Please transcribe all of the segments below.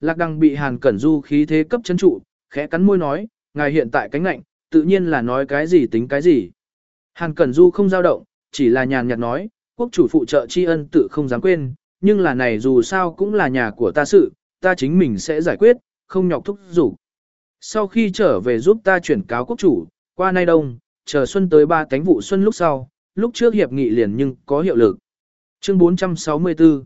Lạc đăng bị Hàn Cẩn Du khí thế cấp chấn trụ, khẽ cắn môi nói, ngài hiện tại cánh lạnh, tự nhiên là nói cái gì tính cái gì. Hàn Cẩn Du không dao động, chỉ là nhàn nhạt nói, quốc chủ phụ trợ tri ân tự không dám quên, nhưng là này dù sao cũng là nhà của ta sự, ta chính mình sẽ giải quyết, không nhọc thúc rủ. Sau khi trở về giúp ta chuyển cáo quốc chủ, qua nay đông, chờ xuân tới ba cánh vụ xuân lúc sau, lúc trước hiệp nghị liền nhưng có hiệu lực. Chương 464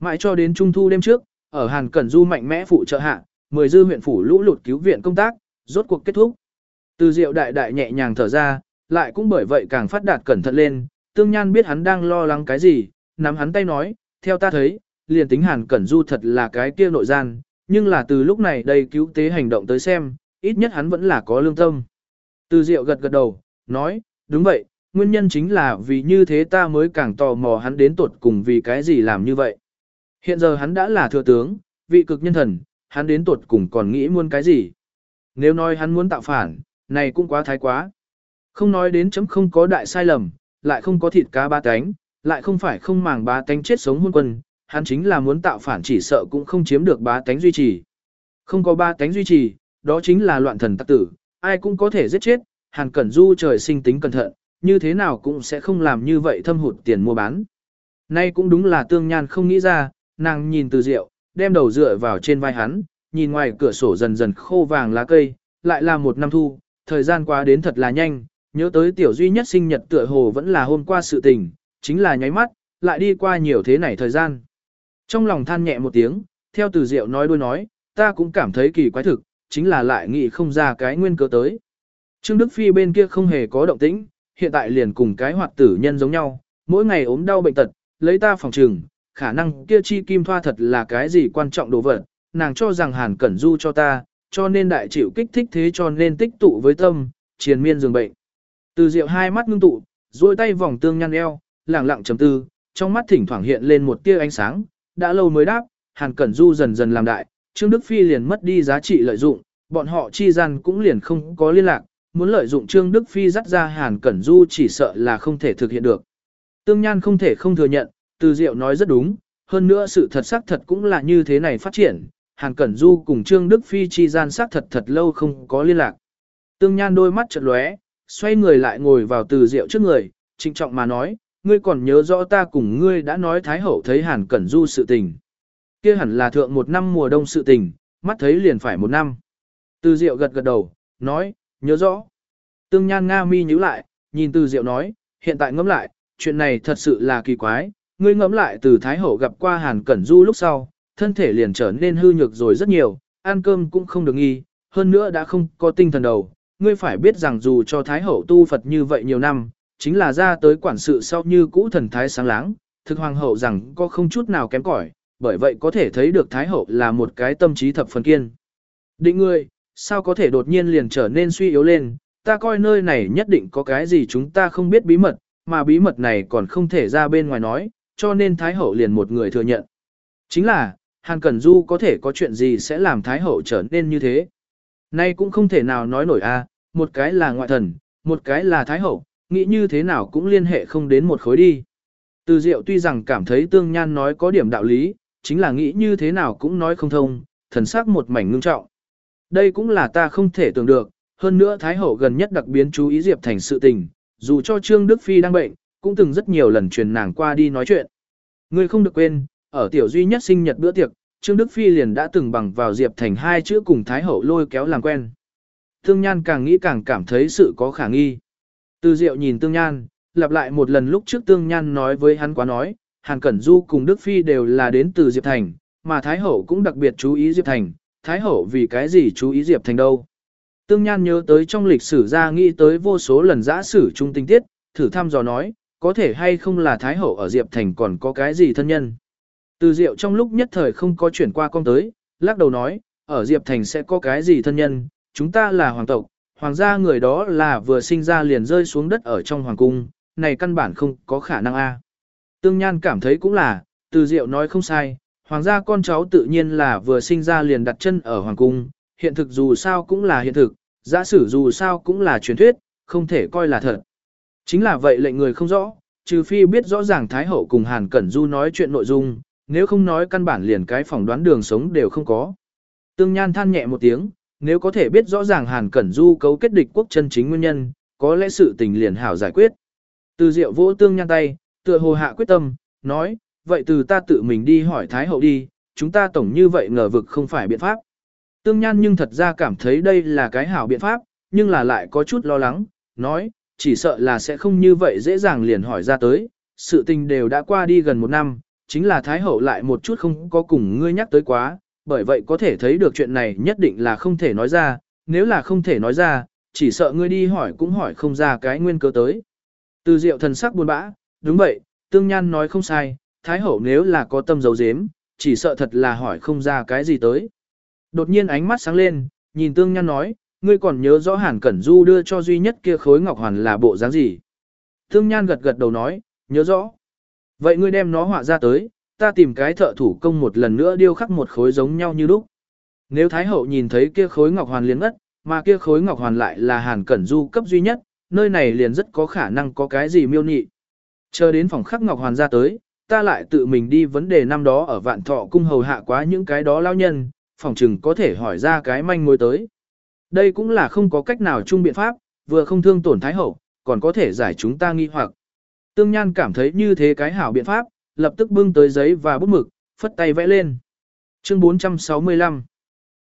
Mãi cho đến trung thu đêm trước, ở Hàn Cẩn Du mạnh mẽ phụ trợ hạ, mười dư huyện phủ lũ lụt cứu viện công tác, rốt cuộc kết thúc. Từ Diệu đại đại nhẹ nhàng thở ra, lại cũng bởi vậy càng phát đạt cẩn thận lên, Tương Nhan biết hắn đang lo lắng cái gì, nắm hắn tay nói, theo ta thấy, liền tính Hàn Cẩn Du thật là cái kia nội gian, nhưng là từ lúc này đây cứu tế hành động tới xem, ít nhất hắn vẫn là có lương tâm. Từ Diệu gật gật đầu, nói, đúng vậy, nguyên nhân chính là vì như thế ta mới càng tò mò hắn đến tuột cùng vì cái gì làm như vậy. Hiện giờ hắn đã là thừa tướng, vị cực nhân thần, hắn đến tuột cùng còn nghĩ muốn cái gì. Nếu nói hắn muốn tạo phản, này cũng quá thái quá. Không nói đến chấm không có đại sai lầm, lại không có thịt cá ba cánh, lại không phải không màng ba tánh chết sống hôn quân, hắn chính là muốn tạo phản chỉ sợ cũng không chiếm được ba tánh duy trì. Không có ba tánh duy trì, đó chính là loạn thần tắc tử, ai cũng có thể giết chết, Hàn Cẩn Du trời sinh tính cẩn thận, như thế nào cũng sẽ không làm như vậy thâm hụt tiền mua bán. Nay cũng đúng là tương nhan không nghĩ ra, nàng nhìn từ rượu, đem đầu dựa vào trên vai hắn, nhìn ngoài cửa sổ dần dần khô vàng lá cây, lại là một năm thu, thời gian qua đến thật là nhanh, nhớ tới tiểu duy nhất sinh nhật tựa hồ vẫn là hôm qua sự tình, chính là nháy mắt, lại đi qua nhiều thế này thời gian. Trong lòng than nhẹ một tiếng, theo từ diệu nói đôi nói, ta cũng cảm thấy kỳ quái thực, chính là lại nghĩ không ra cái nguyên cớ tới. Trương Đức Phi bên kia không hề có động tĩnh, hiện tại liền cùng cái hoạt tử nhân giống nhau, mỗi ngày ốm đau bệnh tật, lấy ta phòng trừng, khả năng kia chi kim thoa thật là cái gì quan trọng đồ vật, nàng cho rằng Hàn Cẩn Du cho ta, cho nên đại chịu kích thích thế cho nên tích tụ với tâm, triền miên dường bệnh. Từ Diệu hai mắt ngưng tụ, duỗi tay vòng tương nhăn eo, lẳng lặng trầm tư, trong mắt thỉnh thoảng hiện lên một tia ánh sáng, đã lâu mới đáp, Hàn Cẩn Du dần dần làm đại, Trương Đức Phi liền mất đi giá trị lợi dụng, bọn họ chi gian cũng liền không có liên lạc, muốn lợi dụng Trương Đức Phi dắt ra Hàn Cẩn Du chỉ sợ là không thể thực hiện được. Tương Nhan không thể không thừa nhận, từ Diệu nói rất đúng, hơn nữa sự thật xác thật cũng là như thế này phát triển, Hàn Cẩn Du cùng Trương Đức Phi chi gian xác thật thật lâu không có liên lạc. Tương Nhan đôi mắt chợt lóe, xoay người lại ngồi vào Từ Diệu trước người, trịnh trọng mà nói, ngươi còn nhớ rõ ta cùng ngươi đã nói Thái Hậu thấy Hàn Cẩn Du sự tình. Kia hẳn là thượng một năm mùa đông sự tình, mắt thấy liền phải một năm. Từ Diệu gật gật đầu, nói, nhớ rõ. Tương Nhan Nga mi nhíu lại, nhìn Từ Diệu nói, hiện tại ngẫm lại, chuyện này thật sự là kỳ quái, ngươi ngẫm lại từ Thái Hậu gặp qua Hàn Cẩn Du lúc sau, thân thể liền trở nên hư nhược rồi rất nhiều, ăn cơm cũng không được nghi, hơn nữa đã không có tinh thần đầu. Ngươi phải biết rằng dù cho Thái Hậu tu Phật như vậy nhiều năm, chính là ra tới quản sự sau như cũ thần thái sáng láng, thực hoàng hậu rằng có không chút nào kém cỏi, bởi vậy có thể thấy được Thái Hậu là một cái tâm trí thập phần kiên. Định ngươi, sao có thể đột nhiên liền trở nên suy yếu lên, ta coi nơi này nhất định có cái gì chúng ta không biết bí mật, mà bí mật này còn không thể ra bên ngoài nói, cho nên Thái Hậu liền một người thừa nhận. Chính là, Hàn Cẩn Du có thể có chuyện gì sẽ làm Thái Hậu trở nên như thế. Nay cũng không thể nào nói nổi a, một cái là ngoại thần, một cái là Thái Hậu, nghĩ như thế nào cũng liên hệ không đến một khối đi. Từ Diệu tuy rằng cảm thấy Tương Nhan nói có điểm đạo lý, chính là nghĩ như thế nào cũng nói không thông, thần sắc một mảnh ngưng trọng. Đây cũng là ta không thể tưởng được, hơn nữa Thái Hậu gần nhất đặc biến chú ý Diệp Thành sự tình, dù cho Trương Đức Phi đang bệnh, cũng từng rất nhiều lần truyền nàng qua đi nói chuyện. người không được quên, ở tiểu duy nhất sinh nhật bữa tiệc, Trương Đức Phi liền đã từng bằng vào Diệp Thành hai chữ cùng Thái Hậu lôi kéo làm quen. Tương Nhan càng nghĩ càng cảm thấy sự có khả nghi. Từ Diệu nhìn Tương Nhan, lặp lại một lần lúc trước Tương Nhan nói với hắn quá nói, Hàn Cẩn Du cùng Đức Phi đều là đến từ Diệp Thành, mà Thái Hậu cũng đặc biệt chú ý Diệp Thành. Thái Hậu vì cái gì chú ý Diệp Thành đâu? Tương Nhan nhớ tới trong lịch sử ra nghĩ tới vô số lần giã sử trung tinh tiết, thử thăm dò nói, có thể hay không là Thái Hậu ở Diệp Thành còn có cái gì thân nhân. Từ Diệu trong lúc nhất thời không có chuyển qua con tới, lắc đầu nói, ở Diệp Thành sẽ có cái gì thân nhân, chúng ta là hoàng tộc, hoàng gia người đó là vừa sinh ra liền rơi xuống đất ở trong hoàng cung, này căn bản không có khả năng a. Tương Nhan cảm thấy cũng là, từ Diệu nói không sai, hoàng gia con cháu tự nhiên là vừa sinh ra liền đặt chân ở hoàng cung, hiện thực dù sao cũng là hiện thực, giả sử dù sao cũng là truyền thuyết, không thể coi là thật. Chính là vậy lệnh người không rõ, trừ phi biết rõ ràng Thái Hậu cùng Hàn Cẩn Du nói chuyện nội dung, nếu không nói căn bản liền cái phỏng đoán đường sống đều không có. Tương Nhan than nhẹ một tiếng, nếu có thể biết rõ ràng Hàn Cẩn Du cấu kết địch quốc chân chính nguyên nhân, có lẽ sự tình liền hảo giải quyết. Từ Diệu vỗ Tương Nhan tay, tựa hồ hạ quyết tâm, nói, vậy từ ta tự mình đi hỏi Thái Hậu đi, chúng ta tổng như vậy ngờ vực không phải biện pháp. Tương Nhan nhưng thật ra cảm thấy đây là cái hảo biện pháp, nhưng là lại có chút lo lắng, nói, chỉ sợ là sẽ không như vậy dễ dàng liền hỏi ra tới, sự tình đều đã qua đi gần một năm, chính là Thái Hậu lại một chút không có cùng ngươi nhắc tới quá, bởi vậy có thể thấy được chuyện này nhất định là không thể nói ra, nếu là không thể nói ra, chỉ sợ ngươi đi hỏi cũng hỏi không ra cái nguyên cớ tới. Từ diệu thần sắc buồn bã, đúng vậy, Tương Nhan nói không sai, Thái Hậu nếu là có tâm dấu dếm, chỉ sợ thật là hỏi không ra cái gì tới. Đột nhiên ánh mắt sáng lên, nhìn Tương Nhan nói, ngươi còn nhớ rõ Hàn Cẩn Du đưa cho duy nhất kia khối ngọc hoàn là bộ dáng gì. Thương Nhan gật gật đầu nói, nhớ rõ. Vậy ngươi đem nó họa ra tới, ta tìm cái thợ thủ công một lần nữa điêu khắc một khối giống nhau như lúc. Nếu Thái Hậu nhìn thấy kia khối ngọc hoàn liền ngất, mà kia khối ngọc hoàn lại là Hàn Cẩn Du cấp duy nhất, nơi này liền rất có khả năng có cái gì miêu nhị. Chờ đến phòng khắc ngọc hoàn ra tới, ta lại tự mình đi vấn đề năm đó ở vạn thọ cung hầu hạ quá những cái đó lao nhân, phòng chừng có thể hỏi ra cái manh mối tới. Đây cũng là không có cách nào chung biện pháp, vừa không thương tổn thái hậu, còn có thể giải chúng ta nghi hoặc. Tương Nhan cảm thấy như thế cái hảo biện pháp, lập tức bưng tới giấy và bút mực, phất tay vẽ lên. Chương 465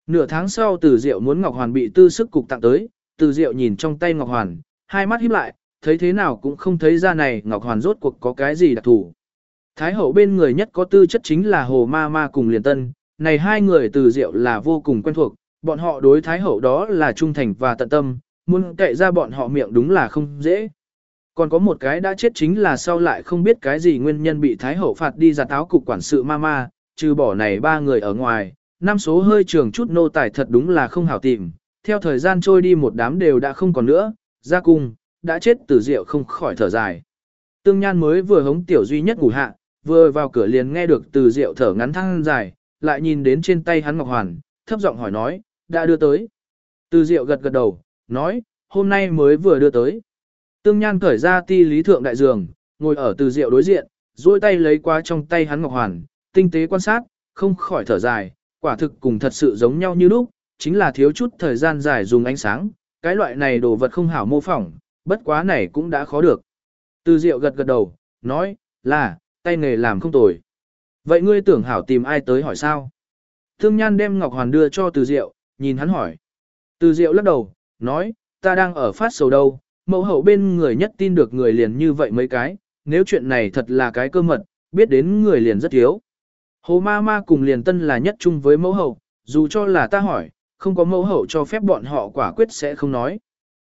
Nửa tháng sau Từ Diệu muốn Ngọc Hoàn bị tư sức cục tặng tới, Từ Diệu nhìn trong tay Ngọc Hoàn, hai mắt híp lại, thấy thế nào cũng không thấy ra này Ngọc Hoàn rốt cuộc có cái gì đặc thù. Thái hậu bên người nhất có tư chất chính là Hồ Ma Ma cùng Liền Tân, này hai người Từ Diệu là vô cùng quen thuộc, bọn họ đối Thái hậu đó là trung thành và tận tâm, muốn kệ ra bọn họ miệng đúng là không dễ. Còn có một cái đã chết chính là sau lại không biết cái gì nguyên nhân bị Thái Hậu phạt đi giặt áo cục quản sự Mama, trừ bỏ này ba người ở ngoài, năm số hơi trường chút nô tài thật đúng là không hảo tìm. Theo thời gian trôi đi một đám đều đã không còn nữa, ra cung, đã chết từ rượu không khỏi thở dài. Tương Nhan mới vừa hống tiểu duy nhất ngủ hạ, vừa vào cửa liền nghe được từ rượu thở ngắn thăng dài, lại nhìn đến trên tay hắn Ngọc Hoàn, thấp giọng hỏi nói, đã đưa tới. Từ Diệu gật gật đầu, nói, hôm nay mới vừa đưa tới. Tương Nhan cởi ra ti lý thượng đại giường, ngồi ở từ Diệu đối diện, duỗi tay lấy qua trong tay hắn ngọc hoàn, tinh tế quan sát, không khỏi thở dài, quả thực cùng thật sự giống nhau như lúc, chính là thiếu chút thời gian dài dùng ánh sáng, cái loại này đồ vật không hảo mô phỏng, bất quá này cũng đã khó được. Từ Diệu gật gật đầu, nói, là, tay nghề làm không tồi. Vậy ngươi tưởng hảo tìm ai tới hỏi sao? Thương Nhan đem Ngọc Hoàn đưa cho Từ Diệu, nhìn hắn hỏi. Từ Diệu lắc đầu, nói, ta đang ở phát sầu đâu, mẫu hậu bên người nhất tin được người liền như vậy mấy cái, nếu chuyện này thật là cái cơ mật, biết đến người liền rất thiếu. Hồ ma ma cùng liền tân là nhất chung với mẫu hậu, dù cho là ta hỏi, không có mẫu hậu cho phép bọn họ quả quyết sẽ không nói.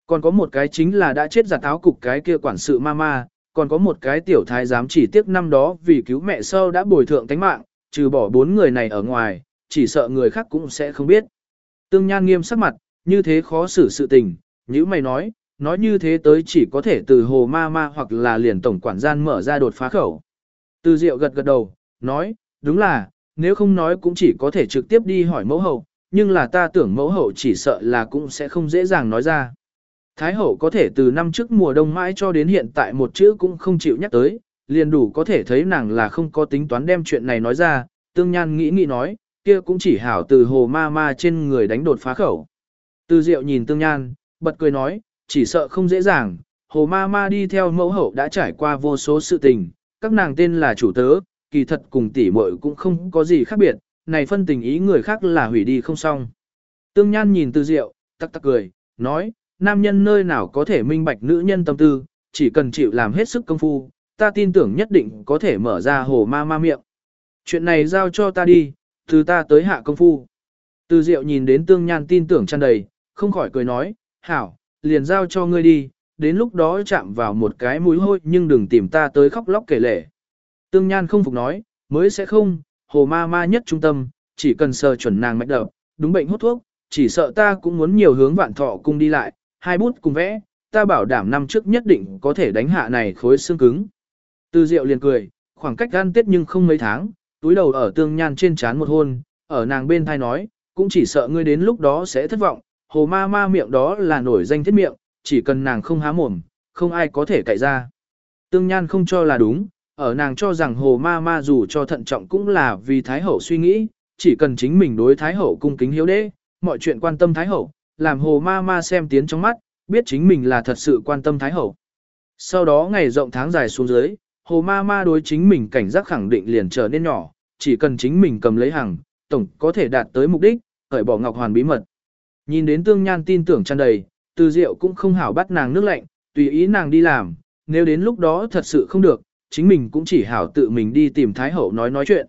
Còn có một cái chính là đã chết giả táo cục cái kia quản sự ma ma, còn có một cái tiểu thái giám chỉ tiếc năm đó vì cứu mẹ sâu đã bồi thượng tánh mạng, trừ bỏ bốn người này ở ngoài, chỉ sợ người khác cũng sẽ không biết. Tương Nhan nghiêm sắc mặt, như thế khó xử sự tình, như mày nói, nói như thế tới chỉ có thể từ hồ ma ma hoặc là liền tổng quản gian mở ra đột phá khẩu. Từ Diệu gật gật đầu, nói, đúng là, nếu không nói cũng chỉ có thể trực tiếp đi hỏi mẫu hậu, nhưng là ta tưởng mẫu hậu chỉ sợ là cũng sẽ không dễ dàng nói ra. Thái hậu có thể từ năm trước mùa đông mãi cho đến hiện tại một chữ cũng không chịu nhắc tới, liền đủ có thể thấy nàng là không có tính toán đem chuyện này nói ra, tương nhan nghĩ nghĩ nói, kia cũng chỉ hảo từ hồ ma ma trên người đánh đột phá khẩu. Từ diệu nhìn tương nhan, bật cười nói, chỉ sợ không dễ dàng, hồ ma ma đi theo mẫu hậu đã trải qua vô số sự tình, các nàng tên là chủ tớ, kỳ thật cùng tỷ muội cũng không có gì khác biệt, này phân tình ý người khác là hủy đi không xong. Tương Nhan nhìn Từ Diệu, tắc tắc cười, nói, nam nhân nơi nào có thể minh bạch nữ nhân tâm tư, chỉ cần chịu làm hết sức công phu, ta tin tưởng nhất định có thể mở ra hồ ma ma miệng. Chuyện này giao cho ta đi, từ ta tới hạ công phu. Từ Diệu nhìn đến Tương Nhan tin tưởng tràn đầy, không khỏi cười nói, hảo, liền giao cho ngươi đi, đến lúc đó chạm vào một cái mũi hôi nhưng đừng tìm ta tới khóc lóc kể lể. Tương Nhan không phục nói, mới sẽ không, hồ ma ma nhất trung tâm, chỉ cần sờ chuẩn nàng mạch đập, đúng bệnh hút thuốc, chỉ sợ ta cũng muốn nhiều hướng vạn thọ cung đi lại, hai bút cùng vẽ, ta bảo đảm năm trước nhất định có thể đánh hạ này khối xương cứng. Từ Diệu liền cười, khoảng cách gan tiết nhưng không mấy tháng, túi đầu ở Tương Nhan trên chán một hôn, ở nàng bên thai nói, cũng chỉ sợ ngươi đến lúc đó sẽ thất vọng, hồ ma ma miệng đó là nổi danh thiết miệng, chỉ cần nàng không há mồm, không ai có thể cậy ra. Tương Nhan không cho là đúng, ở nàng cho rằng hồ ma ma dù cho thận trọng cũng là vì Thái Hậu suy nghĩ, chỉ cần chính mình đối Thái Hậu cung kính hiếu đế, mọi chuyện quan tâm Thái Hậu, làm hồ ma ma xem tiến trong mắt, biết chính mình là thật sự quan tâm Thái Hậu. Sau đó ngày rộng tháng dài xuống dưới, hồ ma ma đối chính mình cảnh giác khẳng định liền trở nên nhỏ, chỉ cần chính mình cầm lấy hàng, tổng có thể đạt tới mục đích, cởi bỏ Ngọc Hoàn bí mật. Nhìn đến tương nhan tin tưởng tràn đầy, từ diệu cũng không hảo bắt nàng nước lạnh, tùy ý nàng đi làm, nếu đến lúc đó thật sự không được, chính mình cũng chỉ hảo tự mình đi tìm Thái Hậu nói nói chuyện.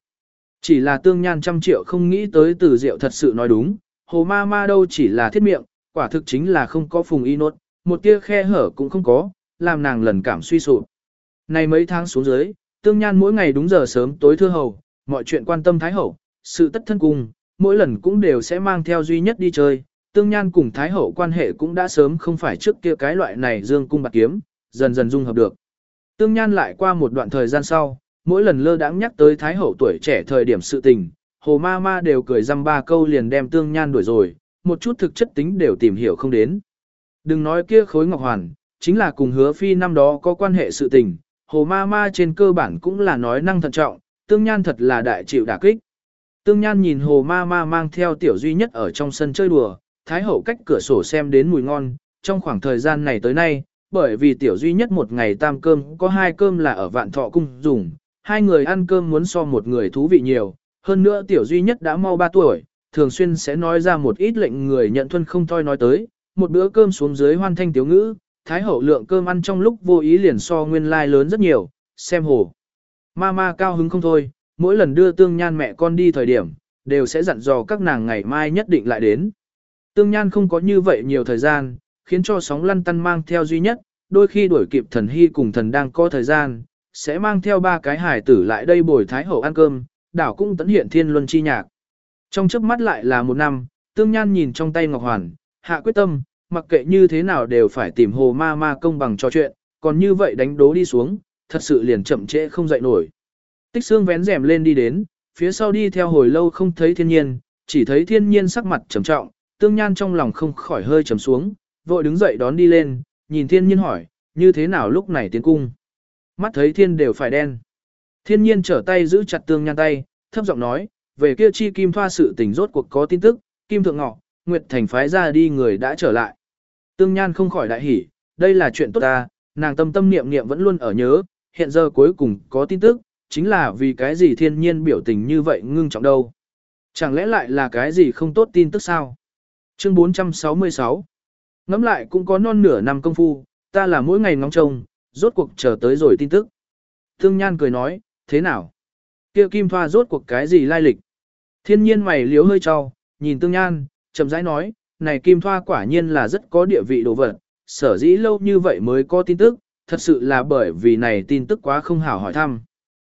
Chỉ là tương nhan trăm triệu không nghĩ tới từ diệu thật sự nói đúng, hồ ma ma đâu chỉ là thiết miệng, quả thực chính là không có phùng y nốt, một tia khe hở cũng không có, làm nàng lần cảm suy sụp. Này mấy tháng xuống dưới, tương nhan mỗi ngày đúng giờ sớm tối thưa hầu, mọi chuyện quan tâm Thái Hậu, sự tất thân cùng, mỗi lần cũng đều sẽ mang theo duy nhất đi chơi. Tương Nhan cùng Thái Hậu quan hệ cũng đã sớm không phải trước kia cái loại này dương cung bạc kiếm, dần dần dung hợp được. Tương Nhan lại qua một đoạn thời gian sau, mỗi lần lơ đãng nhắc tới Thái Hậu tuổi trẻ thời điểm sự tình, Hồ Ma Ma đều cười răm ba câu liền đem Tương Nhan đuổi rồi, một chút thực chất tính đều tìm hiểu không đến. Đừng nói kia khối ngọc hoàn, chính là cùng hứa phi năm đó có quan hệ sự tình, Hồ Ma Ma trên cơ bản cũng là nói năng thận trọng, Tương Nhan thật là đại chịu đả kích. Tương Nhan nhìn hồ ma ma mang theo tiểu duy nhất ở trong sân chơi đùa, Thái hậu cách cửa sổ xem đến mùi ngon, trong khoảng thời gian này tới nay, bởi vì tiểu duy nhất một ngày tam cơm có hai cơm là ở vạn thọ cung dùng, hai người ăn cơm muốn so một người thú vị nhiều, hơn nữa tiểu duy nhất đã mau ba tuổi, thường xuyên sẽ nói ra một ít lệnh người nhận thuân không thôi nói tới, một bữa cơm xuống dưới hoan thanh tiểu ngữ, Thái hậu lượng cơm ăn trong lúc vô ý liền so nguyên lai lớn rất nhiều, xem hồ. Ma ma cao hứng không thôi, mỗi lần đưa tương nhan mẹ con đi thời điểm, đều sẽ dặn dò các nàng ngày mai nhất định lại đến. Tương nhan không có như vậy nhiều thời gian, khiến cho sóng lăn tăn mang theo duy nhất, đôi khi đuổi kịp thần hy cùng thần đang có thời gian, sẽ mang theo ba cái hải tử lại đây bồi thái hậu ăn cơm, đảo cũng tấn hiện thiên luân chi nhạc. Trong chớp mắt lại là một năm, tương nhan nhìn trong tay Ngọc Hoàn, hạ quyết tâm, mặc kệ như thế nào đều phải tìm hồ ma ma công bằng cho chuyện, còn như vậy đánh đố đi xuống, thật sự liền chậm trễ không dậy nổi. Tích xương vén rèm lên đi đến, phía sau đi theo hồi lâu không thấy thiên nhiên, chỉ thấy thiên nhiên sắc mặt trầm trọng, tương nhan trong lòng không khỏi hơi trầm xuống, vội đứng dậy đón đi lên, nhìn thiên nhiên hỏi, như thế nào lúc này tiến cung. Mắt thấy thiên đều phải đen. Thiên nhiên trở tay giữ chặt tương nhan tay, thấp giọng nói, về kia chi kim thoa sự tình rốt cuộc có tin tức, kim thượng ngọ, Nguyệt Thành phái ra đi người đã trở lại. Tương nhan không khỏi đại hỉ, đây là chuyện tốt ta, nàng tâm tâm niệm niệm vẫn luôn ở nhớ, hiện giờ cuối cùng có tin tức, chính là vì cái gì thiên nhiên biểu tình như vậy ngưng trọng đâu. Chẳng lẽ lại là cái gì không tốt tin tức sao? Chương 466 Ngắm lại cũng có non nửa năm công phu, ta là mỗi ngày ngóng trông, rốt cuộc chờ tới rồi tin tức. Thương Nhan cười nói, thế nào? Kia kim thoa rốt cuộc cái gì lai lịch? Thiên nhiên mày liếu hơi cho, nhìn Tương Nhan, chậm rãi nói, này kim thoa quả nhiên là rất có địa vị đồ vật, sở dĩ lâu như vậy mới có tin tức, thật sự là bởi vì này tin tức quá không hảo hỏi thăm.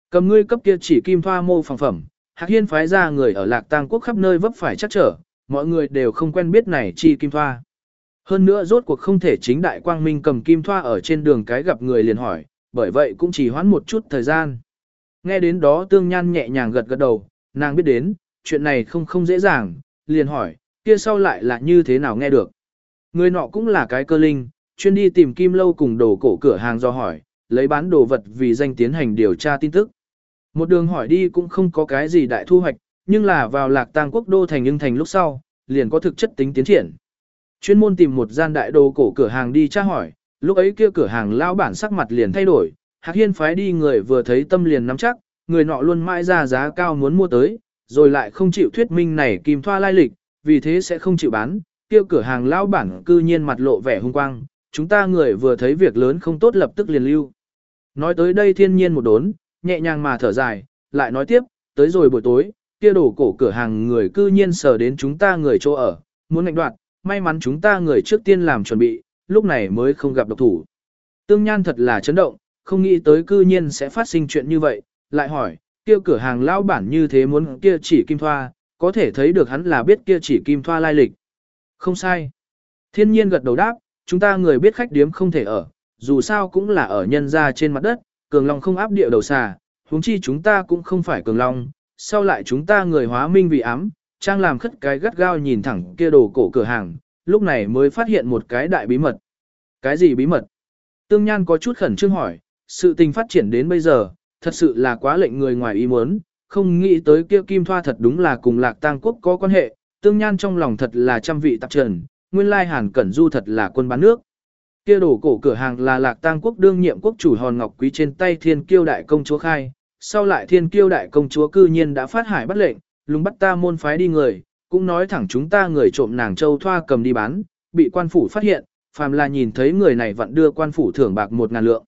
Cầm ngươi cấp kia chỉ kim thoa mô phẳng phẩm, Hạc Hiên phái ra người ở Lạc Tang quốc khắp nơi vấp phải chắc trở, mọi người đều không quen biết này chi kim thoa. Hơn nữa rốt cuộc không thể chính đại quang minh cầm kim thoa ở trên đường cái gặp người liền hỏi, bởi vậy cũng chỉ hoãn một chút thời gian. Nghe đến đó tương nhan nhẹ nhàng gật gật đầu, nàng biết đến, chuyện này không không dễ dàng, liền hỏi, kia sau lại là như thế nào nghe được. Người nọ cũng là cái cơ linh, chuyên đi tìm kim lâu cùng đồ cổ cửa hàng do hỏi, lấy bán đồ vật vì danh tiến hành điều tra tin tức. Một đường hỏi đi cũng không có cái gì đại thu hoạch, nhưng là vào lạc tang quốc đô thành nhưng thành lúc sau, liền có thực chất tính tiến triển. Chuyên môn tìm một gian đại đồ cổ cửa hàng đi tra hỏi, lúc ấy kia cửa hàng lao bản sắc mặt liền thay đổi, Hạc Hiên phái đi người vừa thấy tâm liền nắm chắc, người nọ luôn mãi ra giá cao muốn mua tới, rồi lại không chịu thuyết minh này kim thoa lai lịch, vì thế sẽ không chịu bán, kia cửa hàng lao bản cư nhiên mặt lộ vẻ hung quang, chúng ta người vừa thấy việc lớn không tốt lập tức liền lưu. Nói tới đây thiên nhiên một đốn, nhẹ nhàng mà thở dài, lại nói tiếp, tới rồi buổi tối, kia đổ cổ cửa hàng người cư nhiên sờ đến chúng ta người chỗ ở, muốn ngạnh đoạt, may mắn chúng ta người trước tiên làm chuẩn bị, lúc này mới không gặp độc thủ. Tương Nhan thật là chấn động, không nghĩ tới cư nhiên sẽ phát sinh chuyện như vậy, lại hỏi, kia cửa hàng lão bản như thế muốn kia chỉ kim thoa, có thể thấy được hắn là biết kia chỉ kim thoa lai lịch. Không sai. Thiên nhiên gật đầu đáp, chúng ta người biết khách điếm không thể ở, dù sao cũng là ở nhân ra trên mặt đất, cường long không áp địa đầu xà, huống chi chúng ta cũng không phải cường long, sau lại chúng ta người hóa minh vì ám, trang làm khất cái gắt gao nhìn thẳng kia đồ cổ cửa hàng, lúc này mới phát hiện một cái đại bí mật. Cái gì bí mật? Tương Nhan có chút khẩn trương hỏi, sự tình phát triển đến bây giờ, thật sự là quá lệnh người ngoài ý muốn, không nghĩ tới kia kim thoa thật đúng là cùng lạc tang quốc có quan hệ, tương nhan trong lòng thật là trăm vị tạp trần, nguyên lai hàn cẩn du thật là quân bán nước. Kia đổ cổ cửa hàng là lạc tang quốc đương nhiệm quốc chủ hòn ngọc quý trên tay thiên kiêu đại công chúa khai, sau lại thiên kiêu đại công chúa cư nhiên đã phát hải bắt lệnh, lùng bắt ta môn phái đi người, cũng nói thẳng chúng ta người trộm nàng châu thoa cầm đi bán, bị quan phủ phát hiện, phàm là nhìn thấy người này vẫn đưa quan phủ thưởng bạc một ngàn lượng.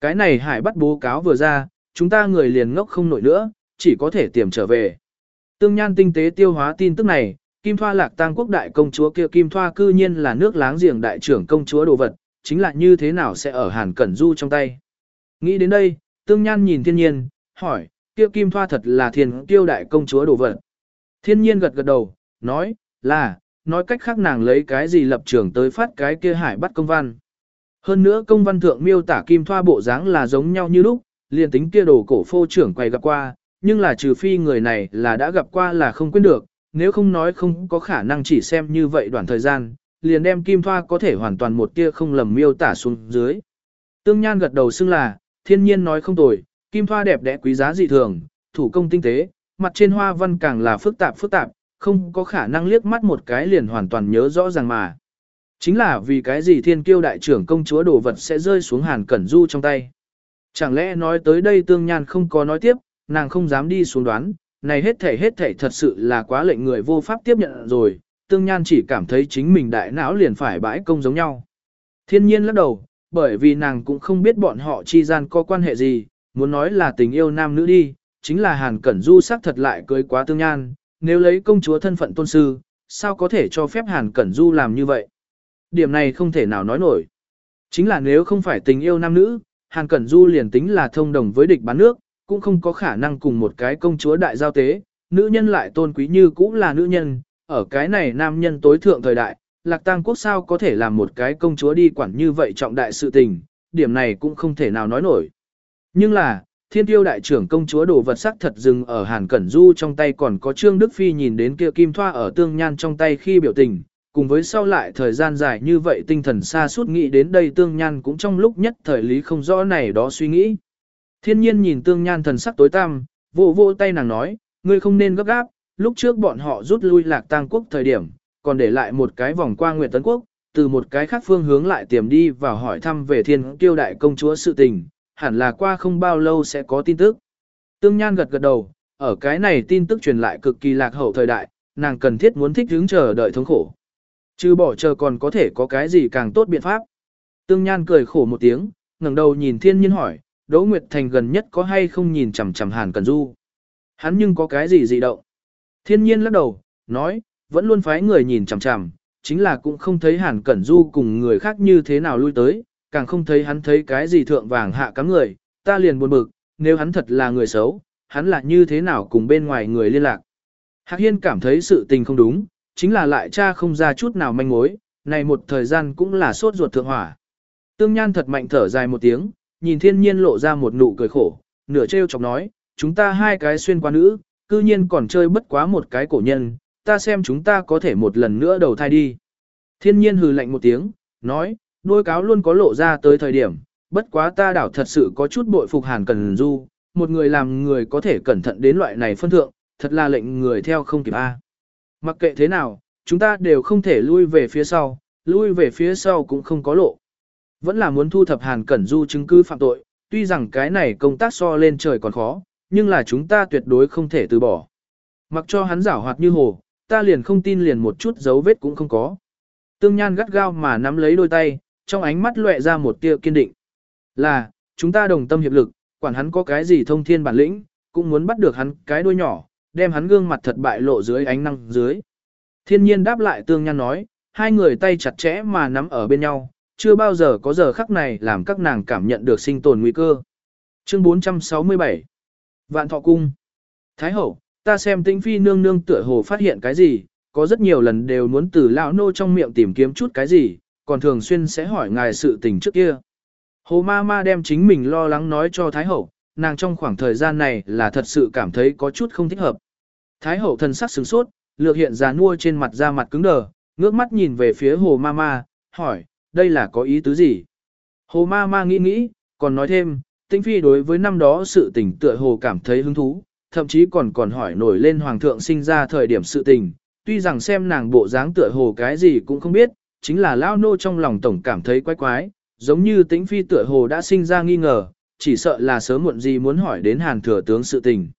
Cái này hải bắt bố cáo vừa ra, chúng ta người liền ngốc không nổi nữa, chỉ có thể tiềm trở về. Tương Nhan tinh tế tiêu hóa tin tức này, Kim Thoa Lạc Tang quốc đại công chúa kia Kim Thoa cư nhiên là nước láng giềng đại trưởng công chúa đồ vật, chính là như thế nào sẽ ở Hàn Cẩn Du trong tay. Nghĩ đến đây, Tương Nhan nhìn thiên nhiên, hỏi, kia Kim Thoa thật là thiên tiêu đại công chúa đồ vật. Thiên nhiên gật gật đầu, nói, là, nói cách khác nàng lấy cái gì lập trường tới phát cái kia hải bắt công văn. Hơn nữa công văn thượng miêu tả Kim Thoa bộ dáng là giống nhau như lúc, liền tính kia đồ cổ phô trưởng quay gặp qua, nhưng là trừ phi người này là đã gặp qua là không quên được, nếu không nói không có khả năng chỉ xem như vậy đoạn thời gian, liền đem kim thoa có thể hoàn toàn một tia không lầm miêu tả xuống dưới. Tương Nhan gật đầu xưng là, thiên nhiên nói không tồi, kim thoa đẹp đẽ quý giá dị thường, thủ công tinh tế, mặt trên hoa văn càng là phức tạp phức tạp, không có khả năng liếc mắt một cái liền hoàn toàn nhớ rõ ràng mà. Chính là vì cái gì thiên kiêu đại trưởng công chúa đồ vật sẽ rơi xuống hàn cẩn du trong tay. Chẳng lẽ nói tới đây tương nhan không có nói tiếp, nàng không dám đi xuống đoán, này hết thể hết thể thật sự là quá lệnh người vô pháp tiếp nhận rồi, tương nhan chỉ cảm thấy chính mình đại não liền phải bãi công giống nhau. Thiên nhiên lắc đầu, bởi vì nàng cũng không biết bọn họ chi gian có quan hệ gì, muốn nói là tình yêu nam nữ đi, chính là Hàn Cẩn Du sắc thật lại cưới quá tương nhan, nếu lấy công chúa thân phận tôn sư, sao có thể cho phép Hàn Cẩn Du làm như vậy? Điểm này không thể nào nói nổi. Chính là nếu không phải tình yêu nam nữ, Hàn Cẩn Du liền tính là thông đồng với địch bán nước, cũng không có khả năng cùng một cái công chúa đại giao tế, nữ nhân lại tôn quý như cũng là nữ nhân, ở cái này nam nhân tối thượng thời đại, Lạc Tang quốc sao có thể làm một cái công chúa đi quản như vậy trọng đại sự tình, điểm này cũng không thể nào nói nổi. Nhưng là, thiên tiêu đại trưởng công chúa đồ vật sắc thật dừng ở Hàn Cẩn Du trong tay còn có Trương Đức Phi nhìn đến kia kim thoa ở tương nhan trong tay khi biểu tình, cùng với sau lại thời gian dài như vậy tinh thần xa suốt nghĩ đến đây tương nhan cũng trong lúc nhất thời lý không rõ này đó suy nghĩ. Thiên nhiên nhìn tương nhan thần sắc tối tăm, vỗ vỗ tay nàng nói, ngươi không nên gấp gáp, lúc trước bọn họ rút lui lạc tang quốc thời điểm, còn để lại một cái vòng qua Nguyệt Tấn Quốc, từ một cái khác phương hướng lại tiềm đi và hỏi thăm về thiên kiêu đại công chúa sự tình, hẳn là qua không bao lâu sẽ có tin tức. Tương Nhan gật gật đầu, ở cái này tin tức truyền lại cực kỳ lạc hậu thời đại, nàng cần thiết muốn thích hướng chờ đợi thống khổ. Chứ bỏ chờ còn có thể có cái gì càng tốt biện pháp. Tương Nhan cười khổ một tiếng, ngẩng đầu nhìn thiên nhiên hỏi, Đỗ Nguyệt Thành gần nhất có hay không nhìn chằm chằm Hàn Cẩn Du. Hắn nhưng có cái gì dị động. Thiên nhiên lắc đầu, nói, vẫn luôn phái người nhìn chằm chằm, chính là cũng không thấy Hàn Cẩn Du cùng người khác như thế nào lui tới, càng không thấy hắn thấy cái gì thượng vàng hạ cắm người, ta liền buồn bực, nếu hắn thật là người xấu, hắn là như thế nào cùng bên ngoài người liên lạc. Hạc Hiên cảm thấy sự tình không đúng, chính là lại cha không ra chút nào manh mối, này một thời gian cũng là sốt ruột thượng hỏa. Tương Nhan thật mạnh thở dài một tiếng, nhìn thiên nhiên lộ ra một nụ cười khổ, nửa trêu chọc nói, chúng ta hai cái xuyên qua nữ, cư nhiên còn chơi bất quá một cái cổ nhân, ta xem chúng ta có thể một lần nữa đầu thai đi. Thiên nhiên hừ lạnh một tiếng, nói, đôi cáo luôn có lộ ra tới thời điểm, bất quá ta đảo thật sự có chút bội phục hàn cần du, một người làm người có thể cẩn thận đến loại này phân thượng, thật là lệnh người theo không kịp A. Mặc kệ thế nào, chúng ta đều không thể lui về phía sau, lui về phía sau cũng không có lộ. Vẫn là muốn thu thập Hàn Cẩn Du chứng cứ phạm tội, tuy rằng cái này công tác so lên trời còn khó, nhưng là chúng ta tuyệt đối không thể từ bỏ. Mặc cho hắn giảo hoạt như hồ, ta liền không tin liền một chút dấu vết cũng không có. Tương Nhan gắt gao mà nắm lấy đôi tay, trong ánh mắt lóe ra một tia kiên định. Là, chúng ta đồng tâm hiệp lực, quản hắn có cái gì thông thiên bản lĩnh, cũng muốn bắt được hắn cái đuôi nhỏ, đem hắn gương mặt thật bại lộ dưới ánh năng dưới. Thiên nhiên đáp lại Tương Nhan nói, hai người tay chặt chẽ mà nắm ở bên nhau, chưa bao giờ có giờ khắc này làm các nàng cảm nhận được sinh tồn nguy cơ. Chương 467 Vạn Thọ Cung Thái Hậu, ta xem tĩnh phi nương nương tựa hồ phát hiện cái gì, có rất nhiều lần đều muốn từ lão nô trong miệng tìm kiếm chút cái gì, còn thường xuyên sẽ hỏi ngài sự tình trước kia. Hồ ma ma đem chính mình lo lắng nói cho Thái Hậu, nàng trong khoảng thời gian này là thật sự cảm thấy có chút không thích hợp. Thái Hậu thần sắc sửng sốt, lược hiện ra nua trên mặt da mặt cứng đờ, ngước mắt nhìn về phía hồ ma ma, hỏi, đây là có ý tứ gì? Hồ ma ma nghĩ nghĩ, còn nói thêm, Tĩnh Phi đối với năm đó sự tình tựa hồ cảm thấy hứng thú, thậm chí còn còn hỏi nổi lên Hoàng thượng sinh ra thời điểm sự tình, tuy rằng xem nàng bộ dáng tựa hồ cái gì cũng không biết, chính là Lao Nô trong lòng tổng cảm thấy quái quái, giống như Tĩnh Phi tựa hồ đã sinh ra nghi ngờ, chỉ sợ là sớm muộn gì muốn hỏi đến Hàn Thừa Tướng sự tình.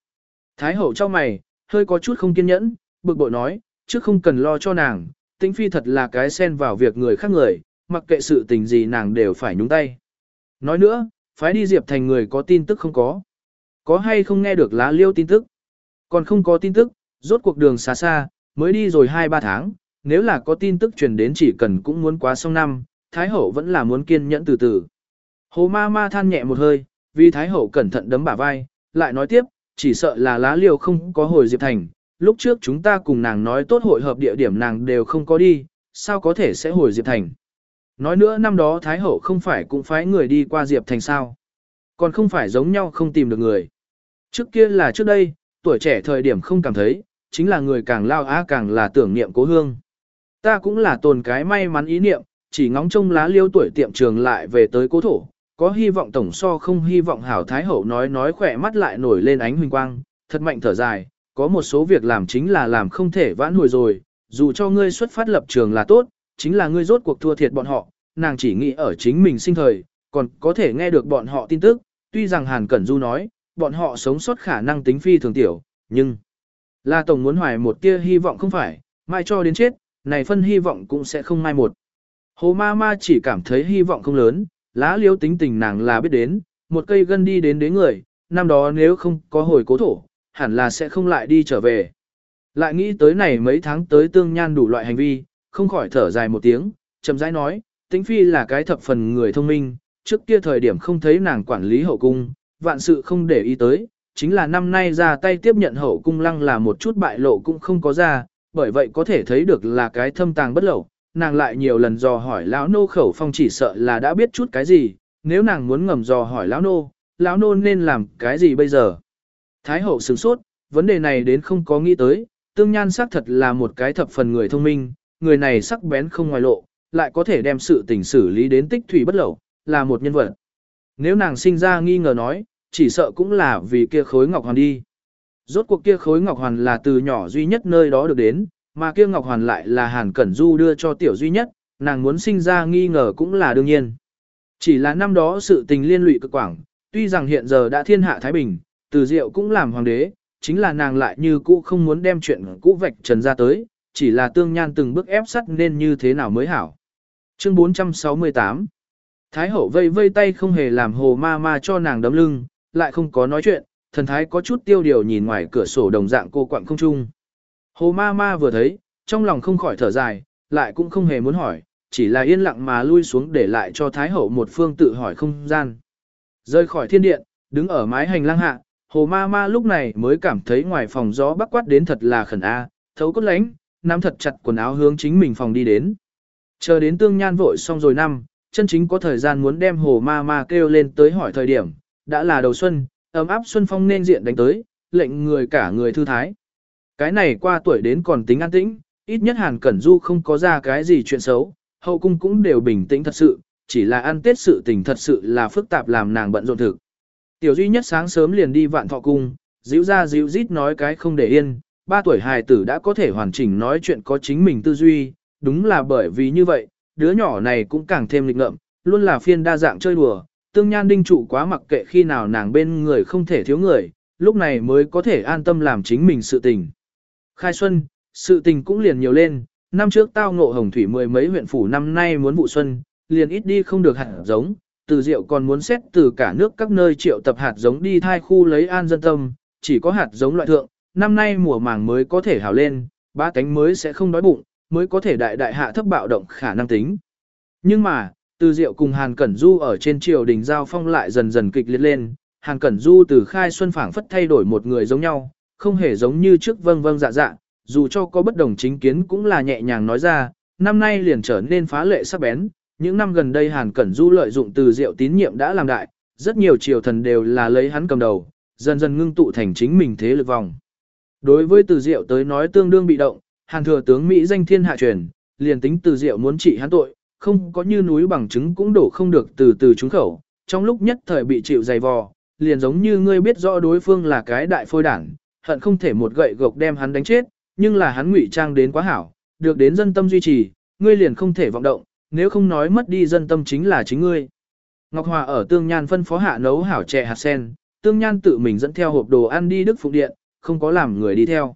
Thái hậu cho mày, hơi có chút không kiên nhẫn, bực bội nói, trước không cần lo cho nàng, Tĩnh Phi thật là cái xen vào việc người khác người, mặc kệ sự tình gì nàng đều phải nhúng tay. Nói nữa, phái đi Diệp Thành người có tin tức không có. Có hay không nghe được lá liêu tin tức? Còn không có tin tức, rốt cuộc đường xa xa, mới đi rồi 2-3 tháng, nếu là có tin tức truyền đến chỉ cần cũng muốn quá xong năm, Thái Hậu vẫn là muốn kiên nhẫn từ từ. Hồ ma ma than nhẹ một hơi, vì Thái Hậu cẩn thận đấm bả vai, lại nói tiếp, chỉ sợ là lá liêu không có hồi Diệp Thành, lúc trước chúng ta cùng nàng nói tốt hội hợp địa điểm nàng đều không có đi, sao có thể sẽ hồi Diệp Thành. Nói nữa năm đó Thái Hậu không phải cũng phái người đi qua Diệp Thành sao. Còn không phải giống nhau không tìm được người. Trước kia là trước đây, tuổi trẻ thời điểm không cảm thấy, chính là người càng lao á càng là tưởng niệm cố hương. Ta cũng là tồn cái may mắn ý niệm, chỉ ngóng trông lá liêu tuổi tiệm trường lại về tới cố thổ, có hy vọng tổng so không hy vọng hảo thái hậu nói nói khỏe mắt lại nổi lên ánh huỳnh quang, thật mạnh thở dài, có một số việc làm chính là làm không thể vãn hồi rồi, dù cho ngươi xuất phát lập trường là tốt, chính là ngươi rốt cuộc thua thiệt bọn họ, nàng chỉ nghĩ ở chính mình sinh thời, còn có thể nghe được bọn họ tin tức, tuy rằng Hàn Cẩn Du nói, bọn họ sống sót khả năng tính phi thường tiểu, nhưng là Tổng muốn hoài một tia hy vọng không phải, mai cho đến chết, này phân hy vọng cũng sẽ không mai một. Hồ ma ma chỉ cảm thấy hy vọng không lớn, lá liếu tính tình nàng là biết đến, một cây gân đi đến đến người, năm đó nếu không có hồi cố thổ, hẳn là sẽ không lại đi trở về. Lại nghĩ tới này mấy tháng tới tương nhan đủ loại hành vi, không khỏi thở dài một tiếng, chậm rãi nói, tĩnh phi là cái thập phần người thông minh, trước kia thời điểm không thấy nàng quản lý hậu cung, vạn sự không để ý tới, chính là năm nay ra tay tiếp nhận hậu cung lăng là một chút bại lộ cũng không có ra, bởi vậy có thể thấy được là cái thâm tàng bất lậu, nàng lại nhiều lần dò hỏi lão nô khẩu phong chỉ sợ là đã biết chút cái gì, nếu nàng muốn ngầm dò hỏi lão nô, lão nô nên làm cái gì bây giờ. Thái hậu sửng sốt, vấn đề này đến không có nghĩ tới, tương nhan xác thật là một cái thập phần người thông minh, người này sắc bén không ngoài lộ, lại có thể đem sự tình xử lý đến tích thủy bất lậu, là một nhân vật. Nếu nàng sinh ra nghi ngờ nói, chỉ sợ cũng là vì kia khối ngọc hoàn đi. Rốt cuộc kia khối ngọc hoàn là từ nhỏ duy nhất nơi đó được đến, mà kia ngọc hoàn lại là Hàn Cẩn Du đưa cho tiểu duy nhất, nàng muốn sinh ra nghi ngờ cũng là đương nhiên. Chỉ là năm đó sự tình liên lụy cực quảng, tuy rằng hiện giờ đã thiên hạ Thái Bình, từ diệu cũng làm hoàng đế, chính là nàng lại như cũ không muốn đem chuyện cũ vạch trần ra tới, chỉ là tương nhan từng bước ép sắt nên như thế nào mới hảo. Chương 468 Thái hậu vây vây tay không hề làm hồ ma ma cho nàng đấm lưng, lại không có nói chuyện, thần thái có chút tiêu điều nhìn ngoài cửa sổ đồng dạng cô quặng không trung. Hồ ma ma vừa thấy, trong lòng không khỏi thở dài, lại cũng không hề muốn hỏi, chỉ là yên lặng mà lui xuống để lại cho Thái hậu một phương tự hỏi không gian. Rơi khỏi thiên điện, đứng ở mái hành lang hạ, hồ ma ma lúc này mới cảm thấy ngoài phòng gió bắc quát đến thật là khẩn a, thấu cốt lánh, nắm thật chặt quần áo hướng chính mình phòng đi đến. Chờ đến tương nhan vội xong rồi năm, chân chính có thời gian muốn đem hồ ma ma kêu lên tới hỏi thời điểm, đã là đầu xuân, ấm áp xuân phong nên diện đánh tới, lệnh người cả người thư thái. Cái này qua tuổi đến còn tính an tĩnh, ít nhất Hàn Cẩn Du không có ra cái gì chuyện xấu, hậu cung cũng đều bình tĩnh thật sự, chỉ là ăn tết sự tình thật sự là phức tạp làm nàng bận rộn thực. Tiểu duy nhất sáng sớm liền đi vạn thọ cung, dịu ra dịu rít nói cái không để yên, ba tuổi hài tử đã có thể hoàn chỉnh nói chuyện có chính mình tư duy, đúng là bởi vì như vậy, đứa nhỏ này cũng càng thêm lịch ngợm, luôn là phiên đa dạng chơi đùa, tương nhan đinh trụ quá mặc kệ khi nào nàng bên người không thể thiếu người, lúc này mới có thể an tâm làm chính mình sự tình. Khai xuân, sự tình cũng liền nhiều lên, năm trước tao ngộ hồng thủy mười mấy huyện phủ năm nay muốn vụ xuân, liền ít đi không được hạt giống, từ rượu còn muốn xét từ cả nước các nơi triệu tập hạt giống đi thai khu lấy an dân tâm, chỉ có hạt giống loại thượng, năm nay mùa màng mới có thể hào lên, ba cánh mới sẽ không đói bụng, mới có thể đại đại hạ thấp bạo động khả năng tính. Nhưng mà, từ Diệu cùng Hàn Cẩn Du ở trên triều đình giao phong lại dần dần kịch liệt lên, Hàn Cẩn Du từ khai xuân phảng phất thay đổi một người giống nhau, không hề giống như trước vâng vâng dạ dạ, dù cho có bất đồng chính kiến cũng là nhẹ nhàng nói ra, năm nay liền trở nên phá lệ sắc bén, những năm gần đây Hàn Cẩn Du lợi dụng từ Diệu tín nhiệm đã làm đại, rất nhiều triều thần đều là lấy hắn cầm đầu, dần dần ngưng tụ thành chính mình thế lực vòng. Đối với từ Diệu tới nói tương đương bị động, Hàn thừa tướng Mỹ danh thiên hạ truyền, liền tính từ Diệu muốn trị hắn tội, không có như núi bằng chứng cũng đổ không được từ từ trúng khẩu, trong lúc nhất thời bị chịu dày vò, liền giống như ngươi biết rõ đối phương là cái đại phôi đảng, hận không thể một gậy gộc đem hắn đánh chết, nhưng là hắn ngụy trang đến quá hảo, được đến dân tâm duy trì, ngươi liền không thể vọng động, nếu không nói mất đi dân tâm chính là chính ngươi. Ngọc Hòa ở Tương Nhan phân phó hạ nấu hảo chè hạt sen, Tương Nhan tự mình dẫn theo hộp đồ ăn đi Đức Phụng Điện, không có làm người đi theo.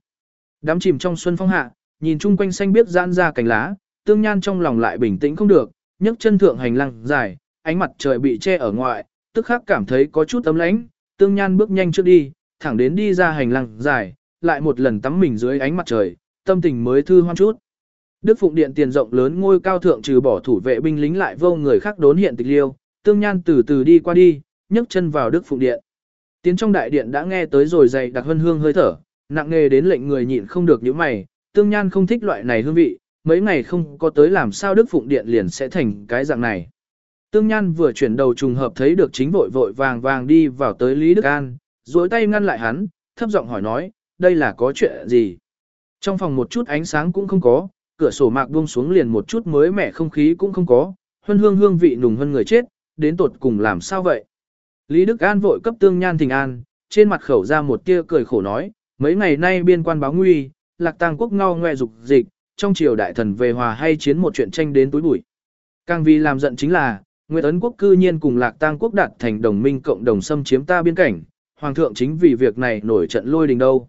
Đám chìm trong xuân phong hạ, nhìn chung quanh xanh biết giãn ra cành lá, Tương Nhan trong lòng lại bình tĩnh không được, nhấc chân thượng hành lang dài, ánh mặt trời bị che ở ngoại, tức khắc cảm thấy có chút ấm lãnh, Tương Nhan bước nhanh trước đi, thẳng đến đi ra hành lang dài, lại một lần tắm mình dưới ánh mặt trời, tâm tình mới thư hoan chút. Đức Phụng Điện tiền rộng lớn ngôi cao thượng trừ bỏ thủ vệ binh lính lại vô người khác đốn hiện tịch liêu, tương nhan từ từ đi qua đi, nhấc chân vào Đức Phụng Điện. Tiến trong đại điện đã nghe tới rồi dày đặc hân hương hơi thở, nặng nghề đến lệnh người nhịn không được những mày, tương nhan không thích loại này hương vị, mấy ngày không có tới làm sao Đức Phụng Điện liền sẽ thành cái dạng này. Tương Nhan vừa chuyển đầu trùng hợp thấy được chính vội vội vàng vàng đi vào tới Lý Đức An, duỗi tay ngăn lại hắn, thấp giọng hỏi nói, đây là có chuyện gì? Trong phòng một chút ánh sáng cũng không có, cửa sổ mạc buông xuống liền một chút mới mẻ không khí cũng không có, huân hương hương vị nùng hơn người chết, đến tột cùng làm sao vậy? Lý Đức An vội cấp tương nhan thỉnh an, trên mặt khẩu ra một tia cười khổ nói, mấy ngày nay biên quan báo nguy, lạc tang quốc ngao ngoe dục dịch, trong triều đại thần về hòa hay chiến một chuyện tranh đến túi bụi. Càng vì làm giận chính là, Nguyệt Ấn quốc cư nhiên cùng lạc tang quốc đạt thành đồng minh cộng đồng xâm chiếm ta biên cảnh, hoàng thượng chính vì việc này nổi trận lôi đình đâu.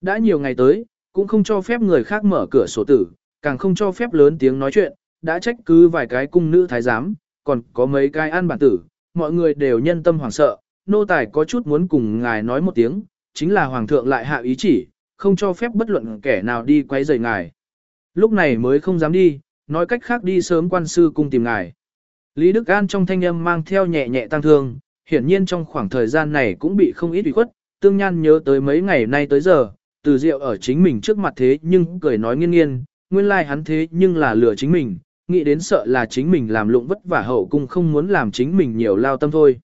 Đã nhiều ngày tới, cũng không cho phép người khác mở cửa sổ tử, càng không cho phép lớn tiếng nói chuyện, đã trách cứ vài cái cung nữ thái giám, còn có mấy cái an bản tử, mọi người đều nhân tâm hoảng sợ, nô tài có chút muốn cùng ngài nói một tiếng, chính là hoàng thượng lại hạ ý chỉ, không cho phép bất luận kẻ nào đi quấy rầy ngài. Lúc này mới không dám đi, nói cách khác đi sớm quan sư cung tìm ngài. Lý Đức An trong thanh âm mang theo nhẹ nhẹ tăng thương, hiển nhiên trong khoảng thời gian này cũng bị không ít ủy khuất, tương nhan nhớ tới mấy ngày nay tới giờ, từ rượu ở chính mình trước mặt thế nhưng cười nói nghiêng nghiêng, nguyên lai like hắn thế nhưng là lừa chính mình, nghĩ đến sợ là chính mình làm lụng vất vả hậu cung không muốn làm chính mình nhiều lao tâm thôi.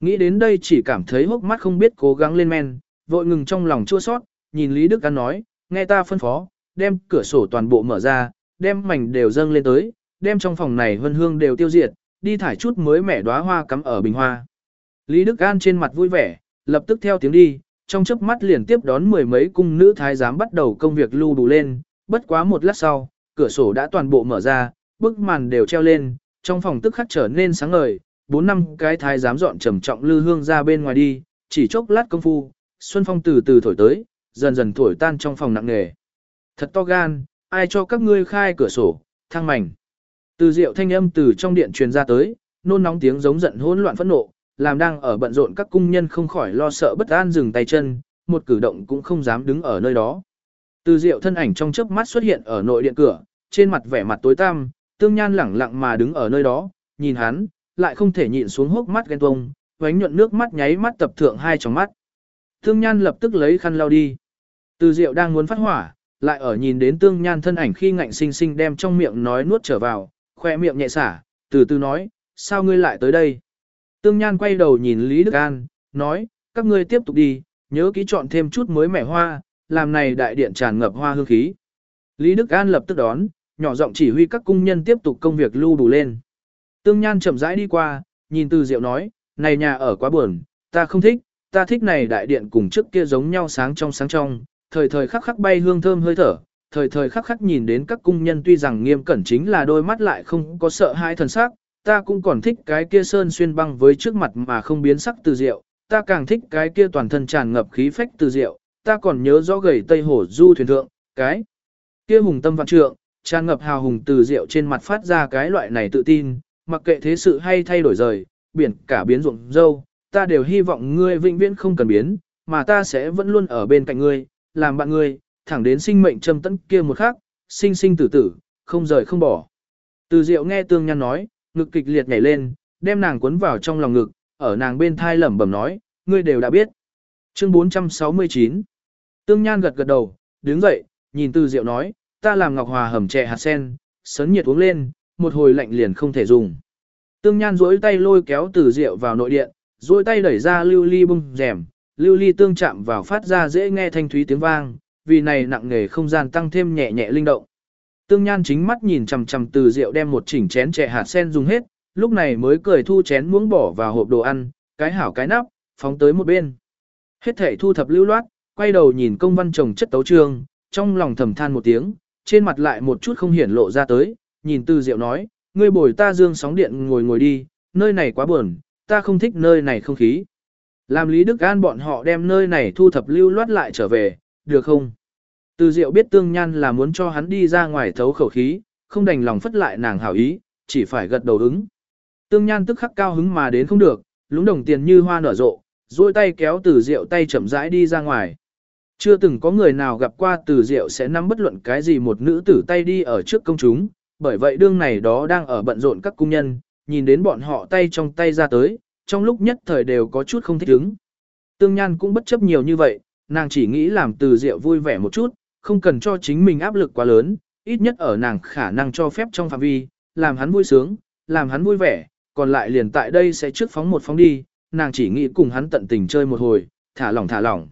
Nghĩ đến đây chỉ cảm thấy hốc mắt không biết cố gắng lên men, vội ngừng trong lòng chua sót, nhìn Lý Đức An nói, nghe ta phân phó, đem cửa sổ toàn bộ mở ra, đem mảnh đều dâng lên tới, đem trong phòng này vân hương đều tiêu diệt, đi thải chút mới mẻ đóa hoa cắm ở bình hoa. Lý Đức An trên mặt vui vẻ, lập tức theo tiếng đi, trong chớp mắt liền tiếp đón mười mấy cung nữ thái giám bắt đầu công việc lưu đủ lên, bất quá một lát sau, cửa sổ đã toàn bộ mở ra, bức màn đều treo lên, trong phòng tức khắc trở nên sáng ngời, bốn năm cái thái giám dọn trầm trọng lư hương ra bên ngoài đi, chỉ chốc lát công phu, xuân phong từ từ thổi tới, dần dần thổi tan trong phòng nặng nề. Thật to gan, ai cho các ngươi khai cửa sổ, thang mảnh. Từ rượu thanh âm từ trong điện truyền ra tới, nôn nóng tiếng giống giận hỗn loạn phẫn nộ, làm đang ở bận rộn các cung nhân không khỏi lo sợ bất an dừng tay chân, một cử động cũng không dám đứng ở nơi đó. Từ diệu thân ảnh trong chớp mắt xuất hiện ở nội điện cửa, trên mặt vẻ mặt tối tăm, tương nhan lẳng lặng mà đứng ở nơi đó, nhìn hắn, lại không thể nhịn xuống hốc mắt ghen tuông, vánh nhuận nước mắt nháy mắt tập thượng hai tròng mắt. Tương nhan lập tức lấy khăn lau đi. Từ diệu đang muốn phát hỏa, lại ở nhìn đến tương nhan thân ảnh khi ngạnh sinh sinh đem trong miệng nói nuốt trở vào, khoe miệng nhẹ xả, từ từ nói, sao ngươi lại tới đây? Tương Nhan quay đầu nhìn Lý Đức An, nói, các ngươi tiếp tục đi, nhớ kỹ chọn thêm chút mới mẻ hoa, làm này đại điện tràn ngập hoa hương khí. Lý Đức An lập tức đón, nhỏ giọng chỉ huy các cung nhân tiếp tục công việc lưu đủ lên. Tương Nhan chậm rãi đi qua, nhìn Từ Diệu nói, này nhà ở quá buồn, ta không thích, ta thích này đại điện cùng trước kia giống nhau sáng trong sáng trong, thời thời khắc khắc bay hương thơm hơi thở, thời thời khắc khắc nhìn đến các cung nhân tuy rằng nghiêm cẩn chính là đôi mắt lại không có sợ hãi thần sắc, ta cũng còn thích cái kia sơn xuyên băng với trước mặt mà không biến sắc từ diệu ta càng thích cái kia toàn thân tràn ngập khí phách từ diệu ta còn nhớ rõ gầy tây hổ du thuyền thượng, cái kia hùng tâm vạn trượng, tràn ngập hào hùng từ rượu trên mặt phát ra cái loại này tự tin, mặc kệ thế sự hay thay đổi rời, biển cả biến ruộng dâu, ta đều hy vọng ngươi vĩnh viễn không cần biến, mà ta sẽ vẫn luôn ở bên cạnh ngươi, làm bạn ngươi, thẳng đến sinh mệnh trầm tấn kia một khắc, sinh sinh tử tử, không rời không bỏ. Từ Diệu nghe Tương Nhan nói, ngực kịch liệt nhảy lên, đem nàng cuốn vào trong lòng ngực, ở nàng bên thai lẩm bẩm nói, ngươi đều đã biết. Chương 469 Tương Nhan gật gật đầu, đứng dậy, nhìn Từ Diệu nói, ta làm ngọc hòa hầm chè hạt sen, sấn nhiệt uống lên, một hồi lạnh liền không thể dùng. Tương Nhan duỗi tay lôi kéo Từ Diệu vào nội điện, duỗi tay đẩy ra lưu ly bung rèm, lưu ly tương chạm vào phát ra dễ nghe thanh thúy tiếng vang, vì này nặng nghề không gian tăng thêm nhẹ nhẹ linh động. Tương Nhan chính mắt nhìn chằm chằm từ diệu đem một chỉnh chén chè hạt sen dùng hết, lúc này mới cười thu chén muỗng bỏ vào hộp đồ ăn, cái hảo cái nắp, phóng tới một bên. Hết thể thu thập lưu loát, quay đầu nhìn công văn chồng chất tấu trương, trong lòng thầm than một tiếng, trên mặt lại một chút không hiển lộ ra tới, nhìn Từ Diệu nói, ngươi bồi ta dương sóng điện ngồi ngồi đi, nơi này quá buồn, ta không thích nơi này không khí. Làm Lý Đức An bọn họ đem nơi này thu thập lưu loát lại trở về, được không? Từ Diệu biết Tương Nhan là muốn cho hắn đi ra ngoài thấu khẩu khí, không đành lòng phất lại nàng hảo ý, chỉ phải gật đầu ứng. Tương Nhan tức khắc cao hứng mà đến không được, lúng đồng tiền như hoa nở rộ, duỗi tay kéo Từ Diệu tay chậm rãi đi ra ngoài. Chưa từng có người nào gặp qua Từ Diệu sẽ nắm bất luận cái gì một nữ tử tay đi ở trước công chúng, bởi vậy đương này đó đang ở bận rộn các cung nhân, nhìn đến bọn họ tay trong tay ra tới, trong lúc nhất thời đều có chút không thích ứng. Tương Nhan cũng bất chấp nhiều như vậy, nàng chỉ nghĩ làm Từ Diệu vui vẻ một chút, không cần cho chính mình áp lực quá lớn, ít nhất ở nàng khả năng cho phép trong phạm vi, làm hắn vui sướng, làm hắn vui vẻ, còn lại liền tại đây sẽ trước phóng một phóng đi, nàng chỉ nghĩ cùng hắn tận tình chơi một hồi, thả lỏng thả lỏng.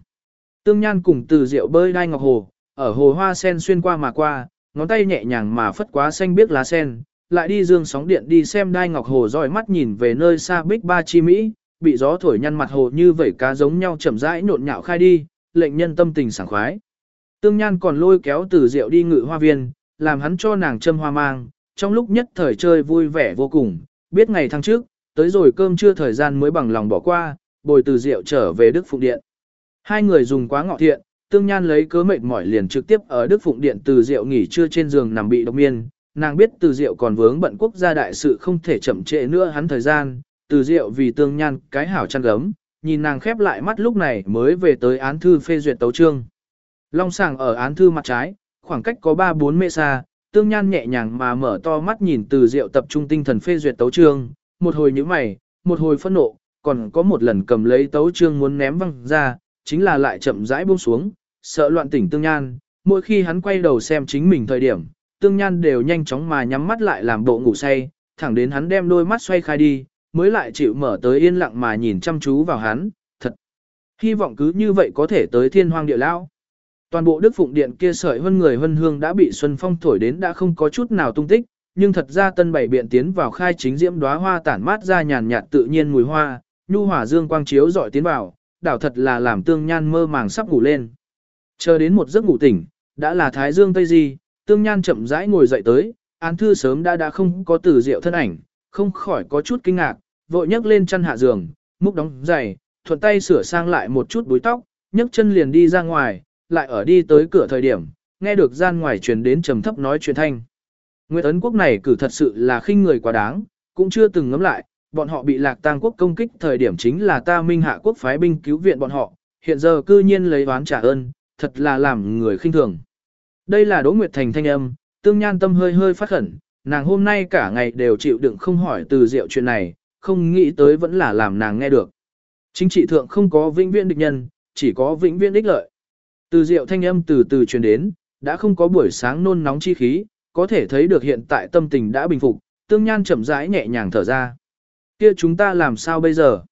Tương Nhan cùng từ rượu bơi đai ngọc hồ, ở hồ hoa sen xuyên qua mà qua, ngón tay nhẹ nhàng mà phất quá xanh biếc lá sen, lại đi dương sóng điện đi xem đai ngọc hồ dõi mắt nhìn về nơi xa bích ba chi Mỹ, bị gió thổi nhăn mặt hồ như vẩy cá giống nhau chậm rãi nhộn nhạo khai đi, lệnh nhân tâm tình sảng khoái. Tương Nhan còn lôi kéo từ rượu đi ngự hoa viên, làm hắn cho nàng châm hoa mang, trong lúc nhất thời chơi vui vẻ vô cùng, biết ngày tháng trước, tới rồi cơm trưa thời gian mới bằng lòng bỏ qua, bồi từ rượu trở về Đức Phụng Điện. Hai người dùng quá ngọ thiện, Tương Nhan lấy cớ mệt mỏi liền trực tiếp ở Đức Phụng Điện từ rượu nghỉ trưa trên giường nằm bị độc miên, nàng biết từ rượu còn vướng bận quốc gia đại sự không thể chậm trễ nữa hắn thời gian, từ rượu vì Tương Nhan cái hảo chăn gấm, nhìn nàng khép lại mắt lúc này mới về tới án thư phê duyệt tấu trương. Long sàng ở án thư mặt trái, khoảng cách có 3-4 mê xa, tương nhan nhẹ nhàng mà mở to mắt nhìn từ rượu tập trung tinh thần phê duyệt tấu trương, một hồi như mày, một hồi phẫn nộ, còn có một lần cầm lấy tấu trương muốn ném văng ra, chính là lại chậm rãi buông xuống, sợ loạn tỉnh tương nhan, mỗi khi hắn quay đầu xem chính mình thời điểm, tương nhan đều nhanh chóng mà nhắm mắt lại làm bộ ngủ say, thẳng đến hắn đem đôi mắt xoay khai đi, mới lại chịu mở tới yên lặng mà nhìn chăm chú vào hắn, thật. Hy vọng cứ như vậy có thể tới thiên hoang địa lao. Toàn bộ Đức Phụng Điện kia sợi hơn người hân hương đã bị Xuân Phong thổi đến đã không có chút nào tung tích, nhưng thật ra tân bảy biện tiến vào khai chính diễm đóa hoa tản mát ra nhàn nhạt tự nhiên mùi hoa, nhu hỏa dương quang chiếu dọi tiến vào, đảo thật là làm tương nhan mơ màng sắp ngủ lên. Chờ đến một giấc ngủ tỉnh, đã là thái dương tây di, tương nhan chậm rãi ngồi dậy tới, án thư sớm đã đã không có từ diệu thân ảnh, không khỏi có chút kinh ngạc, vội nhấc lên chăn hạ giường, múc đóng giày, thuận tay sửa sang lại một chút búi tóc, nhấc chân liền đi ra ngoài, lại ở đi tới cửa thời điểm, nghe được gian ngoài truyền đến trầm thấp nói chuyện thanh. Nguyệt Ấn quốc này cử thật sự là khinh người quá đáng, cũng chưa từng ngắm lại, bọn họ bị lạc tang quốc công kích thời điểm chính là ta minh hạ quốc phái binh cứu viện bọn họ, hiện giờ cư nhiên lấy oán trả ơn, thật là làm người khinh thường. Đây là Đỗ Nguyệt Thành thanh âm, tương nhan tâm hơi hơi phát khẩn, nàng hôm nay cả ngày đều chịu đựng không hỏi từ diệu chuyện này, không nghĩ tới vẫn là làm nàng nghe được. Chính trị thượng không có vĩnh viễn địch nhân, chỉ có vĩnh viễn ích lợi. Từ diệu thanh âm từ từ truyền đến, đã không có buổi sáng nôn nóng chi khí, có thể thấy được hiện tại tâm tình đã bình phục, tương nhan chậm rãi nhẹ nhàng thở ra. Kia chúng ta làm sao bây giờ?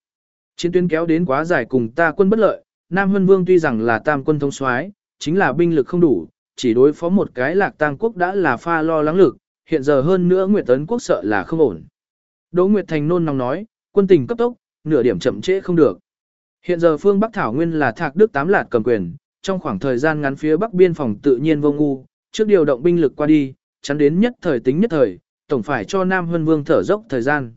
Chiến tuyến kéo đến quá dài cùng ta quân bất lợi, Nam Hân Vương tuy rằng là tam quân thông soái, chính là binh lực không đủ, chỉ đối phó một cái lạc tang quốc đã là pha lo lắng lực, hiện giờ hơn nữa Nguyệt Tấn quốc sợ là không ổn. Đỗ Nguyệt Thành nôn nóng nói, quân tình cấp tốc, nửa điểm chậm trễ không được. Hiện giờ phương Bắc Thảo Nguyên là thạc đức tám lạt cầm quyền, trong khoảng thời gian ngắn phía bắc biên phòng tự nhiên vô ngu, trước điều động binh lực qua đi, chắn đến nhất thời tính nhất thời, tổng phải cho Nam Hân Vương thở dốc thời gian.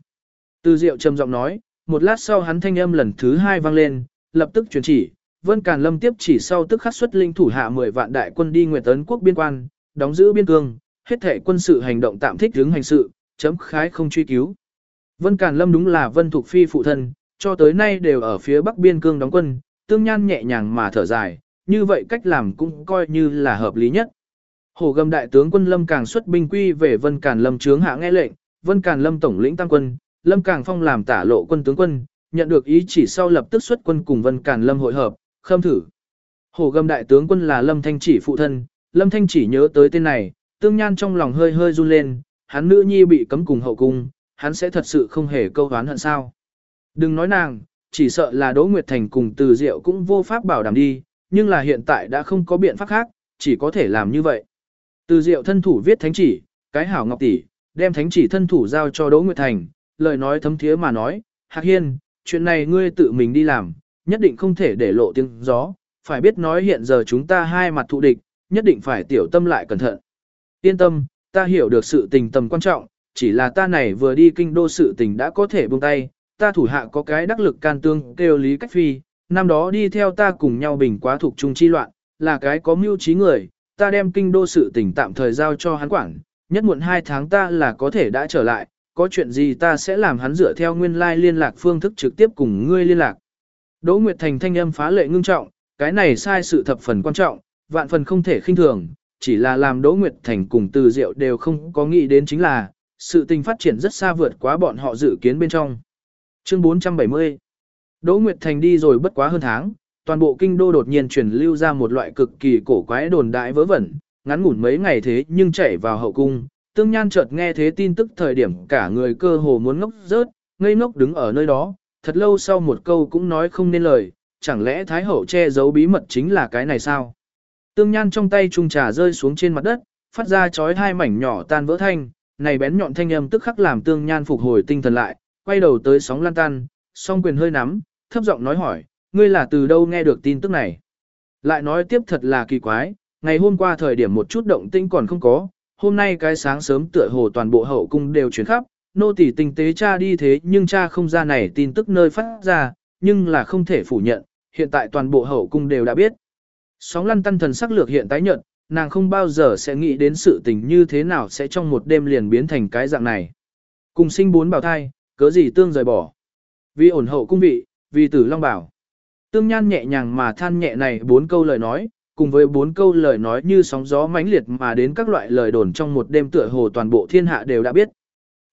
Từ Diệu trầm giọng nói, một lát sau hắn thanh âm lần thứ hai vang lên, lập tức truyền chỉ, Vân Càn Lâm tiếp chỉ sau tức khắc xuất linh thủ hạ 10 vạn đại quân đi Nguyệt Tấn quốc biên quan, đóng giữ biên cương, hết thể quân sự hành động tạm thích hướng hành sự, chấm khái không truy cứu. Vân Càn Lâm đúng là Vân Thục Phi phụ thân, cho tới nay đều ở phía bắc biên cương đóng quân, tương nhan nhẹ nhàng mà thở dài, như vậy cách làm cũng coi như là hợp lý nhất. Hồ gầm đại tướng quân Lâm Càng xuất binh quy về Vân Càn Lâm trướng hạ nghe lệnh, Vân Càn Lâm tổng lĩnh tăng quân, Lâm Càng phong làm tả lộ quân tướng quân, nhận được ý chỉ sau lập tức xuất quân cùng Vân Càn Lâm hội hợp, khâm thử. Hồ gầm đại tướng quân là Lâm Thanh Chỉ phụ thân, Lâm Thanh Chỉ nhớ tới tên này, tương nhan trong lòng hơi hơi run lên, hắn nữ nhi bị cấm cùng hậu cung, hắn sẽ thật sự không hề câu đoán hận sao. Đừng nói nàng, chỉ sợ là Đỗ Nguyệt Thành cùng Từ Diệu cũng vô pháp bảo đảm đi, nhưng là hiện tại đã không có biện pháp khác, chỉ có thể làm như vậy. Từ diệu thân thủ viết thánh chỉ, cái hảo ngọc tỷ, đem thánh chỉ thân thủ giao cho Đỗ Nguyệt Thành, lời nói thấm thiế mà nói, Hạc Hiên, chuyện này ngươi tự mình đi làm, nhất định không thể để lộ tiếng gió, phải biết nói hiện giờ chúng ta hai mặt thụ địch, nhất định phải tiểu tâm lại cẩn thận. Yên tâm, ta hiểu được sự tình tầm quan trọng, chỉ là ta này vừa đi kinh đô sự tình đã có thể buông tay, ta thủ hạ có cái đắc lực can tương kêu lý cách phi, năm đó đi theo ta cùng nhau bình quá thuộc trung chi loạn, là cái có mưu trí người, ta đem kinh đô sự tình tạm thời giao cho hắn quản, nhất muộn hai tháng ta là có thể đã trở lại, có chuyện gì ta sẽ làm hắn dựa theo nguyên lai liên lạc phương thức trực tiếp cùng ngươi liên lạc. Đỗ Nguyệt Thành thanh âm phá lệ ngưng trọng, cái này sai sự thập phần quan trọng, vạn phần không thể khinh thường, chỉ là làm Đỗ Nguyệt Thành cùng Từ Diệu đều không có nghĩ đến chính là, sự tình phát triển rất xa vượt quá bọn họ dự kiến bên trong. Chương 470 Đỗ Nguyệt Thành đi rồi bất quá hơn tháng, toàn bộ kinh đô đột nhiên truyền lưu ra một loại cực kỳ cổ quái đồn đại vớ vẩn, ngắn ngủn mấy ngày thế nhưng chảy vào hậu cung, tương nhan chợt nghe thế tin tức thời điểm cả người cơ hồ muốn ngốc rớt, ngây ngốc đứng ở nơi đó, thật lâu sau một câu cũng nói không nên lời, chẳng lẽ Thái Hậu che giấu bí mật chính là cái này sao? Tương nhan trong tay trung trà rơi xuống trên mặt đất, phát ra chói hai mảnh nhỏ tan vỡ thanh, này bén nhọn thanh âm tức khắc làm tương nhan phục hồi tinh thần lại, quay đầu tới sóng lan tan, song quyền hơi nắm, thấp giọng nói hỏi, ngươi là từ đâu nghe được tin tức này? Lại nói tiếp thật là kỳ quái, ngày hôm qua thời điểm một chút động tĩnh còn không có, hôm nay cái sáng sớm tựa hồ toàn bộ hậu cung đều chuyển khắp, nô tỳ tinh tế cha đi thế nhưng cha không ra này tin tức nơi phát ra, nhưng là không thể phủ nhận, hiện tại toàn bộ hậu cung đều đã biết. Sóng lăn tăn thần sắc lược hiện tái nhận, nàng không bao giờ sẽ nghĩ đến sự tình như thế nào sẽ trong một đêm liền biến thành cái dạng này. Cùng sinh bốn bảo thai, cớ gì tương rời bỏ. Vì ổn hậu cung vị, vì tử long bảo. Tương nhan nhẹ nhàng mà than nhẹ này bốn câu lời nói, cùng với bốn câu lời nói như sóng gió mãnh liệt mà đến các loại lời đồn trong một đêm tựa hồ toàn bộ thiên hạ đều đã biết.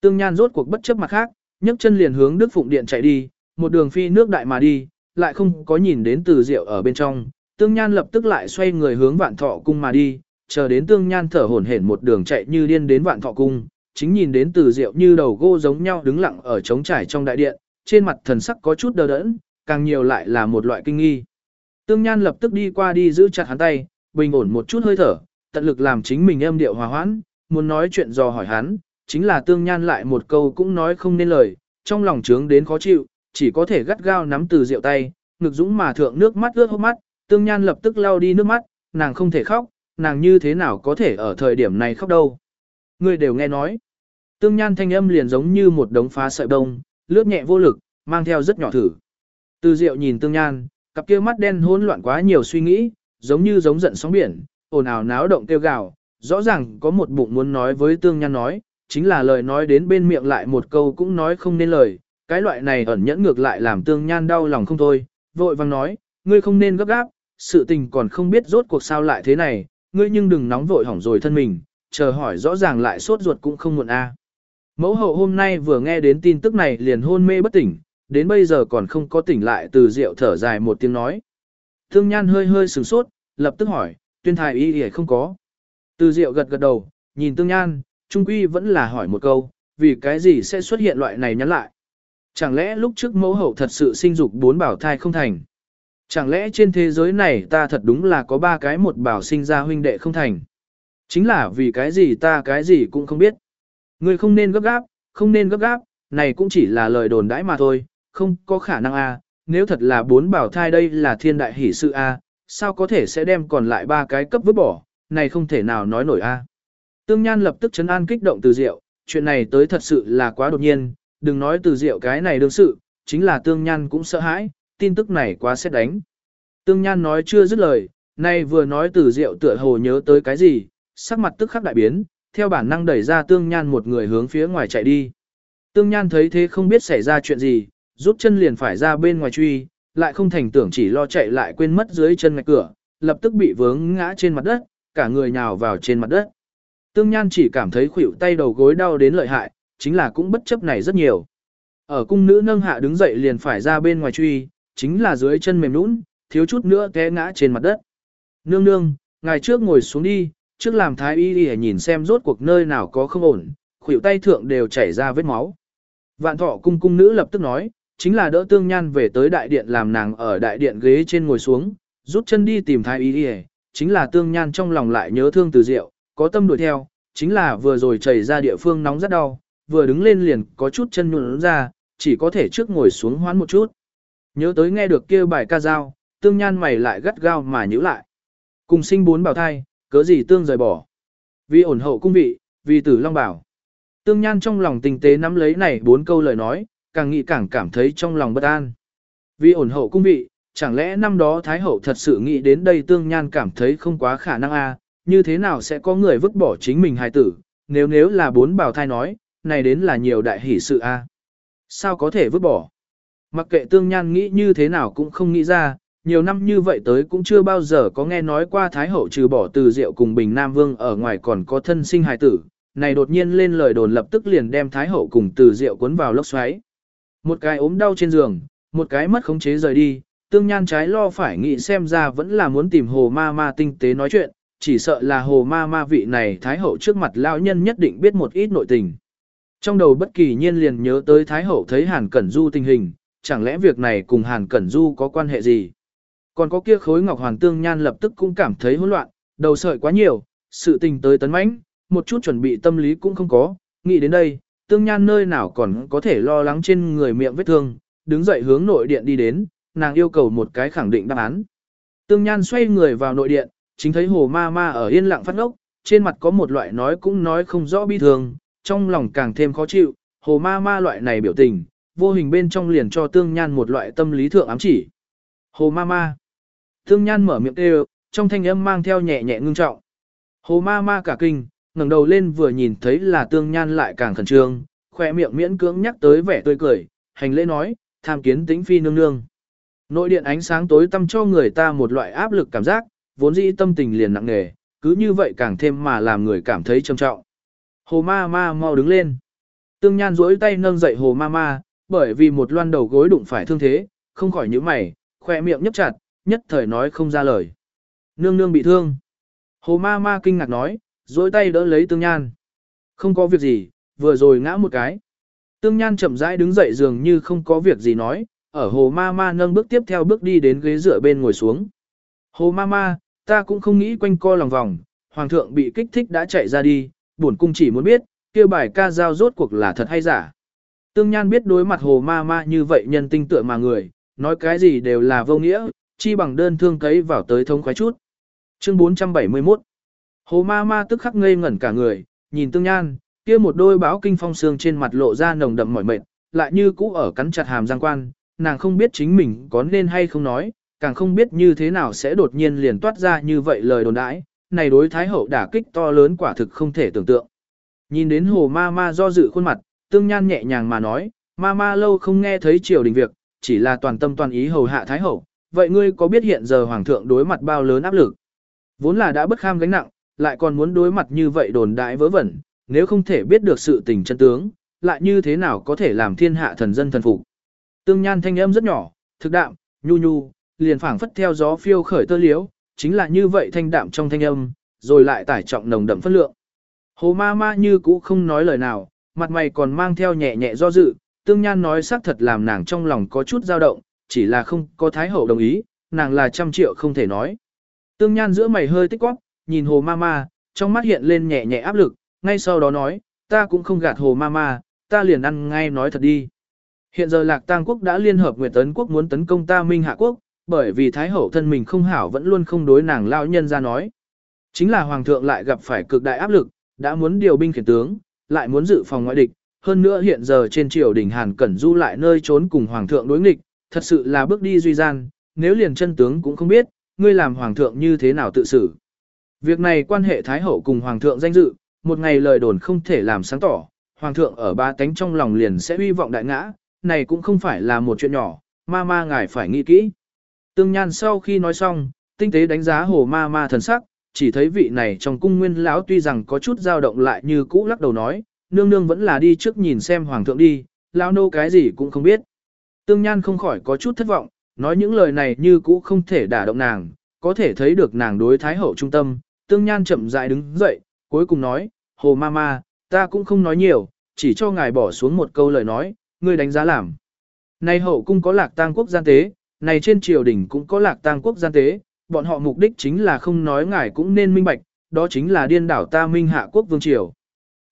Tương Nhan rốt cuộc bất chấp mặt khác, nhấc chân liền hướng Đức Phụng Điện chạy đi, một đường phi nước đại mà đi, lại không có nhìn đến từ rượu ở bên trong. Tương Nhan lập tức lại xoay người hướng Vạn Thọ cung mà đi, chờ đến Tương Nhan thở hổn hển một đường chạy như điên đến Vạn Thọ cung, chính nhìn đến từ rượu như đầu gô giống nhau đứng lặng ở trống trải trong đại điện, trên mặt thần sắc có chút đờ đẫn, càng nhiều lại là một loại kinh nghi. Tương Nhan lập tức đi qua đi giữ chặt hắn tay, bình ổn một chút hơi thở, tận lực làm chính mình âm điệu hòa hoãn, muốn nói chuyện dò hỏi hắn, chính là Tương Nhan lại một câu cũng nói không nên lời, trong lòng trướng đến khó chịu, chỉ có thể gắt gao nắm từ rượu tay, ngực dũng mà thượng nước mắt ướt hốc mắt, Tương Nhan lập tức lau đi nước mắt, nàng không thể khóc, nàng như thế nào có thể ở thời điểm này khóc đâu. Người đều nghe nói. Tương Nhan thanh âm liền giống như một đống phá sợi đông, lướt nhẹ vô lực, mang theo rất nhỏ thử. Từ Diệu nhìn Tương Nhan, cặp kia mắt đen hỗn loạn quá nhiều suy nghĩ, giống như giống giận sóng biển, ồn ào náo động kêu gào, rõ ràng có một bụng muốn nói với Tương Nhan nói, chính là lời nói đến bên miệng lại một câu cũng nói không nên lời, cái loại này ẩn nhẫn ngược lại làm Tương Nhan đau lòng không thôi, vội vang nói, ngươi không nên gấp gáp, sự tình còn không biết rốt cuộc sao lại thế này, ngươi nhưng đừng nóng vội hỏng rồi thân mình, chờ hỏi rõ ràng lại sốt ruột cũng không muộn a. Mẫu hậu hôm nay vừa nghe đến tin tức này liền hôn mê bất tỉnh, đến bây giờ còn không có tỉnh lại từ rượu thở dài một tiếng nói. Thương nhan hơi hơi sửng sốt, lập tức hỏi, tuyên thái y y không có. Từ rượu gật gật đầu, nhìn tương nhan, trung quy vẫn là hỏi một câu, vì cái gì sẽ xuất hiện loại này nhắn lại. Chẳng lẽ lúc trước mẫu hậu thật sự sinh dục bốn bảo thai không thành? Chẳng lẽ trên thế giới này ta thật đúng là có ba cái một bảo sinh ra huynh đệ không thành? Chính là vì cái gì ta cái gì cũng không biết. Người không nên gấp gáp, không nên gấp gáp, này cũng chỉ là lời đồn đãi mà thôi, không có khả năng a. nếu thật là bốn bảo thai đây là thiên đại hỷ sự a, sao có thể sẽ đem còn lại ba cái cấp vứt bỏ, này không thể nào nói nổi a. Tương Nhan lập tức chấn an kích động từ diệu, chuyện này tới thật sự là quá đột nhiên, đừng nói từ diệu cái này đương sự, chính là Tương Nhan cũng sợ hãi, tin tức này quá xét đánh. Tương Nhan nói chưa dứt lời, nay vừa nói từ diệu tựa hồ nhớ tới cái gì, sắc mặt tức khắc đại biến, theo bản năng đẩy ra Tương Nhan một người hướng phía ngoài chạy đi. Tương Nhan thấy thế không biết xảy ra chuyện gì, rút chân liền phải ra bên ngoài truy, lại không thành tưởng chỉ lo chạy lại quên mất dưới chân ngạch cửa, lập tức bị vướng ngã trên mặt đất, cả người nhào vào trên mặt đất. Tương Nhan chỉ cảm thấy khuỷu tay đầu gối đau đến lợi hại, chính là cũng bất chấp này rất nhiều. Ở cung nữ nâng hạ đứng dậy liền phải ra bên ngoài truy, chính là dưới chân mềm nũng, thiếu chút nữa té ngã trên mặt đất. Nương nương, ngài trước ngồi xuống đi, trước làm thái y đi nhìn xem rốt cuộc nơi nào có không ổn, khuỷu tay thượng đều chảy ra vết máu. Vạn thọ cung cung nữ lập tức nói, chính là đỡ tương nhan về tới đại điện làm nàng ở đại điện ghế trên ngồi xuống, rút chân đi tìm thái y y chính là tương nhan trong lòng lại nhớ thương từ diệu có tâm đuổi theo, chính là vừa rồi chảy ra địa phương nóng rất đau, vừa đứng lên liền có chút chân nhuận ra, chỉ có thể trước ngồi xuống hoán một chút. Nhớ tới nghe được kia bài ca dao, tương nhan mày lại gắt gao mà nhíu lại. Cùng sinh bốn bảo thai, cớ gì tương rời bỏ. Vì ổn hậu cung vị, vì tử long bảo. Tương nhan trong lòng tình tế nắm lấy này bốn câu lời nói, càng nghĩ càng cảm thấy trong lòng bất an. Vì ổn hậu cung vị, chẳng lẽ năm đó Thái Hậu thật sự nghĩ đến đây tương nhan cảm thấy không quá khả năng a như thế nào sẽ có người vứt bỏ chính mình hài tử, nếu nếu là bốn bảo thai nói, này đến là nhiều đại hỷ sự a Sao có thể vứt bỏ? Mặc kệ tương nhan nghĩ như thế nào cũng không nghĩ ra, nhiều năm như vậy tới cũng chưa bao giờ có nghe nói qua Thái Hậu trừ bỏ từ diệu cùng Bình Nam Vương ở ngoài còn có thân sinh hài tử, này đột nhiên lên lời đồn lập tức liền đem Thái Hậu cùng từ diệu cuốn vào lốc xoáy. Một cái ốm đau trên giường, một cái mất khống chế rời đi, tương nhan trái lo phải nghĩ xem ra vẫn là muốn tìm hồ ma ma tinh tế nói chuyện, chỉ sợ là hồ ma ma vị này Thái Hậu trước mặt lão nhân nhất định biết một ít nội tình. Trong đầu bất kỳ nhiên liền nhớ tới Thái Hậu thấy Hàn Cẩn Du tình hình, chẳng lẽ việc này cùng Hàn Cẩn Du có quan hệ gì? Còn có kia khối ngọc hoàn tương nhan lập tức cũng cảm thấy hỗn loạn, đầu sợi quá nhiều, sự tình tới tấn mãnh, một chút chuẩn bị tâm lý cũng không có, nghĩ đến đây, tương nhan nơi nào còn có thể lo lắng trên người miệng vết thương, đứng dậy hướng nội điện đi đến, nàng yêu cầu một cái khẳng định đáp án. Tương nhan xoay người vào nội điện, chính thấy hồ ma ma ở yên lặng phát ngốc, trên mặt có một loại nói cũng nói không rõ bi thường, trong lòng càng thêm khó chịu, hồ ma ma loại này biểu tình, vô hình bên trong liền cho tương nhan một loại tâm lý thượng ám chỉ. Hồ ma ma. Tương nhan mở miệng kêu, trong thanh âm mang theo nhẹ nhẹ ngưng trọng. Hồ ma ma cả kinh, ngẩng đầu lên vừa nhìn thấy là tương nhan lại càng khẩn trương, khỏe miệng miễn cưỡng nhắc tới vẻ tươi cười, hành lễ nói, tham kiến tĩnh phi nương nương. Nội điện ánh sáng tối tăm cho người ta một loại áp lực cảm giác, vốn dĩ tâm tình liền nặng nề, cứ như vậy càng thêm mà làm người cảm thấy trầm trọng. Hồ ma ma mau đứng lên. Tương Nhan duỗi tay nâng dậy hồ ma ma, bởi vì một loan đầu gối đụng phải thương thế, không khỏi nhíu mày, khoe miệng nhấp chặt, nhất thời nói không ra lời. Nương nương bị thương. Hồ ma ma kinh ngạc nói, dối tay đỡ lấy Tương Nhan. Không có việc gì, vừa rồi ngã một cái. Tương Nhan chậm rãi đứng dậy dường như không có việc gì nói, ở hồ ma ma nâng bước tiếp theo bước đi đến ghế dựa bên ngồi xuống. Hồ ma ma, ta cũng không nghĩ quanh co lòng vòng, hoàng thượng bị kích thích đã chạy ra đi, bổn cung chỉ muốn biết, kia bài ca giao rốt cuộc là thật hay giả. Tương Nhan biết đối mặt hồ ma ma như vậy nhân tinh tựa mà người, nói cái gì đều là vô nghĩa, chi bằng đơn thương cấy vào tới thống khoái chút. Chương 471 Hồ ma ma tức khắc ngây ngẩn cả người, nhìn Tương Nhan, kia một đôi báo kinh phong xương trên mặt lộ ra nồng đậm mỏi mệt, lại như cũ ở cắn chặt hàm giang quan, nàng không biết chính mình có nên hay không nói, càng không biết như thế nào sẽ đột nhiên liền toát ra như vậy lời đồn đãi, này đối thái hậu đả kích to lớn quả thực không thể tưởng tượng. Nhìn đến hồ ma ma do dự khuôn mặt, tương nhan nhẹ nhàng mà nói, ma ma lâu không nghe thấy triều đình việc, chỉ là toàn tâm toàn ý hầu hạ thái hậu, vậy ngươi có biết hiện giờ hoàng thượng đối mặt bao lớn áp lực? Vốn là đã bất kham gánh nặng, lại còn muốn đối mặt như vậy đồn đại vớ vẩn, nếu không thể biết được sự tình chân tướng, lại như thế nào có thể làm thiên hạ thần dân thần phục. Tương nhan thanh âm rất nhỏ, thực đạm, nhu nhu, liền phảng phất theo gió phiêu khởi tơ liễu chính là như vậy thanh đạm trong thanh âm, rồi lại tải trọng nồng đậm phân lượng. Hồ ma ma như cũ không nói lời nào, mặt mày còn mang theo nhẹ nhẹ do dự, tương nhan nói xác thật làm nàng trong lòng có chút dao động, chỉ là không có thái hậu đồng ý, nàng là trăm triệu không thể nói. Tương nhan giữa mày hơi tích quắc, nhìn hồ ma ma, trong mắt hiện lên nhẹ nhẹ áp lực, ngay sau đó nói, ta cũng không gạt hồ ma ma, ta liền ăn ngay nói thật đi. Hiện giờ Lạc Tang quốc đã liên hợp Nguyệt Tấn quốc muốn tấn công ta Minh Hạ quốc, bởi vì Thái hậu thân mình không hảo vẫn luôn không đối nàng lao nhân ra nói. Chính là Hoàng thượng lại gặp phải cực đại áp lực, đã muốn điều binh khiển tướng, lại muốn dự phòng ngoại địch, hơn nữa hiện giờ trên triều đình Hàn Cẩn Du lại nơi trốn cùng Hoàng thượng đối nghịch, thật sự là bước đi duy gian, nếu liền chân tướng cũng không biết, ngươi làm Hoàng thượng như thế nào tự xử. Việc này quan hệ Thái hậu cùng Hoàng thượng danh dự, một ngày lời đồn không thể làm sáng tỏ, Hoàng thượng ở ba tánh trong lòng liền sẽ uy vọng đại ngã, này cũng không phải là một chuyện nhỏ, ma ma ngài phải nghĩ kỹ. Tương Nhan sau khi nói xong, tinh tế đánh giá hồ ma ma thần sắc, chỉ thấy vị này trong cung nguyên lão tuy rằng có chút dao động lại như cũ lắc đầu nói, nương nương vẫn là đi trước nhìn xem hoàng thượng đi, lão nô cái gì cũng không biết. Tương Nhan không khỏi có chút thất vọng, nói những lời này như cũ không thể đả động nàng, có thể thấy được nàng đối thái hậu trung tâm. Tương Nhan chậm rãi đứng dậy, cuối cùng nói, hồ mama ta cũng không nói nhiều, chỉ cho ngài bỏ xuống một câu lời nói, ngươi đánh giá làm. Này hậu cung có lạc tang quốc gian tế, này trên triều đình cũng có lạc tang quốc gian tế, bọn họ mục đích chính là không nói ngài cũng nên minh bạch, đó chính là điên đảo ta minh hạ quốc vương triều.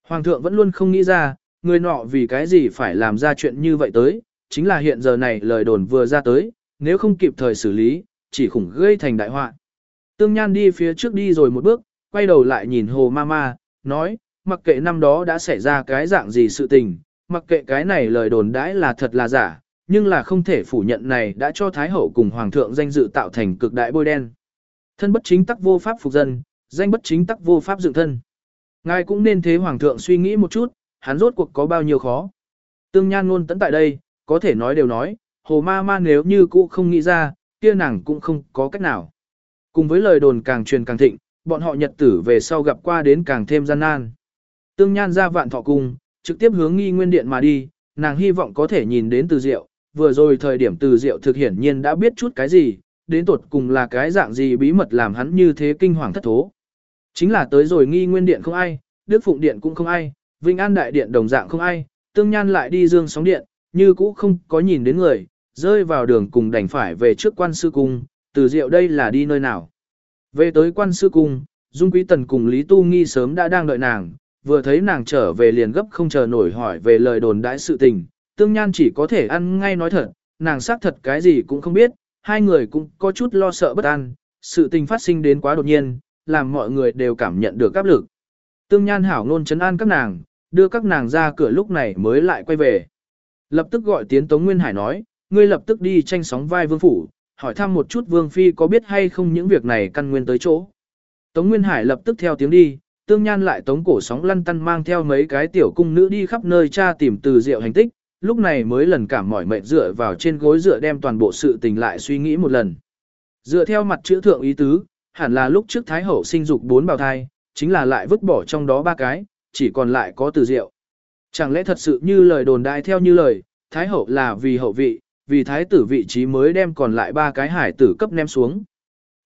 Hoàng thượng vẫn luôn không nghĩ ra, người nọ vì cái gì phải làm ra chuyện như vậy tới, chính là hiện giờ này lời đồn vừa ra tới, nếu không kịp thời xử lý, chỉ khủng gây thành đại họa. Tương Nhan đi phía trước đi rồi một bước, quay đầu lại nhìn Hồ Mama, nói, mặc kệ năm đó đã xảy ra cái dạng gì sự tình, mặc kệ cái này lời đồn đãi là thật là giả, nhưng là không thể phủ nhận này đã cho Thái Hậu cùng Hoàng thượng danh dự tạo thành cực đại bôi đen. Thân bất chính tắc vô pháp phục dân, danh bất chính tắc vô pháp dựng thân. Ngài cũng nên thế Hoàng thượng suy nghĩ một chút, hắn rốt cuộc có bao nhiêu khó. Tương Nhan luôn tấn tại đây, có thể nói đều nói, Hồ Ma Ma nếu như cũ không nghĩ ra, kia nàng cũng không có cách nào. Cùng với lời đồn càng truyền càng thịnh, bọn họ nhật tử về sau gặp qua đến càng thêm gian nan. Tương Nhan ra vạn thọ cung, trực tiếp hướng nghi nguyên điện mà đi, nàng hy vọng có thể nhìn đến từ diệu, vừa rồi thời điểm từ diệu thực hiển nhiên đã biết chút cái gì, đến tột cùng là cái dạng gì bí mật làm hắn như thế kinh hoàng thất thố. Chính là tới rồi nghi nguyên điện không ai, Đức Phụng điện cũng không ai, Vinh An đại điện đồng dạng không ai, Tương Nhan lại đi dương sóng điện, như cũ không có nhìn đến người, rơi vào đường cùng đành phải về trước quan sư cung, từ diệu đây là đi nơi nào. Về tới quan sư cung, Dung Quý Tần cùng Lý Tu Nghi sớm đã đang đợi nàng, vừa thấy nàng trở về liền gấp không chờ nổi hỏi về lời đồn đãi sự tình, tương nhan chỉ có thể ăn ngay nói thật, nàng xác thật cái gì cũng không biết, hai người cũng có chút lo sợ bất an, sự tình phát sinh đến quá đột nhiên, làm mọi người đều cảm nhận được áp lực. Tương nhan hảo ngôn chấn an các nàng, đưa các nàng ra cửa lúc này mới lại quay về. Lập tức gọi tiến Tống Nguyên Hải nói, ngươi lập tức đi tranh sóng vai vương phủ, hỏi thăm một chút vương phi có biết hay không những việc này căn nguyên tới chỗ. Tống Nguyên Hải lập tức theo tiếng đi, tương nhan lại tống cổ sóng lăn tăn mang theo mấy cái tiểu cung nữ đi khắp nơi tra tìm từ diệu hành tích, lúc này mới lần cảm mỏi mệt dựa vào trên gối dựa đem toàn bộ sự tình lại suy nghĩ một lần. Dựa theo mặt chữ thượng ý tứ, hẳn là lúc trước Thái Hậu sinh dục bốn bào thai, chính là lại vứt bỏ trong đó ba cái, chỉ còn lại có từ diệu. Chẳng lẽ thật sự như lời đồn đại theo như lời, Thái Hậu là vì hậu vị, vì Thái tử vị trí mới đem còn lại ba cái hải tử cấp ném xuống.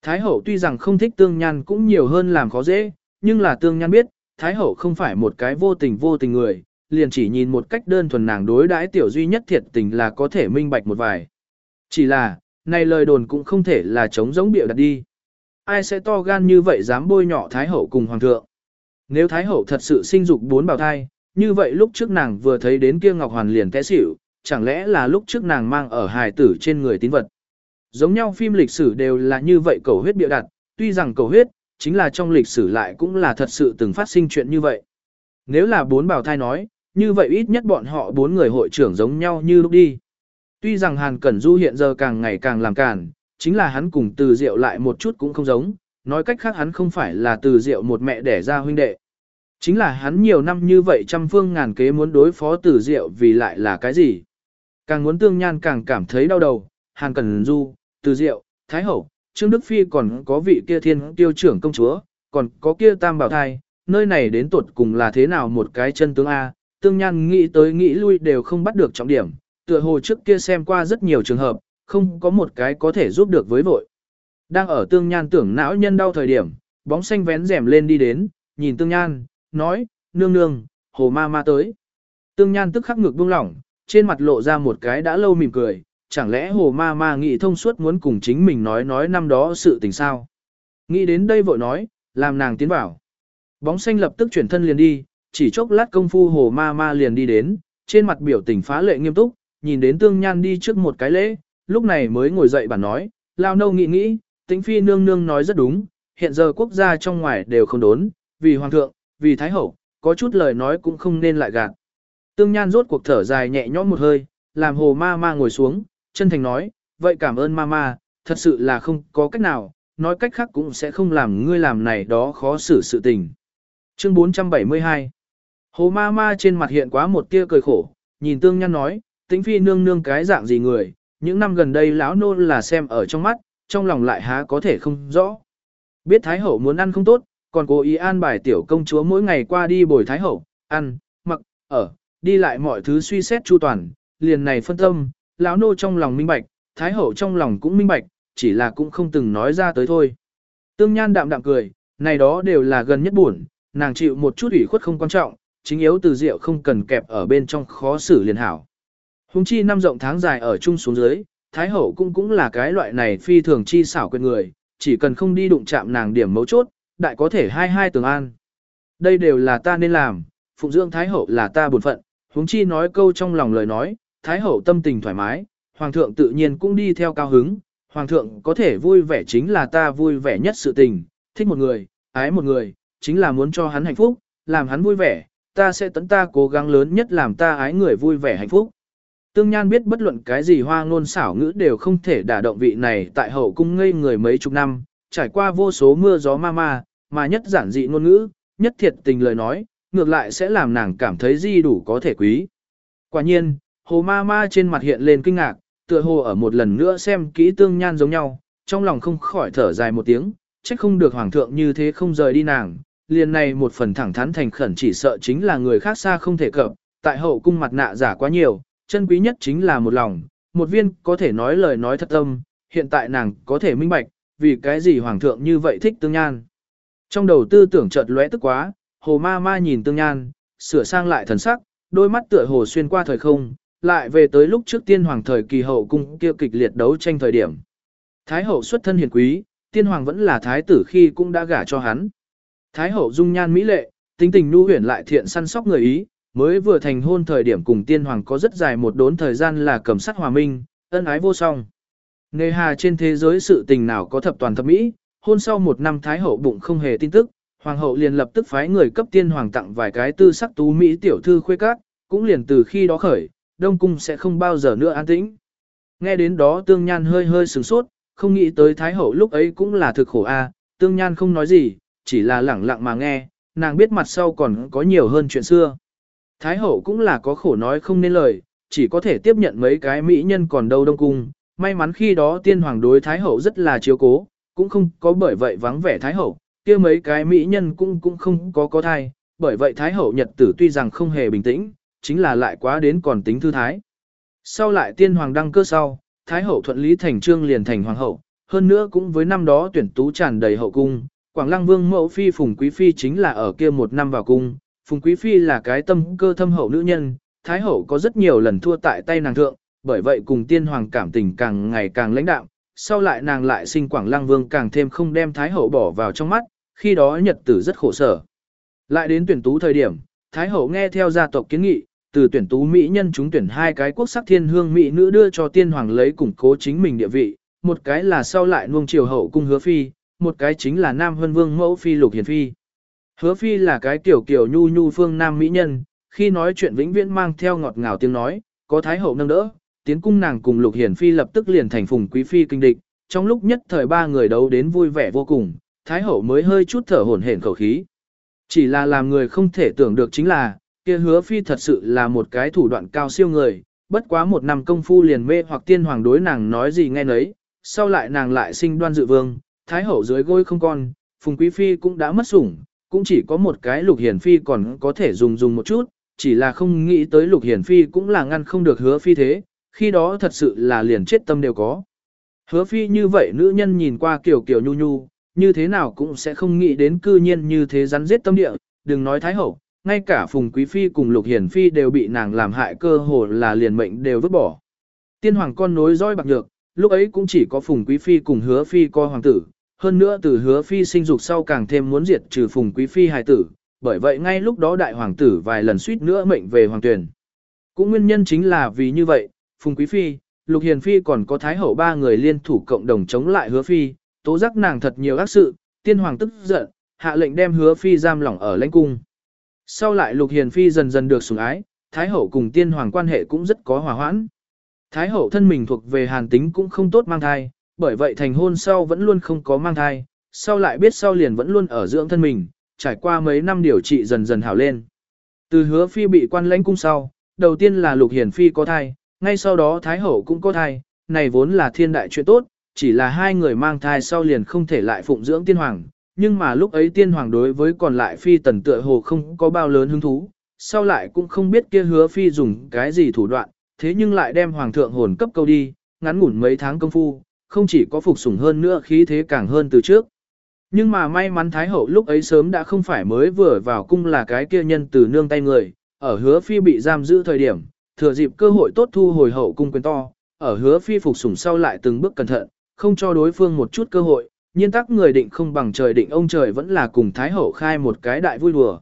Thái Hậu tuy rằng không thích tương nhan cũng nhiều hơn làm khó dễ, nhưng là tương nhan biết, Thái Hậu không phải một cái vô tình vô tình người, liền chỉ nhìn một cách đơn thuần nàng đối đãi tiểu duy nhất thiệt tình là có thể minh bạch một vài. Chỉ là, này lời đồn cũng không thể là chống giống bịa đặt đi. Ai sẽ to gan như vậy dám bôi nhọ Thái Hậu cùng Hoàng thượng? Nếu Thái Hậu thật sự sinh dục bốn bào thai, như vậy lúc trước nàng vừa thấy đến kia Ngọc Hoàn liền té xỉu, chẳng lẽ là lúc trước nàng mang ở hài tử trên người tín vật. Giống nhau phim lịch sử đều là như vậy cầu huyết bịa đặt, tuy rằng cầu huyết, chính là trong lịch sử lại cũng là thật sự từng phát sinh chuyện như vậy. Nếu là bốn bào thai nói, như vậy ít nhất bọn họ bốn người hội trưởng giống nhau như lúc đi. Tuy rằng Hàn Cẩn Du hiện giờ càng ngày càng làm càn, chính là hắn cùng từ diệu lại một chút cũng không giống, nói cách khác hắn không phải là từ diệu một mẹ đẻ ra huynh đệ. Chính là hắn nhiều năm như vậy trăm phương ngàn kế muốn đối phó từ diệu vì lại là cái gì. Càng muốn tương nhan càng cảm thấy đau đầu, Hàn Cẩn Du, từ diệu, Thái Hậu, Trương Đức Phi còn có vị kia thiên tiêu trưởng công chúa, còn có kia tam bảo thai, nơi này đến tuột cùng là thế nào một cái chân tướng A, tương nhan nghĩ tới nghĩ lui đều không bắt được trọng điểm, tựa hồ trước kia xem qua rất nhiều trường hợp, không có một cái có thể giúp được với vội. Đang ở tương nhan tưởng não nhân đau thời điểm, bóng xanh vén rèm lên đi đến, nhìn tương nhan, nói, nương nương, hồ ma ma tới. Tương nhan tức khắc ngực buông lỏng, trên mặt lộ ra một cái đã lâu mỉm cười, chẳng lẽ hồ ma ma nghĩ thông suốt muốn cùng chính mình nói nói năm đó sự tình sao. Nghĩ đến đây vội nói, làm nàng tiến vào. Bóng xanh lập tức chuyển thân liền đi, chỉ chốc lát công phu hồ ma ma liền đi đến, trên mặt biểu tình phá lệ nghiêm túc, nhìn đến tương nhan đi trước một cái lễ, lúc này mới ngồi dậy bản nói, lao nâu nghĩ nghĩ, tĩnh phi nương nương nói rất đúng, hiện giờ quốc gia trong ngoài đều không đốn, vì hoàng thượng, vì thái hậu, có chút lời nói cũng không nên lại gạt. Tương nhan rốt cuộc thở dài nhẹ nhõm một hơi, làm hồ ma ma ngồi xuống, chân thành nói, vậy cảm ơn ma ma, thật sự là không có cách nào, nói cách khác cũng sẽ không làm ngươi làm này đó khó xử sự tình. Chương 472 Hồ ma ma trên mặt hiện quá một tia cười khổ, nhìn tương Nhan nói, tĩnh phi nương nương cái dạng gì người, những năm gần đây lão nô là xem ở trong mắt, trong lòng lại há có thể không rõ. Biết Thái Hậu muốn ăn không tốt, còn cố ý an bài tiểu công chúa mỗi ngày qua đi bồi Thái Hậu, ăn, mặc, ở, đi lại mọi thứ suy xét chu toàn, liền này phân tâm, lão nô trong lòng minh bạch, Thái Hậu trong lòng cũng minh bạch, chỉ là cũng không từng nói ra tới thôi. Tương Nhan đạm đạm cười, này đó đều là gần nhất buồn, nàng chịu một chút ủy khuất không quan trọng, chính yếu từ rượu không cần kẹp ở bên trong khó xử liền hảo. Hùng chi năm rộng tháng dài ở chung xuống dưới, Thái Hậu cũng cũng là cái loại này phi thường chi xảo quyền người, chỉ cần không đi đụng chạm nàng điểm mấu chốt, đại có thể hai hai tường an. Đây đều là ta nên làm, phụng dưỡng Thái Hậu là ta buồn phận, huống chi nói câu trong lòng lời nói, Thái hậu tâm tình thoải mái, Hoàng thượng tự nhiên cũng đi theo cao hứng, Hoàng thượng có thể vui vẻ chính là ta vui vẻ nhất sự tình, thích một người, ái một người, chính là muốn cho hắn hạnh phúc, làm hắn vui vẻ, ta sẽ tấn ta cố gắng lớn nhất làm ta ái người vui vẻ hạnh phúc. Tương Nhan biết bất luận cái gì hoa ngôn xảo ngữ đều không thể đả động vị này tại hậu cung ngây người mấy chục năm, trải qua vô số mưa gió ma ma, mà nhất giản dị ngôn ngữ, nhất thiệt tình lời nói, ngược lại sẽ làm nàng cảm thấy di đủ có thể quý. Quả nhiên, hồ ma ma trên mặt hiện lên kinh ngạc, tựa hồ ở một lần nữa xem kỹ tương nhan giống nhau, trong lòng không khỏi thở dài một tiếng, trách không được hoàng thượng như thế không rời đi nàng, liền này một phần thẳng thắn thành khẩn chỉ sợ chính là người khác xa không thể cập, tại hậu cung mặt nạ giả quá nhiều, chân quý nhất chính là một lòng, một viên có thể nói lời nói thật tâm, hiện tại nàng có thể minh bạch, vì cái gì hoàng thượng như vậy thích tương nhan. Trong đầu tư tưởng chợt lóe tức quá, hồ ma ma nhìn tương nhan, sửa sang lại thần sắc, đôi mắt tựa hồ xuyên qua thời không, lại về tới lúc trước tiên hoàng thời kỳ hậu cung kia kịch liệt đấu tranh thời điểm. Thái hậu xuất thân hiền quý, tiên hoàng vẫn là thái tử khi cũng đã gả cho hắn. Thái hậu dung nhan mỹ lệ, tính tình nhu huyền lại thiện săn sóc người ý, mới vừa thành hôn thời điểm cùng tiên hoàng có rất dài một đốn thời gian là cầm sắt hòa minh, ân ái vô song. Nghề hà trên thế giới sự tình nào có thập toàn thập mỹ, hôn sau một năm thái hậu bụng không hề tin tức, hoàng hậu liền lập tức phái người cấp tiên hoàng tặng vài cái tư sắc tú mỹ tiểu thư khuê các, cũng liền từ khi đó khởi, đông cung sẽ không bao giờ nữa an tĩnh. Nghe đến đó tương nhan hơi hơi sửng sốt, không nghĩ tới thái hậu lúc ấy cũng là thực khổ a, tương nhan không nói gì, chỉ là lẳng lặng mà nghe, nàng biết mặt sau còn có nhiều hơn chuyện xưa. Thái hậu cũng là có khổ nói không nên lời, chỉ có thể tiếp nhận mấy cái mỹ nhân còn đâu đông cung, may mắn khi đó tiên hoàng đối thái hậu rất là chiếu cố, cũng không có bởi vậy vắng vẻ thái hậu, kia mấy cái mỹ nhân cũng cũng không có có thai, bởi vậy thái hậu nhật tử tuy rằng không hề bình tĩnh, chính là lại quá đến còn tính thư thái. Sau lại tiên hoàng đăng cơ sau, thái hậu thuận lý thành trương liền thành hoàng hậu, hơn nữa cũng với năm đó tuyển tú tràn đầy hậu cung, Quảng Lăng Vương mẫu phi Phùng Quý phi chính là ở kia một năm vào cung, Phùng Quý phi là cái tâm cơ thâm hậu nữ nhân, thái hậu có rất nhiều lần thua tại tay nàng thượng, bởi vậy cùng tiên hoàng cảm tình càng ngày càng lãnh đạm, sau lại nàng lại sinh Quảng Lăng Vương càng thêm không đem thái hậu bỏ vào trong mắt, khi đó nhật tử rất khổ sở. Lại đến tuyển tú thời điểm, thái hậu nghe theo gia tộc kiến nghị, từ tuyển tú mỹ nhân chúng tuyển hai cái quốc sắc thiên hương mỹ nữ đưa cho tiên hoàng lấy củng cố chính mình địa vị, một cái là sau lại nuông triều hậu cung hứa phi, một cái chính là nam hân vương mẫu phi lục hiền phi. Hứa phi là cái tiểu kiểu nhu nhu phương nam mỹ nhân, khi nói chuyện vĩnh viễn mang theo ngọt ngào tiếng nói, có thái hậu nâng đỡ, tiến cung nàng cùng lục hiền phi lập tức liền thành phùng quý phi kinh địch, trong lúc nhất thời ba người đấu đến vui vẻ vô cùng, thái hậu mới hơi chút thở hổn hển khẩu khí. Chỉ là làm người không thể tưởng được chính là, kia hứa phi thật sự là một cái thủ đoạn cao siêu người, bất quá một năm công phu liền mê hoặc tiên hoàng đối nàng nói gì nghe nấy, sau lại nàng lại sinh đoan dự vương, thái hậu dưới gối không con, phùng quý phi cũng đã mất sủng, cũng chỉ có một cái lục hiển phi còn có thể dùng dùng một chút, chỉ là không nghĩ tới lục hiển phi cũng là ngăn không được hứa phi thế, khi đó thật sự là liền chết tâm đều có. Hứa phi như vậy nữ nhân nhìn qua kiểu kiểu nhu nhu, như thế nào cũng sẽ không nghĩ đến cư nhiên như thế rắn giết tâm địa, đừng nói thái hậu, ngay cả Phùng Quý Phi cùng Lục Hiển Phi đều bị nàng làm hại cơ hồ là liền mệnh đều vứt bỏ. Tiên hoàng con nối roi bạc nhược, lúc ấy cũng chỉ có Phùng Quý Phi cùng Hứa Phi coi hoàng tử, hơn nữa từ Hứa Phi sinh dục sau càng thêm muốn diệt trừ Phùng Quý Phi hài tử, bởi vậy ngay lúc đó đại hoàng tử vài lần suýt nữa mệnh về hoàng tuyển. Cũng nguyên nhân chính là vì như vậy, Phùng Quý Phi, Lục Hiền Phi còn có Thái Hậu ba người liên thủ cộng đồng chống lại Hứa Phi, tố giác nàng thật nhiều ác sự, tiên hoàng tức giận, hạ lệnh đem Hứa Phi giam lỏng ở lãnh cung. Sau lại Lục Hiền Phi dần dần được sủng ái, Thái Hậu cùng tiên hoàng quan hệ cũng rất có hòa hoãn. Thái Hậu thân mình thuộc về hàn tính cũng không tốt mang thai, bởi vậy thành hôn sau vẫn luôn không có mang thai, sau lại biết sau liền vẫn luôn ở dưỡng thân mình, trải qua mấy năm điều trị dần dần hảo lên. Từ hứa phi bị quan lãnh cung sau, đầu tiên là Lục Hiền Phi có thai, ngay sau đó Thái Hậu cũng có thai, này vốn là thiên đại chuyện tốt, chỉ là hai người mang thai sau liền không thể lại phụng dưỡng tiên hoàng, nhưng mà lúc ấy tiên hoàng đối với còn lại phi tần tựa hồ không có bao lớn hứng thú, sau lại cũng không biết kia hứa phi dùng cái gì thủ đoạn, thế nhưng lại đem hoàng thượng hồn cấp câu đi, ngắn ngủn mấy tháng công phu, không chỉ có phục sủng hơn nữa khí thế càng hơn từ trước. Nhưng mà may mắn Thái Hậu lúc ấy sớm đã không phải mới vừa vào cung là cái kia nhân từ nương tay người, ở hứa phi bị giam giữ thời điểm, thừa dịp cơ hội tốt thu hồi hậu cung quyền to, ở hứa phi phục sủng sau lại từng bước cẩn thận, không cho đối phương một chút cơ hội, nhiên tắc người định không bằng trời định ông trời vẫn là cùng Thái Hậu khai một cái đại vui đùa.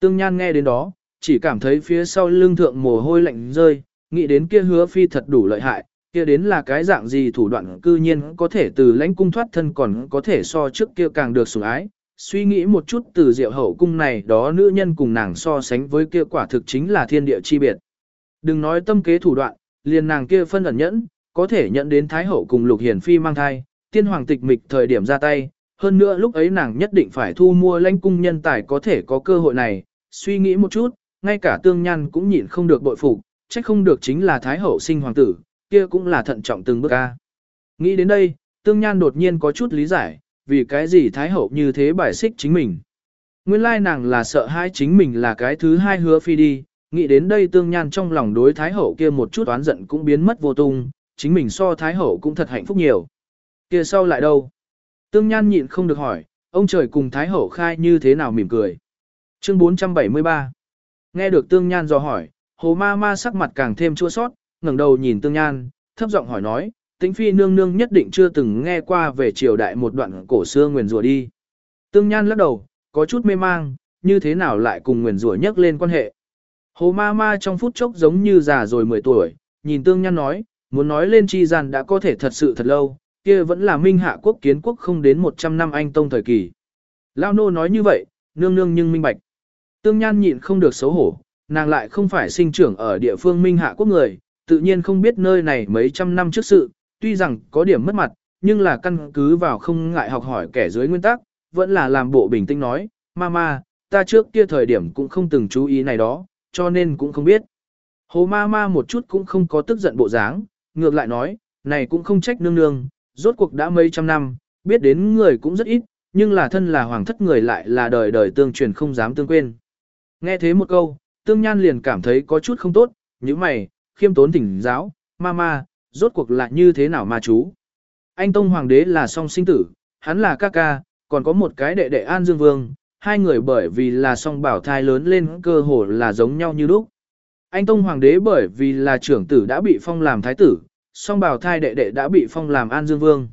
Tương Nhan nghe đến đó, chỉ cảm thấy phía sau lưng thượng mồ hôi lạnh rơi, nghĩ đến kia hứa phi thật đủ lợi hại, kia đến là cái dạng gì thủ đoạn cư nhiên có thể từ lãnh cung thoát thân còn có thể so trước kia càng được sủng ái. Suy nghĩ một chút từ diệu hậu cung này đó nữ nhân cùng nàng so sánh với kia quả thực chính là thiên địa chi biệt. Đừng nói tâm kế thủ đoạn, liền nàng kia phân ẩn nhẫn, có thể nhận đến Thái Hậu cùng Lục Hiển Phi mang thai, tiên hoàng tịch mịch thời điểm ra tay, hơn nữa lúc ấy nàng nhất định phải thu mua lãnh cung nhân tài có thể có cơ hội này, suy nghĩ một chút, ngay cả tương nhan cũng nhịn không được bội phục, trách không được chính là Thái Hậu sinh hoàng tử, kia cũng là thận trọng từng bước ca. Nghĩ đến đây, tương nhan đột nhiên có chút lý giải, vì cái gì Thái Hậu như thế bài xích chính mình. Nguyên lai nàng là sợ hai chính mình là cái thứ hai hứa phi đi, nghĩ đến đây tương nhan trong lòng đối Thái Hậu kia một chút oán giận cũng biến mất vô tung, chính mình so Thái Hậu cũng thật hạnh phúc nhiều. kia sau lại đâu? Tương nhan nhịn không được hỏi, ông trời cùng Thái Hậu khai như thế nào mỉm cười. Chương 473 Nghe được tương nhan dò hỏi, hồ ma ma sắc mặt càng thêm chua sót, ngẩng đầu nhìn tương nhan, thấp giọng hỏi nói, tĩnh phi nương nương nhất định chưa từng nghe qua về triều đại một đoạn cổ xưa nguyền rủa đi. Tương nhan lắc đầu, có chút mê mang, như thế nào lại cùng nguyền rủa nhắc lên quan hệ. Hồ ma ma trong phút chốc giống như già rồi 10 tuổi, nhìn tương nhan nói, muốn nói lên chi gian đã có thể thật sự thật lâu, kia vẫn là minh hạ quốc kiến quốc không đến 100 năm anh tông thời kỳ. Lao nô nói như vậy, nương nương nhưng minh bạch. Tương nhan nhịn không được xấu hổ, nàng lại không phải sinh trưởng ở địa phương minh hạ quốc người, tự nhiên không biết nơi này mấy trăm năm trước sự, tuy rằng có điểm mất mặt, nhưng là căn cứ vào không ngại học hỏi kẻ dưới nguyên tắc, vẫn là làm bộ bình tĩnh nói, mama, ta trước kia thời điểm cũng không từng chú ý này đó, cho nên cũng không biết. Hồ ma ma một chút cũng không có tức giận bộ dáng, ngược lại nói, này cũng không trách nương nương, rốt cuộc đã mấy trăm năm, biết đến người cũng rất ít, nhưng là thân là hoàng thất người lại là đời đời tương truyền không dám tương quên. Nghe thế một câu, tương nhan liền cảm thấy có chút không tốt, như mày, khiêm tốn thỉnh giáo, ma ma, rốt cuộc là như thế nào ma chú. Anh Tông Hoàng đế là song sinh tử, hắn là ca ca, còn có một cái đệ đệ An Dương Vương, hai người bởi vì là song bảo thai lớn lên cơ hồ là giống nhau như lúc. Anh Tông Hoàng đế bởi vì là trưởng tử đã bị phong làm thái tử, song bảo thai đệ đệ đã bị phong làm An Dương Vương.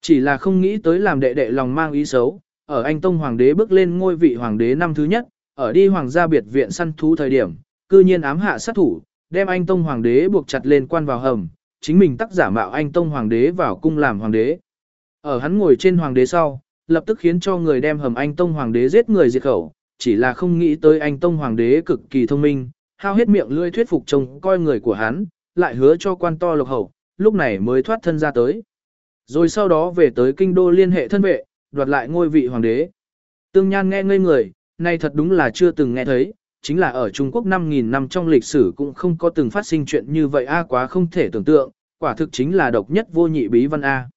Chỉ là không nghĩ tới làm đệ đệ lòng mang ý xấu, ở anh Tông Hoàng đế bước lên ngôi vị Hoàng đế năm thứ nhất, ở đi Hoàng gia biệt viện săn thú thời điểm, cư nhiên ám hạ sát thủ, đem anh Tông Hoàng đế buộc chặt lên quan vào hầm, chính mình tác giả mạo anh Tông Hoàng đế vào cung làm Hoàng đế. Ở hắn ngồi trên Hoàng đế sau, lập tức khiến cho người đem hầm anh Tông Hoàng đế giết người diệt khẩu, chỉ là không nghĩ tới anh Tông Hoàng đế cực kỳ thông minh, hao hết miệng lưỡi thuyết phục chồng coi người của hắn, lại hứa cho quan to lộc hậu, lúc này mới thoát thân ra tới. Rồi sau đó về tới kinh đô liên hệ thân vệ, đoạt lại ngôi vị hoàng đế. Tương Nhan nghe ngây người, này thật đúng là chưa từng nghe thấy, chính là ở Trung Quốc 5.000 năm trong lịch sử cũng không có từng phát sinh chuyện như vậy a quá không thể tưởng tượng, quả thực chính là độc nhất vô nhị bí văn a.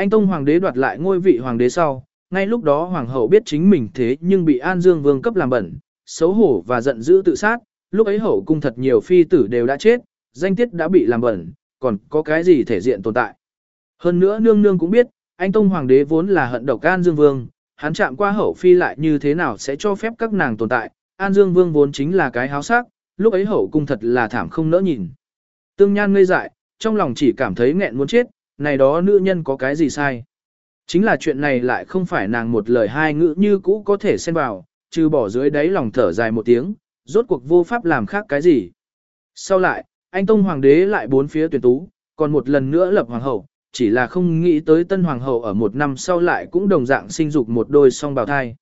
Anh Tông Hoàng đế đoạt lại ngôi vị Hoàng đế sau, ngay lúc đó Hoàng hậu biết chính mình thế nhưng bị An Dương Vương cấp làm bẩn, xấu hổ và giận dữ tự sát, lúc ấy hậu cung thật nhiều phi tử đều đã chết, danh tiết đã bị làm bẩn, còn có cái gì thể diện tồn tại. Hơn nữa nương nương cũng biết, anh Tông Hoàng đế vốn là hận độc An Dương Vương, hắn chạm qua hậu phi lại như thế nào sẽ cho phép các nàng tồn tại, An Dương Vương vốn chính là cái háo sắc, lúc ấy hậu cung thật là thảm không nỡ nhìn. Tương Nhan ngây dại, trong lòng chỉ cảm thấy nghẹn muốn chết, này đó nữ nhân có cái gì sai. Chính là chuyện này lại không phải nàng một lời hai ngữ như cũ có thể xen vào, trừ bỏ dưới đáy lòng thở dài một tiếng, rốt cuộc vô pháp làm khác cái gì. Sau lại, anh Tông Hoàng đế lại bốn phía tuyển tú, còn một lần nữa lập Hoàng hậu, chỉ là không nghĩ tới tân Hoàng hậu ở một năm sau lại cũng đồng dạng sinh dục một đôi song bào thai.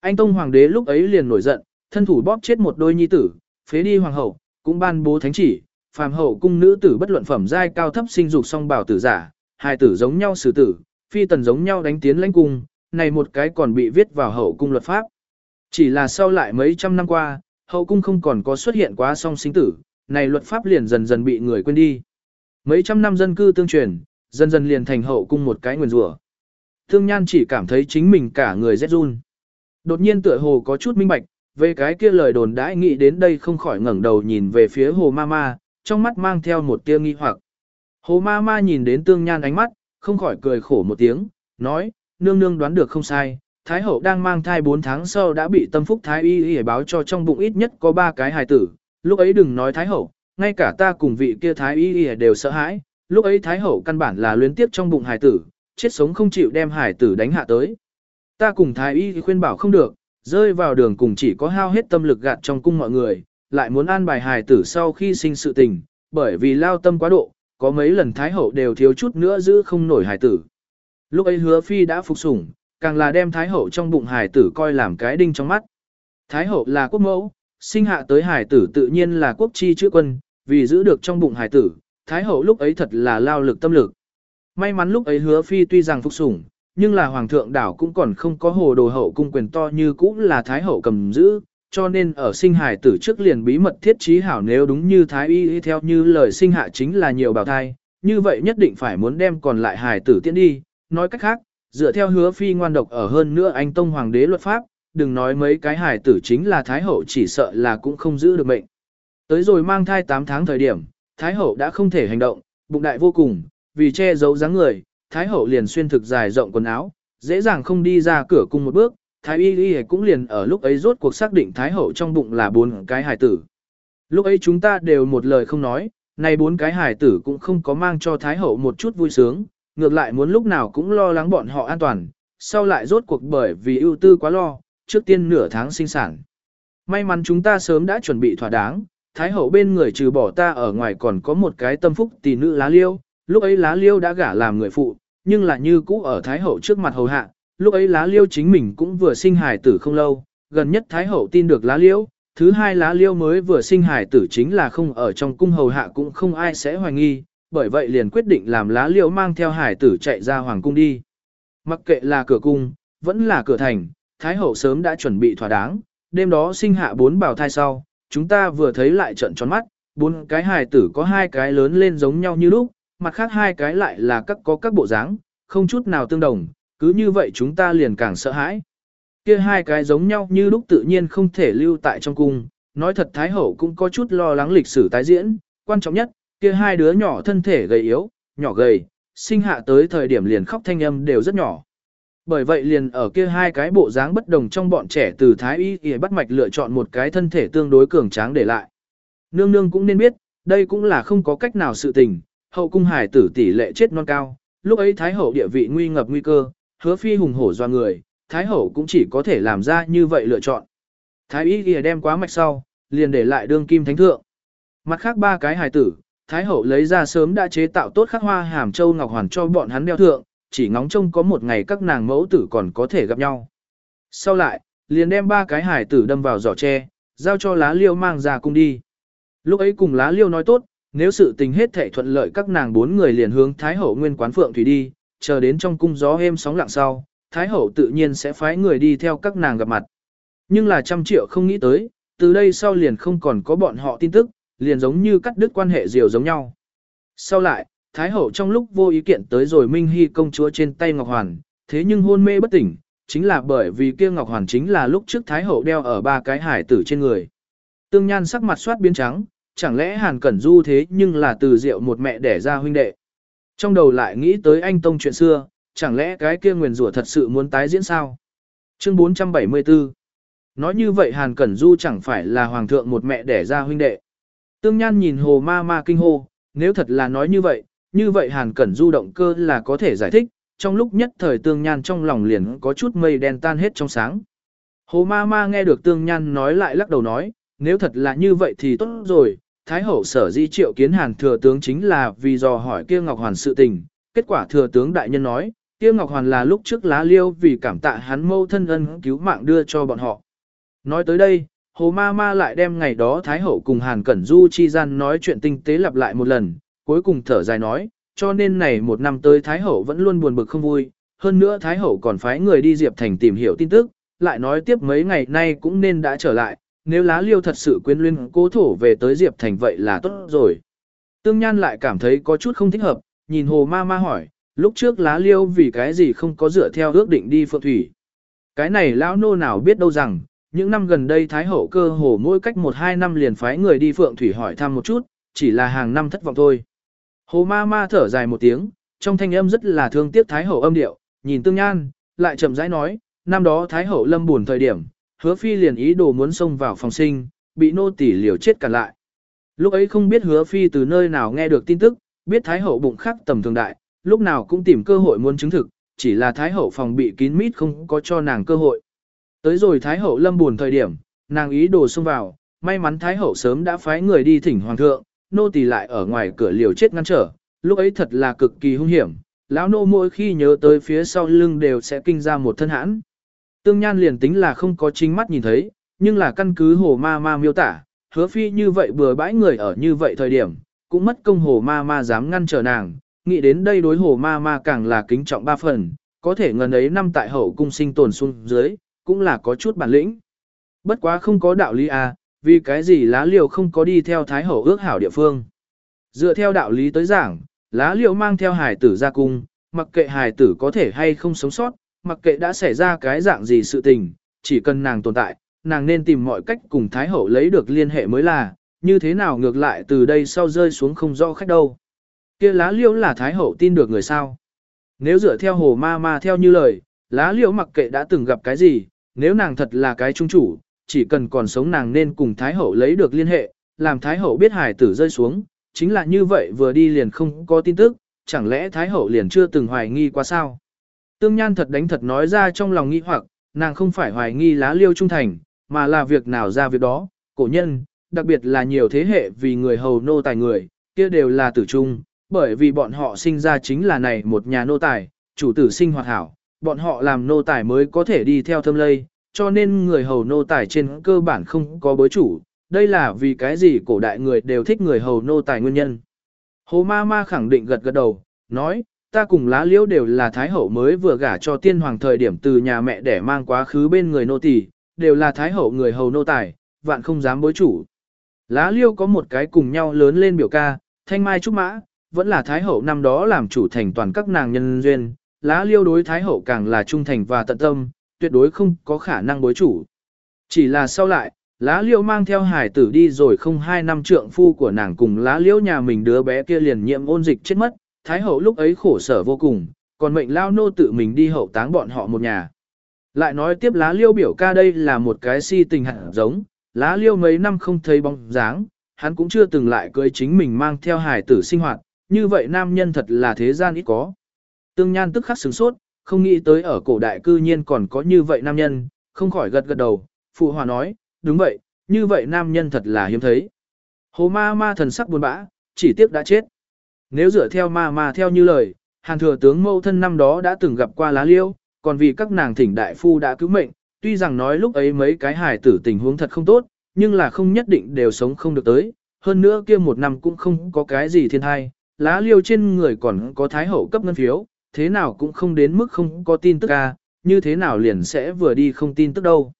Anh Tông Hoàng đế lúc ấy liền nổi giận, thân thủ bóp chết một đôi nhi tử, phế đi Hoàng hậu, cũng ban bố thánh chỉ, phàm hậu cung nữ tử bất luận phẩm giai cao thấp sinh dục song bảo tử giả, hai tử giống nhau xử tử, phi tần giống nhau đánh tiến lãnh cung, này một cái còn bị viết vào hậu cung luật pháp. Chỉ là sau lại mấy trăm năm qua, hậu cung không còn có xuất hiện quá song sinh tử, này luật pháp liền dần dần bị người quên đi. Mấy trăm năm dân cư tương truyền, dần dần liền thành hậu cung một cái nguyền rủa. Thương Nhan chỉ cảm thấy chính mình cả người rét run. Đột nhiên tựa hồ có chút minh bạch, về cái kia lời đồn đãi nghĩ đến đây không khỏi ngẩng đầu nhìn về phía hồ ma ma, trong mắt mang theo một tia nghi hoặc. Hồ ma ma nhìn đến tương nhan ánh mắt, không khỏi cười khổ một tiếng, nói, nương nương đoán được không sai, Thái hậu đang mang thai 4 tháng sau đã bị tâm phúc Thái y y báo cho trong bụng ít nhất có 3 cái hài tử, lúc ấy đừng nói Thái hậu, ngay cả ta cùng vị kia Thái y y đều sợ hãi, lúc ấy Thái hậu căn bản là luyến tiếp trong bụng hài tử, chết sống không chịu đem hài tử đánh hạ tới. Ta cùng Thái y khuyên bảo không được, rơi vào đường cùng chỉ có hao hết tâm lực gạt trong cung mọi người, lại muốn an bài hài tử sau khi sinh sự tình, bởi vì lao tâm quá độ, có mấy lần Thái Hậu đều thiếu chút nữa giữ không nổi hài tử. Lúc ấy hứa phi đã phục sủng, càng là đem Thái Hậu trong bụng hài tử coi làm cái đinh trong mắt. Thái Hậu là quốc mẫu, sinh hạ tới hài tử tự nhiên là quốc chi chữ quân, vì giữ được trong bụng hài tử, Thái Hậu lúc ấy thật là lao lực tâm lực. May mắn lúc ấy hứa phi tuy rằng phục sủng, nhưng là hoàng thượng đảo cũng còn không có hồ đồ hậu cung quyền to như cũ là thái hậu cầm giữ, cho nên ở sinh hài tử trước liền bí mật thiết trí hảo nếu đúng như thái y theo như lời sinh hạ chính là nhiều bào thai, như vậy nhất định phải muốn đem còn lại hài tử tiễn đi, nói cách khác, dựa theo hứa phi ngoan độc ở hơn nữa anh tông hoàng đế luật pháp, đừng nói mấy cái hài tử chính là thái hậu chỉ sợ là cũng không giữ được mệnh. Tới rồi mang thai 8 tháng thời điểm, thái hậu đã không thể hành động, bụng đại vô cùng, vì che giấu dáng người, Thái hậu liền xuyên thực dài rộng quần áo, dễ dàng không đi ra cửa cung một bước, Thái y y cũng liền ở lúc ấy rốt cuộc xác định Thái hậu trong bụng là bốn cái hài tử. Lúc ấy chúng ta đều một lời không nói, này bốn cái hài tử cũng không có mang cho Thái hậu một chút vui sướng, ngược lại muốn lúc nào cũng lo lắng bọn họ an toàn, sau lại rốt cuộc bởi vì ưu tư quá lo, trước tiên nửa tháng sinh sản. May mắn chúng ta sớm đã chuẩn bị thỏa đáng, Thái hậu bên người trừ bỏ ta ở ngoài còn có một cái tâm phúc tỷ nữ lá liêu, lúc ấy lá liêu đã gả làm người phụ, nhưng là như cũ ở Thái Hậu trước mặt hầu hạ, lúc ấy lá liêu chính mình cũng vừa sinh hài tử không lâu, gần nhất Thái Hậu tin được lá liêu, thứ hai lá liêu mới vừa sinh hài tử chính là không ở trong cung hầu hạ cũng không ai sẽ hoài nghi, bởi vậy liền quyết định làm lá liêu mang theo hài tử chạy ra hoàng cung đi. Mặc kệ là cửa cung, vẫn là cửa thành, Thái Hậu sớm đã chuẩn bị thỏa đáng, đêm đó sinh hạ bốn bào thai sau, chúng ta vừa thấy lại trận tròn mắt, bốn cái hài tử có hai cái lớn lên giống nhau như lúc, mặt khác hai cái lại là các có các bộ dáng, không chút nào tương đồng, cứ như vậy chúng ta liền càng sợ hãi. Kia hai cái giống nhau như lúc tự nhiên không thể lưu tại trong cung, nói thật Thái Hậu cũng có chút lo lắng lịch sử tái diễn, quan trọng nhất, kia hai đứa nhỏ thân thể gầy yếu, nhỏ gầy, sinh hạ tới thời điểm liền khóc thanh âm đều rất nhỏ. Bởi vậy liền ở kia hai cái bộ dáng bất đồng trong bọn trẻ từ Thái Y Y bắt mạch lựa chọn một cái thân thể tương đối cường tráng để lại. Nương nương cũng nên biết, đây cũng là không có cách nào sự tình, hậu cung hải tử tỷ lệ chết non cao, lúc ấy Thái Hậu địa vị nguy ngập nguy cơ, hứa phi hùng hổ do người, Thái Hậu cũng chỉ có thể làm ra như vậy lựa chọn. Thái y ghi đem quá mạch sau, liền để lại đương kim thánh thượng. Mặt khác ba cái hài tử, Thái Hậu lấy ra sớm đã chế tạo tốt khắc hoa hàm châu ngọc hoàn cho bọn hắn đeo thượng, chỉ ngóng trông có một ngày các nàng mẫu tử còn có thể gặp nhau. Sau lại, liền đem ba cái hài tử đâm vào giỏ tre, giao cho lá liêu mang ra cung đi. Lúc ấy cùng lá liêu nói tốt, nếu sự tình hết thảy thuận lợi các nàng bốn người liền hướng Thái Hậu nguyên quán Phượng Thủy đi, chờ đến trong cung gió êm sóng lặng sau, Thái Hậu tự nhiên sẽ phái người đi theo các nàng gặp mặt. Nhưng là trăm triệu không nghĩ tới, từ đây sau liền không còn có bọn họ tin tức, liền giống như cắt đứt quan hệ diều giống nhau. Sau lại, Thái Hậu trong lúc vô ý kiện tới rồi Minh Hy công chúa trên tay Ngọc Hoàn, thế nhưng hôn mê bất tỉnh, chính là bởi vì kia Ngọc Hoàn chính là lúc trước Thái Hậu đeo ở ba cái hải tử trên người. Tương Nhan sắc mặt soát biến trắng, chẳng lẽ Hàn Cẩn Du thế nhưng là từ rượu một mẹ đẻ ra huynh đệ. Trong đầu lại nghĩ tới anh Tông chuyện xưa, chẳng lẽ cái kia nguyền rủa thật sự muốn tái diễn sao? Chương 474 Nói như vậy Hàn Cẩn Du chẳng phải là hoàng thượng một mẹ đẻ ra huynh đệ. Tương Nhan nhìn hồ ma ma kinh hô, nếu thật là nói như vậy, như vậy Hàn Cẩn Du động cơ là có thể giải thích, trong lúc nhất thời Tương Nhan trong lòng liền có chút mây đen tan hết trong sáng. Hồ ma ma nghe được Tương Nhan nói lại lắc đầu nói, nếu thật là như vậy thì tốt rồi, Thái hậu sở di triệu kiến hàn thừa tướng chính là vì dò hỏi kia Ngọc Hoàn sự tình, kết quả thừa tướng đại nhân nói, kia Ngọc Hoàn là lúc trước lá liêu vì cảm tạ hắn mâu thân ân cứu mạng đưa cho bọn họ. Nói tới đây, Hồ Ma Ma lại đem ngày đó Thái hậu cùng Hàn Cẩn Du chi gian nói chuyện tinh tế lặp lại một lần, cuối cùng thở dài nói, cho nên này một năm tới Thái hậu vẫn luôn buồn bực không vui, hơn nữa Thái hậu còn phái người đi Diệp Thành tìm hiểu tin tức, lại nói tiếp mấy ngày nay cũng nên đã trở lại, nếu lá liêu thật sự quyến luyên cố thổ về tới Diệp Thành vậy là tốt rồi. Tương Nhan lại cảm thấy có chút không thích hợp, nhìn hồ ma ma hỏi, lúc trước lá liêu vì cái gì không có dựa theo ước định đi phượng thủy. Cái này lão nô nào biết đâu rằng, những năm gần đây Thái Hậu cơ hồ mỗi cách một hai năm liền phái người đi phượng thủy hỏi thăm một chút, chỉ là hàng năm thất vọng thôi. Hồ ma ma thở dài một tiếng, trong thanh âm rất là thương tiếc Thái Hậu âm điệu, nhìn Tương Nhan, lại chậm rãi nói, năm đó Thái Hậu lâm buồn thời điểm, hứa phi liền ý đồ muốn xông vào phòng sinh, bị nô tỳ liều chết cản lại. Lúc ấy không biết hứa phi từ nơi nào nghe được tin tức, biết thái hậu bụng khắc tầm thường đại, lúc nào cũng tìm cơ hội muốn chứng thực, chỉ là thái hậu phòng bị kín mít không có cho nàng cơ hội. Tới rồi Thái Hậu lâm buồn thời điểm, nàng ý đồ xông vào, may mắn Thái Hậu sớm đã phái người đi thỉnh Hoàng thượng, nô tỳ lại ở ngoài cửa liều chết ngăn trở, lúc ấy thật là cực kỳ hung hiểm, lão nô mỗi khi nhớ tới phía sau lưng đều sẽ kinh ra một thân hãn. Tương Nhan liền tính là không có chính mắt nhìn thấy, nhưng là căn cứ hồ ma ma miêu tả, hứa phi như vậy bừa bãi người ở như vậy thời điểm, cũng mất công hồ ma ma dám ngăn trở nàng, nghĩ đến đây đối hồ ma ma càng là kính trọng ba phần, có thể ngần ấy năm tại hậu cung sinh tồn xuống dưới, cũng là có chút bản lĩnh. Bất quá không có đạo lý à, vì cái gì lá liều không có đi theo thái hậu ước hảo địa phương. Dựa theo đạo lý tới giảng, lá liều mang theo hài tử ra cung, mặc kệ hài tử có thể hay không sống sót, mặc kệ đã xảy ra cái dạng gì sự tình, chỉ cần nàng tồn tại, nàng nên tìm mọi cách cùng thái hậu lấy được liên hệ mới là, như thế nào ngược lại từ đây sau rơi xuống không rõ khách đâu. kia lá liễu là thái hậu tin được người sao. Nếu dựa theo hồ ma ma theo như lời, lá liễu mặc kệ đã từng gặp cái gì, nếu nàng thật là cái trung chủ, chỉ cần còn sống nàng nên cùng thái hậu lấy được liên hệ, làm thái hậu biết hải tử rơi xuống, chính là như vậy vừa đi liền không có tin tức, chẳng lẽ thái hậu liền chưa từng hoài nghi qua sao. Tương Nhan thật đánh thật nói ra trong lòng nghi hoặc, nàng không phải hoài nghi lá liêu trung thành, mà là việc nào ra việc đó, cổ nhân, đặc biệt là nhiều thế hệ vì người hầu nô tài người, kia đều là tử trung, bởi vì bọn họ sinh ra chính là này một nhà nô tài, chủ tử sinh hoạt hảo, bọn họ làm nô tài mới có thể đi theo thâm lây, cho nên người hầu nô tài trên cơ bản không có bối chủ, đây là vì cái gì cổ đại người đều thích người hầu nô tài nguyên nhân. Hồ ma ma khẳng định gật gật đầu, nói, ta cùng lá liễu đều là thái hậu mới vừa gả cho tiên hoàng thời điểm từ nhà mẹ để mang quá khứ bên người nô tỳ, đều là thái hậu người hầu nô tài, vạn không dám bối chủ. Lá liêu có một cái cùng nhau lớn lên biểu ca, thanh mai trúc mã, vẫn là thái hậu năm đó làm chủ thành toàn các nàng nhân duyên, lá liêu đối thái hậu càng là trung thành và tận tâm, tuyệt đối không có khả năng bối chủ. Chỉ là sau lại, lá liêu mang theo hải tử đi rồi không hai năm trượng phu của nàng cùng lá liêu nhà mình đứa bé kia liền nhiễm ôn dịch chết mất, thái hậu lúc ấy khổ sở vô cùng, còn mệnh lao nô tự mình đi hậu táng bọn họ một nhà. Lại nói tiếp lá liêu biểu ca đây là một cái si tình hẳn giống, lá liêu mấy năm không thấy bóng dáng, hắn cũng chưa từng lại cưới chính mình mang theo hài tử sinh hoạt, như vậy nam nhân thật là thế gian ít có. Tương Nhan tức khắc sửng sốt, không nghĩ tới ở cổ đại cư nhiên còn có như vậy nam nhân, không khỏi gật gật đầu, phụ hòa nói, đúng vậy, như vậy nam nhân thật là hiếm thấy. Hồ ma ma thần sắc buồn bã, chỉ tiếc đã chết. Nếu dựa theo ma ma theo như lời, hàng thừa tướng mâu thân năm đó đã từng gặp qua lá liêu, còn vì các nàng thỉnh đại phu đã cứu mệnh, tuy rằng nói lúc ấy mấy cái hài tử tình huống thật không tốt, nhưng là không nhất định đều sống không được tới, hơn nữa kia một năm cũng không có cái gì thiên thai, lá liêu trên người còn có thái hậu cấp ngân phiếu, thế nào cũng không đến mức không có tin tức ca, như thế nào liền sẽ vừa đi không tin tức đâu.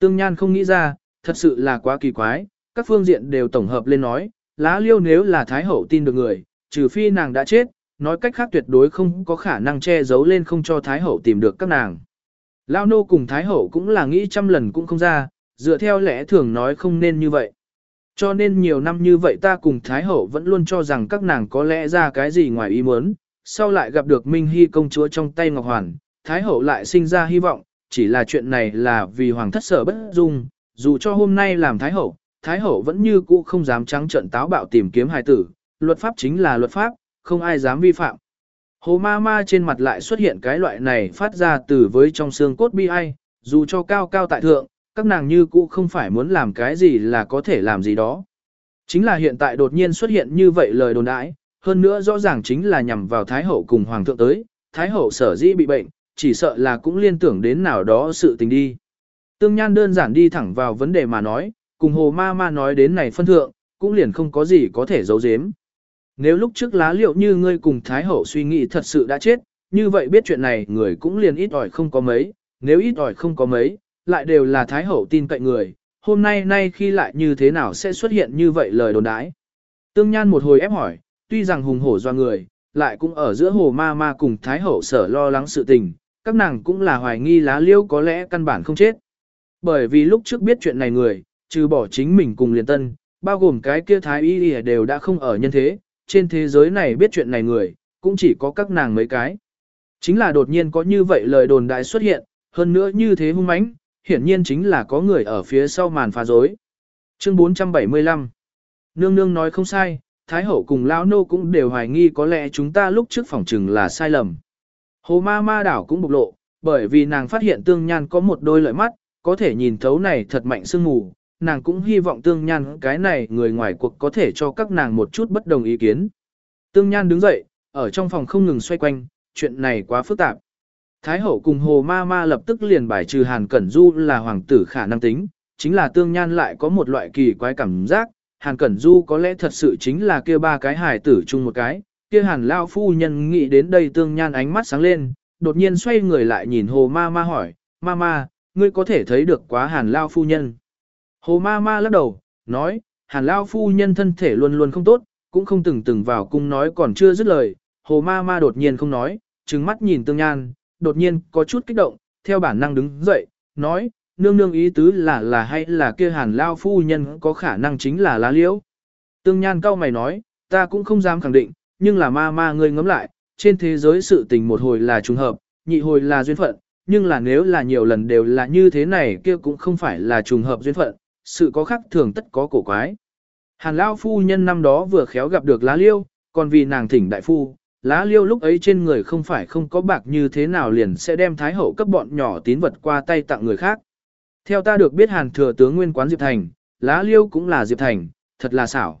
Tương Nhan không nghĩ ra, thật sự là quá kỳ quái, các phương diện đều tổng hợp lên nói, lá liêu nếu là thái hậu tin được người, trừ phi nàng đã chết, nói cách khác tuyệt đối không có khả năng che giấu lên không cho Thái Hậu tìm được các nàng. Lao nô cùng Thái Hậu cũng là nghĩ trăm lần cũng không ra, dựa theo lẽ thường nói không nên như vậy. Cho nên nhiều năm như vậy ta cùng Thái Hậu vẫn luôn cho rằng các nàng có lẽ ra cái gì ngoài ý muốn, sau lại gặp được Minh Hy công chúa trong tay Ngọc Hoàn, Thái Hậu lại sinh ra hy vọng, chỉ là chuyện này là vì Hoàng thất sở bất dung, dù cho hôm nay làm Thái Hậu, Thái Hậu vẫn như cũ không dám trắng trận táo bạo tìm kiếm hài tử, luật pháp chính là luật pháp, không ai dám vi phạm. Hồ ma ma trên mặt lại xuất hiện cái loại này phát ra từ với trong xương cốt bi ai, dù cho cao cao tại thượng, các nàng như cũ không phải muốn làm cái gì là có thể làm gì đó. Chính là hiện tại đột nhiên xuất hiện như vậy lời đồn đãi, hơn nữa rõ ràng chính là nhằm vào Thái Hậu cùng Hoàng thượng tới, Thái Hậu sở dĩ bị bệnh, chỉ sợ là cũng liên tưởng đến nào đó sự tình đi. Tương Nhan đơn giản đi thẳng vào vấn đề mà nói, cùng Hồ Ma Ma nói đến này phân thượng, cũng liền không có gì có thể giấu giếm. Nếu lúc trước lá liệu như ngươi cùng Thái Hậu suy nghĩ thật sự đã chết, như vậy biết chuyện này người cũng liền ít ỏi không có mấy, nếu ít ỏi không có mấy, lại đều là Thái Hậu tin cậy người, hôm nay nay khi lại như thế nào sẽ xuất hiện như vậy lời đồn đái. Tương Nhan một hồi ép hỏi, tuy rằng hùng hổ do người, lại cũng ở giữa hồ ma ma cùng Thái Hậu sở lo lắng sự tình, các nàng cũng là hoài nghi lá liêu có lẽ căn bản không chết. Bởi vì lúc trước biết chuyện này người, trừ bỏ chính mình cùng liền tân, bao gồm cái kia Thái Y đều đã không ở nhân thế, trên thế giới này biết chuyện này người, cũng chỉ có các nàng mấy cái. Chính là đột nhiên có như vậy lời đồn đại xuất hiện, hơn nữa như thế hung mãnh, hiển nhiên chính là có người ở phía sau màn phá dối. Chương 475 Nương nương nói không sai, Thái Hậu cùng Lão Nô cũng đều hoài nghi có lẽ chúng ta lúc trước phòng trừng là sai lầm. Hồ ma ma đảo cũng bộc lộ, bởi vì nàng phát hiện tương nhan có một đôi lợi mắt, có thể nhìn thấu này thật mạnh sương mù, nàng cũng hy vọng tương nhan cái này người ngoài cuộc có thể cho các nàng một chút bất đồng ý kiến. Tương nhan đứng dậy, ở trong phòng không ngừng xoay quanh, chuyện này quá phức tạp. Thái hậu cùng hồ ma ma lập tức liền bài trừ Hàn Cẩn Du là hoàng tử khả năng tính, chính là tương nhan lại có một loại kỳ quái cảm giác, Hàn Cẩn Du có lẽ thật sự chính là kia ba cái hài tử chung một cái, kia Hàn Lao phu nhân nghĩ đến đây tương nhan ánh mắt sáng lên, đột nhiên xoay người lại nhìn hồ ma ma hỏi, ma ma, ngươi có thể thấy được quá Hàn Lao phu nhân. Hồ ma ma lắc đầu, nói, Hàn Lao phu nhân thân thể luôn luôn không tốt, cũng không từng từng vào cung nói còn chưa dứt lời, hồ ma ma đột nhiên không nói, trừng mắt nhìn tương nhan, đột nhiên có chút kích động, theo bản năng đứng dậy, nói, nương nương ý tứ là là hay là kia hàn lao phu nhân có khả năng chính là lá liễu. Tương nhan cao mày nói, ta cũng không dám khẳng định, nhưng là ma ma ngươi ngẫm lại, trên thế giới sự tình một hồi là trùng hợp, nhị hồi là duyên phận, nhưng là nếu là nhiều lần đều là như thế này kia cũng không phải là trùng hợp duyên phận, sự có khác thường tất có cổ quái. Hàn lao phu nhân năm đó vừa khéo gặp được lá liêu, còn vì nàng thỉnh đại phu, lá liêu lúc ấy trên người không phải không có bạc như thế nào liền sẽ đem thái hậu cấp bọn nhỏ tín vật qua tay tặng người khác. Theo ta được biết Hàn thừa tướng nguyên quán Diệp Thành, lá liêu cũng là Diệp Thành, thật là xảo.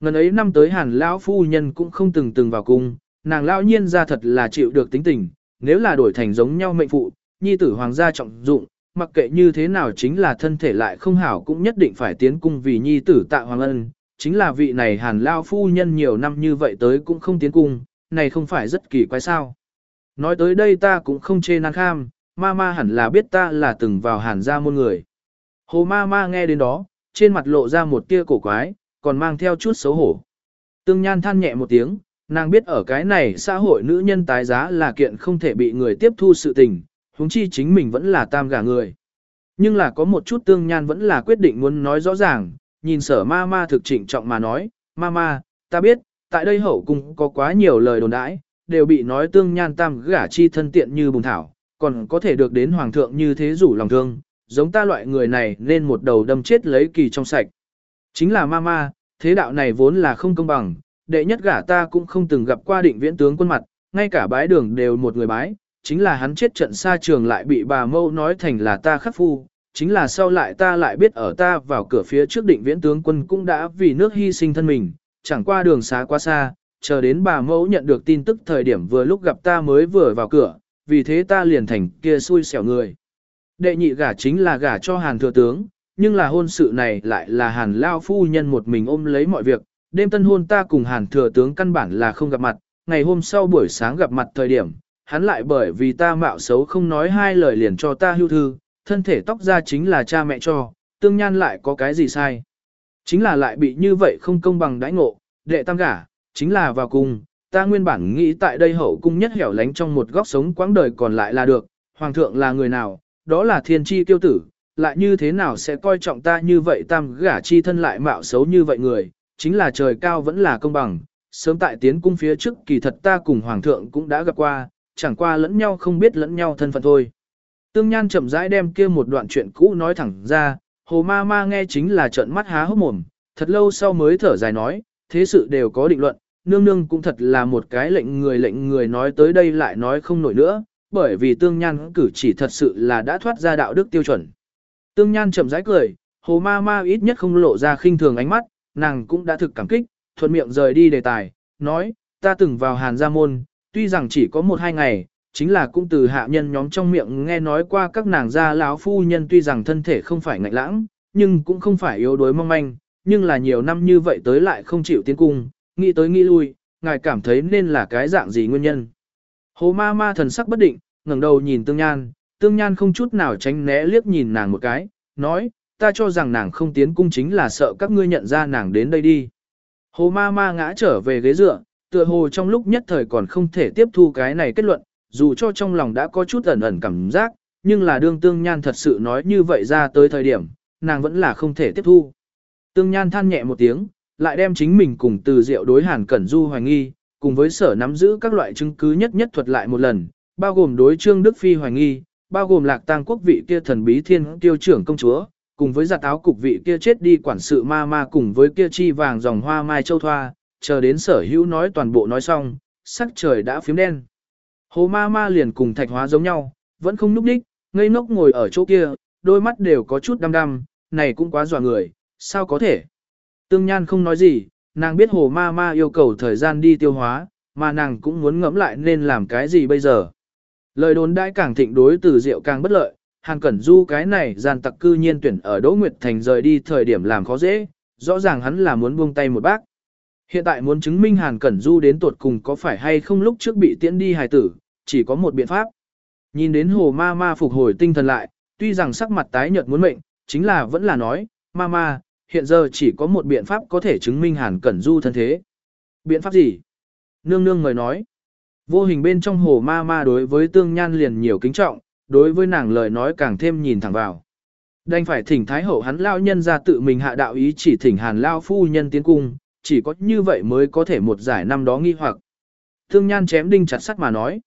Ngần ấy năm tới Hàn lão phu nhân cũng không từng từng vào cung, nàng lão nhiên ra thật là chịu được tính tình, nếu là đổi thành giống nhau mệnh phụ, nhi tử hoàng gia trọng dụng, mặc kệ như thế nào chính là thân thể lại không hảo cũng nhất định phải tiến cung vì nhi tử tạ hoàng ân, chính là vị này Hàn lao phu nhân nhiều năm như vậy tới cũng không tiến cung, này không phải rất kỳ quái sao. Nói tới đây ta cũng không chê năng kham, ma ma hẳn là biết ta là từng vào hàn gia môn người. Hồ ma ma nghe đến đó, trên mặt lộ ra một tia cổ quái, còn mang theo chút xấu hổ. Tương Nhan than nhẹ một tiếng, nàng biết ở cái này xã hội nữ nhân tái giá là kiện không thể bị người tiếp thu sự tình, huống chi chính mình vẫn là tam gả người. Nhưng là có một chút Tương Nhan vẫn là quyết định muốn nói rõ ràng, nhìn sở ma ma thực trịnh trọng mà nói, ma ma, ta biết, tại đây hậu cung có quá nhiều lời đồn đãi, đều bị nói Tương Nhan tam gả chi thân tiện như bùng thảo, còn có thể được đến hoàng thượng như thế rủ lòng thương, giống ta loại người này nên một đầu đâm chết lấy kỳ trong sạch. Chính là mama, thế đạo này vốn là không công bằng, đệ nhất gả ta cũng không từng gặp qua định viễn tướng quân mặt, ngay cả bái đường đều một người bái, chính là hắn chết trận xa trường lại bị bà mâu nói thành là ta khắc phu, chính là sau lại ta lại biết ở ta vào cửa phía trước định viễn tướng quân cũng đã vì nước hy sinh thân mình, chẳng qua đường xá quá xa, chờ đến bà mẫu nhận được tin tức thời điểm vừa lúc gặp ta mới vừa vào cửa, vì thế ta liền thành kia xui xẻo người. Đệ nhị gả chính là gả cho hàn thừa tướng, nhưng là hôn sự này lại là hàn lao phu nhân một mình ôm lấy mọi việc, đêm tân hôn ta cùng hàn thừa tướng căn bản là không gặp mặt, ngày hôm sau buổi sáng gặp mặt thời điểm, hắn lại bởi vì ta mạo xấu không nói hai lời liền cho ta hưu thư, thân thể tóc ra chính là cha mẹ cho, tương nhan lại có cái gì sai. Chính là lại bị như vậy không công bằng đãi ngộ, đệ tam gả, chính là vào cùng, ta nguyên bản nghĩ tại đây hậu cung nhất hẻo lánh trong một góc sống quãng đời còn lại là được, hoàng thượng là người nào, đó là thiên tri tiêu tử, lại như thế nào sẽ coi trọng ta như vậy tam gả chi thân lại mạo xấu như vậy người, chính là trời cao vẫn là công bằng, sớm tại tiến cung phía trước kỳ thật ta cùng hoàng thượng cũng đã gặp qua, chẳng qua lẫn nhau không biết lẫn nhau thân phận thôi. Tương Nhan chậm rãi đem kia một đoạn chuyện cũ nói thẳng ra, hồ ma ma nghe chính là trợn mắt há hốc mồm, thật lâu sau mới thở dài nói, thế sự đều có định luận, nương nương cũng thật là một cái lệnh người lệnh người nói tới đây lại nói không nổi nữa, bởi vì tương nhan cử chỉ thật sự là đã thoát ra đạo đức tiêu chuẩn. Tương nhan chậm rãi cười, hồ ma ma ít nhất không lộ ra khinh thường ánh mắt, nàng cũng đã thực cảm kích, thuận miệng rời đi đề tài, nói, ta từng vào hàn gia môn, tuy rằng chỉ có một hai ngày, chính là cũng từ hạ nhân nhóm trong miệng nghe nói qua các nàng gia lão phu nhân tuy rằng thân thể không phải ngạnh lãng, nhưng cũng không phải yếu đuối mong manh, nhưng là nhiều năm như vậy tới lại không chịu tiến cung, nghĩ tới nghĩ lui, ngài cảm thấy nên là cái dạng gì nguyên nhân. Hồ ma ma thần sắc bất định, ngẩng đầu nhìn tương nhan, tương nhan không chút nào tránh né liếc nhìn nàng một cái, nói, ta cho rằng nàng không tiến cung chính là sợ các ngươi nhận ra nàng đến đây đi. Hồ ma ma ngã trở về ghế dựa, tựa hồ trong lúc nhất thời còn không thể tiếp thu cái này kết luận, dù cho trong lòng đã có chút ẩn ẩn cảm giác, nhưng là đương tương nhan thật sự nói như vậy ra tới thời điểm, nàng vẫn là không thể tiếp thu. Tương nhan than nhẹ một tiếng, lại đem chính mình cùng từ diệu đối hàn cẩn du hoài nghi, cùng với sở nắm giữ các loại chứng cứ nhất nhất thuật lại một lần, bao gồm đối trương Đức Phi hoài nghi, bao gồm lạc tang quốc vị kia thần bí thiên tiêu trưởng công chúa, cùng với giặt áo cục vị kia chết đi quản sự ma ma cùng với kia chi vàng dòng hoa mai châu thoa, chờ đến sở hữu nói toàn bộ nói xong, sắc trời đã phím đen. Hồ ma ma liền cùng thạch hóa giống nhau, vẫn không núp đích, ngây ngốc ngồi ở chỗ kia, đôi mắt đều có chút đăm đăm, này cũng quá dọa người, sao có thể. Tương Nhan không nói gì, nàng biết hồ ma ma yêu cầu thời gian đi tiêu hóa, mà nàng cũng muốn ngẫm lại nên làm cái gì bây giờ. Lời đồn đãi càng thịnh đối từ rượu càng bất lợi, Hàn Cẩn Du cái này gian tặc cư nhiên tuyển ở Đỗ Nguyệt Thành rời đi thời điểm làm khó dễ, rõ ràng hắn là muốn buông tay một bác. Hiện tại muốn chứng minh Hàn Cẩn Du đến tuột cùng có phải hay không lúc trước bị tiễn đi hài tử, chỉ có một biện pháp. Nhìn đến hồ ma ma phục hồi tinh thần lại, tuy rằng sắc mặt tái nhợt muốn mệnh, chính là vẫn là nói, ma ma, hiện giờ chỉ có một biện pháp có thể chứng minh Hàn Cẩn Du thân thế. Biện pháp gì? Nương nương người nói. Vô hình bên trong hồ ma ma đối với tương nhan liền nhiều kính trọng, đối với nàng lời nói càng thêm nhìn thẳng vào. Đành phải thỉnh Thái Hậu hắn lao nhân ra tự mình hạ đạo ý chỉ thỉnh Hàn lao phu nhân tiến cung, chỉ có như vậy mới có thể một giải năm đó nghi hoặc. Thương nhan chém đinh chặt sắt mà nói.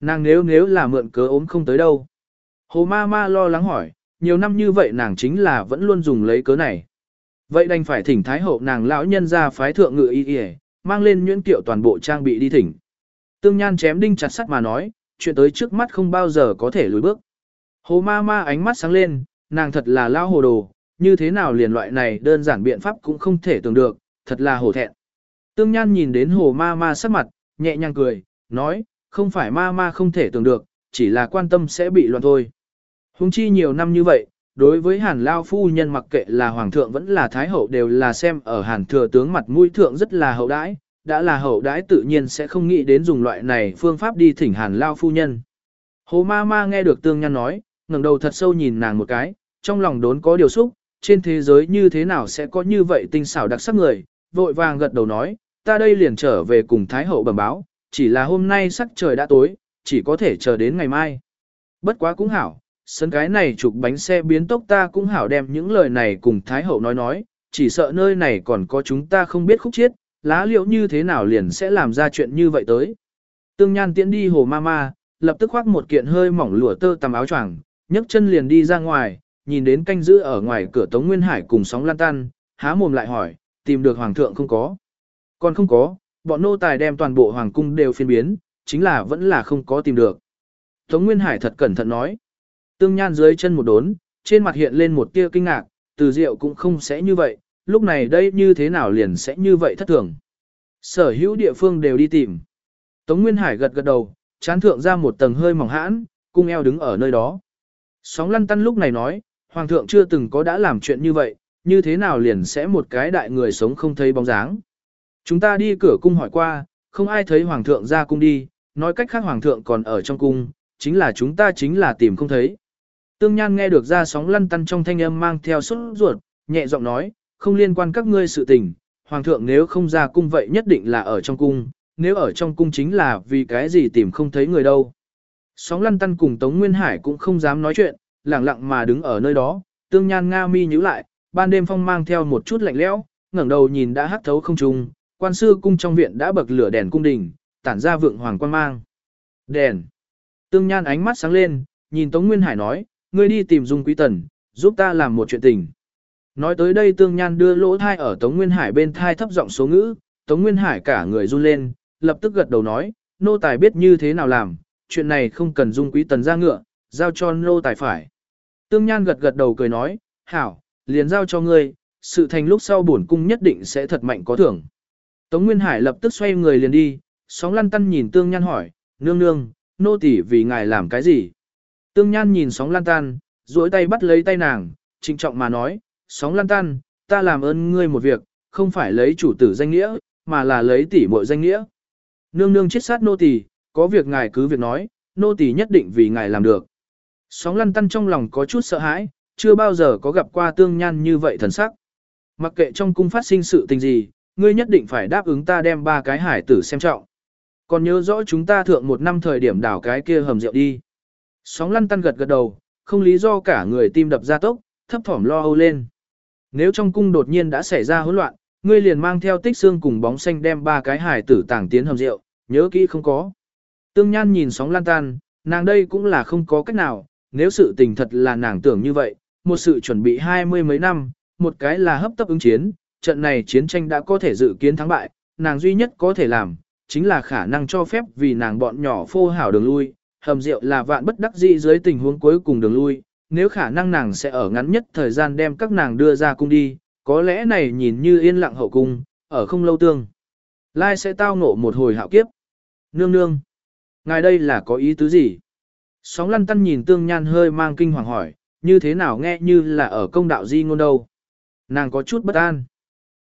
Nàng nếu nếu là mượn cớ ốm không tới đâu. Hồ ma ma lo lắng hỏi, nhiều năm như vậy nàng chính là vẫn luôn dùng lấy cớ này. Vậy đành phải thỉnh Thái Hậu nàng lão nhân ra phái thượng ngự y y, mang lên nhuyễn kiệu toàn bộ trang bị đi thỉnh. Tương Nhan chém đinh chặt sắt mà nói, chuyện tới trước mắt không bao giờ có thể lùi bước. Hồ ma ma ánh mắt sáng lên, nàng thật là lao hồ đồ, như thế nào liền loại này đơn giản biện pháp cũng không thể tưởng được, thật là hổ thẹn. Tương Nhan nhìn đến hồ ma ma sắc mặt, nhẹ nhàng cười, nói, không phải ma ma không thể tưởng được, chỉ là quan tâm sẽ bị loạn thôi. Hùng chi nhiều năm như vậy, đối với hàn lao phu nhân mặc kệ là hoàng thượng vẫn là thái hậu đều là xem ở hàn thừa tướng mặt mũi thượng rất là hậu đãi, đã là hậu đãi tự nhiên sẽ không nghĩ đến dùng loại này phương pháp đi thỉnh hàn lao phu nhân. Hồ ma ma nghe được tương nhan nói, ngẩng đầu thật sâu nhìn nàng một cái, trong lòng đốn có điều xúc, trên thế giới như thế nào sẽ có như vậy tinh xảo đặc sắc người, vội vàng gật đầu nói, ta đây liền trở về cùng Thái Hậu bẩm báo, chỉ là hôm nay sắc trời đã tối, chỉ có thể chờ đến ngày mai. Bất quá cũng hảo, sân cái này chụp bánh xe biến tốc ta cũng hảo đem những lời này cùng Thái Hậu nói nói, chỉ sợ nơi này còn có chúng ta không biết khúc chiết, lá liệu như thế nào liền sẽ làm ra chuyện như vậy tới. Tương Nhan tiễn đi hồ ma ma, lập tức khoác một kiện hơi mỏng lụa tơ tầm áo choàng, nhấc chân liền đi ra ngoài, nhìn đến canh giữ ở ngoài cửa Tống Nguyên Hải cùng sóng lan tan, há mồm lại hỏi, tìm được hoàng thượng không có. Còn không có, bọn nô tài đem toàn bộ hoàng cung đều phiên biến, chính là vẫn là không có tìm được. Tống Nguyên Hải thật cẩn thận nói. Tương Nhan dưới chân một đốn, trên mặt hiện lên một tia kinh ngạc, từ diệu cũng không sẽ như vậy, lúc này đây như thế nào liền sẽ như vậy thất thường. Sở hữu địa phương đều đi tìm. Tống Nguyên Hải gật gật đầu, chán thượng ra một tầng hơi mỏng hãn, cung eo đứng ở nơi đó. Sóng lăn tăn lúc này nói, Hoàng thượng chưa từng có đã làm chuyện như vậy, như thế nào liền sẽ một cái đại người sống không thấy bóng dáng. Chúng ta đi cửa cung hỏi qua, không ai thấy Hoàng thượng ra cung đi, nói cách khác Hoàng thượng còn ở trong cung, chính là chúng ta chính là tìm không thấy. Tương Nhan nghe được ra sóng lăn tăn trong thanh âm mang theo suốt ruột, nhẹ giọng nói, không liên quan các ngươi sự tình, Hoàng thượng nếu không ra cung vậy nhất định là ở trong cung, nếu ở trong cung chính là vì cái gì tìm không thấy người đâu. Sóng lăn tăn cùng Tống Nguyên Hải cũng không dám nói chuyện, lặng lặng mà đứng ở nơi đó, tương nhan nga mi nhíu lại, ban đêm phong mang theo một chút lạnh lẽo, ngẩng đầu nhìn đã hắt thấu không trung, quan sư cung trong viện đã bậc lửa đèn cung đình, tản ra vượng hoàng quan mang. Đèn. Tương nhan ánh mắt sáng lên, nhìn Tống Nguyên Hải nói, ngươi đi tìm Dung Quý Tần, giúp ta làm một chuyện tình. Nói tới đây Tương Nhan đưa lỗ thai ở Tống Nguyên Hải bên thai thấp giọng số ngữ, Tống Nguyên Hải cả người run lên, lập tức gật đầu nói, nô tài biết như thế nào làm, chuyện này không cần Dung Quý Tần ra ngựa, giao cho nô tài phải. Tương Nhan gật gật đầu cười nói, hảo, liền giao cho ngươi, sự thành lúc sau bổn cung nhất định sẽ thật mạnh có thưởng. Tống Nguyên Hải lập tức xoay người liền đi, sóng lăn tăn nhìn Tương Nhan hỏi, nương nương, nô tỳ vì ngài làm cái gì? Tương Nhan nhìn sóng lan tan, duỗi tay bắt lấy tay nàng, trinh trọng mà nói, sóng lan tan, ta làm ơn ngươi một việc, không phải lấy chủ tử danh nghĩa, mà là lấy tỷ muội danh nghĩa. Nương nương chết sát nô tỳ, có việc ngài cứ việc nói, nô tỳ nhất định vì ngài làm được. Sóng lăn tăn trong lòng có chút sợ hãi, chưa bao giờ có gặp qua tương nhan như vậy thần sắc. Mặc kệ trong cung phát sinh sự tình gì, ngươi nhất định phải đáp ứng ta đem ba cái hải tử xem trọng. Còn nhớ rõ chúng ta thượng một năm thời điểm đảo cái kia hầm rượu đi. Sóng lăn tăn gật gật đầu, không lý do cả người tim đập ra tốc, thấp thỏm lo âu lên. Nếu trong cung đột nhiên đã xảy ra hỗn loạn, ngươi liền mang theo tích xương cùng bóng xanh đem ba cái hải tử tàng tiến hầm rượu, nhớ kỹ không có. Tương Nhan nhìn sóng lan tan, nàng đây cũng là không có cách nào, nếu sự tình thật là nàng tưởng như vậy, một sự chuẩn bị hai mươi mấy năm, một cái là hấp tấp ứng chiến, trận này chiến tranh đã có thể dự kiến thắng bại, nàng duy nhất có thể làm, chính là khả năng cho phép vì nàng bọn nhỏ phô hảo đường lui, hầm rượu là vạn bất đắc dĩ dưới tình huống cuối cùng đường lui, nếu khả năng nàng sẽ ở ngắn nhất thời gian đem các nàng đưa ra cung đi, có lẽ này nhìn như yên lặng hậu cung, ở không lâu tương. Lai sẽ tao ngộ một hồi hạo kiếp. Nương nương. Ngài đây là có ý tứ gì? Sóng lăn tăn nhìn tương nhan hơi mang kinh hoàng hỏi, như thế nào nghe như là ở công đạo di ngôn đâu. Nàng có chút bất an.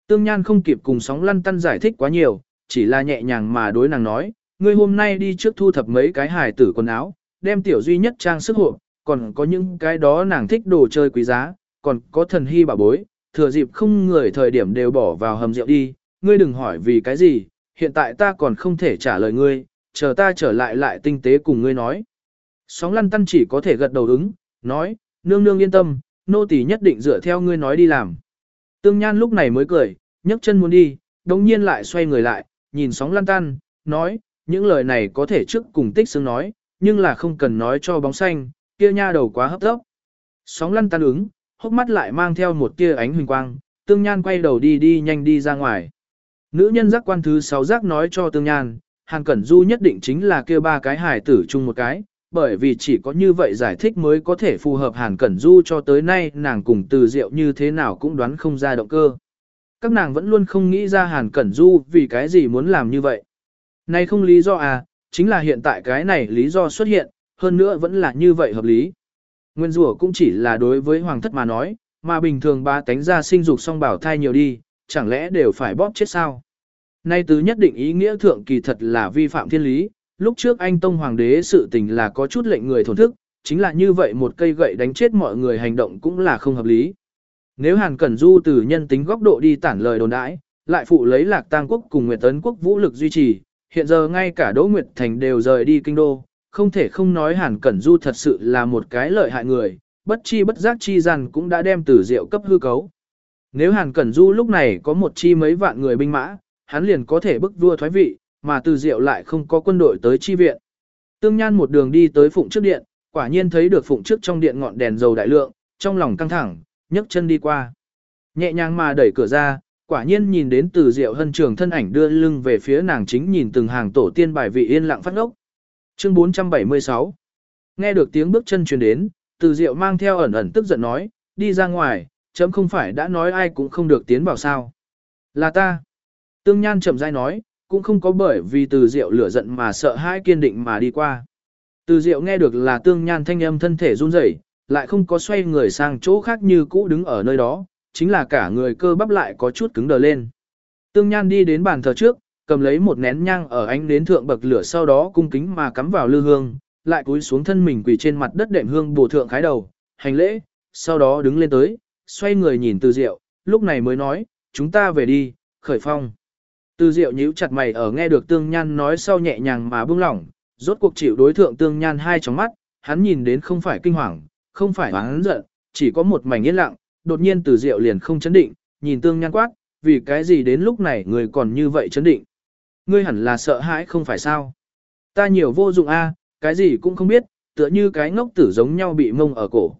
Tương nhan không kịp cùng sóng lăn tăn giải thích quá nhiều, chỉ là nhẹ nhàng mà đối nàng nói, ngươi hôm nay đi trước thu thập mấy cái hài tử quần áo, đem tiểu duy nhất trang sức hộ, còn có những cái đó nàng thích đồ chơi quý giá, còn có thần hy bà bối, thừa dịp không người thời điểm đều bỏ vào hầm rượu đi, ngươi đừng hỏi vì cái gì, hiện tại ta còn không thể trả lời ngươi, chờ ta trở lại lại tinh tế cùng ngươi nói. Sóng lăn tăn chỉ có thể gật đầu ứng, nói, nương nương yên tâm, nô tỳ nhất định dựa theo ngươi nói đi làm. Tương Nhan lúc này mới cười, nhấc chân muốn đi, đồng nhiên lại xoay người lại, nhìn sóng lăn tan, nói, những lời này có thể trước cùng tích xương nói, nhưng là không cần nói cho bóng xanh, kia nha đầu quá hấp tấp. Sóng lăn tan ứng, hốc mắt lại mang theo một tia ánh huỳnh quang, tương nhan quay đầu đi đi nhanh đi ra ngoài. Nữ nhân giác quan thứ sáu giác nói cho tương nhan, Hàn Cẩn Du nhất định chính là kia ba cái hài tử chung một cái, bởi vì chỉ có như vậy giải thích mới có thể phù hợp Hàn Cẩn Du cho tới nay nàng cùng từ diệu như thế nào cũng đoán không ra động cơ. Các nàng vẫn luôn không nghĩ ra Hàn Cẩn Du vì cái gì muốn làm như vậy. Này không lý do à, chính là hiện tại cái này lý do xuất hiện, hơn nữa vẫn là như vậy hợp lý. Nguyên rủa cũng chỉ là đối với hoàng thất mà nói, mà bình thường ba tánh ra sinh dục song bảo thai nhiều đi, chẳng lẽ đều phải bóp chết sao? Nay tứ nhất định ý nghĩa thượng kỳ thật là vi phạm thiên lý, lúc trước anh Tông Hoàng đế sự tình là có chút lệnh người thổn thức, chính là như vậy một cây gậy đánh chết mọi người hành động cũng là không hợp lý. Nếu Hàn Cẩn Du từ nhân tính góc độ đi tản lời đồn đãi, lại phụ lấy lạc tang quốc cùng Nguyệt Tấn quốc vũ lực duy trì, hiện giờ ngay cả Đỗ Nguyệt Thành đều rời đi kinh đô, không thể không nói Hàn Cẩn Du thật sự là một cái lợi hại người, bất chi bất giác chi rằng cũng đã đem tử diệu cấp hư cấu. Nếu Hàn Cẩn Du lúc này có một chi mấy vạn người binh mã, hắn liền có thể bức vua thoái vị, mà từ diệu lại không có quân đội tới chi viện. Tương Nhan một đường đi tới phụng trước điện, quả nhiên thấy được phụng trước trong điện ngọn đèn dầu đại lượng, trong lòng căng thẳng, nhấc chân đi qua. Nhẹ nhàng mà đẩy cửa ra, quả nhiên nhìn đến từ diệu hân trường thân ảnh đưa lưng về phía nàng chính nhìn từng hàng tổ tiên bài vị yên lặng phát ngốc. Chương 476 Nghe được tiếng bước chân truyền đến, từ diệu mang theo ẩn ẩn tức giận nói, đi ra ngoài, chấm không phải đã nói ai cũng không được tiến vào sao. Là ta. Tương Nhan chậm rãi nói, cũng không có bởi vì từ diệu lửa giận mà sợ hãi kiên định mà đi qua. Từ diệu nghe được là Tương Nhan thanh âm thân thể run rẩy, lại không có xoay người sang chỗ khác như cũ đứng ở nơi đó, chính là cả người cơ bắp lại có chút cứng đờ lên. Tương Nhan đi đến bàn thờ trước, cầm lấy một nén nhang ở ánh đến thượng bậc lửa sau đó cung kính mà cắm vào lư hương, lại cúi xuống thân mình quỳ trên mặt đất đệm hương bổ thượng khái đầu, hành lễ, sau đó đứng lên tới, xoay người nhìn Từ Diệu, lúc này mới nói, chúng ta về đi, khởi phong. Từ Diệu nhíu chặt mày ở nghe được Tương Nhan nói sau nhẹ nhàng mà bưng lỏng, rốt cuộc chịu đối thượng Tương Nhan hai tròng mắt, hắn nhìn đến không phải kinh hoàng, không phải hắn giận, chỉ có một mảnh yên lặng, đột nhiên Từ Diệu liền không chấn định, nhìn Tương Nhan quát, vì cái gì đến lúc này người còn như vậy chấn định. Ngươi hẳn là sợ hãi không phải sao. Ta nhiều vô dụng a, cái gì cũng không biết, tựa như cái ngốc tử giống nhau bị mông ở cổ.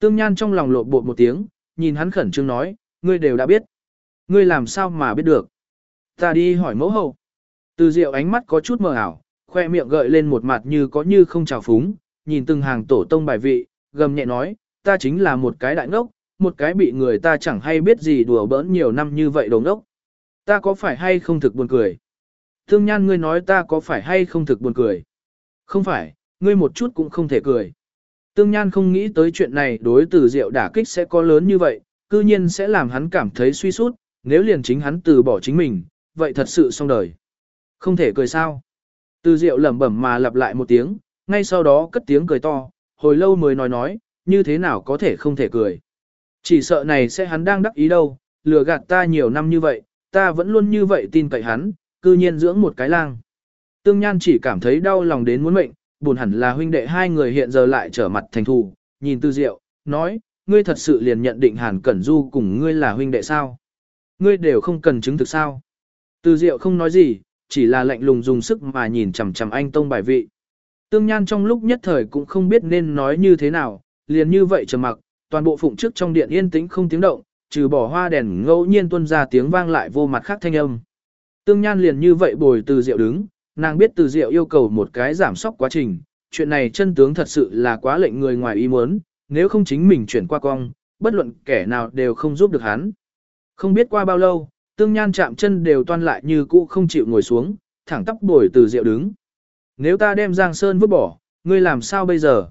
Tương Nhan trong lòng lộn bột một tiếng, nhìn hắn khẩn trương nói, ngươi đều đã biết. Ngươi làm sao mà biết được. Ta đi hỏi mẫu hậu. Từ diệu ánh mắt có chút mờ ảo, khoe miệng gợi lên một mặt như có như không trào phúng, nhìn từng hàng tổ tông bài vị, gầm nhẹ nói, ta chính là một cái đại ngốc, một cái bị người ta chẳng hay biết gì đùa bỡn nhiều năm như vậy đồ ngốc. Ta có phải hay không thực buồn cười? Thương nhan ngươi nói ta có phải hay không thực buồn cười? Không phải, ngươi một chút cũng không thể cười. Tương Nhan không nghĩ tới chuyện này đối từ diệu đả kích sẽ có lớn như vậy, cư nhiên sẽ làm hắn cảm thấy suy sút, nếu liền chính hắn từ bỏ chính mình, vậy thật sự xong đời. Không thể cười sao. Từ diệu lẩm bẩm mà lặp lại một tiếng, ngay sau đó cất tiếng cười to, hồi lâu mới nói nói, như thế nào có thể không thể cười. Chỉ sợ này sẽ hắn đang đắc ý đâu, lừa gạt ta nhiều năm như vậy, ta vẫn luôn như vậy tin cậy hắn, cư nhiên dưỡng một cái lang. Tương Nhan chỉ cảm thấy đau lòng đến muốn mệnh, buồn hẳn là huynh đệ hai người hiện giờ lại trở mặt thành thù, nhìn Tư Diệu, nói, ngươi thật sự liền nhận định Hàn Cẩn Du cùng ngươi là huynh đệ sao? Ngươi đều không cần chứng thực sao? Từ Diệu không nói gì, chỉ là lạnh lùng dùng sức mà nhìn chằm chằm anh tông bài vị. Tương Nhan trong lúc nhất thời cũng không biết nên nói như thế nào, liền như vậy trầm mặc, toàn bộ phụng trước trong điện yên tĩnh không tiếng động, trừ bỏ hoa đèn ngẫu nhiên tuôn ra tiếng vang lại vô mặt khác thanh âm. Tương Nhan liền như vậy bồi từ Diệu đứng, nàng biết từ Diệu yêu cầu một cái giảm sóc quá trình, chuyện này chân tướng thật sự là quá lệnh người ngoài ý muốn, nếu không chính mình chuyển qua cong, bất luận kẻ nào đều không giúp được hắn. Không biết qua bao lâu, tương nhan chạm chân đều toan lại như cũ không chịu ngồi xuống, thẳng tắp bồi từ rượu đứng. Nếu ta đem Giang Sơn vứt bỏ, ngươi làm sao bây giờ?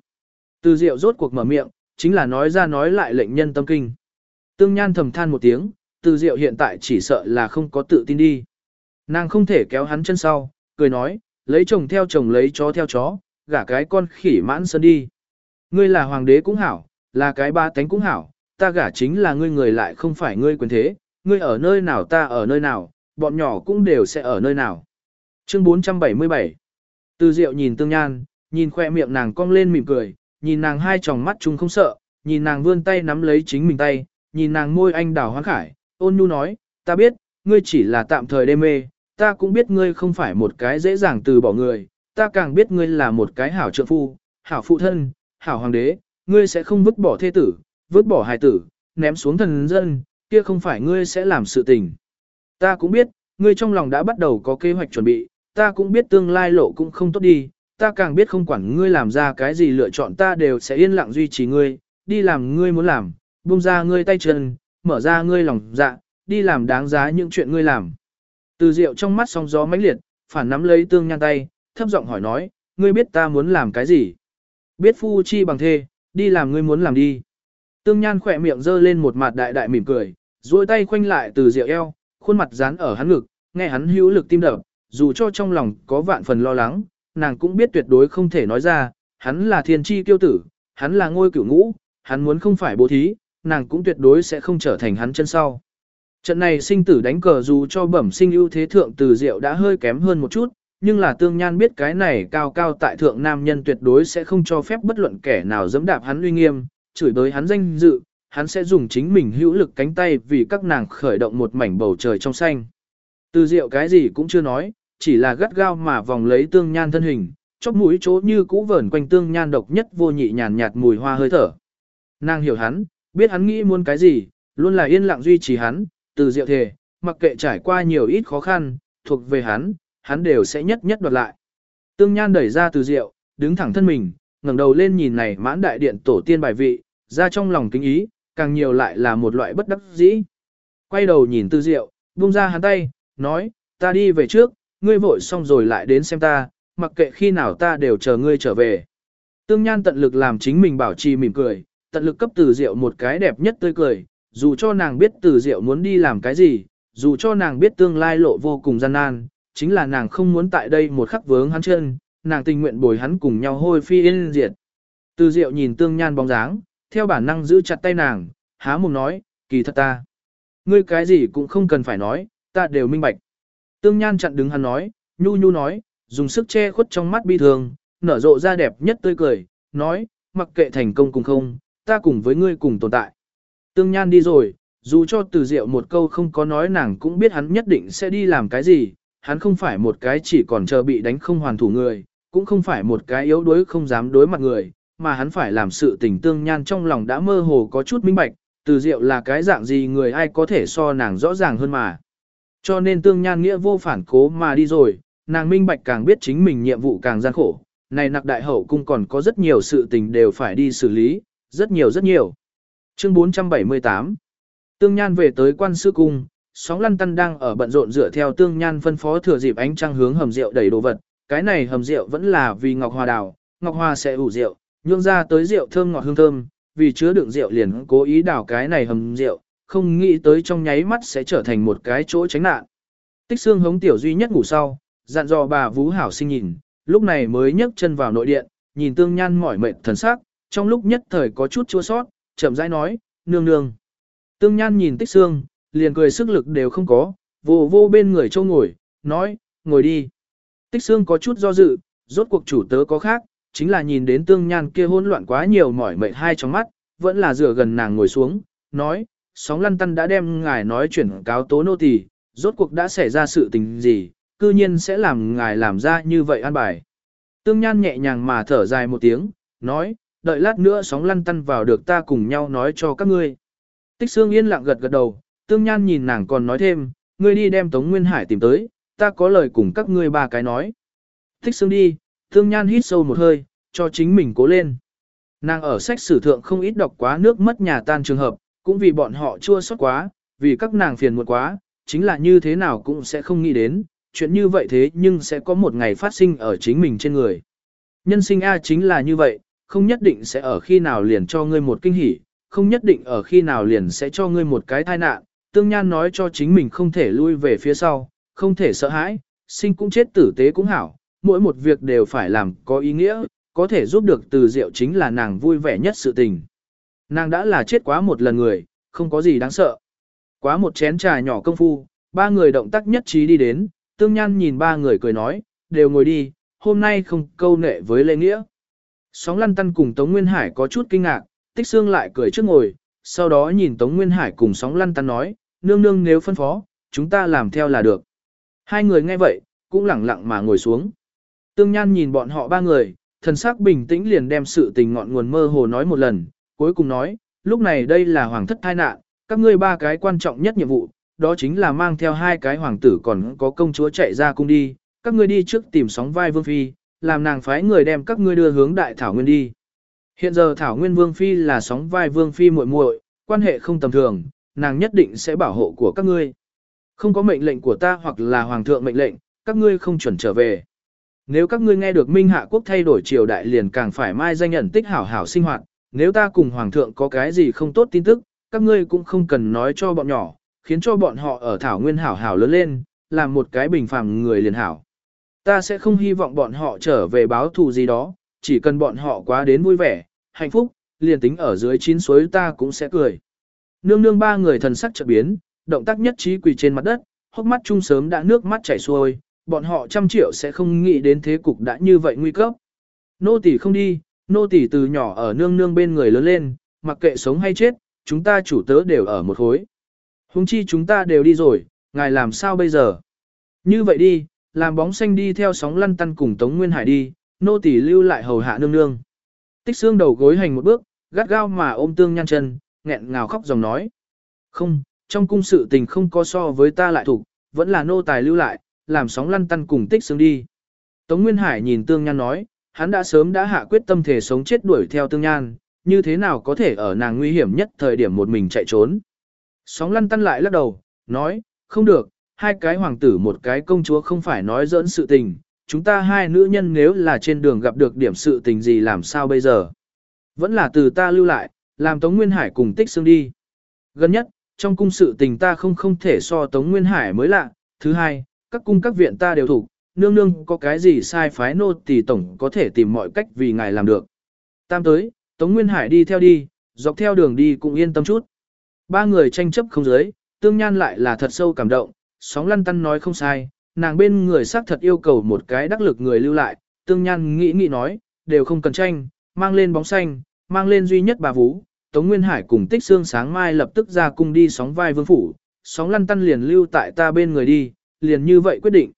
Từ rượu rốt cuộc mở miệng, chính là nói ra nói lại lệnh nhân tâm kinh. Tương nhan thầm than một tiếng, từ diệu hiện tại chỉ sợ là không có tự tin đi. Nàng không thể kéo hắn chân sau, cười nói, lấy chồng theo chồng lấy chó theo chó, gả cái con khỉ mãn sơn đi. Ngươi là hoàng đế cũng hảo, là cái ba tánh cũng hảo, ta gả chính là ngươi người lại không phải ngươi quyền thế, ngươi ở nơi nào ta ở nơi nào, bọn nhỏ cũng đều sẽ ở nơi nào. Chương 477 Từ diệu nhìn tương nhan, nhìn khoe miệng nàng cong lên mỉm cười, nhìn nàng hai tròng mắt chung không sợ, nhìn nàng vươn tay nắm lấy chính mình tay, nhìn nàng môi anh đào hoán khải, ôn nhu nói, ta biết, ngươi chỉ là tạm thời đê mê, ta cũng biết ngươi không phải một cái dễ dàng từ bỏ người, ta càng biết ngươi là một cái hảo trượng phu, hảo phụ thân, hảo hoàng đế, ngươi sẽ không vứt bỏ thê tử, vứt bỏ hài tử, ném xuống thần dân, kia không phải ngươi sẽ làm sự tình. Ta cũng biết, ngươi trong lòng đã bắt đầu có kế hoạch chuẩn bị, ta cũng biết tương lai lộ cũng không tốt đi, ta càng biết không quản ngươi làm ra cái gì lựa chọn ta đều sẽ yên lặng duy trì ngươi, đi làm ngươi muốn làm, buông ra ngươi tay chân, mở ra ngươi lòng dạ, đi làm đáng giá những chuyện ngươi làm. Từ rượu trong mắt sóng gió mãnh liệt, phản nắm lấy tương nhan tay, thấp giọng hỏi nói, ngươi biết ta muốn làm cái gì? Biết phu chi bằng thê, đi làm ngươi muốn làm đi. Tương nhan khỏe miệng giơ lên một mặt đại đại mỉm cười, duỗi tay khoanh lại từ rượu eo, khuôn mặt dán ở hắn ngực, nghe hắn hữu lực tim đập, dù cho trong lòng có vạn phần lo lắng, nàng cũng biết tuyệt đối không thể nói ra, hắn là thiên chi tiêu tử, hắn là ngôi cửu ngũ, hắn muốn không phải bố thí, nàng cũng tuyệt đối sẽ không trở thành hắn chân sau. Trận này sinh tử đánh cờ dù cho bẩm sinh ưu thế thượng từ diệu đã hơi kém hơn một chút, nhưng là tương nhan biết cái này cao cao tại thượng nam nhân tuyệt đối sẽ không cho phép bất luận kẻ nào dẫm đạp hắn uy nghiêm, chửi bới hắn danh dự, hắn sẽ dùng chính mình hữu lực cánh tay vì các nàng khởi động một mảnh bầu trời trong xanh. Từ diệu cái gì cũng chưa nói, chỉ là gắt gao mà vòng lấy tương nhan thân hình, chóp mũi chỗ như cũ vờn quanh tương nhan độc nhất vô nhị nhàn nhạt mùi hoa hơi thở. Nàng hiểu hắn, biết hắn nghĩ muốn cái gì, luôn là yên lặng duy trì hắn, từ diệu thề, mặc kệ trải qua nhiều ít khó khăn, thuộc về hắn, hắn đều sẽ nhất nhất đoạt lại. Tương Nhan đẩy ra từ diệu, đứng thẳng thân mình, ngẩng đầu lên nhìn này mãn đại điện tổ tiên bài vị, ra trong lòng kính ý, càng nhiều lại là một loại bất đắc dĩ. Quay đầu nhìn tư diệu, buông ra hắn tay, nói, ta đi về trước, ngươi vội xong rồi lại đến xem ta, mặc kệ khi nào ta đều chờ ngươi trở về. Tương Nhan tận lực làm chính mình bảo trì mỉm cười, tận lực cấp từ diệu một cái đẹp nhất tươi cười, dù cho nàng biết từ diệu muốn đi làm cái gì, dù cho nàng biết tương lai lộ vô cùng gian nan, chính là nàng không muốn tại đây một khắc vướng hắn chân, nàng tình nguyện bồi hắn cùng nhau hôi phi yên diệt. Từ diệu nhìn tương nhan bóng dáng, theo bản năng giữ chặt tay nàng, há mồm nói, kỳ thật ta. Ngươi cái gì cũng không cần phải nói, ta đều minh bạch. Tương nhan chặn đứng hắn nói, nhu nhu nói, dùng sức che khuất trong mắt bi thường, nở rộ ra đẹp nhất tươi cười, nói, mặc kệ thành công cùng không, ta cùng với ngươi cùng tồn tại. Tương Nhan đi rồi, dù cho từ diệu một câu không có nói nàng cũng biết hắn nhất định sẽ đi làm cái gì, hắn không phải một cái chỉ còn chờ bị đánh không hoàn thủ người, cũng không phải một cái yếu đuối không dám đối mặt người, mà hắn phải làm sự tình Tương Nhan trong lòng đã mơ hồ có chút minh bạch, từ diệu là cái dạng gì người ai có thể so nàng rõ ràng hơn mà. Cho nên Tương Nhan nghĩa vô phản cố mà đi rồi, nàng minh bạch càng biết chính mình nhiệm vụ càng gian khổ, này nặc đại hậu cung còn có rất nhiều sự tình đều phải đi xử lý, rất nhiều rất nhiều. Chương 478 Tương Nhan về tới quan sư cung, sóng lăn tăn đang ở bận rộn dựa theo Tương Nhan phân phó thừa dịp ánh trăng hướng hầm rượu đầy đồ vật. Cái này hầm rượu vẫn là vì Ngọc Hoa đào, Ngọc Hoa sẽ ủ rượu, nhương ra tới rượu thơm ngọt hương thơm, vì chứa đựng rượu liền cố ý đào cái này hầm rượu, không nghĩ tới trong nháy mắt sẽ trở thành một cái chỗ tránh nạn. Tích xương hống tiểu duy nhất ngủ sau, dặn dò bà Vũ Hảo sinh nhìn, lúc này mới nhấc chân vào nội điện, nhìn Tương Nhan mỏi mệt thần sắc, trong lúc nhất thời có chút chua sót, chậm rãi nói, nương nương. Tương Nhan nhìn tích xương, liền cười sức lực đều không có, vô vô bên người châu ngồi, nói, ngồi đi. Tích xương có chút do dự, rốt cuộc chủ tớ có khác, chính là nhìn đến tương nhan kia hỗn loạn quá nhiều mỏi mệt hai trong mắt, vẫn là dựa gần nàng ngồi xuống, nói, sóng lăn tăn đã đem ngài nói chuyển cáo tố nô tỳ, rốt cuộc đã xảy ra sự tình gì, cư nhiên sẽ làm ngài làm ra như vậy an bài. Tương nhan nhẹ nhàng mà thở dài một tiếng, nói, đợi lát nữa sóng lăn tăn vào được ta cùng nhau nói cho các ngươi. Tích xương yên lặng gật gật đầu, tương nhan nhìn nàng còn nói thêm, ngươi đi đem Tống Nguyên Hải tìm tới, ta có lời cùng các ngươi ba cái nói. Tích xương đi, tương nhan hít sâu một hơi, cho chính mình cố lên. Nàng ở sách sử thượng không ít đọc quá nước mất nhà tan trường hợp, cũng vì bọn họ chua xót quá, vì các nàng phiền muộn quá, chính là như thế nào cũng sẽ không nghĩ đến, chuyện như vậy thế nhưng sẽ có một ngày phát sinh ở chính mình trên người. Nhân sinh A chính là như vậy, không nhất định sẽ ở khi nào liền cho ngươi một kinh hỉ, không nhất định ở khi nào liền sẽ cho ngươi một cái tai nạn. Tương Nhan nói cho chính mình không thể lui về phía sau, không thể sợ hãi, sinh cũng chết tử tế cũng hảo, mỗi một việc đều phải làm có ý nghĩa, có thể giúp được từ diệu chính là nàng vui vẻ nhất sự tình. Nàng đã là chết quá một lần người, không có gì đáng sợ. Quá một chén trà nhỏ công phu, ba người động tác nhất trí đi đến, tương nhan nhìn ba người cười nói, đều ngồi đi, hôm nay không câu nệ với lễ nghĩa. Sóng lăn tăn cùng Tống Nguyên Hải có chút kinh ngạc, tích xương lại cười trước ngồi, sau đó nhìn Tống Nguyên Hải cùng sóng lăn tăn nói, nương nương nếu phân phó, chúng ta làm theo là được. Hai người nghe vậy, cũng lẳng lặng mà ngồi xuống. Tương Nhan nhìn bọn họ ba người, thần sắc bình tĩnh liền đem sự tình ngọn nguồn mơ hồ nói một lần, cuối cùng nói, lúc này đây là hoàng thất thai nạn, các ngươi ba cái quan trọng nhất nhiệm vụ, đó chính là mang theo hai cái hoàng tử còn có công chúa chạy ra cung đi, các ngươi đi trước tìm sóng vai vương phi, làm nàng phái người đem các ngươi đưa hướng đại thảo nguyên đi. Hiện giờ thảo nguyên vương phi là sóng vai vương phi muội muội, quan hệ không tầm thường, nàng nhất định sẽ bảo hộ của các ngươi. Không có mệnh lệnh của ta hoặc là hoàng thượng mệnh lệnh, các ngươi không chuẩn trở về. Nếu các ngươi nghe được Minh Hạ quốc thay đổi triều đại liền càng phải mai danh nhận tích hảo hảo sinh hoạt, nếu ta cùng hoàng thượng có cái gì không tốt tin tức, các ngươi cũng không cần nói cho bọn nhỏ, khiến cho bọn họ ở thảo nguyên hảo hảo lớn lên, làm một cái bình phàm người liền hảo. Ta sẽ không hy vọng bọn họ trở về báo thù gì đó, chỉ cần bọn họ quá đến vui vẻ, hạnh phúc, liền tính ở dưới chín suối ta cũng sẽ cười. Nương nương ba người thần sắc chợt biến, động tác nhất trí quỳ trên mặt đất, hốc mắt chung sớm đã nước mắt chảy xuôi, bọn họ trăm triệu sẽ không nghĩ đến thế cục đã như vậy nguy cấp. Nô tỳ không đi, nô tỳ từ nhỏ ở nương nương bên người lớn lên, mặc kệ sống hay chết, chúng ta chủ tớ đều ở một khối. Hùng chi chúng ta đều đi rồi, ngài làm sao bây giờ? Như vậy đi, làm bóng xanh đi theo sóng lăn tăn cùng Tống Nguyên Hải đi, nô tỳ lưu lại hầu hạ nương nương. Tích xương đầu gối hành một bước, gắt gao mà ôm tương nhăn chân, nghẹn ngào khóc dòng nói. Không, trong cung sự tình không có so với ta lại thủ, vẫn là nô tài lưu lại, làm sóng lăn tăn cùng tích xương đi. Tống Nguyên Hải nhìn tương nhan nói, hắn đã sớm đã hạ quyết tâm thể sống chết đuổi theo tương nhan, như thế nào có thể ở nàng nguy hiểm nhất thời điểm một mình chạy trốn. Sóng lăn tăn lại lắc đầu, nói, không được, hai cái hoàng tử một cái công chúa không phải nói dỡn sự tình, chúng ta hai nữ nhân nếu là trên đường gặp được điểm sự tình gì làm sao bây giờ. Vẫn là từ ta lưu lại, làm Tống Nguyên Hải cùng tích xương đi. Gần nhất, trong cung sự tình ta không không thể so Tống Nguyên Hải mới lạ. Thứ hai, các cung các viện ta đều thủ, nương nương có cái gì sai phái nô thì tổng có thể tìm mọi cách vì ngài làm được. Tam tới, Tống Nguyên Hải đi theo đi, dọc theo đường đi cũng yên tâm chút. Ba người tranh chấp không giới, tương nhan lại là thật sâu cảm động, sóng lăn tăn nói không sai, nàng bên người xác thật yêu cầu một cái đắc lực người lưu lại, tương nhan nghĩ nghĩ nói, đều không cần tranh, mang lên bóng xanh, mang lên duy nhất bà vũ, Tống Nguyên Hải cùng tích xương sáng mai lập tức ra cung đi sóng vai vương phủ, sóng lăn tăn liền lưu tại ta bên người đi, liền như vậy quyết định.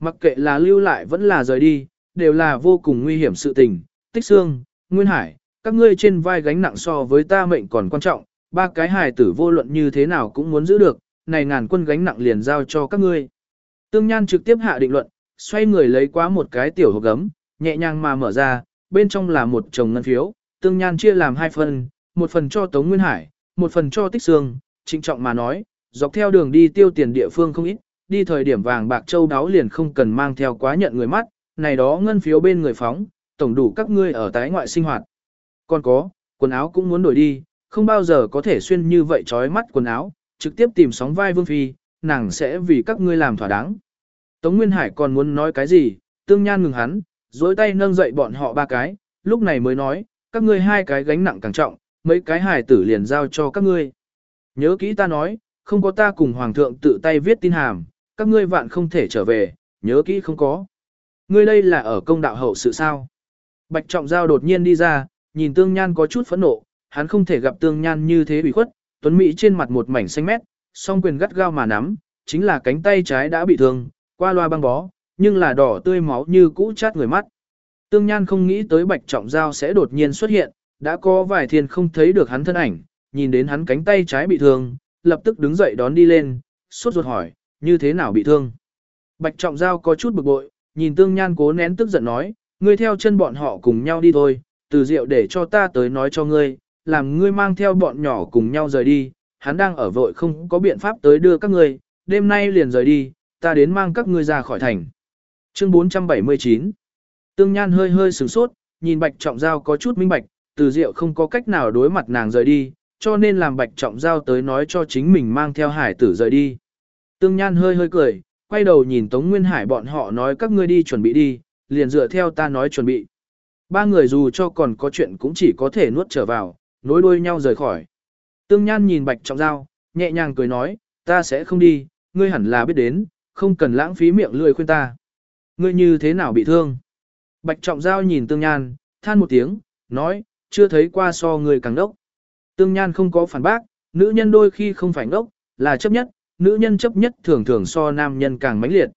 Mặc kệ là lưu lại vẫn là rời đi, đều là vô cùng nguy hiểm sự tình, tích xương, Nguyên Hải, các ngươi trên vai gánh nặng so với ta mệnh còn quan trọng, ba cái hài tử vô luận như thế nào cũng muốn giữ được, này ngàn quân gánh nặng liền giao cho các ngươi. Tương Nhan trực tiếp hạ định luận, xoay người lấy qua một cái tiểu hộp gấm, nhẹ nhàng mà mở ra, bên trong là một chồng ngân phiếu, Tương Nhan chia làm hai phần, một phần cho Tống Nguyên Hải, một phần cho Tích Sương, trịnh trọng mà nói, dọc theo đường đi tiêu tiền địa phương không ít, đi thời điểm vàng bạc châu đáo liền không cần mang theo quá nhận người mắt, này đó ngân phiếu bên người phóng, tổng đủ các ngươi ở tái ngoại sinh hoạt. Còn có, quần áo cũng muốn đổi đi, không bao giờ có thể xuyên như vậy trói mắt quần áo, trực tiếp tìm sóng vai vương phi, nàng sẽ vì các ngươi làm thỏa đáng. Tống Nguyên Hải còn muốn nói cái gì, tương nhan ngừng hắn, dối tay nâng dậy bọn họ ba cái, lúc này mới nói, các ngươi hai cái gánh nặng càng trọng, mấy cái hài tử liền giao cho các ngươi. Nhớ kỹ ta nói, không có ta cùng Hoàng thượng tự tay viết tin hàm, các ngươi vạn không thể trở về, nhớ kỹ không có. Ngươi đây là ở công đạo hậu sự sao? Bạch Trọng Giao đột nhiên đi ra, nhìn Tương Nhan có chút phẫn nộ, hắn không thể gặp Tương Nhan như thế bị khuất, Tuấn Mỹ trên mặt một mảnh xanh mét, song quyền gắt gao mà nắm, chính là cánh tay trái đã bị thương, qua loa băng bó, nhưng là đỏ tươi máu như cũ chát người mắt. Tương Nhan không nghĩ tới Bạch Trọng Giao sẽ đột nhiên xuất hiện, đã có vài thiên không thấy được hắn thân ảnh, nhìn đến hắn cánh tay trái bị thương, lập tức đứng dậy đón đi lên, sốt ruột hỏi, như thế nào bị thương. Bạch Trọng Giao có chút bực bội, nhìn Tương Nhan cố nén tức giận nói, ngươi theo chân bọn họ cùng nhau đi thôi, từ diệu để cho ta tới nói cho ngươi, làm ngươi mang theo bọn nhỏ cùng nhau rời đi, hắn đang ở vội không có biện pháp tới đưa các ngươi, đêm nay liền rời đi, ta đến mang các ngươi ra khỏi thành. Chương 479 Tương Nhan hơi hơi sửng sốt, nhìn Bạch Trọng Giao có chút minh bạch, từ diệu không có cách nào đối mặt nàng rời đi, cho nên làm Bạch Trọng Giao tới nói cho chính mình mang theo hải tử rời đi. Tương Nhan hơi hơi cười, quay đầu nhìn Tống Nguyên Hải bọn họ nói các ngươi đi chuẩn bị đi, liền dựa theo ta nói chuẩn bị. Ba người dù cho còn có chuyện cũng chỉ có thể nuốt trở vào, nối đuôi nhau rời khỏi. Tương Nhan nhìn Bạch Trọng Giao, nhẹ nhàng cười nói, ta sẽ không đi, ngươi hẳn là biết đến, không cần lãng phí miệng lười khuyên ta. Ngươi như thế nào bị thương? Bạch Trọng Giao nhìn Tương Nhan, than một tiếng, nói, chưa thấy qua so người càng đốc. Tương Nhan không có phản bác, nữ nhân đôi khi không phải ngốc, là chấp nhất, nữ nhân chấp nhất thường thường so nam nhân càng mãnh liệt.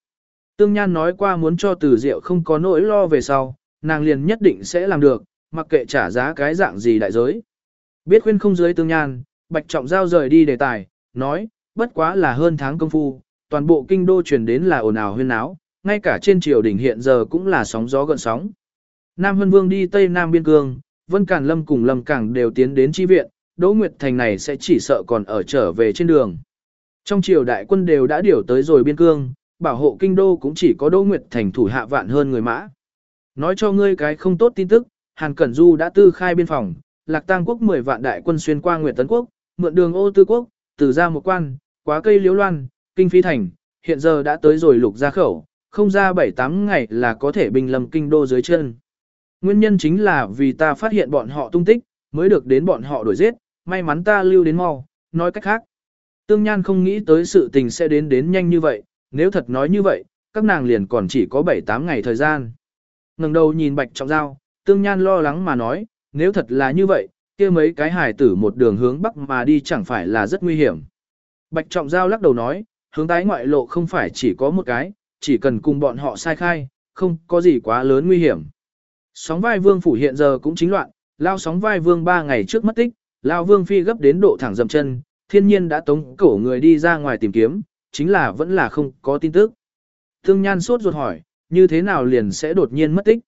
Tương Nhan nói qua muốn cho từ diệu không có nỗi lo về sau, nàng liền nhất định sẽ làm được, mặc kệ trả giá cái dạng gì đại giới. Biết khuyên không dưới Tương Nhan, Bạch Trọng Giao rời đi đề tài, nói, bất quá là hơn tháng công phu, toàn bộ kinh đô truyền đến là ồn ào huyên náo, ngay cả trên triều đỉnh hiện giờ cũng là sóng gió gợn sóng. Nam Hân Vương đi Tây Nam Biên Cương, Vân Càn Lâm cùng Lâm Cảng đều tiến đến chi viện, Đỗ Nguyệt Thành này sẽ chỉ sợ còn ở trở về trên đường. Trong triều đại quân đều đã điều tới rồi Biên Cương, bảo hộ kinh đô cũng chỉ có Đỗ Nguyệt Thành thủ hạ vạn hơn người mã. Nói cho ngươi cái không tốt tin tức, Hàn Cẩn Du đã tư khai biên phòng, Lạc Tang quốc 10 vạn đại quân xuyên qua Nguyệt Tấn quốc, mượn đường ô tư quốc, từ ra một quan, quá cây liễu loan, kinh phí thành, hiện giờ đã tới rồi lục gia khẩu, không ra 7-8 ngày là có thể bình lâm kinh đô dưới chân. Nguyên nhân chính là vì ta phát hiện bọn họ tung tích, mới được đến bọn họ đuổi giết, may mắn ta lưu đến mau, nói cách khác. Tương Nhan không nghĩ tới sự tình sẽ đến đến nhanh như vậy, nếu thật nói như vậy, các nàng liền còn chỉ có 7-8 ngày thời gian. ngẩng đầu nhìn Bạch Trọng Giao, Tương Nhan lo lắng mà nói, nếu thật là như vậy, kia mấy cái Hải tử một đường hướng bắc mà đi chẳng phải là rất nguy hiểm. Bạch Trọng Giao lắc đầu nói, hướng tái ngoại lộ không phải chỉ có một cái, chỉ cần cùng bọn họ sai khai, không có gì quá lớn nguy hiểm. Sóng vai vương phủ hiện giờ cũng chính loạn, lao sóng vai vương ba ngày trước mất tích, lao vương phi gấp đến độ thẳng dầm chân, thiên nhiên đã tống cổ người đi ra ngoài tìm kiếm, chính là vẫn là không có tin tức. Thương nhan sốt ruột hỏi, như thế nào liền sẽ đột nhiên mất tích?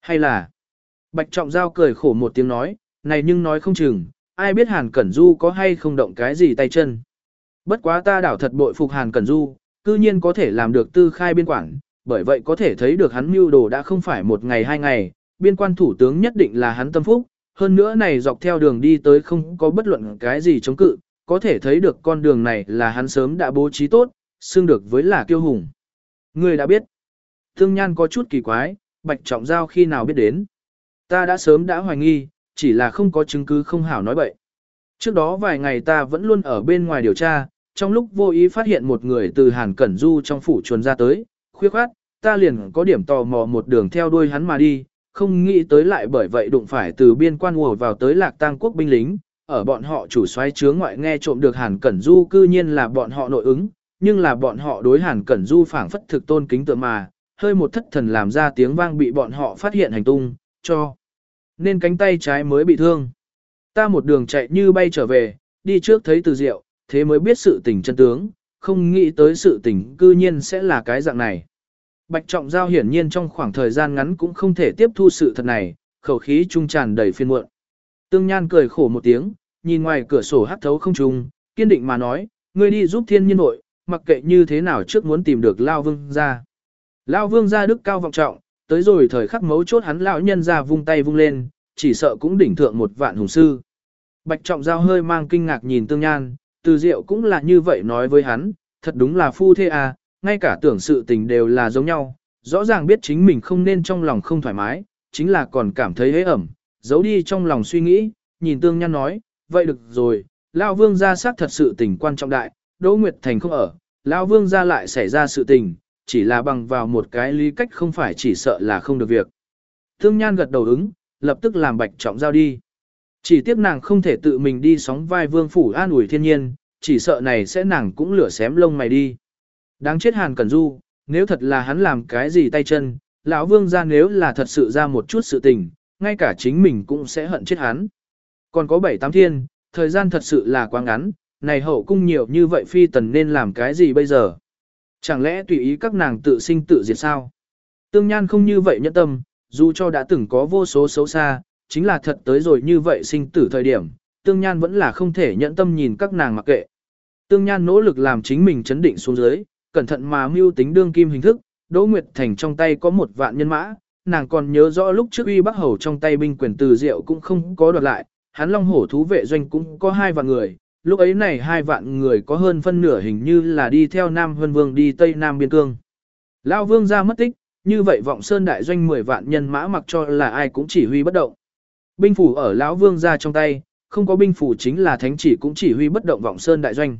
Hay là... Bạch Trọng Giao cười khổ một tiếng nói, này nhưng nói không chừng, ai biết Hàn Cẩn Du có hay không động cái gì tay chân. Bất quá ta đảo thật bội phục Hàn Cẩn Du, cư nhiên có thể làm được tư khai biên quản, bởi vậy có thể thấy được hắn mưu đồ đã không phải một ngày hai ngày, biên quan thủ tướng nhất định là hắn tâm phúc, hơn nữa này dọc theo đường đi tới không có bất luận cái gì chống cự, có thể thấy được con đường này là hắn sớm đã bố trí tốt, xương được với là kiêu hùng. Người đã biết, thương nhan có chút kỳ quái, bạch trọng giao khi nào biết đến. Ta đã sớm đã hoài nghi, chỉ là không có chứng cứ không hảo nói bậy. Trước đó vài ngày ta vẫn luôn ở bên ngoài điều tra, trong lúc vô ý phát hiện một người từ Hàn Cẩn Du trong phủ chuồn ra tới, khuya khoát, ta liền có điểm tò mò một đường theo đuôi hắn mà đi, không nghĩ tới lại bởi vậy đụng phải từ biên quan ùa vào tới lạc tang quốc binh lính, ở bọn họ chủ xoay chướng ngoại nghe trộm được Hàn Cẩn Du cư nhiên là bọn họ nội ứng, nhưng là bọn họ đối Hàn Cẩn Du phảng phất thực tôn kính tựa mà, hơi một thất thần làm ra tiếng vang bị bọn họ phát hiện hành tung, cho. Nên cánh tay trái mới bị thương. Ta một đường chạy như bay trở về, đi trước thấy từ diệu, thế mới biết sự tình chân tướng, không nghĩ tới sự tình cư nhiên sẽ là cái dạng này. Bạch Trọng Giao hiển nhiên trong khoảng thời gian ngắn cũng không thể tiếp thu sự thật này, khẩu khí trung tràn đầy phiên muộn. Tương Nhan cười khổ một tiếng, nhìn ngoài cửa sổ hắt thấu không trùng, kiên định mà nói, ngươi đi giúp thiên nhiên nội, mặc kệ như thế nào trước muốn tìm được Lao Vương ra. Lao Vương ra đức cao vọng trọng, tới rồi thời khắc mấu chốt hắn lão nhân ra vung tay vung lên, chỉ sợ cũng đỉnh thượng một vạn hùng sư. Bạch Trọng Giao hơi mang kinh ngạc nhìn Tương Nhan, từ diệu cũng là như vậy nói với hắn, thật đúng là phu thê à, ngay cả tưởng sự tình đều là giống nhau, rõ ràng biết chính mình không nên trong lòng không thoải mái, chính là còn cảm thấy hế ẩm, giấu đi trong lòng suy nghĩ, nhìn tương nhan nói, vậy được rồi, Lao Vương ra xác thật sự tình quan trọng đại, Đỗ Nguyệt Thành không ở, Lao Vương ra lại xảy ra sự tình, chỉ là bằng vào một cái lý cách không phải chỉ sợ là không được việc. Tương Nhan gật đầu ứng, lập tức làm bạch trọng giao đi. Chỉ tiếc nàng không thể tự mình đi sóng vai vương phủ an ủi thiên nhiên, chỉ sợ này sẽ nàng cũng lửa xém lông mày đi. Đáng chết Hàn Cẩn Du, nếu thật là hắn làm cái gì tay chân, lão vương ra nếu là thật sự ra một chút sự tình, ngay cả chính mình cũng sẽ hận chết hắn. Còn có bảy tám thiên, thời gian thật sự là quá ngắn, này hậu cung nhiều như vậy phi tần nên làm cái gì bây giờ? Chẳng lẽ tùy ý các nàng tự sinh tự diệt sao? Tương Nhan không như vậy nhẫn tâm, dù cho đã từng có vô số xấu xa, chính là thật tới rồi như vậy sinh tử thời điểm, tương nhan vẫn là không thể nhẫn tâm nhìn các nàng mặc kệ. Tương nhan nỗ lực làm chính mình chấn định xuống dưới, cẩn thận mà mưu tính đương kim hình thức, Đỗ Nguyệt Thành trong tay có một vạn nhân mã, nàng còn nhớ rõ lúc trước uy bắc hầu trong tay binh quyền từ diệu cũng không có đoạt lại, hắn long hổ thú vệ doanh cũng có hai vạn người, lúc ấy này hai vạn người có hơn phân nửa hình như là đi theo Nam Vân Vương đi Tây Nam Biên Cương. Lao Vương ra mất tích, như vậy vọng sơn đại doanh 10 vạn nhân mã mặc cho là ai cũng chỉ huy bất động. Binh phủ ở lão Vương ra trong tay, không có binh phủ chính là thánh chỉ cũng chỉ huy bất động vọng sơn đại doanh.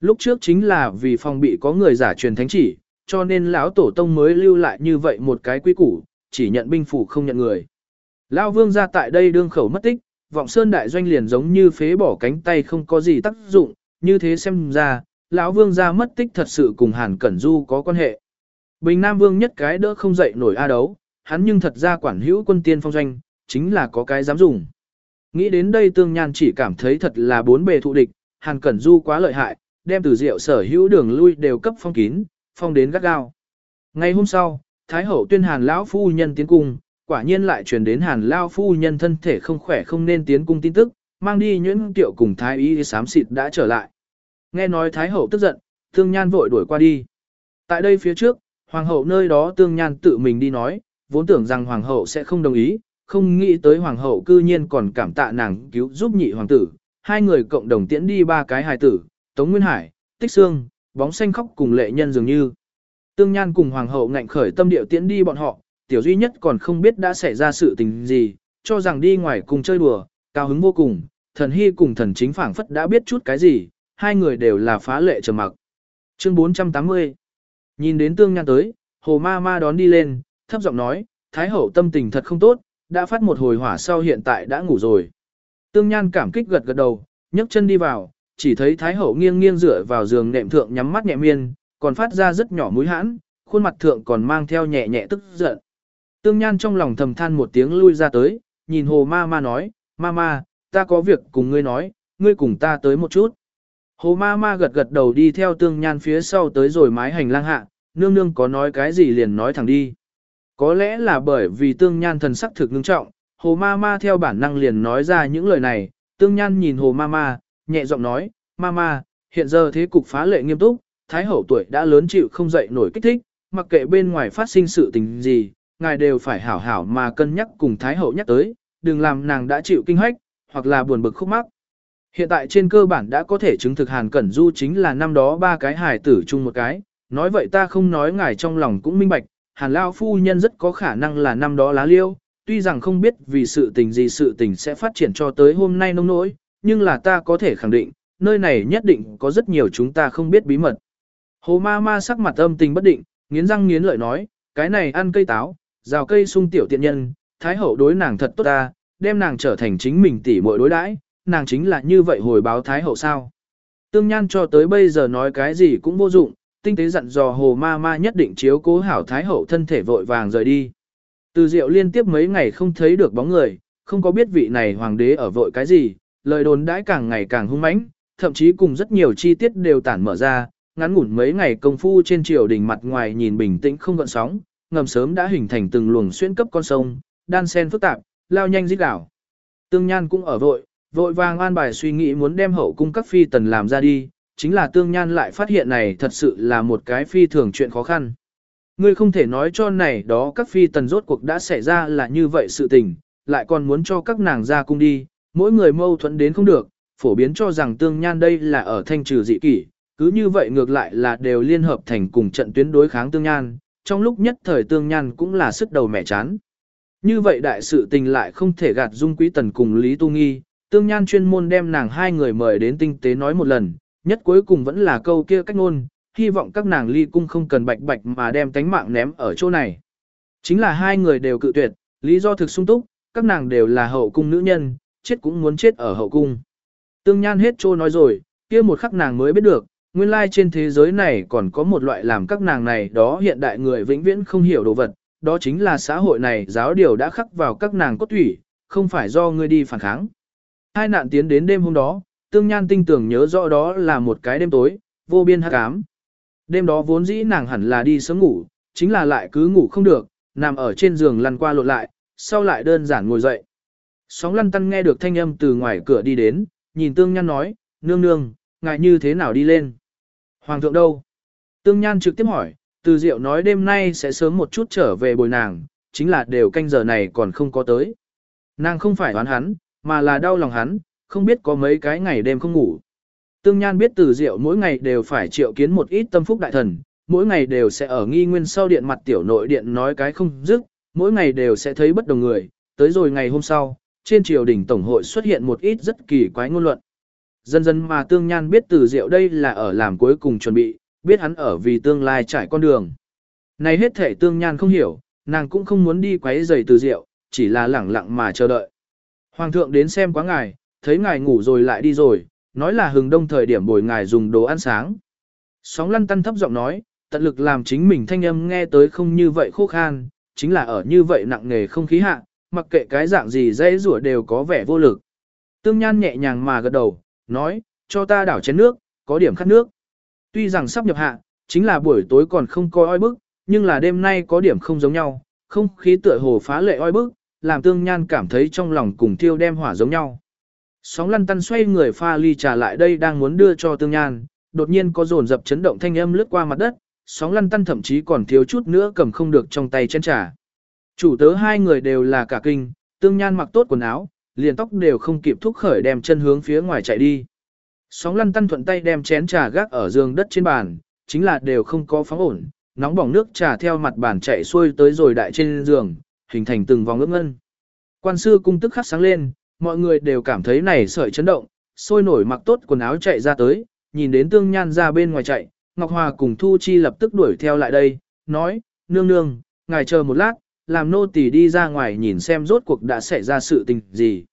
Lúc trước chính là vì phòng bị có người giả truyền thánh chỉ, cho nên lão tổ tông mới lưu lại như vậy một cái quy củ, chỉ nhận binh phủ không nhận người. Lão Vương ra tại đây đương khẩu mất tích, vọng sơn đại doanh liền giống như phế bỏ cánh tay không có gì tác dụng, như thế xem ra, lão vương gia mất tích thật sự cùng Hàn Cẩn Du có quan hệ. Bình Nam Vương nhất cái đỡ không dậy nổi a đấu, hắn nhưng thật ra quản hữu quân tiên phong doanh, chính là có cái dám dùng. Nghĩ đến đây tương nhan chỉ cảm thấy thật là bốn bề thụ địch, Hàn Cẩn Du quá lợi hại, đem từ rượu sở hữu đường lui đều cấp phong kín, phong đến gắt gao. Ngày hôm sau, Thái Hậu tuyên Hàn lão phu nhân tiến cung, quả nhiên lại truyền đến hàn lao phu nhân thân thể không khỏe không nên tiến cung tin tức, mang đi nhuyễn tiệu cùng thái y sám xịt đã trở lại. Nghe nói thái hậu tức giận, tương nhan vội đuổi qua đi. Tại đây phía trước, hoàng hậu nơi đó tương nhan tự mình đi nói, vốn tưởng rằng hoàng hậu sẽ không đồng ý, không nghĩ tới hoàng hậu cư nhiên còn cảm tạ nàng cứu giúp nhị hoàng tử, hai người cộng đồng tiễn đi ba cái hài tử, Tống Nguyên Hải, Tích Sương, bóng xanh khóc cùng lệ nhân dường như. Tương Nhan cùng hoàng hậu ngạnh khởi tâm điệu tiễn đi bọn họ, tiểu duy nhất còn không biết đã xảy ra sự tình gì, cho rằng đi ngoài cùng chơi đùa, cao hứng vô cùng, thần hy cùng thần chính phảng phất đã biết chút cái gì, hai người đều là phá lệ trầm mặc. Chương 480 Nhìn đến tương nhan tới, hồ ma ma đón đi lên, thấp giọng nói, Thái hậu tâm tình thật không tốt, đã phát một hồi hỏa sau hiện tại đã ngủ rồi. Tương nhan cảm kích gật gật đầu, nhấc chân đi vào, chỉ thấy Thái hậu nghiêng nghiêng dựa vào giường nệm thượng nhắm mắt nhẹ miên, còn phát ra rất nhỏ mũi hãn, khuôn mặt thượng còn mang theo nhẹ nhẹ tức giận. Tương Nhan trong lòng thầm than một tiếng lui ra tới, nhìn hồ ma ma nói, ma ma, ta có việc cùng ngươi nói, ngươi cùng ta tới một chút. Hồ ma ma gật gật đầu đi theo tương nhan phía sau tới rồi mái hành lang hạ, nương nương có nói cái gì liền nói thẳng đi. Có lẽ là bởi vì tương nhan thần sắc thực ngưng trọng, hồ ma ma theo bản năng liền nói ra những lời này, tương nhan nhìn hồ ma ma, nhẹ giọng nói, ma ma, hiện giờ thế cục phá lệ nghiêm túc, thái hậu tuổi đã lớn chịu không dậy nổi kích thích, mặc kệ bên ngoài phát sinh sự tình gì, ngài đều phải hảo hảo mà cân nhắc cùng Thái Hậu nhắc tới, đừng làm nàng đã chịu kinh hách, hoặc là buồn bực khúc mắc. Hiện tại trên cơ bản đã có thể chứng thực Hàn Cẩn Du chính là năm đó ba cái hài tử chung một cái, nói vậy ta không nói ngài trong lòng cũng minh bạch, Hàn Lao Phu Nhân rất có khả năng là năm đó lá liêu, tuy rằng không biết vì sự tình gì sự tình sẽ phát triển cho tới hôm nay nông nỗi, nhưng là ta có thể khẳng định, nơi này nhất định có rất nhiều chúng ta không biết bí mật. Hồ ma ma sắc mặt âm tình bất định, nghiến răng nghiến lợi nói, cái này ăn cây táo, rào cây sung tiểu tiện nhân, thái hậu đối nàng thật tốt ta, đem nàng trở thành chính mình tỷ muội đối đãi, nàng chính là như vậy hồi báo thái hậu sao. Tương Nhan cho tới bây giờ nói cái gì cũng vô dụng, tinh tế dặn dò hồ ma ma nhất định chiếu cố hảo thái hậu thân thể vội vàng rời đi. Từ diệu liên tiếp mấy ngày không thấy được bóng người, không có biết vị này hoàng đế ở vội cái gì, lời đồn đãi càng ngày càng hung mãnh, thậm chí cùng rất nhiều chi tiết đều tản mở ra, ngắn ngủn mấy ngày công phu trên triều đình mặt ngoài nhìn bình tĩnh không gợn sóng, ngầm sớm đã hình thành từng luồng xuyên cấp con sông, đan sen phức tạp, lao nhanh rít đảo. Tương Nhan cũng ở vội, vội vàng an bài suy nghĩ muốn đem hậu cung các phi tần làm ra đi, chính là Tương Nhan lại phát hiện này thật sự là một cái phi thường chuyện khó khăn. Ngươi không thể nói cho này đó các phi tần rốt cuộc đã xảy ra là như vậy sự tình, lại còn muốn cho các nàng ra cung đi, mỗi người mâu thuẫn đến không được, phổ biến cho rằng Tương Nhan đây là ở thanh trừ dị kỷ, cứ như vậy ngược lại là đều liên hợp thành cùng trận tuyến đối kháng Tương Nhan, trong lúc nhất thời tương nhan cũng là sức đầu mẹ chán. Như vậy đại sự tình lại không thể gạt dung quý tần cùng Lý Tu Nghi, tương nhan chuyên môn đem nàng hai người mời đến tinh tế nói một lần, nhất cuối cùng vẫn là câu kia cách ngôn, hy vọng các nàng ly cung không cần bạch bạch mà đem tánh mạng ném ở chỗ này. Chính là hai người đều cự tuyệt, lý do thực sung túc, các nàng đều là hậu cung nữ nhân, chết cũng muốn chết ở hậu cung. Tương nhan hết trô nói rồi, kia một khắc nàng mới biết được, nguyên lai trên thế giới này còn có một loại làm các nàng này đó hiện đại người vĩnh viễn không hiểu đồ vật, đó chính là xã hội này giáo điều đã khắc vào các nàng cốt thủy, không phải do ngươi đi phản kháng. Hai nạn tiến đến đêm hôm đó, tương nhan tinh tưởng nhớ rõ đó là một cái đêm tối, vô biên hắc ám. Đêm đó vốn dĩ nàng hẳn là đi sớm ngủ, chính là lại cứ ngủ không được, nằm ở trên giường lăn qua lộn lại, sau lại đơn giản ngồi dậy. Sóng lăn tăn nghe được thanh âm từ ngoài cửa đi đến, nhìn tương nhan nói, nương nương, ngại như thế nào đi lên. Hoàng thượng đâu? Tương nhan trực tiếp hỏi, từ diệu nói đêm nay sẽ sớm một chút trở về bồi nàng, chính là đều canh giờ này còn không có tới. Nàng không phải đoán hắn, mà là đau lòng hắn, không biết có mấy cái ngày đêm không ngủ. Tương Nhan biết từ diệu mỗi ngày đều phải triệu kiến một ít tâm phúc đại thần, mỗi ngày đều sẽ ở nghi nguyên sau điện mặt tiểu nội điện nói cái không dứt, mỗi ngày đều sẽ thấy bất đồng người, tới rồi ngày hôm sau, trên triều đình tổng hội xuất hiện một ít rất kỳ quái ngôn luận. Dần dần mà Tương Nhan biết từ diệu đây là ở làm cuối cùng chuẩn bị, biết hắn ở vì tương lai trải con đường. Này hết thể Tương Nhan không hiểu, nàng cũng không muốn đi quấy rầy từ diệu, chỉ là lẳng lặng mà chờ đợi. Hoàng thượng đến xem quá ngài, thấy ngài ngủ rồi lại đi rồi, nói là hừng đông thời điểm bồi ngài dùng đồ ăn sáng. Sóng lăn tăn thấp giọng nói, tận lực làm chính mình thanh âm nghe tới không như vậy khô khan, chính là ở như vậy nặng nề không khí hạ, mặc kệ cái dạng gì dễ rủa đều có vẻ vô lực. Tương Nhan nhẹ nhàng mà gật đầu, nói, cho ta đảo chén nước, có điểm khát nước. Tuy rằng sắp nhập hạ, chính là buổi tối còn không coi oi bức, nhưng là đêm nay có điểm không giống nhau, không khí tựa hồ phá lệ oi bức, làm Tương Nhan cảm thấy trong lòng cùng thiêu đem hỏa giống nhau. Sóng lăn tăn xoay người pha ly trà lại đây đang muốn đưa cho Tương Nhan, đột nhiên có dồn dập chấn động thanh âm lướt qua mặt đất, sóng lăn tăn thậm chí còn thiếu chút nữa cầm không được trong tay chén trà. Chủ tớ hai người đều là cả kinh, Tương Nhan mặc tốt quần áo, liền tóc đều không kịp thúc khởi đem chân hướng phía ngoài chạy đi. Sóng lăn tăn thuận tay đem chén trà gác ở giường đất trên bàn, chính là đều không có phóng ổn, nóng bỏng nước trà theo mặt bàn chạy xuôi tới rồi đại trên giường, hình thành từng vòng ước ngân. Quan sư cung tức khắc sáng lên, mọi người đều cảm thấy này sợi chấn động, sôi nổi mặc tốt quần áo chạy ra tới, nhìn đến tương nhan ra bên ngoài chạy, Ngọc Hòa cùng Thu Chi lập tức đuổi theo lại đây, nói, nương nương, ngài chờ một lát, làm nô tỳ đi ra ngoài nhìn xem rốt cuộc đã xảy ra sự tình gì.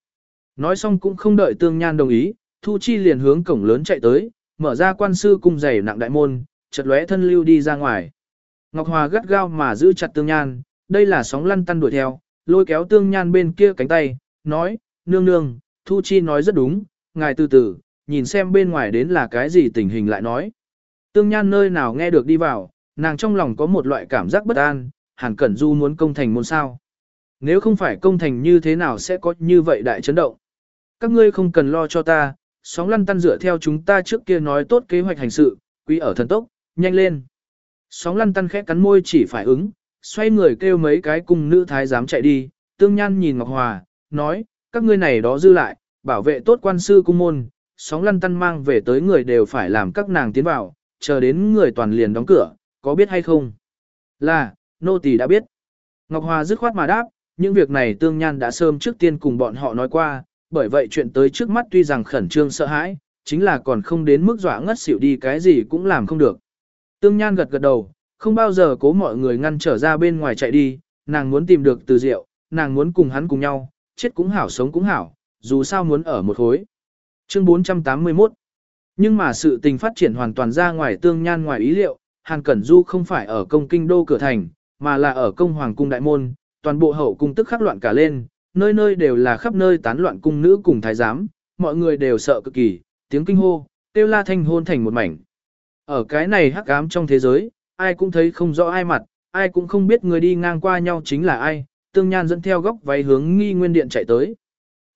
Nói xong cũng không đợi tương nhan đồng ý, Thu Chi liền hướng cổng lớn chạy tới, mở ra quan sư cung giày nặng đại môn, chật lóe thân lưu đi ra ngoài. Ngọc Hòa gắt gao mà giữ chặt tương nhan, đây là sóng lăn tăn đuổi theo, lôi kéo tương nhan bên kia cánh tay, nói, nương nương, Thu Chi nói rất đúng, ngài từ từ, nhìn xem bên ngoài đến là cái gì tình hình lại nói. Tương nhan nơi nào nghe được đi vào, nàng trong lòng có một loại cảm giác bất an, Hàn Cẩn Du muốn công thành môn sao. Nếu không phải công thành như thế nào sẽ có như vậy đại chấn động. Các ngươi không cần lo cho ta, sóng lăn tăn dựa theo chúng ta trước kia nói tốt kế hoạch hành sự, quý ở thần tốc, nhanh lên. Sóng lăn tăn khẽ cắn môi chỉ phải ứng, xoay người kêu mấy cái cùng nữ thái giám chạy đi, tương nhan nhìn Ngọc Hòa, nói, các ngươi này đó dư lại, bảo vệ tốt quan sư cung môn, sóng lăn tăn mang về tới người đều phải làm các nàng tiến vào, chờ đến người toàn liền đóng cửa, có biết hay không? Là, nô tỳ đã biết. Ngọc Hòa dứt khoát mà đáp, những việc này tương nhan đã sớm trước tiên cùng bọn họ nói qua, bởi vậy chuyện tới trước mắt tuy rằng khẩn trương sợ hãi, chính là còn không đến mức dọa ngất xỉu đi cái gì cũng làm không được. Tương nhan gật gật đầu, không bao giờ cố mọi người ngăn trở ra bên ngoài chạy đi, nàng muốn tìm được từ diệu, nàng muốn cùng hắn cùng nhau, chết cũng hảo sống cũng hảo, dù sao muốn ở một khối. Chương 481 Nhưng mà sự tình phát triển hoàn toàn ra ngoài tương nhan ngoài ý liệu, Hàn Cẩn Du không phải ở công kinh đô cửa thành, mà là ở công hoàng cung đại môn, toàn bộ hậu cung tức khắc loạn cả lên, nơi nơi đều là khắp nơi tán loạn cung nữ cùng thái giám, mọi người đều sợ cực kỳ, tiếng kinh hô, tiêu la thanh hôn thành một mảnh. Ở cái này hắc ám trong thế giới, ai cũng thấy không rõ ai mặt, ai cũng không biết người đi ngang qua nhau chính là ai, tương nhan dẫn theo góc váy hướng nghi nguyên điện chạy tới.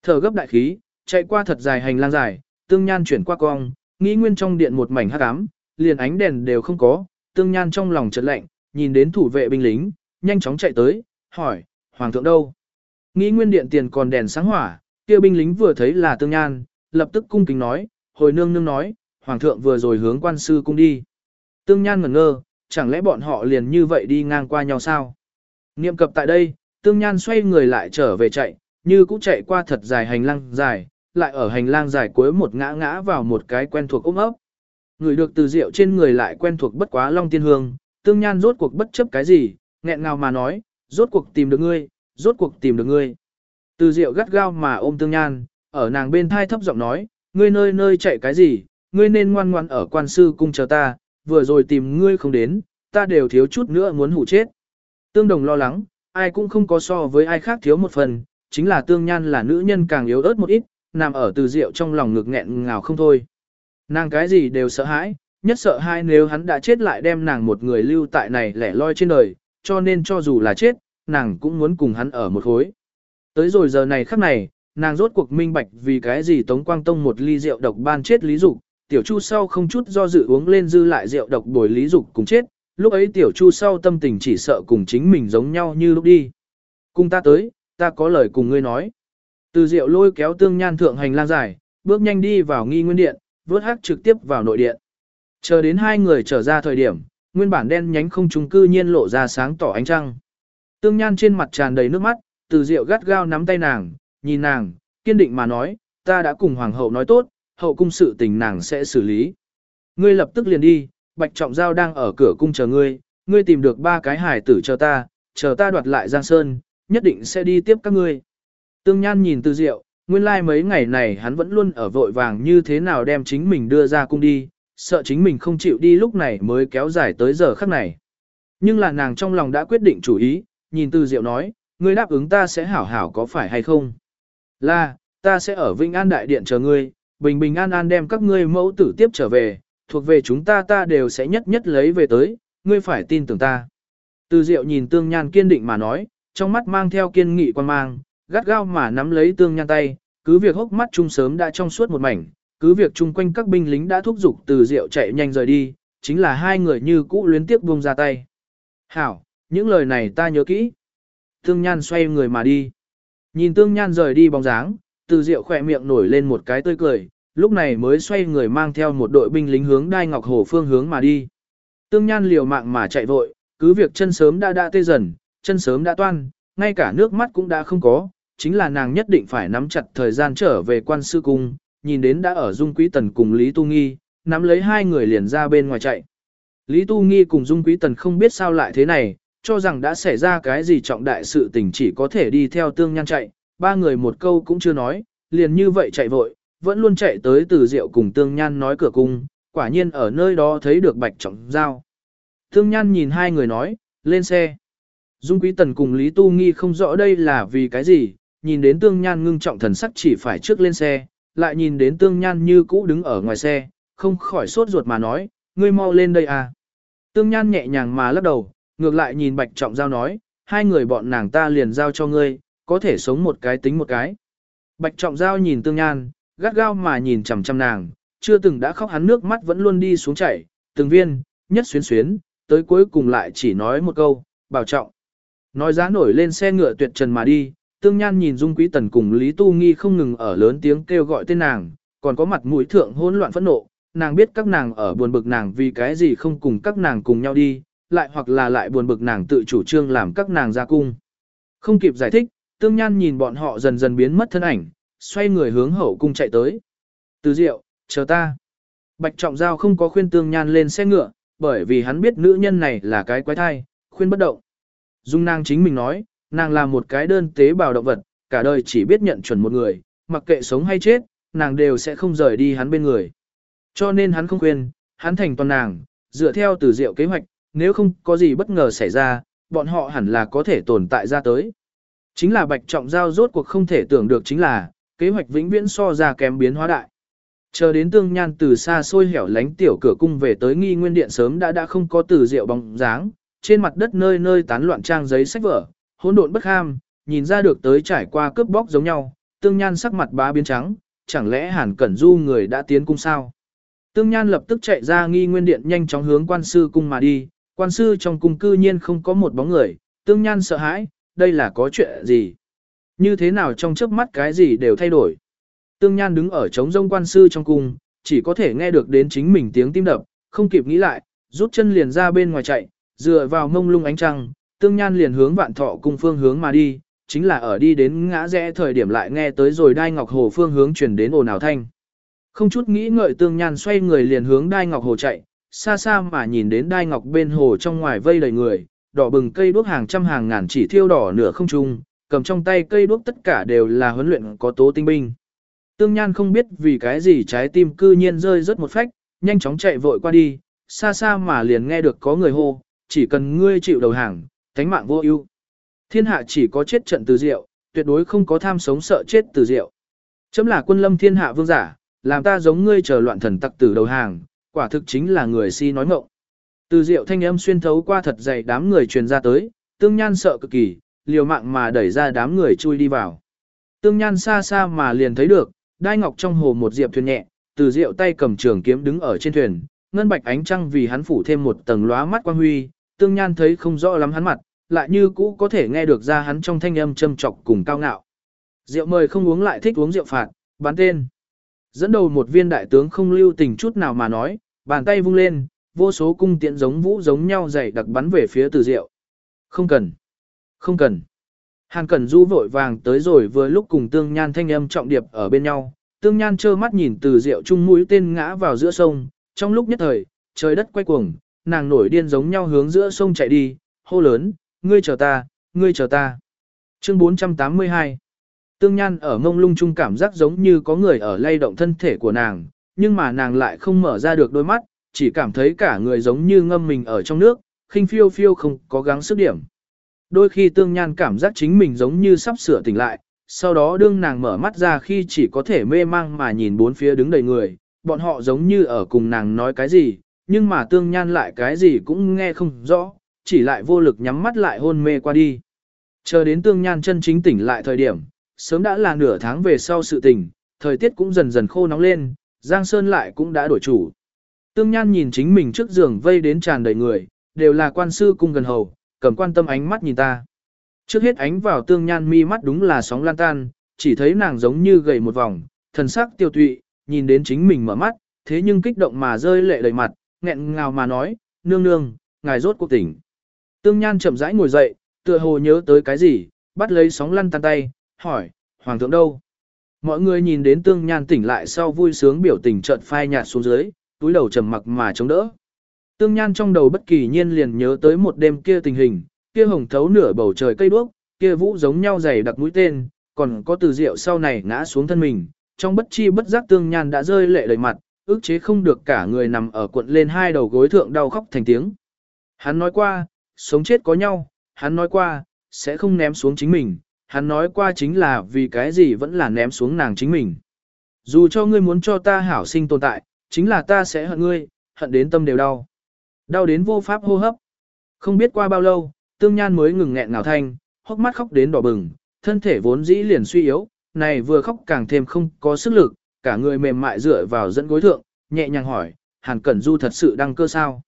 Thở gấp đại khí, chạy qua thật dài hành lang dài, tương nhan chuyển qua cong, nghi nguyên trong điện một mảnh hắc ám, liền ánh đèn đều không có, tương nhan trong lòng chợt lạnh, nhìn đến thủ vệ binh lính, nhanh chóng chạy tới, hỏi, hoàng thượng đâu? Nghĩ nguyên điện tiền còn đèn sáng hỏa, kia binh lính vừa thấy là tương nhan, lập tức cung kính nói, hồi nương nương nói, hoàng thượng vừa rồi hướng quan sư cung đi. Tương nhan ngẩn ngơ, chẳng lẽ bọn họ liền như vậy đi ngang qua nhau sao? Niệm cập tại đây, tương nhan xoay người lại trở về chạy, như cũng chạy qua thật dài hành lang dài, lại ở hành lang dài cuối một ngã ngã vào một cái quen thuộc ôm ấp. Người được từ rượu trên người lại quen thuộc bất quá long tiên hương, tương nhan rốt cuộc bất chấp cái gì, nghẹn ngào mà nói, rốt cuộc tìm được ngươi, rốt cuộc tìm được ngươi. Từ rượu gắt gao mà ôm tương nhan, ở nàng bên thai thấp giọng nói, ngươi nơi nơi chạy cái gì, ngươi nên ngoan ngoan ở quan sư cung chờ ta, vừa rồi tìm ngươi không đến, ta đều thiếu chút nữa muốn hủ chết. Tương đồng lo lắng, ai cũng không có so với ai khác thiếu một phần, chính là tương nhan là nữ nhân càng yếu ớt một ít, nằm ở từ rượu trong lòng ngực nghẹn ngào không thôi. Nàng cái gì đều sợ hãi, nhất sợ hai nếu hắn đã chết lại đem nàng một người lưu tại này lẻ loi trên đời, cho nên cho dù là chết, nàng cũng muốn cùng hắn ở một khối. Tới rồi giờ này khắc này, nàng rốt cuộc minh bạch vì cái gì Tống Quang Tông một ly rượu độc ban chết Lý Dục, tiểu chu sau không chút do dự uống lên dư lại rượu độc bồi Lý Dục cùng chết, lúc ấy tiểu chu sau tâm tình chỉ sợ cùng chính mình giống nhau như lúc đi. Cùng ta tới, ta có lời cùng ngươi nói. Từ rượu lôi kéo tương nhan thượng hành lang dài, bước nhanh đi vào nghi nguyên điện, vớt hắc trực tiếp vào nội điện. Chờ đến hai người trở ra thời điểm, nguyên bản đen nhánh không trùng cư nhiên lộ ra sáng tỏ ánh trăng. Tương nhan trên mặt tràn đầy nước mắt, từ rượu gắt gao nắm tay nàng, nhìn nàng, kiên định mà nói, ta đã cùng hoàng hậu nói tốt, hậu cung sự tình nàng sẽ xử lý. Ngươi lập tức liền đi, bạch trọng giao đang ở cửa cung chờ ngươi, ngươi tìm được ba cái hải tử chờ ta, chờ ta đoạt lại Giang Sơn, nhất định sẽ đi tiếp các ngươi. Tương Nhan nhìn Từ Diệu, nguyên lai like mấy ngày này hắn vẫn luôn ở vội vàng như thế nào đem chính mình đưa ra cung đi, sợ chính mình không chịu đi lúc này mới kéo dài tới giờ khắc này. Nhưng là nàng trong lòng đã quyết định chủ ý, nhìn Từ Diệu nói, ngươi đáp ứng ta sẽ hảo hảo có phải hay không? Là, ta sẽ ở Vinh An Đại Điện chờ ngươi, bình bình an an đem các ngươi mẫu tử tiếp trở về, thuộc về chúng ta ta đều sẽ nhất nhất lấy về tới, ngươi phải tin tưởng ta. Từ Diệu nhìn Tương Nhan kiên định mà nói, trong mắt mang theo kiên nghị quan mang, gắt gao mà nắm lấy Tương Nhan tay, cứ việc hốc mắt chung sớm đã trong suốt một mảnh, cứ việc chung quanh các binh lính đã thúc giục Từ Diệu chạy nhanh rời đi, chính là hai người như cũ luyến tiếc buông ra tay. Hảo, những lời này ta nhớ kỹ. Tương Nhan xoay người mà đi. Nhìn Tương Nhan rời đi bóng dáng, Từ Diệu khỏe miệng nổi lên một cái tươi cười, lúc này mới xoay người mang theo một đội binh lính hướng Đai Ngọc Hồ phương hướng mà đi. Tương Nhan liều mạng mà chạy vội, cứ việc chân sớm đã đã tê dần, chân sớm đã toan, ngay cả nước mắt cũng đã không có, chính là nàng nhất định phải nắm chặt thời gian trở về quan sư cung, nhìn đến đã ở Dung Quý Tần cùng Lý Tu Nghi, nắm lấy hai người liền ra bên ngoài chạy. Lý Tu Nghi cùng Dung Quý Tần không biết sao lại thế này, cho rằng đã xảy ra cái gì trọng đại sự tình chỉ có thể đi theo tương nhan chạy, ba người một câu cũng chưa nói, liền như vậy chạy vội, vẫn luôn chạy tới từ rượu cùng tương nhan nói cửa cung, quả nhiên ở nơi đó thấy được bạch trọng giao. Tương nhan nhìn hai người nói, lên xe. Dung Quý Tần cùng Lý Tu Nghi không rõ đây là vì cái gì, nhìn đến tương nhan ngưng trọng thần sắc chỉ phải trước lên xe, lại nhìn đến tương nhan như cũ đứng ở ngoài xe, không khỏi sốt ruột mà nói, ngươi mau lên đây à. Tương nhan nhẹ nhàng mà lắc đầu, ngược lại nhìn bạch trọng giao nói, hai người bọn nàng ta liền giao cho ngươi, có thể sống một cái tính một cái. Bạch trọng giao nhìn tương nhan, gắt gao mà nhìn chằm chằm nàng, chưa từng đã khóc hắn nước mắt vẫn luôn đi xuống chảy, từng viên, nhất xuyến xuyến, tới cuối cùng lại chỉ nói một câu, bảo trọng. Nói giá nổi lên xe ngựa tuyệt trần mà đi, tương nhan nhìn Dung Quý Tần cùng Lý Tu Nghi không ngừng ở lớn tiếng kêu gọi tên nàng, còn có mặt mũi thượng hỗn loạn phẫn nộ, nàng biết các nàng ở buồn bực nàng vì cái gì không cùng các nàng cùng nhau đi, lại hoặc là lại buồn bực nàng tự chủ trương làm các nàng ra cung. Không kịp giải thích, tương nhan nhìn bọn họ dần dần biến mất thân ảnh, xoay người hướng hậu cung chạy tới. Từ diệu, chờ ta. Bạch Trọng Giao không có khuyên tương nhan lên xe ngựa, bởi vì hắn biết nữ nhân này là cái quái thai, khuyên bất động. Dung nàng chính mình nói, nàng là một cái đơn tế bào động vật, cả đời chỉ biết nhận chuẩn một người, mặc kệ sống hay chết, nàng đều sẽ không rời đi hắn bên người. Cho nên hắn không khuyên, hắn thành toàn nàng, dựa theo từ diệu kế hoạch, nếu không có gì bất ngờ xảy ra, bọn họ hẳn là có thể tồn tại ra tới. Chính là Bạch Trọng Giao rốt cuộc không thể tưởng được chính là, kế hoạch vĩnh viễn so ra kém biến hóa đại. Chờ đến tương nhan từ xa xôi hẻo lánh tiểu cửa cung về tới nghi nguyên điện sớm đã đã không có từ rượu bóng dáng, trên mặt đất nơi nơi tán loạn trang giấy sách vở, hỗn độn bất ham, nhìn ra được tới trải qua cướp bóc giống nhau, tương nhan sắc mặt bá biến trắng, chẳng lẽ hàn cẩn du người đã tiến cung sao? Tương nhan lập tức chạy ra nghi nguyên điện nhanh chóng hướng quan sư cung mà đi, quan sư trong cung cư nhiên không có một bóng người, tương nhan sợ hãi, đây là có chuyện gì? Như thế nào trong chớp mắt cái gì đều thay đổi? Tương nhan đứng ở trống rông quan sư trong cung, chỉ có thể nghe được đến chính mình tiếng tim đập, không kịp nghĩ lại, rút chân liền ra bên ngoài chạy, dựa vào mông lung ánh trăng, tương nhan liền hướng vạn thọ cung phương hướng mà đi, chính là ở đi đến ngã rẽ thời điểm lại nghe tới rồi đai ngọc hồ phương hướng chuyển đến ồn ào thanh. Không chút nghĩ ngợi tương nhan xoay người liền hướng đai ngọc hồ chạy, xa xa mà nhìn đến đai ngọc bên hồ trong ngoài vây đầy người, đỏ bừng cây đuốc hàng trăm hàng ngàn chỉ thiêu đỏ nửa không trung, cầm trong tay cây đuốc tất cả đều là huấn luyện có tố tinh binh. Tương Nhan không biết vì cái gì trái tim cư nhiên rơi rất một phách, nhanh chóng chạy vội qua đi, xa xa mà liền nghe được có người hô, chỉ cần ngươi chịu đầu hàng, thánh mạng vô ưu. Thiên hạ chỉ có chết trận từ diệu, tuyệt đối không có tham sống sợ chết từ diệu. Chấm là quân lâm thiên hạ vương giả, làm ta giống ngươi chờ loạn thần tặc tử đầu hàng, quả thực chính là người si nói ngọng. Từ diệu thanh âm xuyên thấu qua thật dày đám người truyền ra tới, tương nhan sợ cực kỳ, liều mạng mà đẩy ra đám người chui đi vào. Tương Nhan xa xa mà liền thấy được, đai ngọc trong hồ một diệp thuyền nhẹ, từ rượu tay cầm trường kiếm đứng ở trên thuyền, ngân bạch ánh trăng vì hắn phủ thêm một tầng lóa mắt quang huy, Tương Nhan thấy không rõ lắm hắn mặt, lại như cũ có thể nghe được ra hắn trong thanh âm châm chọc cùng cao ngạo. Rượu mời không uống lại thích uống rượu phạt, bán tên. Dẫn đầu một viên đại tướng không lưu tình chút nào mà nói, bàn tay vung lên, vô số cung tiện giống vũ giống nhau dày đặc bắn về phía từ Diệu. Không cần. Không cần. Hàn Cẩn Du vội vàng tới rồi vừa lúc cùng Tương Nhan thanh âm trọng điệp ở bên nhau, Tương Nhan trơ mắt nhìn từ rượu chung mũi tên ngã vào giữa sông, trong lúc nhất thời, trời đất quay cuồng, nàng nổi điên giống nhau hướng giữa sông chạy đi, hô lớn, ngươi chờ ta, ngươi chờ ta. Chương 482 Tương Nhan ở mông lung chung cảm giác giống như có người ở lay động thân thể của nàng, nhưng mà nàng lại không mở ra được đôi mắt, chỉ cảm thấy cả người giống như ngâm mình ở trong nước, khinh phiêu phiêu không có gắng sức điểm. Đôi khi Tương Nhan cảm giác chính mình giống như sắp sửa tỉnh lại, sau đó đương nàng mở mắt ra khi chỉ có thể mê mang mà nhìn bốn phía đứng đầy người, bọn họ giống như ở cùng nàng nói cái gì, nhưng mà Tương Nhan lại cái gì cũng nghe không rõ, chỉ lại vô lực nhắm mắt lại hôn mê qua đi. Chờ đến Tương Nhan chân chính tỉnh lại thời điểm, sớm đã là nửa tháng về sau sự tình, thời tiết cũng dần dần khô nóng lên, Giang Sơn lại cũng đã đổi chủ. Tương Nhan nhìn chính mình trước giường vây đến tràn đầy người, đều là quan sư cung gần hầu, cầm quan tâm ánh mắt nhìn ta. Trước hết ánh vào Tương Nhan mi mắt đúng là sóng lan tan, chỉ thấy nàng giống như gầy một vòng, thần sắc tiêu tụy, nhìn đến chính mình mở mắt, thế nhưng kích động mà rơi lệ đầy mặt, nghẹn ngào mà nói, nương nương, ngài rốt cuộc tỉnh. Tương Nhan chậm rãi ngồi dậy, tựa hồ nhớ tới cái gì, bắt lấy sóng lăn tan tay, hỏi, hoàng thượng đâu? Mọi người nhìn đến tương nhan tỉnh lại sau vui sướng biểu tình chợt phai nhạt xuống dưới, túi đầu trầm mặc mà chống đỡ. Tương nhan trong đầu bất kỳ nhiên liền nhớ tới một đêm kia tình hình, kia hồng thấu nửa bầu trời cây đuốc, kia vũ giống nhau dày đặc mũi tên, còn có từ rượu sau này ngã xuống thân mình, trong bất chi bất giác tương nhan đã rơi lệ đầy mặt, ức chế không được cả người nằm ở cuộn lên hai đầu gối thượng đau khóc thành tiếng. Hắn nói qua, sống chết có nhau, hắn nói qua, sẽ không ném xuống chính mình, hắn nói qua chính là vì cái gì vẫn là ném xuống nàng chính mình. Dù cho ngươi muốn cho ta hảo sinh tồn tại, chính là ta sẽ hận ngươi, hận đến tâm đều đau. Đau đến vô pháp hô hấp. Không biết qua bao lâu, tương nhan mới ngừng nghẹn ngào thanh, hốc mắt khóc đến đỏ bừng, thân thể vốn dĩ liền suy yếu, này vừa khóc càng thêm không có sức lực, cả người mềm mại dựa vào dẫn gối thượng, nhẹ nhàng hỏi, Hàn Cẩn Du thật sự đăng cơ sao?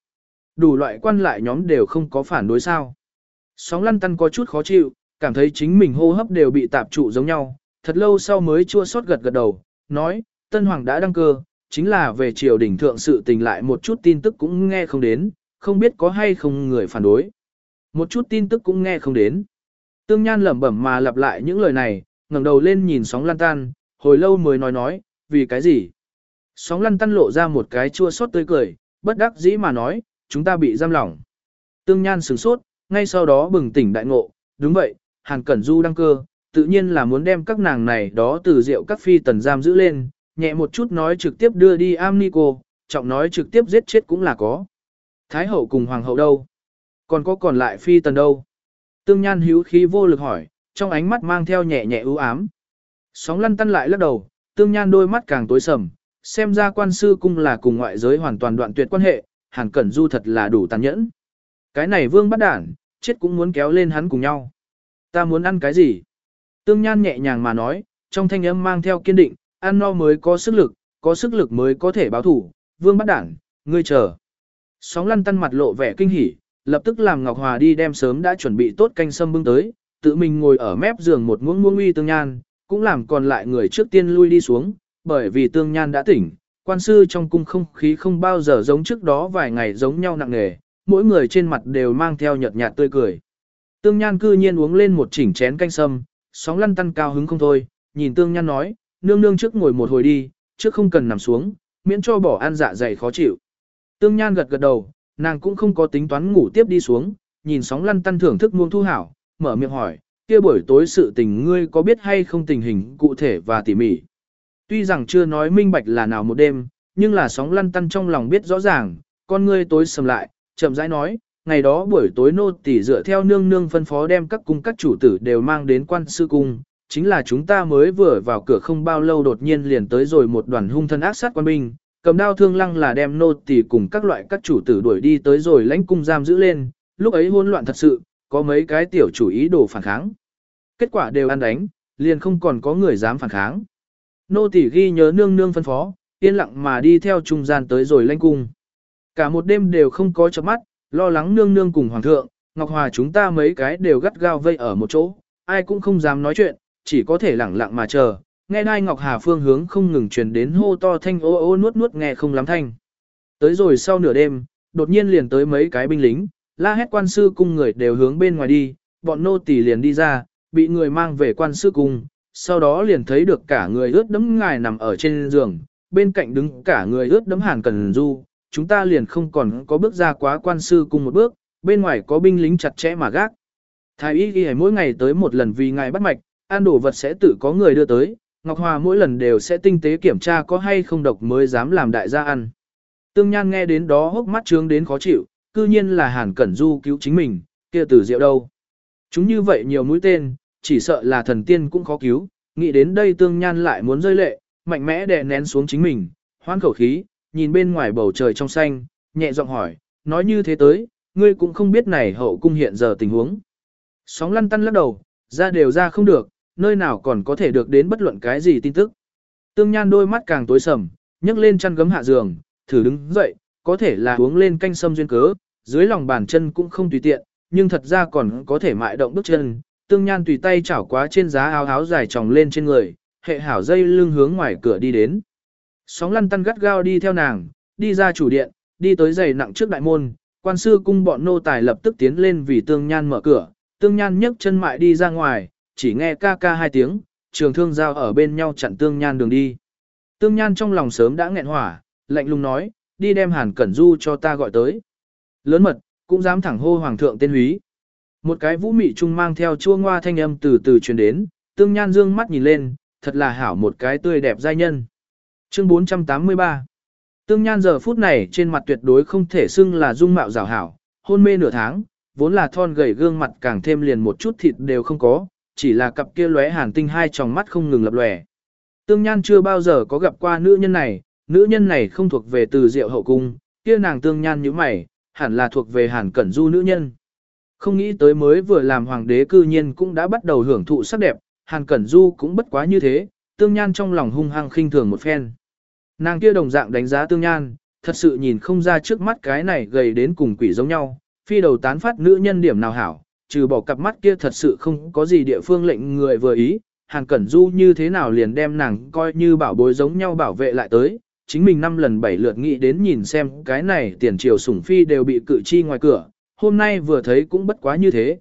Đủ loại quan lại nhóm đều không có phản đối sao? Sóng lăn tăn có chút khó chịu, cảm thấy chính mình hô hấp đều bị tạp trụ giống nhau, thật lâu sau mới chua xót gật gật đầu, nói, Tân Hoàng đã đăng cơ, chính là về triều đình thượng sự tình lại một chút tin tức cũng nghe không đến, không biết có hay không người phản đối. Một chút tin tức cũng nghe không đến. Tương Nhan lẩm bẩm mà lặp lại những lời này, ngẩng đầu lên nhìn sóng lan tan, hồi lâu mới nói nói, vì cái gì? Sóng lăn tăn lộ ra một cái chua xót tươi cười, bất đắc dĩ mà nói, chúng ta bị giam lỏng. Tương Nhan sửng sốt, ngay sau đó bừng tỉnh đại ngộ, đúng vậy, Hàn Cẩn Du đăng cơ, tự nhiên là muốn đem các nàng này đó từ rượu các phi tần giam giữ lên, nhẹ một chút nói trực tiếp đưa đi Amnico, trọng nói trực tiếp giết chết cũng là có. Thái hậu cùng hoàng hậu đâu? Còn có còn lại phi tần đâu? Tương Nhan hữu khí vô lực hỏi, trong ánh mắt mang theo nhẹ nhẹ ưu ám. Sóng lăn tăn lại lắc đầu, Tương Nhan đôi mắt càng tối sầm, xem ra quan sư cung là cùng ngoại giới hoàn toàn đoạn tuyệt quan hệ, Hàn Cẩn Du thật là đủ tàn nhẫn. Cái này vương bắt đản, chết cũng muốn kéo lên hắn cùng nhau. Ta muốn ăn cái gì? Tương Nhan nhẹ nhàng mà nói, trong thanh âm mang theo kiên định, ăn no mới có sức lực, có sức lực mới có thể báo thủ, vương bắt đảng, ngươi chờ. Sóng lăn tăn mặt lộ vẻ kinh hỉ, lập tức làm Ngọc Hòa đi đem sớm đã chuẩn bị tốt canh sâm bưng tới, tự mình ngồi ở mép giường một muỗng muỗng uy Tương Nhan, cũng làm còn lại người trước tiên lui đi xuống, bởi vì Tương Nhan đã tỉnh, quan sư trong cung không khí không bao giờ giống trước đó vài ngày giống nhau nặng nề, mỗi người trên mặt đều mang theo nhợt nhạt tươi cười. Tương Nhan cư nhiên uống lên một chỉnh chén canh sâm, sóng lăn tăn cao hứng không thôi, nhìn Tương Nhan nói, nương nương trước ngồi một hồi đi, trước không cần nằm xuống, miễn cho bỏ ăn dạ dày khó chịu. Tương Nhan gật gật đầu, nàng cũng không có tính toán ngủ tiếp đi xuống, nhìn sóng lăn tăn thưởng thức muông thu hảo, mở miệng hỏi, kia buổi tối sự tình ngươi có biết hay không tình hình cụ thể và tỉ mỉ. Tuy rằng chưa nói minh bạch là nào một đêm, nhưng là sóng lăn tăn trong lòng biết rõ ràng, con ngươi tối sầm lại, chậm rãi nói, ngày đó buổi tối nô tỳ dựa theo nương nương phân phó đem các cung các chủ tử đều mang đến quan sư cung, chính là chúng ta mới vừa vào cửa không bao lâu đột nhiên liền tới rồi một đoàn hung thân ác sát quan binh, cầm đao thương lăng là đem nô tỳ cùng các loại các chủ tử đuổi đi tới rồi lãnh cung giam giữ lên, lúc ấy hỗn loạn thật sự, có mấy cái tiểu chủ ý đồ phản kháng. Kết quả đều ăn đánh, liền không còn có người dám phản kháng. Nô tỳ ghi nhớ nương nương phân phó, yên lặng mà đi theo trung gian tới rồi lãnh cung. Cả một đêm đều không có chớp mắt, lo lắng nương nương cùng hoàng thượng, Ngọc Hòa chúng ta mấy cái đều gắt gao vây ở một chỗ, ai cũng không dám nói chuyện, chỉ có thể lẳng lặng mà chờ. Nghe đai Ngọc Hà phương hướng không ngừng truyền đến hô to thanh ô ô nuốt nuốt nghe không lắm thanh. Tới rồi sau nửa đêm, đột nhiên liền tới mấy cái binh lính, la hét quan sư cung người đều hướng bên ngoài đi, bọn nô tỳ liền đi ra, bị người mang về quan sư cung, sau đó liền thấy được cả người ướt đẫm ngài nằm ở trên giường, bên cạnh đứng cả người ướt đẫm hàn cần du, chúng ta liền không còn có bước ra quá quan sư cùng một bước, bên ngoài có binh lính chặt chẽ mà gác. Thái y ghi mỗi ngày tới một lần vì ngài bắt mạch, ăn đồ vật sẽ tự có người đưa tới, Ngọc Hòa mỗi lần đều sẽ tinh tế kiểm tra có hay không độc mới dám làm đại gia ăn. Tương Nhan nghe đến đó hốc mắt trướng đến khó chịu, cư nhiên là Hàn Cẩn Du cứu chính mình, kia tử diệu đâu. Chúng như vậy nhiều mũi tên, chỉ sợ là thần tiên cũng khó cứu, nghĩ đến đây Tương Nhan lại muốn rơi lệ, mạnh mẽ đè nén xuống chính mình, hoan khẩu khí, nhìn bên ngoài bầu trời trong xanh, nhẹ giọng hỏi, nói như thế tới, ngươi cũng không biết này hậu cung hiện giờ tình huống. Sóng lăn tăn lắc đầu, ra đều ra không được, nơi nào còn có thể được đến bất luận cái gì tin tức. Tương Nhan đôi mắt càng tối sầm, nhấc lên chăn gấm hạ giường, thử đứng dậy, có thể là uống lên canh sâm duyên cớ, dưới lòng bàn chân cũng không tùy tiện, nhưng thật ra còn có thể mại động bước chân. Tương Nhan tùy tay chảo quá trên giá áo áo dài tròng lên trên người, hệ hảo dây lưng hướng ngoài cửa đi đến. Sóng lăn tăn gắt gao đi theo nàng, đi ra chủ điện, đi tới giày nặng trước đại môn, quan sư cung bọn nô tài lập tức tiến lên vì tương nhan mở cửa, tương nhan nhấc chân mại đi ra ngoài, chỉ nghe ca ca hai tiếng, trường thương giao ở bên nhau chặn tương nhan đường đi. Tương nhan trong lòng sớm đã nghẹn hỏa, lạnh lùng nói, đi đem hàn cẩn du cho ta gọi tới. Lớn mật, cũng dám thẳng hô hoàng thượng tên húy. Một cái vũ mị trung mang theo chua ngoa thanh âm từ từ truyền đến, tương nhan dương mắt nhìn lên, thật là hảo một cái tươi đẹp giai nhân. Chương 483 Tương Nhan giờ phút này trên mặt tuyệt đối không thể xưng là dung mạo rào hảo, hôn mê nửa tháng, vốn là thon gầy gương mặt càng thêm liền một chút thịt đều không có, chỉ là cặp kia lóe hàn tinh hai tròng mắt không ngừng lập lòe. Tương Nhan chưa bao giờ có gặp qua nữ nhân này, nữ nhân này không thuộc về từ diệu hậu cung, kia nàng Tương Nhan như mày, hẳn là thuộc về hàn cẩn du nữ nhân. Không nghĩ tới mới vừa làm hoàng đế cư nhiên cũng đã bắt đầu hưởng thụ sắc đẹp, hàn cẩn du cũng bất quá như thế, Tương Nhan trong lòng hung hăng khinh thường một phen. Nàng kia đồng dạng đánh giá tương nhan, thật sự nhìn không ra trước mắt cái này gầy đến cùng quỷ giống nhau, phi đầu tán phát nữ nhân điểm nào hảo, trừ bỏ cặp mắt kia thật sự không có gì địa phương lệnh người vừa ý, hàng cẩn du như thế nào liền đem nàng coi như bảo bối giống nhau bảo vệ lại tới, chính mình năm lần bảy lượt nghĩ đến nhìn xem cái này tiền triều sủng phi đều bị cự chi ngoài cửa, hôm nay vừa thấy cũng bất quá như thế.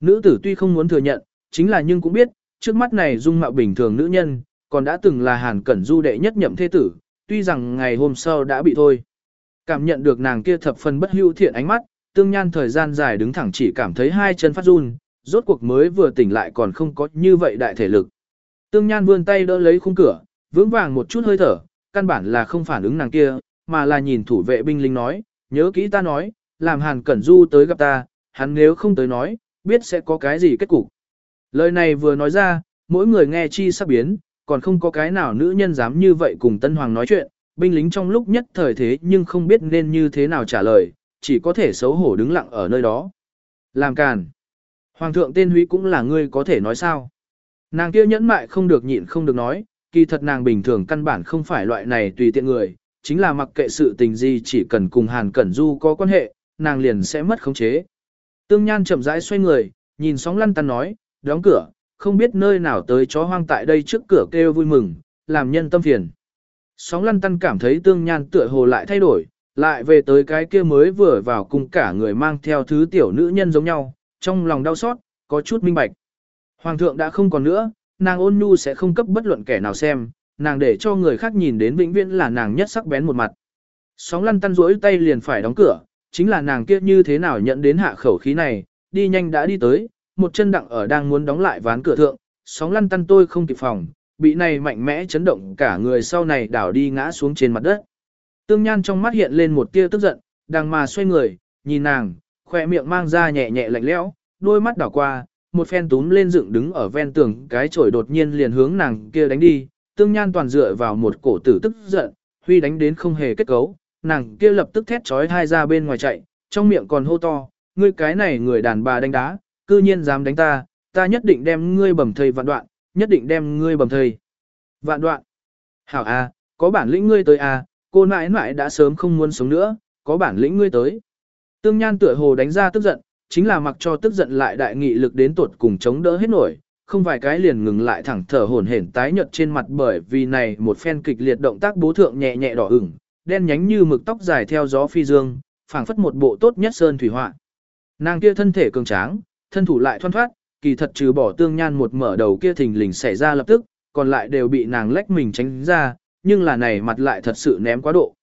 Nữ tử tuy không muốn thừa nhận, chính là nhưng cũng biết, trước mắt này dung mạo bình thường nữ nhân, còn đã từng là hàn cẩn du đệ nhất nhậm thế tử, tuy rằng ngày hôm sau đã bị thôi. Cảm nhận được nàng kia thập phần bất hữu thiện ánh mắt, tương nhan thời gian dài đứng thẳng chỉ cảm thấy hai chân phát run, rốt cuộc mới vừa tỉnh lại còn không có như vậy đại thể lực. Tương nhan vươn tay đỡ lấy khung cửa, vững vàng một chút hơi thở, căn bản là không phản ứng nàng kia, mà là nhìn thủ vệ binh lính nói, nhớ kỹ ta nói, làm hàn cẩn du tới gặp ta, hắn nếu không tới nói, biết sẽ có cái gì kết cục. Lời này vừa nói ra, mỗi người nghe chi sắp biến, còn không có cái nào nữ nhân dám như vậy cùng Tân Hoàng nói chuyện, binh lính trong lúc nhất thời thế nhưng không biết nên như thế nào trả lời, chỉ có thể xấu hổ đứng lặng ở nơi đó. Làm càn. Hoàng thượng tên Huy cũng là ngươi có thể nói sao. Nàng kia nhẫn mại không được nhịn không được nói, kỳ thật nàng bình thường căn bản không phải loại này tùy tiện người, chính là mặc kệ sự tình gì chỉ cần cùng Hàn Cẩn Du có quan hệ, nàng liền sẽ mất khống chế. Tương Nhan chậm rãi xoay người, nhìn sóng lăn tăn nói, đóng cửa, không biết nơi nào tới chó hoang tại đây trước cửa kêu vui mừng, làm nhân tâm phiền. Sóng lăn tăn cảm thấy tương nhan tựa hồ lại thay đổi, lại về tới cái kia mới vừa vào cùng cả người mang theo thứ tiểu nữ nhân giống nhau, trong lòng đau xót, có chút minh bạch. Hoàng thượng đã không còn nữa, nàng ôn nhu sẽ không cấp bất luận kẻ nào xem, nàng để cho người khác nhìn đến vĩnh viễn là nàng nhất sắc bén một mặt. Sóng lăn tăn rỗi tay liền phải đóng cửa, chính là nàng kia như thế nào nhận đến hạ khẩu khí này, đi nhanh đã đi tới, một chân đặng ở đang muốn đóng lại ván cửa thượng, sóng lăn tăn tôi không kịp phòng, bị này mạnh mẽ chấn động cả người sau này đảo đi ngã xuống trên mặt đất. Tương Nhan trong mắt hiện lên một tia tức giận, đang mà xoay người, nhìn nàng, khỏe miệng mang ra nhẹ nhẹ lạnh lẽo, đôi mắt đảo qua, một phen túm lên dựng đứng ở ven tường, cái chổi đột nhiên liền hướng nàng kia đánh đi, Tương Nhan toàn dựa vào một cổ tử tức giận, huy đánh đến không hề kết cấu, nàng kia lập tức thét chói hai ra bên ngoài chạy, trong miệng còn hô to, ngươi cái này người đàn bà đánh đá, cư nhiên dám đánh ta, ta nhất định đem ngươi bầm thây vạn đoạn, nhất định đem ngươi bầm thây. Vạn đoạn. Hảo a, có bản lĩnh ngươi tới a, cô nãi nãi đã sớm không muốn sống nữa, có bản lĩnh ngươi tới. Tương Nhan tựa hồ đánh ra tức giận, chính là mặc cho tức giận lại đại nghị lực đến tuột cùng chống đỡ hết nổi, không vài cái liền ngừng lại thẳng thở hổn hển tái nhợt trên mặt bởi vì này một phen kịch liệt động tác bố thượng nhẹ nhẹ đỏ ửng, đen nhánh như mực tóc dài theo gió phi dương, phảng phất một bộ tốt nhất sơn thủy họa. Nàng kia thân thể cường tráng, thân thủ lại thoăn thoát, kỳ thật trừ bỏ tương nhan một mở đầu kia thình lình xảy ra lập tức, còn lại đều bị nàng lách mình tránh ra, nhưng là này mặt lại thật sự ném quá độ.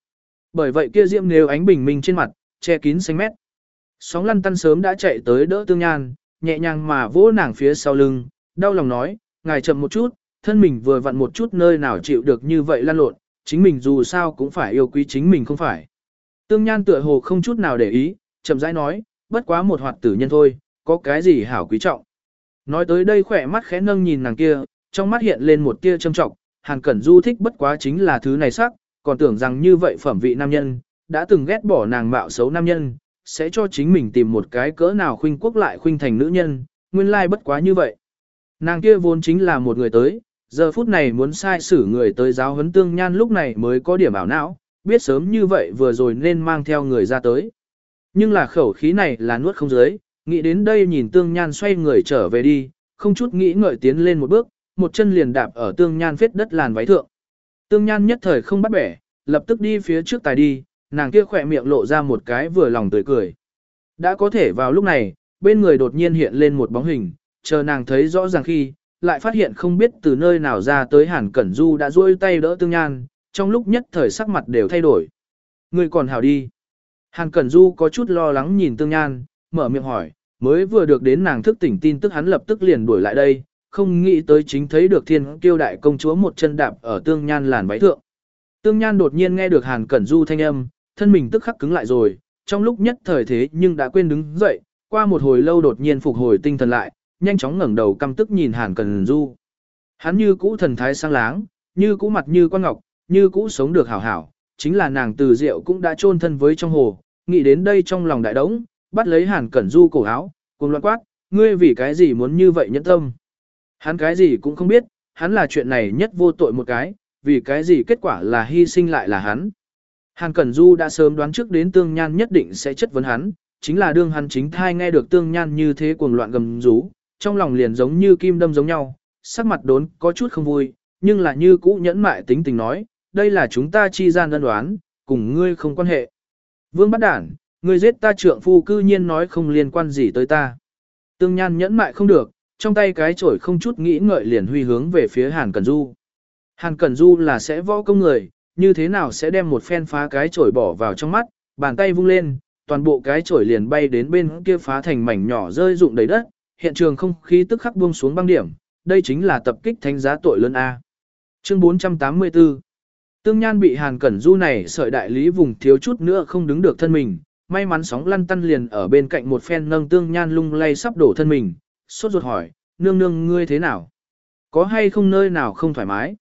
Bởi vậy kia diễm nếu ánh bình minh trên mặt, che kín xanh mét. Sóng lăn tăn sớm đã chạy tới đỡ tương nhan, nhẹ nhàng mà vỗ nàng phía sau lưng, đau lòng nói, ngài chậm một chút, thân mình vừa vặn một chút nơi nào chịu được như vậy lăn lộn, chính mình dù sao cũng phải yêu quý chính mình không phải. Tương Nhan tựa hồ không chút nào để ý, chậm rãi nói, bất quá một hoạt tử nhân thôi, có cái gì hảo quý trọng. Nói tới đây khỏe mắt khẽ nâng nhìn nàng kia, trong mắt hiện lên một tia châm trọng, Hàn Cẩn Du thích bất quá chính là thứ này sắc, còn tưởng rằng như vậy phẩm vị nam nhân, đã từng ghét bỏ nàng mạo xấu nam nhân, sẽ cho chính mình tìm một cái cỡ nào khuynh quốc lại khuynh thành nữ nhân, nguyên lai bất quá như vậy. Nàng kia vốn chính là một người tới, giờ phút này muốn sai xử người tới giáo huấn tương nhan lúc này mới có điểm ảo não, biết sớm như vậy vừa rồi nên mang theo người ra tới. Nhưng là khẩu khí này là nuốt không dưới, nghĩ đến đây nhìn tương nhan xoay người trở về đi, không chút nghĩ ngợi tiến lên một bước, một chân liền đạp ở tương nhan phết đất làn váy thượng. Tương nhan nhất thời không bắt bẻ, lập tức đi phía trước tài đi, nàng kia khỏe miệng lộ ra một cái vừa lòng tươi cười. Đã có thể vào lúc này, bên người đột nhiên hiện lên một bóng hình, chờ nàng thấy rõ ràng khi, lại phát hiện không biết từ nơi nào ra tới Hàn Cẩn Du đã duỗi tay đỡ Tương Nhan, trong lúc nhất thời sắc mặt đều thay đổi. Người còn hảo đi. Hàn Cẩn Du có chút lo lắng nhìn Tương Nhan, mở miệng hỏi, mới vừa được đến nàng thức tỉnh tin tức hắn lập tức liền đuổi lại đây, không nghĩ tới chính thấy được thiên kiêu đại công chúa một chân đạp ở Tương Nhan làn váy thượng. Tương Nhan đột nhiên nghe được Hàn Cẩn Du thanh âm, thân mình tức khắc cứng lại rồi, trong lúc nhất thời thế nhưng đã quên đứng dậy, qua một hồi lâu đột nhiên phục hồi tinh thần lại, nhanh chóng ngẩng đầu căm tức nhìn Hàn Cẩn Du. Hắn như cũ thần thái sang láng, như cũ mặt như quan ngọc, như cũ sống được hảo hảo, chính là nàng từ rượu cũng đã chôn thân với trong hồ, nghĩ đến đây trong lòng đại đống, bắt lấy Hàn Cẩn Du cổ áo, cùng loạn quát, ngươi vì cái gì muốn như vậy nhẫn tâm. Hắn cái gì cũng không biết, hắn là chuyện này nhất vô tội một cái, vì cái gì kết quả là hy sinh lại là hắn. Hàn Cẩn Du đã sớm đoán trước đến Tương Nhan nhất định sẽ chất vấn hắn, chính là đương hắn chính thai nghe được Tương Nhan như thế cuồng loạn gầm rú, trong lòng liền giống như kim đâm giống nhau, sắc mặt đốn có chút không vui, nhưng là như cũ nhẫn mại tính tình nói, đây là chúng ta chi gian đơn đoán, cùng ngươi không quan hệ. Vương bắt đản, ngươi giết ta trượng phu cư nhiên nói không liên quan gì tới ta. Tương Nhan nhẫn mại không được, trong tay cái chổi không chút nghĩ ngợi liền huy hướng về phía Hàn Cẩn Du. Hàn Cẩn Du là sẽ võ công người, như thế nào sẽ đem một phen phá cái chổi bỏ vào trong mắt, bàn tay vung lên, toàn bộ cái chổi liền bay đến bên kia phá thành mảnh nhỏ rơi rụng đầy đất, hiện trường không khí tức khắc buông xuống băng điểm, đây chính là tập kích thánh giá tội lớn A. Chương 484 Tương Nhan bị Hàn Cẩn Du này sợi đại lý vùng thiếu chút nữa không đứng được thân mình, may mắn sóng lăn tăn liền ở bên cạnh một phen nâng Tương Nhan lung lay sắp đổ thân mình, sốt ruột hỏi, nương nương ngươi thế nào? Có hay không nơi nào không thoải mái?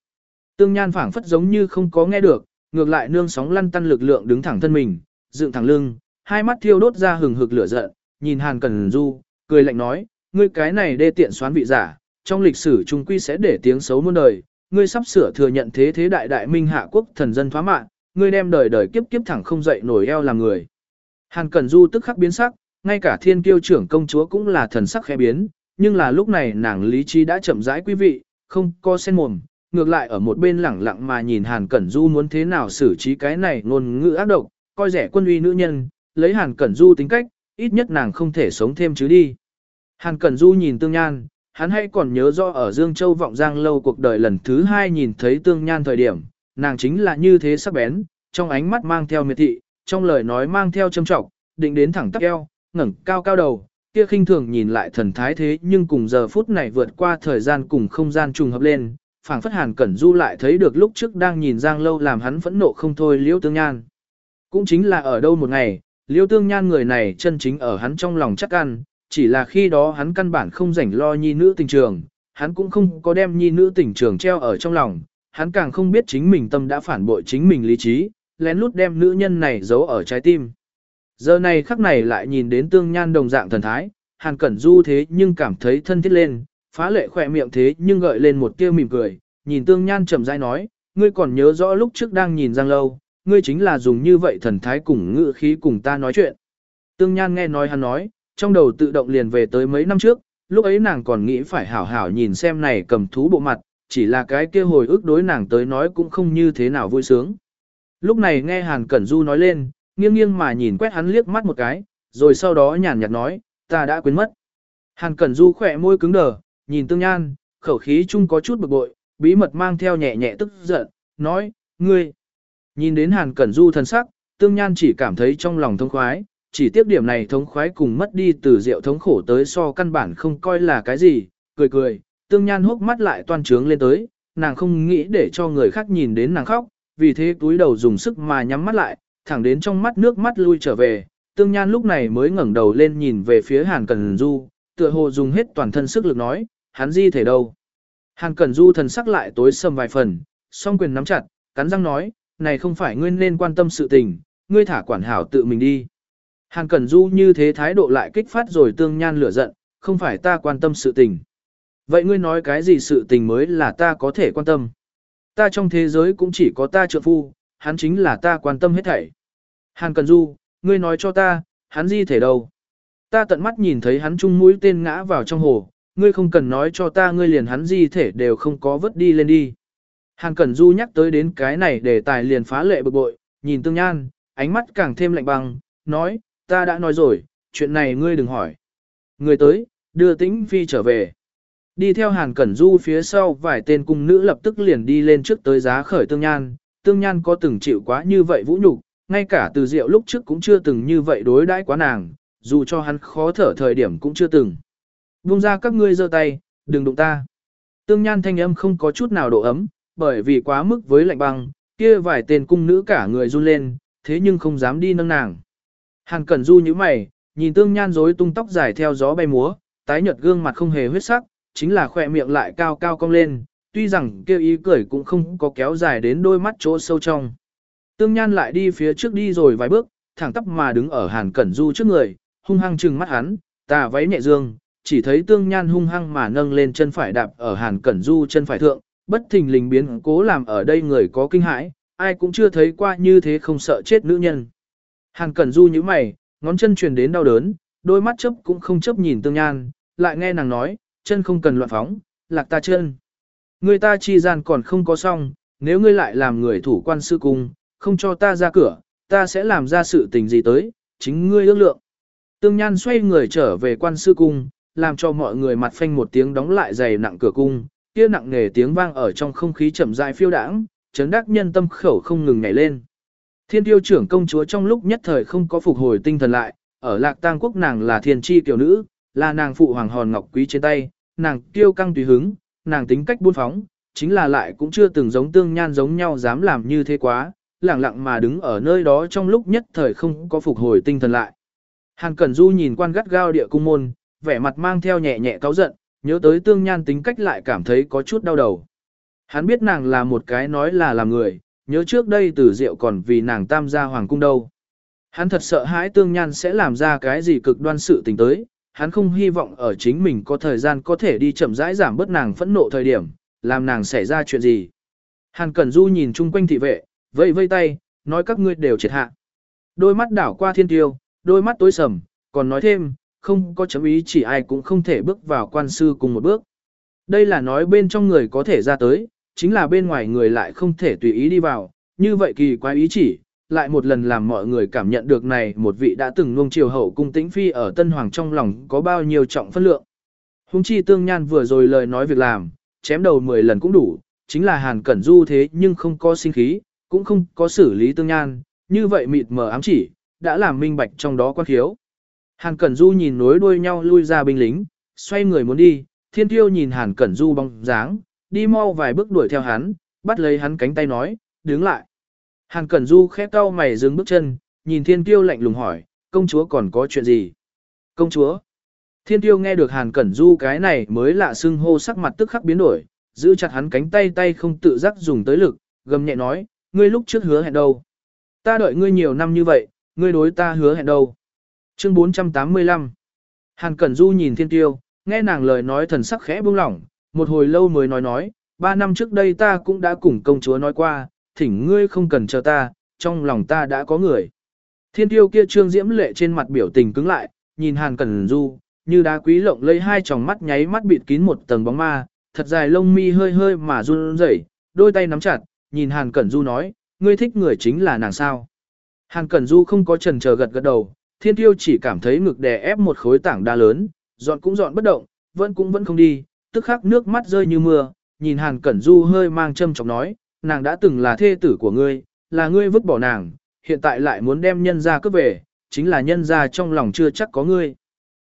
Tương Nhan phảng phất giống như không có nghe được, ngược lại nương sóng lăn tăn lực lượng đứng thẳng thân mình, dựng thẳng lưng, hai mắt thiêu đốt ra hừng hực lửa giận, nhìn Hàn Cẩn Du, cười lạnh nói, ngươi cái này đê tiện xoán vị giả, trong lịch sử trung quy sẽ để tiếng xấu muôn đời, ngươi sắp sửa thừa nhận thế thế đại đại minh hạ quốc thần dân thoá mạng, ngươi đem đời đời kiếp kiếp thẳng không dậy nổi eo làm người. Hàn Cẩn Du tức khắc biến sắc, ngay cả thiên kiêu trưởng công chúa cũng là thần sắc khẽ biến, nhưng là lúc này nàng lý trí đã chậm rãi quý vị, không có sen mồm, ngược lại ở một bên lẳng lặng mà nhìn Hàn Cẩn Du muốn thế nào xử trí cái này ngôn ngữ ác độc, coi rẻ quân uy nữ nhân, lấy Hàn Cẩn Du tính cách, ít nhất nàng không thể sống thêm chứ đi. Hàn Cẩn Du nhìn Tương Nhan, hắn hay còn nhớ rõ ở Dương Châu Vọng Giang lâu cuộc đời lần thứ hai nhìn thấy Tương Nhan thời điểm, nàng chính là như thế sắc bén, trong ánh mắt mang theo miệt thị, trong lời nói mang theo châm trọng, định đến thẳng tắp eo, ngẩng cao cao đầu, kia khinh thường nhìn lại thần thái thế nhưng cùng giờ phút này vượt qua thời gian cùng không gian trùng hợp lên, phảng phất Hàn Cẩn Du lại thấy được lúc trước đang nhìn Giang lâu làm hắn phẫn nộ không thôi Liễu Tương Nhan. Cũng chính là ở đâu một ngày, Liễu Tương Nhan người này chân chính ở hắn trong lòng chắc ăn, chỉ là khi đó hắn căn bản không rảnh lo nhi nữ tình trường, hắn cũng không có đem nhi nữ tình trường treo ở trong lòng, hắn càng không biết chính mình tâm đã phản bội chính mình lý trí, lén lút đem nữ nhân này giấu ở trái tim. Giờ này khắc này lại nhìn đến tương nhan đồng dạng thần thái, hàn cẩn du thế nhưng cảm thấy thân thiết lên, phá lệ khỏe miệng thế nhưng gợi lên một tia mỉm cười, nhìn tương nhan chậm rãi nói, ngươi còn nhớ rõ lúc trước đang nhìn Giang Lâu, ngươi chính là dùng như vậy thần thái cùng ngữ khí cùng ta nói chuyện. Tương nhan nghe nói hắn nói, trong đầu tự động liền về tới mấy năm trước, lúc ấy nàng còn nghĩ phải hảo hảo nhìn xem này cầm thú bộ mặt, chỉ là cái kia hồi ức đối nàng tới nói cũng không như thế nào vui sướng. Lúc này nghe Hàn Cẩn Du nói lên, nghiêng nghiêng mà nhìn quét hắn liếc mắt một cái, rồi sau đó nhàn nhạt nói, ta đã quên mất. Hàn Cẩn Du khỏe môi cứng đờ, nhìn tương nhan, khẩu khí chung có chút bực bội, bí mật mang theo nhẹ nhẹ tức giận, nói, ngươi. Nhìn đến Hàn Cẩn Du thần sắc, tương nhan chỉ cảm thấy trong lòng thông khoái, chỉ tiếc điểm này thống khoái cùng mất đi từ rượu thống khổ tới so căn bản không coi là cái gì, cười cười, tương nhan hốc mắt lại toan trướng lên tới, nàng không nghĩ để cho người khác nhìn đến nàng khóc, vì thế túi đầu dùng sức mà nhắm mắt lại, thẳng đến trong mắt nước mắt lui trở về, tương nhan lúc này mới ngẩng đầu lên nhìn về phía Hàn Cần Du, tựa hồ dùng hết toàn thân sức lực nói, hắn di thể đâu. Hàn Cần Du thần sắc lại tối sầm vài phần, song quyền nắm chặt, cắn răng nói, này không phải ngươi nên quan tâm sự tình, ngươi thả quản hảo tự mình đi. Hàn Cẩn Du như thế thái độ lại kích phát rồi tương nhan lửa giận, không phải ta quan tâm sự tình. Vậy ngươi nói cái gì sự tình mới là ta có thể quan tâm? Ta trong thế giới cũng chỉ có ta trợ phu, hắn chính là ta quan tâm hết thảy. Hàn Cần Du, ngươi nói cho ta, hắn di thể đâu? Ta tận mắt nhìn thấy hắn chung mũi tên ngã vào trong hồ, ngươi không cần nói cho ta ngươi liền hắn di thể đều không có vứt đi lên đi. Hàn Cẩn Du nhắc tới đến cái này để tài liền phá lệ bực bội, nhìn tương nhan, ánh mắt càng thêm lạnh băng, nói, ta đã nói rồi, chuyện này ngươi đừng hỏi. Người tới, đưa tĩnh phi trở về. Đi theo Hàn Cẩn Du phía sau vài tên cung nữ lập tức liền đi lên trước tới giá khởi tương nhan, tương nhan có từng chịu quá như vậy vũ nhục, ngay cả từ rượu lúc trước cũng chưa từng như vậy đối đãi quá nàng, dù cho hắn khó thở thời điểm cũng chưa từng. Buông ra các ngươi giơ tay, đừng đụng ta. Tương nhan thanh âm không có chút nào độ ấm, bởi vì quá mức với lạnh băng, kia vài tên cung nữ cả người run lên, thế nhưng không dám đi nâng nàng. Hàn Cẩn Du như mày, nhìn tương nhan rối tung tóc dài theo gió bay múa, tái nhợt gương mặt không hề huyết sắc, chính là khỏe miệng lại cao cao cong lên, tuy rằng kêu ý cười cũng không có kéo dài đến đôi mắt chỗ sâu trong. Tương nhan lại đi phía trước đi rồi vài bước, thẳng tắp mà đứng ở Hàn Cẩn Du trước người, hung hăng trừng mắt hắn, tà váy nhẹ dương, chỉ thấy tương nhan hung hăng mà nâng lên chân phải đạp ở Hàn Cẩn Du chân phải thượng, bất thình lình biến cố làm ở đây người có kinh hãi, ai cũng chưa thấy qua như thế không sợ chết nữ nhân. Hàn Cẩn Du như mày, ngón chân truyền đến đau đớn, đôi mắt chấp cũng không chấp nhìn tương nhan, lại nghe nàng nói, chân không cần loạn phóng, lạc ta chân. Người ta chi gian còn không có xong, nếu ngươi lại làm người thủ quan sư cung, không cho ta ra cửa, ta sẽ làm ra sự tình gì tới, chính ngươi ước lượng. Tương Nhan xoay người trở về quan sư cung, làm cho mọi người mặt phanh một tiếng đóng lại dày nặng cửa cung, kia nặng nề tiếng vang ở trong không khí chậm rãi phiêu đãng, chấn đắc nhân tâm khẩu không ngừng nhảy lên. Thiên tiêu trưởng công chúa trong lúc nhất thời không có phục hồi tinh thần lại, ở lạc tang quốc nàng là thiên chi tiểu nữ, là nàng phụ hoàng hòn ngọc quý trên tay, nàng tiêu căng tùy hứng, nàng tính cách buôn phóng, chính là lại cũng chưa từng giống tương nhan giống nhau dám làm như thế quá, lẳng lặng mà đứng ở nơi đó trong lúc nhất thời không có phục hồi tinh thần lại. Hàn Cẩn Du nhìn quan gắt gao địa cung môn, vẻ mặt mang theo nhẹ nhẹ cáu giận, nhớ tới tương nhan tính cách lại cảm thấy có chút đau đầu. Hắn biết nàng là một cái nói là làm người, nhớ trước đây tử diệu còn vì nàng tam gia hoàng cung đâu. Hắn thật sợ hãi tương nhan sẽ làm ra cái gì cực đoan sự tình tới, hắn không hy vọng ở chính mình có thời gian có thể đi chậm rãi giảm bớt nàng phẫn nộ thời điểm, làm nàng xảy ra chuyện gì. Hàn Cẩn Du nhìn chung quanh thị vệ, vây vây tay, nói các ngươi đều triệt hạ. Đôi mắt đảo qua thiên tiêu, đôi mắt tối sầm, còn nói thêm, không có chấm ý chỉ ai cũng không thể bước vào quan sư cùng một bước. Đây là nói bên trong người có thể ra tới, chính là bên ngoài người lại không thể tùy ý đi vào, như vậy kỳ quái ý chỉ, lại một lần làm mọi người cảm nhận được này một vị đã từng nuông chiều hậu cung tĩnh phi ở Tân Hoàng trong lòng có bao nhiêu trọng phân lượng. Hùng chi tương nhan vừa rồi lời nói việc làm, chém đầu 10 lần cũng đủ, chính là hàn cẩn du thế nhưng không có sinh khí, cũng không có xử lý tương nhan, như vậy mịt mờ ám chỉ, đã làm minh bạch trong đó quan khiếu. Hàn cẩn du nhìn nối đuôi nhau lui ra binh lính, xoay người muốn đi, thiên tiêu nhìn hàn cẩn du bóng dáng, đi mau vài bước đuổi theo hắn, bắt lấy hắn cánh tay nói, đứng lại. Hàn Cẩn Du khẽ cau mày dừng bước chân, nhìn Thiên Tiêu lạnh lùng hỏi, công chúa còn có chuyện gì? Công chúa? Thiên Tiêu nghe được Hàn Cẩn Du cái này mới lạ xưng hô sắc mặt tức khắc biến đổi, giữ chặt hắn cánh tay tay không tự giác dùng tới lực, gầm nhẹ nói, ngươi lúc trước hứa hẹn đâu? Ta đợi ngươi nhiều năm như vậy, ngươi đối ta hứa hẹn đâu? Chương 485 Hàn Cẩn Du nhìn Thiên Tiêu, nghe nàng lời nói thần sắc khẽ buông lỏng, một hồi lâu mới nói nói, ba năm trước đây ta cũng đã cùng công chúa nói qua, thỉnh ngươi không cần chờ ta, trong lòng ta đã có người. Thiên tiêu kia trương diễm lệ trên mặt biểu tình cứng lại, nhìn Hàn Cẩn Du, như đá quý lộng lấy hai tròng mắt nháy mắt bịt kín một tầng bóng ma, thật dài lông mi hơi hơi mà run rẩy, đôi tay nắm chặt, nhìn Hàn Cẩn Du nói, ngươi thích người chính là nàng sao. Hàn Cẩn Du không có trần chờ gật gật đầu, thiên tiêu chỉ cảm thấy ngực đè ép một khối tảng đa lớn, dọn cũng dọn bất động, vẫn cũng vẫn không đi, tức khắc nước mắt rơi như mưa, nhìn Hàn Cẩn Du hơi mang châm chọc nói, nàng đã từng là thê tử của ngươi, là ngươi vứt bỏ nàng, hiện tại lại muốn đem nhân ra cướp về, chính là nhân ra trong lòng chưa chắc có ngươi.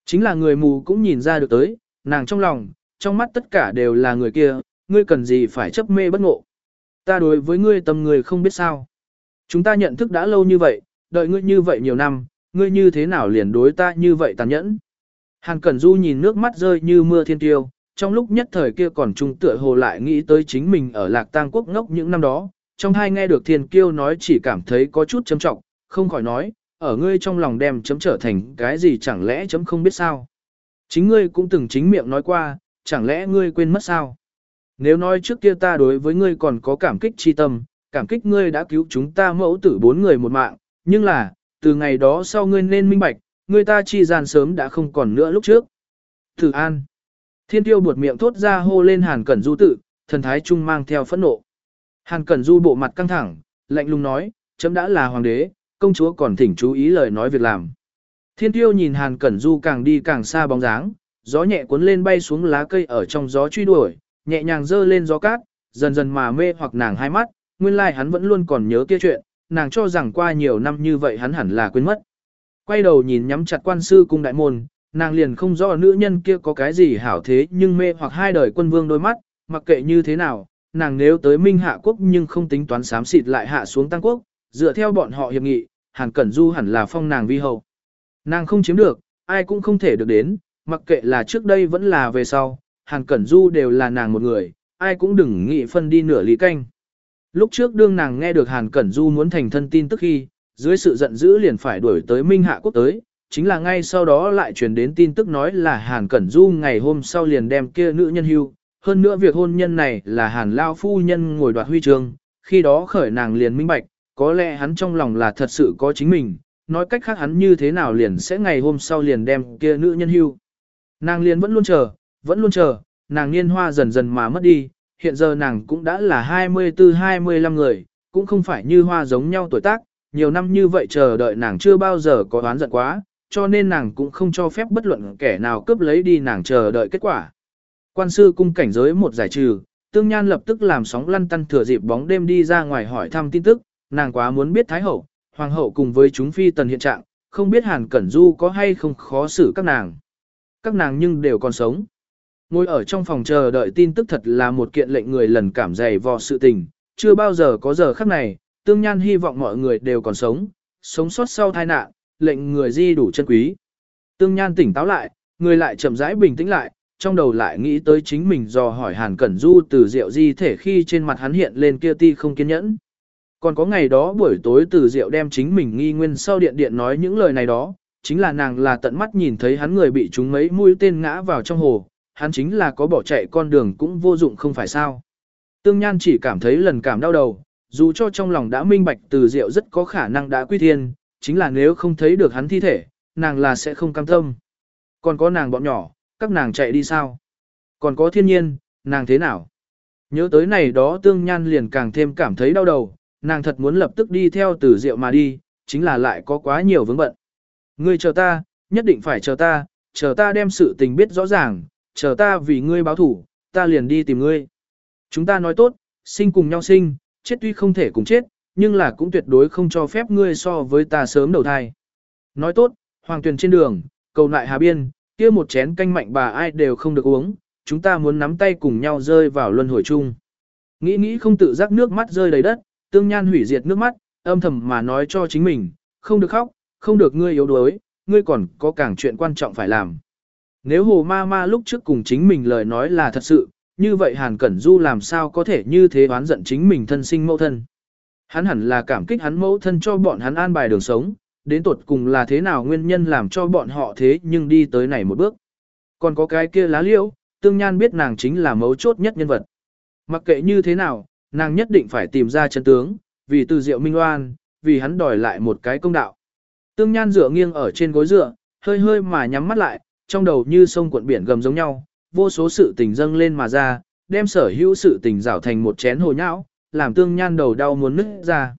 Chính là người mù cũng nhìn ra được tới, nàng trong lòng, trong mắt tất cả đều là người kia, ngươi cần gì phải chấp mê bất ngộ. Ta đối với ngươi tâm người không biết sao. Chúng ta nhận thức đã lâu như vậy, đợi ngươi như vậy nhiều năm, ngươi như thế nào liền đối ta như vậy tàn nhẫn. Hàng Cẩn Du nhìn nước mắt rơi như mưa thiên tiêu, trong lúc nhất thời kia còn trung tựa hồ lại nghĩ tới chính mình ở lạc tang quốc ngốc những năm đó, trong hai nghe được thiên kiêu nói chỉ cảm thấy có chút chấm trọng, không khỏi nói, ở ngươi trong lòng đem chấm trở thành cái gì chẳng lẽ chấm không biết sao. Chính ngươi cũng từng chính miệng nói qua, chẳng lẽ ngươi quên mất sao. Nếu nói trước kia ta đối với ngươi còn có cảm kích chi tâm, cảm kích ngươi đã cứu chúng ta mẫu tử bốn người một mạng, nhưng là, từ ngày đó sau ngươi nên minh bạch, ngươi ta chi gian sớm đã không còn nữa lúc trước. Thử an. Thiên tiêu buột miệng thốt ra hô lên hàn cẩn du tự, thần thái trung mang theo phẫn nộ. Hàn cẩn du bộ mặt căng thẳng, lạnh lùng nói, chấm đã là hoàng đế, công chúa còn thỉnh chú ý lời nói việc làm. Thiên tiêu nhìn hàn cẩn du càng đi càng xa bóng dáng, gió nhẹ cuốn lên bay xuống lá cây ở trong gió truy đuổi, nhẹ nhàng dơ lên gió cát, dần dần mà mê hoặc nàng hai mắt, nguyên lai like hắn vẫn luôn còn nhớ kia chuyện, nàng cho rằng qua nhiều năm như vậy hắn hẳn là quên mất. Quay đầu nhìn nhắm chặt quan sư cung đại môn, nàng liền không rõ nữ nhân kia có cái gì hảo thế nhưng mê hoặc hai đời quân vương đôi mắt, mặc kệ như thế nào, nàng nếu tới minh hạ quốc nhưng không tính toán sám xịt lại hạ xuống tăng quốc, dựa theo bọn họ hiệp nghị, Hàn Cẩn Du hẳn là phong nàng vi hậu. Nàng không chiếm được, ai cũng không thể được đến, mặc kệ là trước đây vẫn là về sau, Hàn Cẩn Du đều là nàng một người, ai cũng đừng nghĩ phân đi nửa lý canh. Lúc trước đương nàng nghe được Hàn Cẩn Du muốn thành thân tin tức khi, dưới sự giận dữ liền phải đuổi tới Minh Hạ Quốc tới, chính là ngay sau đó lại truyền đến tin tức nói là Hàn Cẩn Du ngày hôm sau liền đem kia nữ nhân hưu, hơn nữa việc hôn nhân này là Hàn Lao Phu Nhân ngồi đoạt huy chương, khi đó khởi nàng liền minh bạch, có lẽ hắn trong lòng là thật sự có chính mình, nói cách khác hắn như thế nào liền sẽ ngày hôm sau liền đem kia nữ nhân hưu. Nàng liền vẫn luôn chờ, vẫn luôn chờ, nàng niên hoa dần dần mà mất đi, hiện giờ nàng cũng đã là 24-25 người, cũng không phải như hoa giống nhau tuổi tác, nhiều năm như vậy chờ đợi nàng chưa bao giờ có oán giận quá, cho nên nàng cũng không cho phép bất luận kẻ nào cướp lấy đi nàng chờ đợi kết quả. Quan sư cung cảnh giới một giải trừ, tương nhan lập tức làm sóng lăn tăn thừa dịp bóng đêm đi ra ngoài hỏi thăm tin tức, nàng quá muốn biết Thái Hậu, Hoàng Hậu cùng với chúng phi tần hiện trạng, không biết Hàn Cẩn Du có hay không khó xử các nàng. Các nàng nhưng đều còn sống. Ngồi ở trong phòng chờ đợi tin tức thật là một kiện lệnh người lần cảm dày vò sự tình, chưa bao giờ có giờ khắc này, tương nhan hy vọng mọi người đều còn sống, sống sót sau tai nạn, lệnh người di đủ chân quý. Tương nhan tỉnh táo lại, người lại chậm rãi bình tĩnh lại, trong đầu lại nghĩ tới chính mình do hỏi Hàn Cẩn Du từ rượu di thể khi trên mặt hắn hiện lên kia ti không kiên nhẫn. Còn có ngày đó buổi tối từ rượu đem chính mình nghi nguyên sau điện điện nói những lời này đó, chính là nàng là tận mắt nhìn thấy hắn người bị chúng mấy mũi tên ngã vào trong hồ, hắn chính là có bỏ chạy con đường cũng vô dụng không phải sao. Tương Nhan chỉ cảm thấy lần cảm đau đầu, dù cho trong lòng đã minh bạch từ diệu rất có khả năng đã quy thiên, chính là nếu không thấy được hắn thi thể, nàng là sẽ không cam tâm. Còn có nàng bọn nhỏ, các nàng chạy đi sao? Còn có thiên nhiên, nàng thế nào? Nhớ tới này đó tương nhan liền càng thêm cảm thấy đau đầu, nàng thật muốn lập tức đi theo tử diệu mà đi, chính là lại có quá nhiều vướng bận. Ngươi chờ ta, nhất định phải chờ ta, chờ ta đem sự tình biết rõ ràng, chờ ta vì ngươi báo thủ, ta liền đi tìm ngươi. Chúng ta nói tốt, sinh cùng nhau sinh, chết tuy không thể cùng chết, nhưng là cũng tuyệt đối không cho phép ngươi so với ta sớm đầu thai. Nói tốt, hoàng tuyển trên đường, cầu lại hà biên, kia một chén canh mạnh bà ai đều không được uống, chúng ta muốn nắm tay cùng nhau rơi vào luân hồi chung. Nghĩ nghĩ không tự giác nước mắt rơi đầy đất, tương nhan hủy diệt nước mắt, âm thầm mà nói cho chính mình, không được khóc, không được ngươi yếu đuối, ngươi còn có càng chuyện quan trọng phải làm. Nếu hồ ma ma lúc trước cùng chính mình lời nói là thật sự, như vậy Hàn Cẩn Du làm sao có thể như thế oán giận chính mình thân sinh mẫu thân. Hắn hẳn là cảm kích hắn mẫu thân cho bọn hắn an bài đường sống, đến tột cùng là thế nào nguyên nhân làm cho bọn họ thế nhưng đi tới này một bước. Còn có cái kia lá liễu, tương nhan biết nàng chính là mấu chốt nhất nhân vật. Mặc kệ như thế nào, nàng nhất định phải tìm ra chân tướng, vì từ diệu minh oan, vì hắn đòi lại một cái công đạo. Tương nhan dựa nghiêng ở trên gối dựa, hơi hơi mà nhắm mắt lại, trong đầu như sông cuộn biển gầm giống nhau, vô số sự tình dâng lên mà ra, đem sở hữu sự tình rảo thành một chén hồ nhão, làm tương nhan đầu đau muốn nứt ra.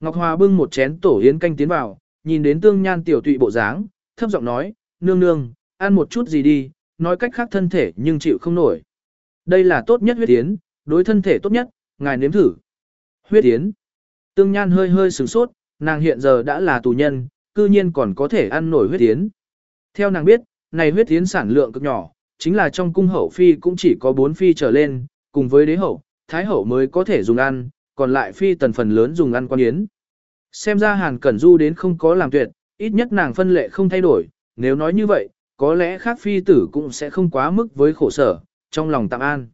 Ngọc Hòa bưng một chén tổ yến canh tiến vào, nhìn đến tương nhan tiểu tụy bộ dáng, thấp giọng nói, nương nương, ăn một chút gì đi, nói cách khác thân thể nhưng chịu không nổi. Đây là tốt nhất huyết yến, đối thân thể tốt nhất, ngài nếm thử. Huyết yến. Tương nhan hơi hơi sửng sốt, nàng hiện giờ đã là tù nhân, cư nhiên còn có thể ăn nổi huyết yến. Theo nàng biết, này huyết yến sản lượng cực nhỏ, chính là trong cung hậu phi cũng chỉ có 4 phi trở lên, cùng với đế hậu, thái hậu mới có thể dùng ăn, còn lại phi tần phần lớn dùng ăn quan yến. Xem ra Hàn Cẩn Du đến không có làm tuyệt, ít nhất nàng phân lệ không thay đổi, nếu nói như vậy, có lẽ khác phi tử cũng sẽ không quá mức với khổ sở, trong lòng tạm an.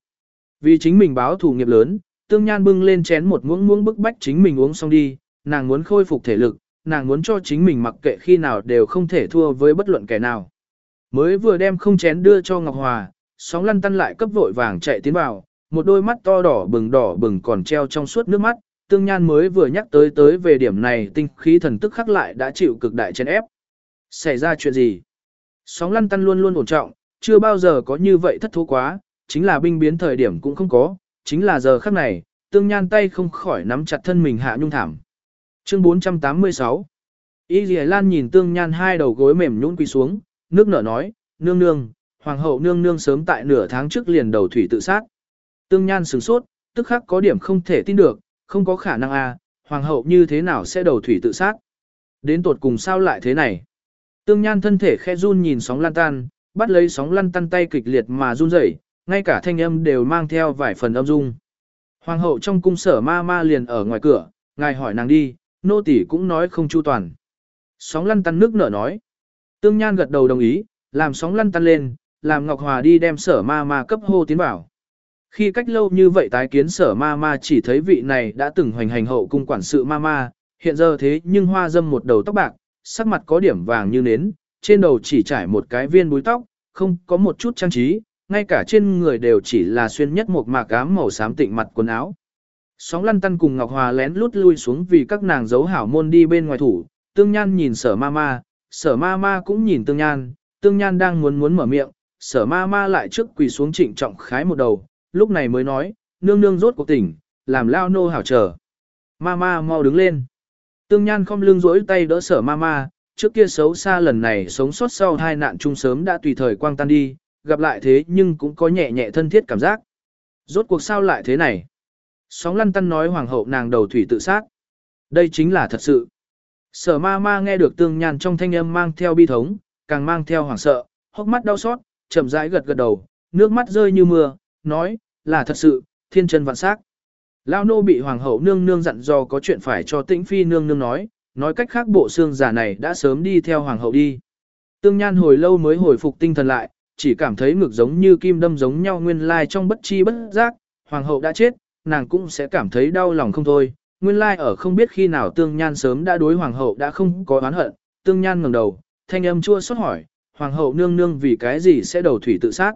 Vì chính mình báo thù nghiệp lớn, tương nhan bưng lên chén một muỗng muỗng bức bách chính mình uống xong đi, nàng muốn khôi phục thể lực, nàng muốn cho chính mình mặc kệ khi nào đều không thể thua với bất luận kẻ nào. Mới vừa đem không chén đưa cho Ngọc Hòa, sóng lăn tăn lại cấp vội vàng chạy tiến vào, một đôi mắt to đỏ bừng đỏ bừng còn treo trong suốt nước mắt, tương nhan mới vừa nhắc tới tới về điểm này tinh khí thần tức khắc lại đã chịu cực đại chèn ép. Xảy ra chuyện gì? Sóng lăn tăn luôn luôn ổn trọng, chưa bao giờ có như vậy thất thố quá, chính là binh biến thời điểm cũng không có, chính là giờ khắc này, tương nhan tay không khỏi nắm chặt thân mình hạ nhung thảm. Chương 486 Y Dì Lan nhìn tương nhan hai đầu gối mềm nhũn quỳ xuống, nước nở nói, nương nương, hoàng hậu nương nương sớm tại nửa tháng trước liền đầu thủy tự sát. Tương nhan sửng sốt, tức khắc có điểm không thể tin được, không có khả năng à, hoàng hậu như thế nào sẽ đầu thủy tự sát. Đến tột cùng sao lại thế này. Tương nhan thân thể khe run nhìn sóng lan tan, bắt lấy sóng lăn tăn tay kịch liệt mà run rẩy, ngay cả thanh âm đều mang theo vài phần âm dung. Hoàng hậu trong cung sở ma ma liền ở ngoài cửa, ngài hỏi nàng đi, nô tỳ cũng nói không chu toàn. Sóng lăn tăn nước nở nói. Tương Nhan gật đầu đồng ý, làm sóng lăn tăn lên, làm Ngọc Hòa đi đem sở ma ma cấp hô tiến vào. Khi cách lâu như vậy tái kiến sở ma ma chỉ thấy vị này đã từng hoành hành hậu cung quản sự ma ma, hiện giờ thế nhưng hoa dâm một đầu tóc bạc, sắc mặt có điểm vàng như nến, trên đầu chỉ trải một cái viên búi tóc, không có một chút trang trí, ngay cả trên người đều chỉ là xuyên nhất một mạc ám màu xám tịnh mặt quần áo. Sóng lăn tăn cùng Ngọc Hòa lén lút lui xuống vì các nàng giấu hảo môn đi bên ngoài thủ, tương nhan nhìn sở ma ma, sở ma ma cũng nhìn tương nhan, tương nhan đang muốn muốn mở miệng, sở ma ma lại trước quỳ xuống trịnh trọng khái một đầu, lúc này mới nói, nương nương rốt cuộc tỉnh, làm lao nô hảo trở mama mau đứng lên. Tương nhan không lưng rỗi tay đỡ sở mama trước kia xấu xa lần này sống sót sau hai nạn chung sớm đã tùy thời quang tan đi, gặp lại thế nhưng cũng có nhẹ nhẹ thân thiết cảm giác. Rốt cuộc sao lại thế này? Sóng lăn tăn nói hoàng hậu nàng đầu thủy tự sát. Đây chính là thật sự. Sở ma ma nghe được tương nhan trong thanh âm mang theo bi thống, càng mang theo hoảng sợ, hốc mắt đau xót, chậm rãi gật gật đầu, nước mắt rơi như mưa, nói, là thật sự, thiên chân vạn sắc. Lao nô bị hoàng hậu nương nương dặn do có chuyện phải cho tĩnh phi nương nương nói, nói cách khác bộ xương giả này đã sớm đi theo hoàng hậu đi. Tương nhan hồi lâu mới hồi phục tinh thần lại, chỉ cảm thấy ngực giống như kim đâm giống nhau nguyên lai trong bất chi bất giác, hoàng hậu đã chết, nàng cũng sẽ cảm thấy đau lòng không thôi. Nguyên lai ở không biết khi nào tương nhan sớm đã đối hoàng hậu đã không có oán hận, tương nhan ngẩng đầu, thanh âm chua xót hỏi, hoàng hậu nương nương vì cái gì sẽ đầu thủy tự sát.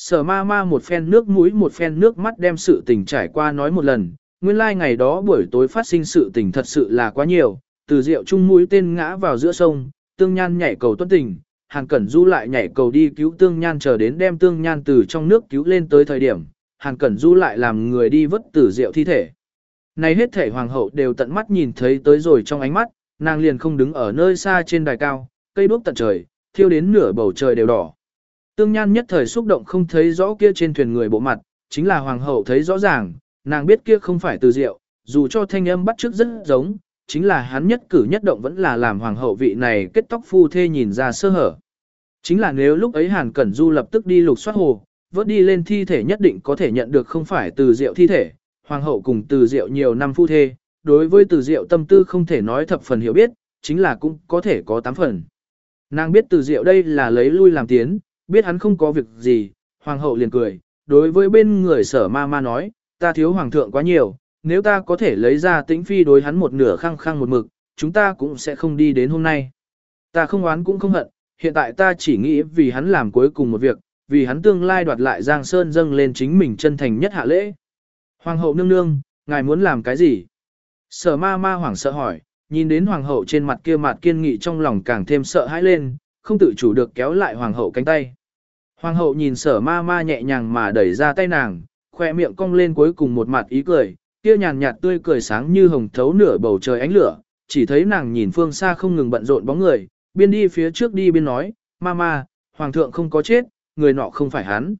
Sở ma ma một phen nước mũi một phen nước mắt đem sự tình trải qua nói một lần, nguyên lai like ngày đó buổi tối phát sinh sự tình thật sự là quá nhiều, từ rượu chung mũi tên ngã vào giữa sông, tương nhan nhảy cầu tuân tình, Hàn cẩn du lại nhảy cầu đi cứu tương nhan chờ đến đem tương nhan từ trong nước cứu lên tới thời điểm, Hàn cẩn du lại làm người đi vớt tử rượu thi thể. Này hết thể hoàng hậu đều tận mắt nhìn thấy tới rồi trong ánh mắt, nàng liền không đứng ở nơi xa trên đài cao, cây đuốc tận trời, thiêu đến nửa bầu trời đều đỏ. Tương Nhan nhất thời xúc động không thấy rõ kia trên thuyền người bộ mặt, chính là hoàng hậu thấy rõ ràng, nàng biết kia không phải từ diệu, dù cho thanh âm bắt trước rất giống, chính là hắn nhất cử nhất động vẫn là làm hoàng hậu vị này kết tóc phu thê nhìn ra sơ hở. Chính là nếu lúc ấy Hàn Cẩn Du lập tức đi lục soát hồ, vớt đi lên thi thể nhất định có thể nhận được không phải từ diệu thi thể, hoàng hậu cùng từ diệu nhiều năm phu thê, đối với từ diệu tâm tư không thể nói thập phần hiểu biết, chính là cũng có thể có tám phần. Nàng biết từ diệu đây là lấy lui làm tiến, biết hắn không có việc gì, hoàng hậu liền cười, đối với bên người sở ma ma nói, ta thiếu hoàng thượng quá nhiều, nếu ta có thể lấy ra tĩnh phi đối hắn một nửa khăng khăng một mực, chúng ta cũng sẽ không đi đến hôm nay. Ta không oán cũng không hận, hiện tại ta chỉ nghĩ vì hắn làm cuối cùng một việc, vì hắn tương lai đoạt lại Giang Sơn dâng lên chính mình chân thành nhất hạ lễ. Hoàng hậu nương nương, ngài muốn làm cái gì? Sở ma ma hoảng sợ hỏi, nhìn đến hoàng hậu trên mặt kia mặt kiên nghị trong lòng càng thêm sợ hãi lên, không tự chủ được kéo lại hoàng hậu cánh tay. Hoàng hậu nhìn sở ma ma nhẹ nhàng mà đẩy ra tay nàng, khoe miệng cong lên cuối cùng một mặt ý cười, kia nhàn nhạt tươi cười sáng như hồng thấu nửa bầu trời ánh lửa, chỉ thấy nàng nhìn phương xa không ngừng bận rộn bóng người, biên đi phía trước đi biên nói, ma ma, hoàng thượng không có chết, người nọ không phải hắn.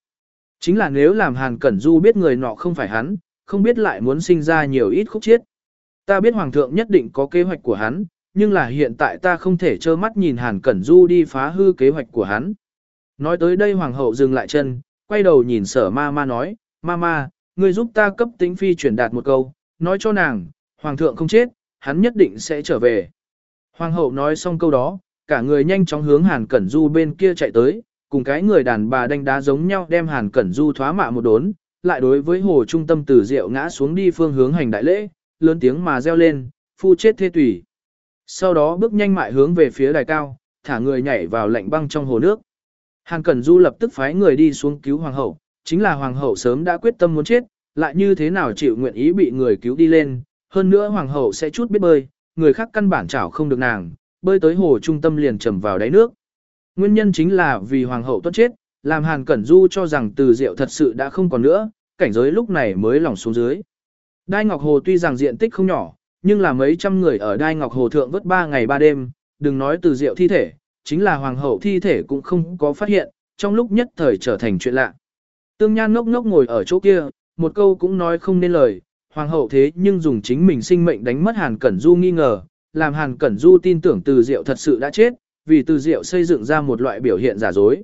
Chính là nếu làm Hàn Cẩn Du biết người nọ không phải hắn, không biết lại muốn sinh ra nhiều ít khúc chết. Ta biết Hoàng thượng nhất định có kế hoạch của hắn, nhưng là hiện tại ta không thể trơ mắt nhìn Hàn Cẩn Du đi phá hư kế hoạch của hắn. Nói tới đây Hoàng hậu dừng lại chân, quay đầu nhìn sở ma ma nói, ma ma, ngươi giúp ta cấp tính phi chuyển đạt một câu, nói cho nàng, Hoàng thượng không chết, hắn nhất định sẽ trở về. Hoàng hậu nói xong câu đó, cả người nhanh chóng hướng Hàn Cẩn Du bên kia chạy tới, cùng cái người đàn bà đánh đá giống nhau đem Hàn Cẩn Du thoá mạ một đốn, lại đối với hồ trung tâm tử rượu ngã xuống đi phương hướng hành đại lễ, lớn tiếng mà reo lên, phu chết thê tùy. Sau đó bước nhanh mại hướng về phía đài cao, thả người nhảy vào lạnh băng trong hồ nước. Hàn Cẩn Du lập tức phái người đi xuống cứu hoàng hậu, chính là hoàng hậu sớm đã quyết tâm muốn chết, lại như thế nào chịu nguyện ý bị người cứu đi lên, hơn nữa hoàng hậu sẽ chút biết bơi, người khác căn bản chảo không được nàng, bơi tới hồ trung tâm liền trầm vào đáy nước. Nguyên nhân chính là vì hoàng hậu tuất chết, làm Hàn Cẩn Du cho rằng từ diệu thật sự đã không còn nữa, cảnh giới lúc này mới lỏng xuống dưới. Đai Ngọc Hồ tuy rằng diện tích không nhỏ, nhưng là mấy trăm người ở Đai Ngọc Hồ thượng vất ba ngày ba đêm, đừng nói từ diệu thi thể, chính là hoàng hậu thi thể cũng không có phát hiện, trong lúc nhất thời trở thành chuyện lạ. Tương Nhan ngốc ngốc ngồi ở chỗ kia, một câu cũng nói không nên lời, hoàng hậu thế nhưng dùng chính mình sinh mệnh đánh mất Hàn Cẩn Du nghi ngờ, làm Hàn Cẩn Du tin tưởng từ diệu thật sự đã chết, vì từ diệu xây dựng ra một loại biểu hiện giả dối.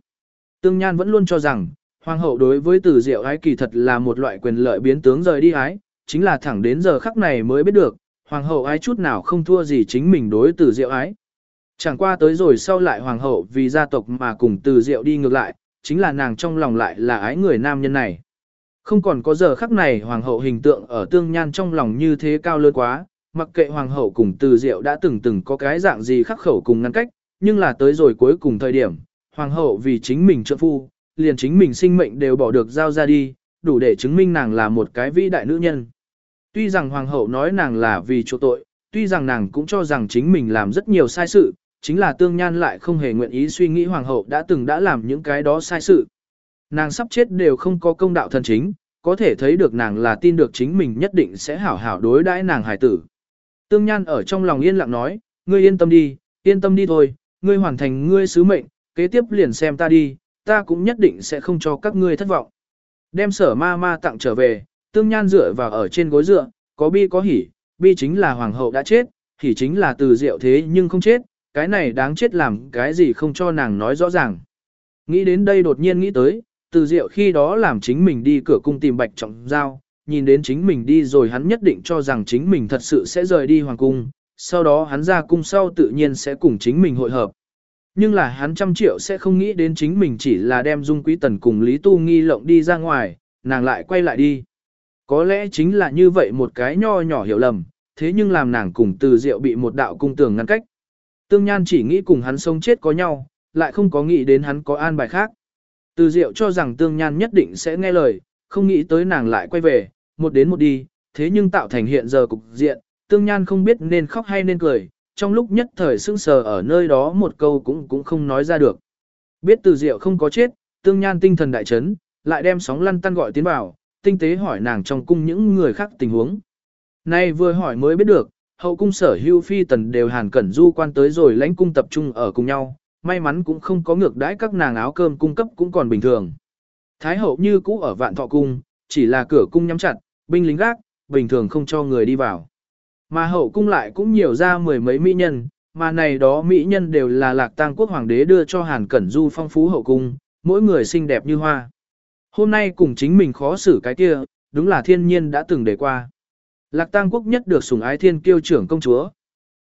Tương Nhan vẫn luôn cho rằng, hoàng hậu đối với từ diệu ái kỳ thật là một loại quyền lợi biến tướng rời đi ái, chính là thẳng đến giờ khắc này mới biết được, hoàng hậu ái chút nào không thua gì chính mình đối từ diệu ái. Chẳng qua tới rồi sau lại hoàng hậu vì gia tộc mà cùng từ diệu đi ngược lại, chính là nàng trong lòng lại là ái người nam nhân này. Không còn có giờ khắc này hoàng hậu hình tượng ở tương nhan trong lòng như thế cao lớn quá, mặc kệ hoàng hậu cùng từ diệu đã từng từng có cái dạng gì khắc khẩu cùng ngăn cách, nhưng là tới rồi cuối cùng thời điểm, hoàng hậu vì chính mình trợ phu, liền chính mình sinh mệnh đều bỏ được giao ra đi, đủ để chứng minh nàng là một cái vĩ đại nữ nhân. Tuy rằng hoàng hậu nói nàng là vì chỗ tội, tuy rằng nàng cũng cho rằng chính mình làm rất nhiều sai sự, chính là tương nhan lại không hề nguyện ý suy nghĩ hoàng hậu đã từng đã làm những cái đó sai sự. Nàng sắp chết đều không có công đạo thần chính, có thể thấy được nàng là tin được chính mình nhất định sẽ hảo hảo đối đãi nàng hải tử. Tương nhan ở trong lòng yên lặng nói, ngươi yên tâm đi, yên tâm đi thôi, ngươi hoàn thành ngươi sứ mệnh, kế tiếp liền xem ta đi, ta cũng nhất định sẽ không cho các ngươi thất vọng. Đem sở ma ma tặng trở về, tương nhan dựa vào ở trên gối dựa, có bi có hỉ, bi chính là hoàng hậu đã chết, hỉ chính là từ diệu thế nhưng không chết, cái này đáng chết làm cái gì không cho nàng nói rõ ràng. Nghĩ đến đây đột nhiên nghĩ tới, từ diệu khi đó làm chính mình đi cửa cung tìm bạch trọng giao, nhìn đến chính mình đi rồi hắn nhất định cho rằng chính mình thật sự sẽ rời đi hoàng cung, sau đó hắn ra cung sau tự nhiên sẽ cùng chính mình hội hợp. Nhưng là hắn trăm triệu sẽ không nghĩ đến chính mình chỉ là đem dung quý tần cùng Lý Tu Nghi lộng đi ra ngoài, nàng lại quay lại đi. Có lẽ chính là như vậy một cái nho nhỏ hiểu lầm, thế nhưng làm nàng cùng từ diệu bị một đạo cung tường ngăn cách. Tương Nhan chỉ nghĩ cùng hắn sống chết có nhau, lại không có nghĩ đến hắn có an bài khác. Từ diệu cho rằng Tương Nhan nhất định sẽ nghe lời, không nghĩ tới nàng lại quay về, một đến một đi, thế nhưng tạo thành hiện giờ cục diện, Tương Nhan không biết nên khóc hay nên cười, trong lúc nhất thời sững sờ ở nơi đó một câu cũng cũng không nói ra được. Biết từ diệu không có chết, Tương Nhan tinh thần đại chấn, lại đem sóng lăn tăn gọi tiến vào, tinh tế hỏi nàng trong cung những người khác tình huống. Nay vừa hỏi mới biết được, hậu cung sở hưu phi tần đều hàn cẩn du quan tới rồi lãnh cung tập trung ở cùng nhau, may mắn cũng không có ngược đãi các nàng áo cơm cung cấp cũng còn bình thường. Thái hậu như cũ ở vạn thọ cung, chỉ là cửa cung nhắm chặt, binh lính gác, bình thường không cho người đi vào. Mà hậu cung lại cũng nhiều ra mười mấy mỹ nhân, mà này đó mỹ nhân đều là lạc tang quốc hoàng đế đưa cho hàn cẩn du phong phú hậu cung, mỗi người xinh đẹp như hoa. Hôm nay cùng chính mình khó xử cái kia, đúng là thiên nhiên đã từng để qua. Lạc tang quốc nhất được sủng ái thiên kiêu trưởng công chúa.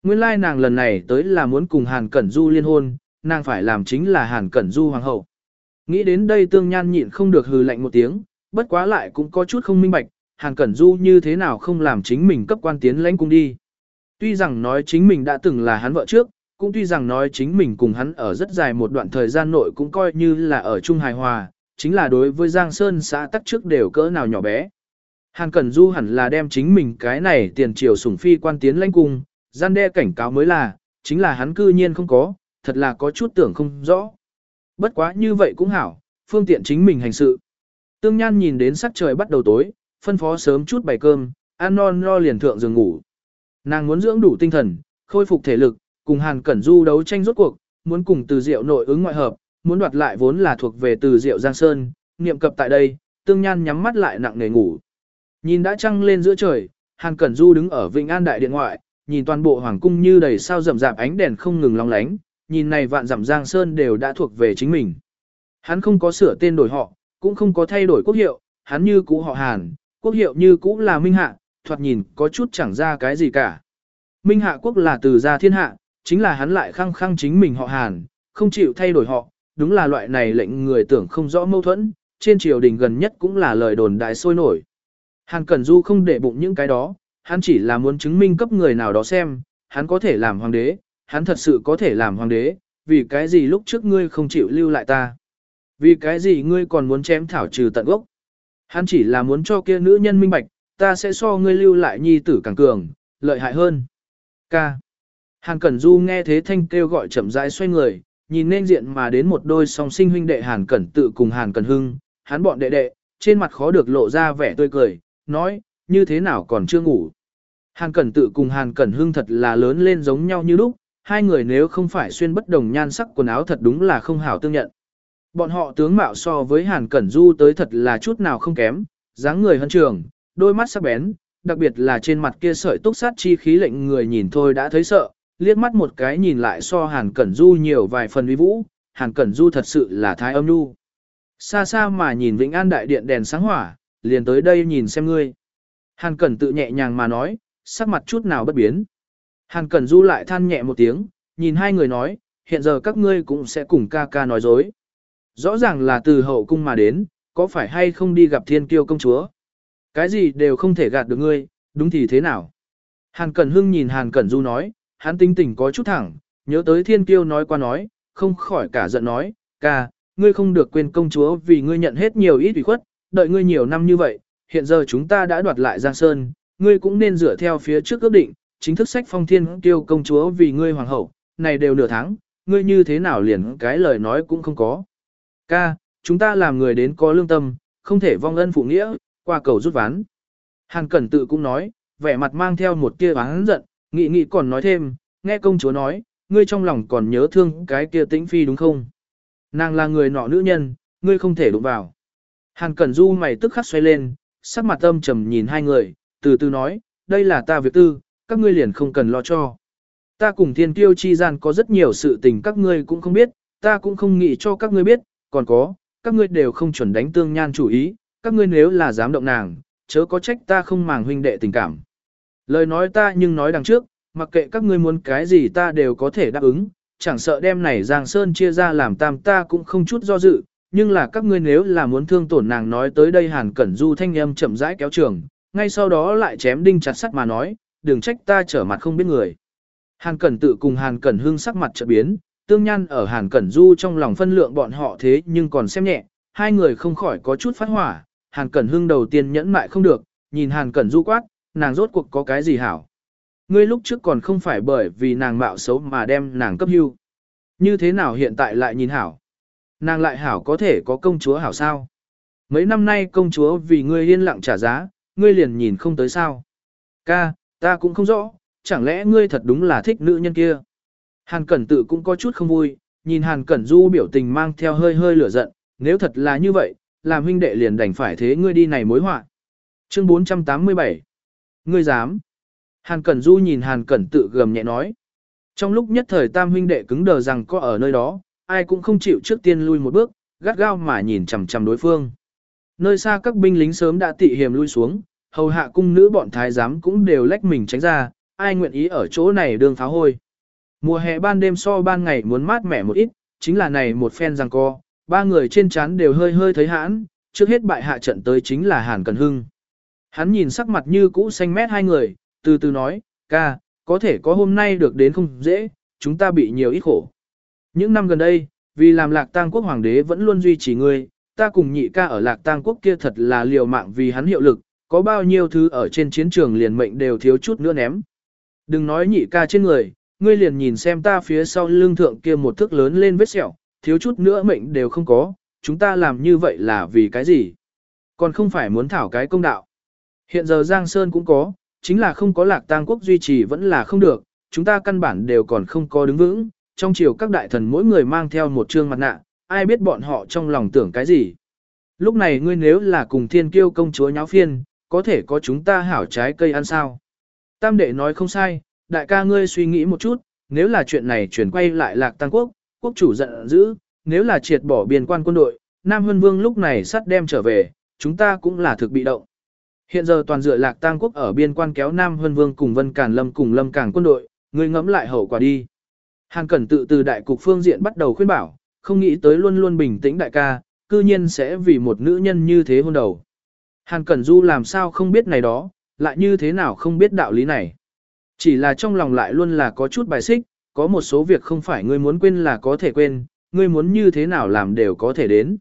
Nguyên lai nàng lần này tới là muốn cùng Hàn Cẩn Du liên hôn, nàng phải làm chính là Hàn Cẩn Du hoàng hậu. Nghĩ đến đây tương nhan nhịn không được hừ lạnh một tiếng, bất quá lại cũng có chút không minh bạch, Hàn Cẩn Du như thế nào không làm chính mình cấp quan tiến lãnh cung đi. Tuy rằng nói chính mình đã từng là hắn vợ trước, cũng tuy rằng nói chính mình cùng hắn ở rất dài một đoạn thời gian nội cũng coi như là ở chung hài hòa, chính là đối với Giang Sơn xã tắc trước đều cỡ nào nhỏ bé. Hàn Cẩn Du hẳn là đem chính mình cái này tiền triều sủng phi quan tiến lãnh cung, gian đe cảnh cáo mới là, chính là hắn cư nhiên không có, thật là có chút tưởng không rõ. Bất quá như vậy cũng hảo, phương tiện chính mình hành sự. Tương Nhan nhìn đến sắc trời bắt đầu tối, phân phó sớm chút bày cơm, ăn non lo liền thượng giường ngủ. Nàng muốn dưỡng đủ tinh thần, khôi phục thể lực, cùng Hàn Cẩn Du đấu tranh rốt cuộc, muốn cùng từ diệu nội ứng ngoại hợp, muốn đoạt lại vốn là thuộc về từ diệu Giang Sơn, niệm cập tại đây, Tương Nhan nhắm mắt lại nặng nề ngủ. Nhìn đã trăng lên giữa trời, Hàn Cẩn Du đứng ở Vịnh An Đại Điện ngoại, nhìn toàn bộ hoàng cung như đầy sao rậm rạp ánh đèn không ngừng long lánh, nhìn này vạn dặm Giang Sơn đều đã thuộc về chính mình. Hắn không có sửa tên đổi họ, cũng không có thay đổi quốc hiệu, hắn như cũ họ Hàn, quốc hiệu như cũ là Minh Hạ, thoạt nhìn có chút chẳng ra cái gì cả. Minh Hạ quốc là từ gia thiên hạ, chính là hắn lại khăng khăng chính mình họ Hàn, không chịu thay đổi họ, đúng là loại này lệnh người tưởng không rõ mâu thuẫn, trên triều đình gần nhất cũng là lời đồn đại sôi nổi. Hàn Cẩn Du không để bụng những cái đó, hắn chỉ là muốn chứng minh cấp người nào đó xem, hắn có thể làm hoàng đế, hắn thật sự có thể làm hoàng đế, vì cái gì lúc trước ngươi không chịu lưu lại ta. Vì cái gì ngươi còn muốn chém thảo trừ tận gốc. Hắn chỉ là muốn cho kia nữ nhân minh bạch, ta sẽ so ngươi lưu lại nhi tử càng cường, lợi hại hơn. Ca. Hàn Cẩn Du nghe thế thanh kêu gọi chậm rãi xoay người, nhìn nên diện mà đến một đôi song sinh huynh đệ Hàn Cẩn tự cùng Hàn Cẩn Hưng, hắn bọn đệ đệ, trên mặt khó được lộ ra vẻ tươi cười, nói, như thế nào còn chưa ngủ. Hàn Cẩn tự cùng Hàn Cẩn Hưng thật là lớn lên giống nhau như lúc, hai người nếu không phải xuyên bất đồng nhan sắc quần áo thật đúng là không hảo tương nhận. Bọn họ tướng mạo so với Hàn Cẩn Du tới thật là chút nào không kém, dáng người hân trường, đôi mắt sắc bén, đặc biệt là trên mặt kia sợi túc sát chi khí lệnh người nhìn thôi đã thấy sợ, liếc mắt một cái nhìn lại so Hàn Cẩn Du nhiều vài phần uy vũ, Hàn Cẩn Du thật sự là thái âm nhu. Xa xa mà nhìn Vĩnh An đại điện đèn sáng hỏa, liền tới đây nhìn xem ngươi. Hàn Cẩn tự nhẹ nhàng mà nói, sắc mặt chút nào bất biến. Hàn Cẩn Du lại than nhẹ một tiếng, nhìn hai người nói, hiện giờ các ngươi cũng sẽ cùng ca ca nói dối. Rõ ràng là từ hậu cung mà đến, có phải hay không đi gặp thiên kiêu công chúa? Cái gì đều không thể gạt được ngươi, đúng thì thế nào? Hàn Cẩn Hưng nhìn Hàn Cẩn Du nói, hắn tinh tỉnh có chút thẳng, nhớ tới thiên kiêu nói qua nói, không khỏi cả giận nói, ca, ngươi không được quên công chúa vì ngươi nhận hết nhiều ít ủy khuất, đợi ngươi nhiều năm như vậy, hiện giờ chúng ta đã đoạt lại Giang Sơn, ngươi cũng nên dựa theo phía trước ước định, chính thức sách phong thiên tiêu công chúa vì ngươi hoàng hậu, này đều nửa tháng, ngươi như thế nào liền cái lời nói cũng không có. Ca, chúng ta làm người đến có lương tâm, không thể vong ân phụ nghĩa, qua cầu rút ván. Hàn Cẩn tự cũng nói, vẻ mặt mang theo một tia oán giận, nghị nghị còn nói thêm, nghe công chúa nói, ngươi trong lòng còn nhớ thương cái kia tĩnh phi đúng không? Nàng là người nọ nữ nhân, ngươi không thể đụng vào. Hàn Cẩn Du mày tức khắc xoay lên, sắc mặt âm trầm nhìn hai người, từ từ nói, đây là ta việc tư, các ngươi liền không cần lo cho. Ta cùng thiên tiêu chi gian có rất nhiều sự tình các ngươi cũng không biết, ta cũng không nghĩ cho các ngươi biết, còn có, các ngươi đều không chuẩn đánh tương nhan chủ ý, các ngươi nếu là dám động nàng, chớ có trách ta không màng huynh đệ tình cảm. Lời nói ta nhưng nói đằng trước, mặc kệ các ngươi muốn cái gì ta đều có thể đáp ứng, chẳng sợ đem này Giang Sơn chia ra làm tam ta cũng không chút do dự, nhưng là các ngươi nếu là muốn thương tổn nàng nói tới đây Hàn Cẩn Du thanh âm chậm rãi kéo trường, ngay sau đó lại chém đinh chặt sắt mà nói, đừng trách ta trở mặt không biết người. Hàn Cẩn tự cùng Hàn Cẩn Hưng sắc mặt chợt biến, tương nhan ở Hàn Cẩn Du trong lòng phân lượng bọn họ thế nhưng còn xem nhẹ, hai người không khỏi có chút phát hỏa, Hàn Cẩn Hưng đầu tiên nhẫn mại không được, nhìn Hàn Cẩn Du quát, nàng rốt cuộc có cái gì hảo. Ngươi lúc trước còn không phải bởi vì nàng mạo xấu mà đem nàng cấp hưu. Như thế nào hiện tại lại nhìn hảo? Nàng lại hảo có thể có công chúa hảo sao? Mấy năm nay công chúa vì ngươi yên lặng trả giá, ngươi liền nhìn không tới sao? Ca, ta cũng không rõ, chẳng lẽ ngươi thật đúng là thích nữ nhân kia? Hàn Cẩn tự cũng có chút không vui, nhìn Hàn Cẩn Du biểu tình mang theo hơi hơi lửa giận, nếu thật là như vậy, làm huynh đệ liền đành phải thế ngươi đi này mối họa. Chương 487 Ngươi dám? Hàn Cẩn Du nhìn Hàn Cẩn tự gầm nhẹ nói. Trong lúc nhất thời tam huynh đệ cứng đờ rằng có ở nơi đó, ai cũng không chịu trước tiên lui một bước, gắt gao mà nhìn chằm chằm đối phương. Nơi xa các binh lính sớm đã tị hiềm lui xuống, hầu hạ cung nữ bọn thái giám cũng đều lách mình tránh ra, ai nguyện ý ở chỗ này đường pháo hôi. Mùa hè ban đêm so ban ngày muốn mát mẻ một ít, chính là này một phen rằng co, ba người trên trán đều hơi hơi thấy hãn, trước hết bại hạ trận tới chính là Hàn Cần Hưng. Hắn nhìn sắc mặt như cũ xanh mét hai người, từ từ nói, ca, có thể có hôm nay được đến không dễ, chúng ta bị nhiều ít khổ. Những năm gần đây, vì làm lạc tang quốc hoàng đế vẫn luôn duy trì ngươi, ta cùng nhị ca ở lạc tang quốc kia thật là liều mạng vì hắn hiệu lực, có bao nhiêu thứ ở trên chiến trường liền mệnh đều thiếu chút nữa ném. Đừng nói nhị ca trên người, ngươi liền nhìn xem ta phía sau lưng thượng kia một thước lớn lên vết sẹo, thiếu chút nữa mệnh đều không có, chúng ta làm như vậy là vì cái gì? Còn không phải muốn thảo cái công đạo. Hiện giờ Giang Sơn cũng có, chính là không có lạc tang quốc duy trì vẫn là không được, chúng ta căn bản đều còn không có đứng vững, trong chiều các đại thần mỗi người mang theo một trương mặt nạ, ai biết bọn họ trong lòng tưởng cái gì. Lúc này ngươi nếu là cùng thiên kiêu công chúa nháo phiên, có thể có chúng ta hảo trái cây ăn sao. Tam đệ nói không sai, đại ca ngươi suy nghĩ một chút, nếu là chuyện này chuyển quay lại lạc tăng quốc, quốc chủ giận dữ, nếu là triệt bỏ biên quan quân đội, Nam Hân Vương lúc này sắt đem trở về, chúng ta cũng là thực bị động. Hiện giờ toàn dựa lạc tăng quốc ở biên quan kéo Nam Hân Vương cùng Vân Càn Lâm cùng Lâm Cảng quân đội, ngươi ngẫm lại hậu quả đi. Hàn Cẩn tự từ đại cục phương diện bắt đầu khuyên bảo, không nghĩ tới luôn luôn bình tĩnh đại ca, cư nhiên sẽ vì một nữ nhân như thế hôn đầu. Hàn Cẩn Du làm sao không biết này đó, lại như thế nào không biết đạo lý này. Chỉ là trong lòng lại luôn là có chút bài xích, có một số việc không phải ngươi muốn quên là có thể quên, ngươi muốn như thế nào làm đều có thể đến.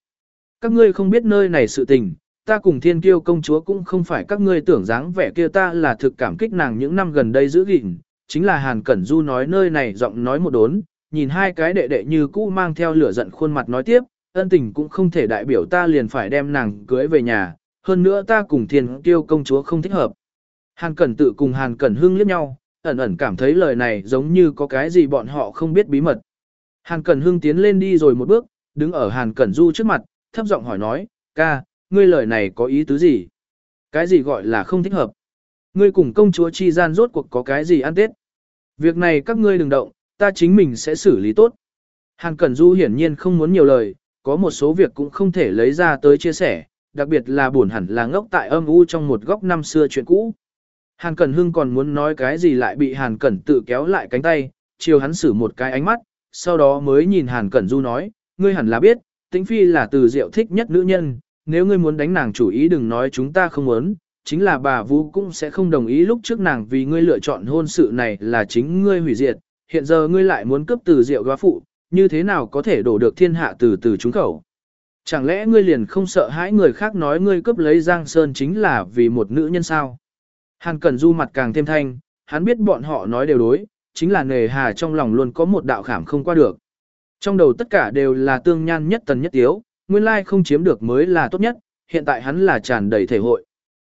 Các ngươi không biết nơi này sự tình, ta cùng thiên kiêu công chúa cũng không phải các ngươi tưởng dáng vẻ kia ta là thực cảm kích nàng những năm gần đây giữ gìn, chính là Hàn Cẩn Du nói nơi này giọng nói một đốn, nhìn hai cái đệ đệ như cũ mang theo lửa giận khuôn mặt nói tiếp, ân tình cũng không thể đại biểu ta liền phải đem nàng cưới về nhà, hơn nữa ta cùng thiên kiêu công chúa không thích hợp. Hàn Cẩn tự cùng Hàn Cẩn hưng liếc nhau, ẩn ẩn cảm thấy lời này giống như có cái gì bọn họ không biết bí mật. Hàn Cẩn hưng tiến lên đi rồi một bước, đứng ở Hàn Cẩn Du trước mặt, thấp giọng hỏi nói, ca, ngươi lời này có ý tứ gì? Cái gì gọi là không thích hợp? Ngươi cùng công chúa chi gian rốt cuộc có cái gì ăn tết? Việc này các ngươi đừng động, ta chính mình sẽ xử lý tốt. Hàn Cẩn Du hiển nhiên không muốn nhiều lời, có một số việc cũng không thể lấy ra tới chia sẻ, đặc biệt là buồn hẳn là ngốc tại âm u trong một góc năm xưa chuyện cũ. Hàn Cẩn Hưng còn muốn nói cái gì lại bị Hàn Cẩn tự kéo lại cánh tay, chiều hắn xử một cái ánh mắt, sau đó mới nhìn Hàn Cẩn Du nói, ngươi hẳn là biết, tĩnh phi là từ diệu thích nhất nữ nhân, nếu ngươi muốn đánh nàng chủ ý đừng nói chúng ta không muốn, chính là bà Vũ cũng sẽ không đồng ý lúc trước nàng vì ngươi lựa chọn hôn sự này là chính ngươi hủy diệt, hiện giờ ngươi lại muốn cướp từ diệu góa phụ, như thế nào có thể đổ được thiên hạ từ từ chúng khẩu. Chẳng lẽ ngươi liền không sợ hãi người khác nói ngươi cướp lấy Giang Sơn chính là vì một nữ nhân sao? Hàn Cẩn Du mặt càng thêm thanh, hắn biết bọn họ nói đều đối, chính là nề hà trong lòng luôn có một đạo khảm không qua được. Trong đầu tất cả đều là tương nhan nhất tần nhất tiếu, nguyên lai không chiếm được mới là tốt nhất, hiện tại hắn là tràn đầy thể hội.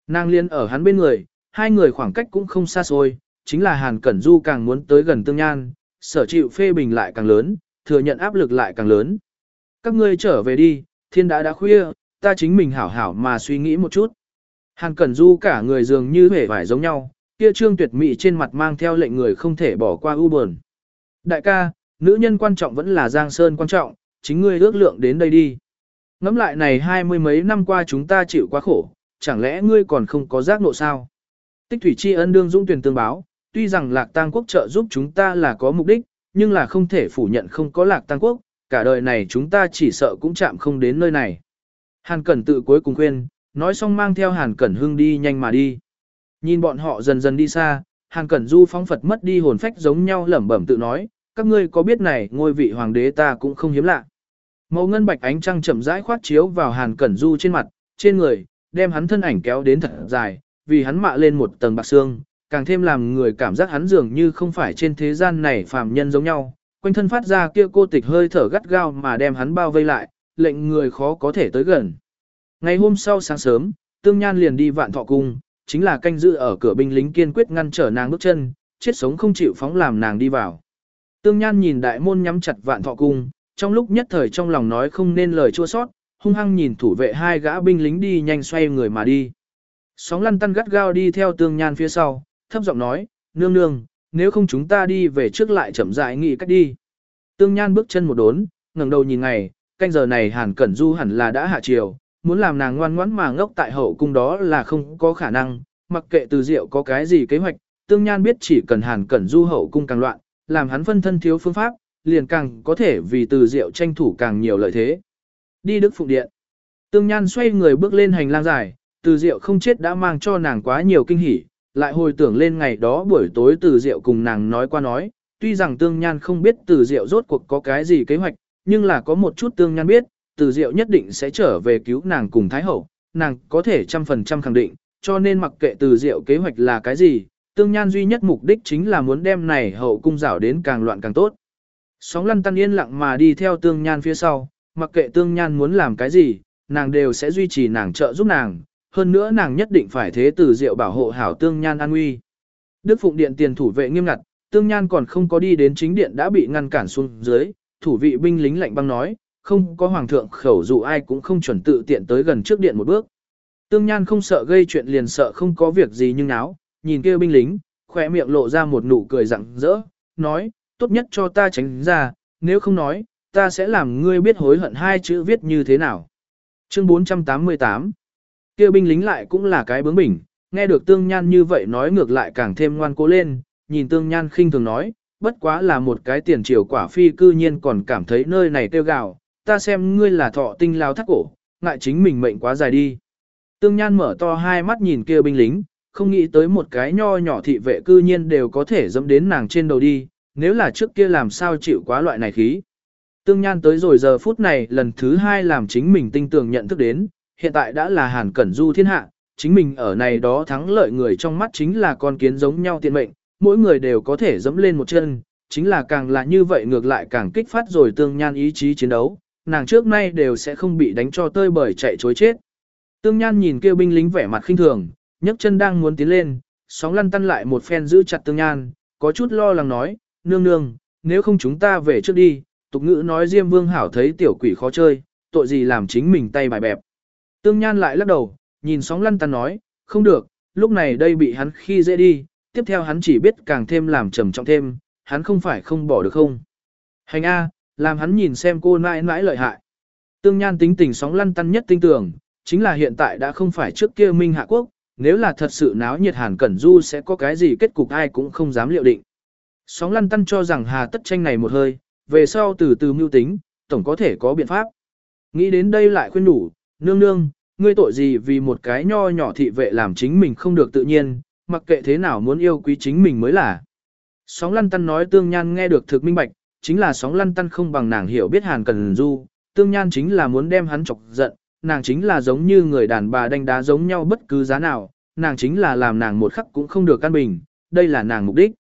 Nàng liên ở hắn bên người, hai người khoảng cách cũng không xa xôi, chính là Hàn Cẩn Du càng muốn tới gần tương nhan, sở chịu phê bình lại càng lớn, thừa nhận áp lực lại càng lớn. Các ngươi trở về đi, thiên đã đã khuya, ta chính mình hảo hảo mà suy nghĩ một chút. Hàn Cẩn Du cả người dường như vẻ vải giống nhau, kia trương tuyệt mỹ trên mặt mang theo lệnh người không thể bỏ qua u buồn. Đại ca, nữ nhân quan trọng vẫn là Giang Sơn quan trọng, chính ngươi ước lượng đến đây đi. Ngắm lại này hai mươi mấy năm qua chúng ta chịu quá khổ, chẳng lẽ ngươi còn không có giác nộ sao? Tích thủy tri ân đương dũng tuyển tương báo, tuy rằng lạc tang quốc trợ giúp chúng ta là có mục đích, nhưng là không thể phủ nhận không có lạc tang quốc, cả đời này chúng ta chỉ sợ cũng chạm không đến nơi này. Hàn Cẩn tự cuối cùng khuyên, nói xong mang theo Hàn Cẩn Hưng đi nhanh mà đi. Nhìn bọn họ dần dần đi xa, Hàn Cẩn Du phóng Phật mất đi hồn phách giống nhau lẩm bẩm tự nói, các ngươi có biết này ngôi vị hoàng đế ta cũng không hiếm lạ. Màu ngân bạch ánh trăng chậm rãi khoát chiếu vào Hàn Cẩn Du trên mặt, trên người, đem hắn thân ảnh kéo đến thật dài, vì hắn mạ lên một tầng bạc xương, càng thêm làm người cảm giác hắn dường như không phải trên thế gian này phàm nhân giống nhau, quanh thân phát ra kia cô tịch hơi thở gắt gao mà đem hắn bao vây lại, lệnh người khó có thể tới gần. Ngày hôm sau sáng sớm, Tương Nhan liền đi vạn thọ cung, chính là canh giữ ở cửa binh lính kiên quyết ngăn trở nàng bước chân, chết sống không chịu phóng làm nàng đi vào. Tương Nhan nhìn đại môn nhắm chặt vạn thọ cung, trong lúc nhất thời trong lòng nói không nên lời chua sót, hung hăng nhìn thủ vệ hai gã binh lính đi nhanh xoay người mà đi. Sóng lăn tăn gắt gao đi theo Tương Nhan phía sau, thấp giọng nói, nương nương, nếu không chúng ta đi về trước lại chậm rãi nghĩ cách đi. Tương Nhan bước chân một đốn, ngẩng đầu nhìn ngày, canh giờ này Hàn Cẩn Du hẳn là đã hạ chiều, muốn làm nàng ngoan ngoãn mà ngốc tại hậu cung đó là không có khả năng, mặc kệ từ diệu có cái gì kế hoạch, Tương Nhan biết chỉ cần Hàn Cẩn Du hậu cung càng loạn, làm hắn phân thân thiếu phương pháp, liền càng có thể vì từ diệu tranh thủ càng nhiều lợi thế. Đi Đức Phụng Điện. Tương Nhan xoay người bước lên hành lang dài, từ diệu không chết đã mang cho nàng quá nhiều kinh hỉ, lại hồi tưởng lên ngày đó buổi tối từ diệu cùng nàng nói qua nói, tuy rằng tương nhan không biết từ diệu rốt cuộc có cái gì kế hoạch, nhưng là có một chút tương nhan biết, từ diệu nhất định sẽ trở về cứu nàng cùng Thái Hậu, nàng có thể trăm phần trăm khẳng định, cho nên mặc kệ từ diệu kế hoạch là cái gì, tương nhan duy nhất mục đích chính là muốn đem này hậu cung rảo đến càng loạn càng tốt. Sóng lăn tăn yên lặng mà đi theo tương nhan phía sau, mặc kệ tương nhan muốn làm cái gì, nàng đều sẽ duy trì nàng trợ giúp nàng, hơn nữa nàng nhất định phải thế từ diệu bảo hộ hảo tương nhan an nguy. Đức Phụng Điện tiền thủ vệ nghiêm ngặt, tương nhan còn không có đi đến chính điện đã bị ngăn cản xuống dưới, thủ vị binh lính lạnh băng nói, không có hoàng thượng khẩu dụ ai cũng không chuẩn tự tiện tới gần trước điện một bước. Tương Nhan không sợ gây chuyện liền sợ không có việc gì nhưng náo, nhìn kia binh lính, khỏe miệng lộ ra một nụ cười rặng rỡ, nói, tốt nhất cho ta tránh ra, nếu không nói, ta sẽ làm ngươi biết hối hận hai chữ viết như thế nào. Chương 488 kia binh lính lại cũng là cái bướng bỉnh, nghe được Tương Nhan như vậy nói ngược lại càng thêm ngoan cố lên, nhìn Tương Nhan khinh thường nói, bất quá là một cái tiền triều quả phi cư nhiên còn cảm thấy nơi này tiêu gạo, ta xem ngươi là thọ tinh lao thắt cổ, ngại chính mình mệnh quá dài đi. Tương Nhan mở to hai mắt nhìn kia binh lính, không nghĩ tới một cái nho nhỏ thị vệ cư nhiên đều có thể dẫm đến nàng trên đầu đi, nếu là trước kia làm sao chịu quá loại này khí. Tương Nhan tới rồi giờ phút này lần thứ hai làm chính mình tinh tường nhận thức đến, hiện tại đã là hàn cẩn du thiên hạ, chính mình ở này đó thắng lợi người trong mắt chính là con kiến giống nhau tiện mệnh, mỗi người đều có thể dẫm lên một chân, chính là càng là như vậy ngược lại càng kích phát rồi Tương Nhan ý chí chiến đấu, nàng trước nay đều sẽ không bị đánh cho tơi bởi chạy chối chết. Tương Nhan nhìn kêu binh lính vẻ mặt khinh thường, nhấc chân đang muốn tiến lên, sóng lăn tăn lại một phen giữ chặt Tương Nhan, có chút lo lắng nói, nương nương, nếu không chúng ta về trước đi, tục ngữ nói Diêm Vương hảo thấy tiểu quỷ khó chơi, tội gì làm chính mình tay bài bẹp. Tương Nhan lại lắc đầu, nhìn sóng lăn tăn nói, không được, lúc này đây bị hắn khi dễ đi, tiếp theo hắn chỉ biết càng thêm làm trầm trọng thêm, hắn không phải không bỏ được không. Hành A, làm hắn nhìn xem cô nãi nãi lợi hại. Tương Nhan tính tình sóng lăn tăn nhất tinh tưởng, chính là hiện tại đã không phải trước kia Minh Hạ Quốc, nếu là thật sự náo nhiệt Hàn Cẩn Du sẽ có cái gì kết cục ai cũng không dám liệu định. Sóng lăn tăn cho rằng hà tất tranh này một hơi, về sau từ từ mưu tính, tổng có thể có biện pháp. Nghĩ đến đây lại khuyên đủ, nương nương, ngươi tội gì vì một cái nho nhỏ thị vệ làm chính mình không được tự nhiên, mặc kệ thế nào muốn yêu quý chính mình mới là. Sóng lăn tăn nói tương nhan nghe được thực minh bạch, chính là sóng lăn tăn không bằng nàng hiểu biết hàn cần du, tương nhan chính là muốn đem hắn chọc giận, nàng chính là giống như người đàn bà đánh đá giống nhau bất cứ giá nào, nàng chính là làm nàng một khắc cũng không được căn bình, đây là nàng mục đích.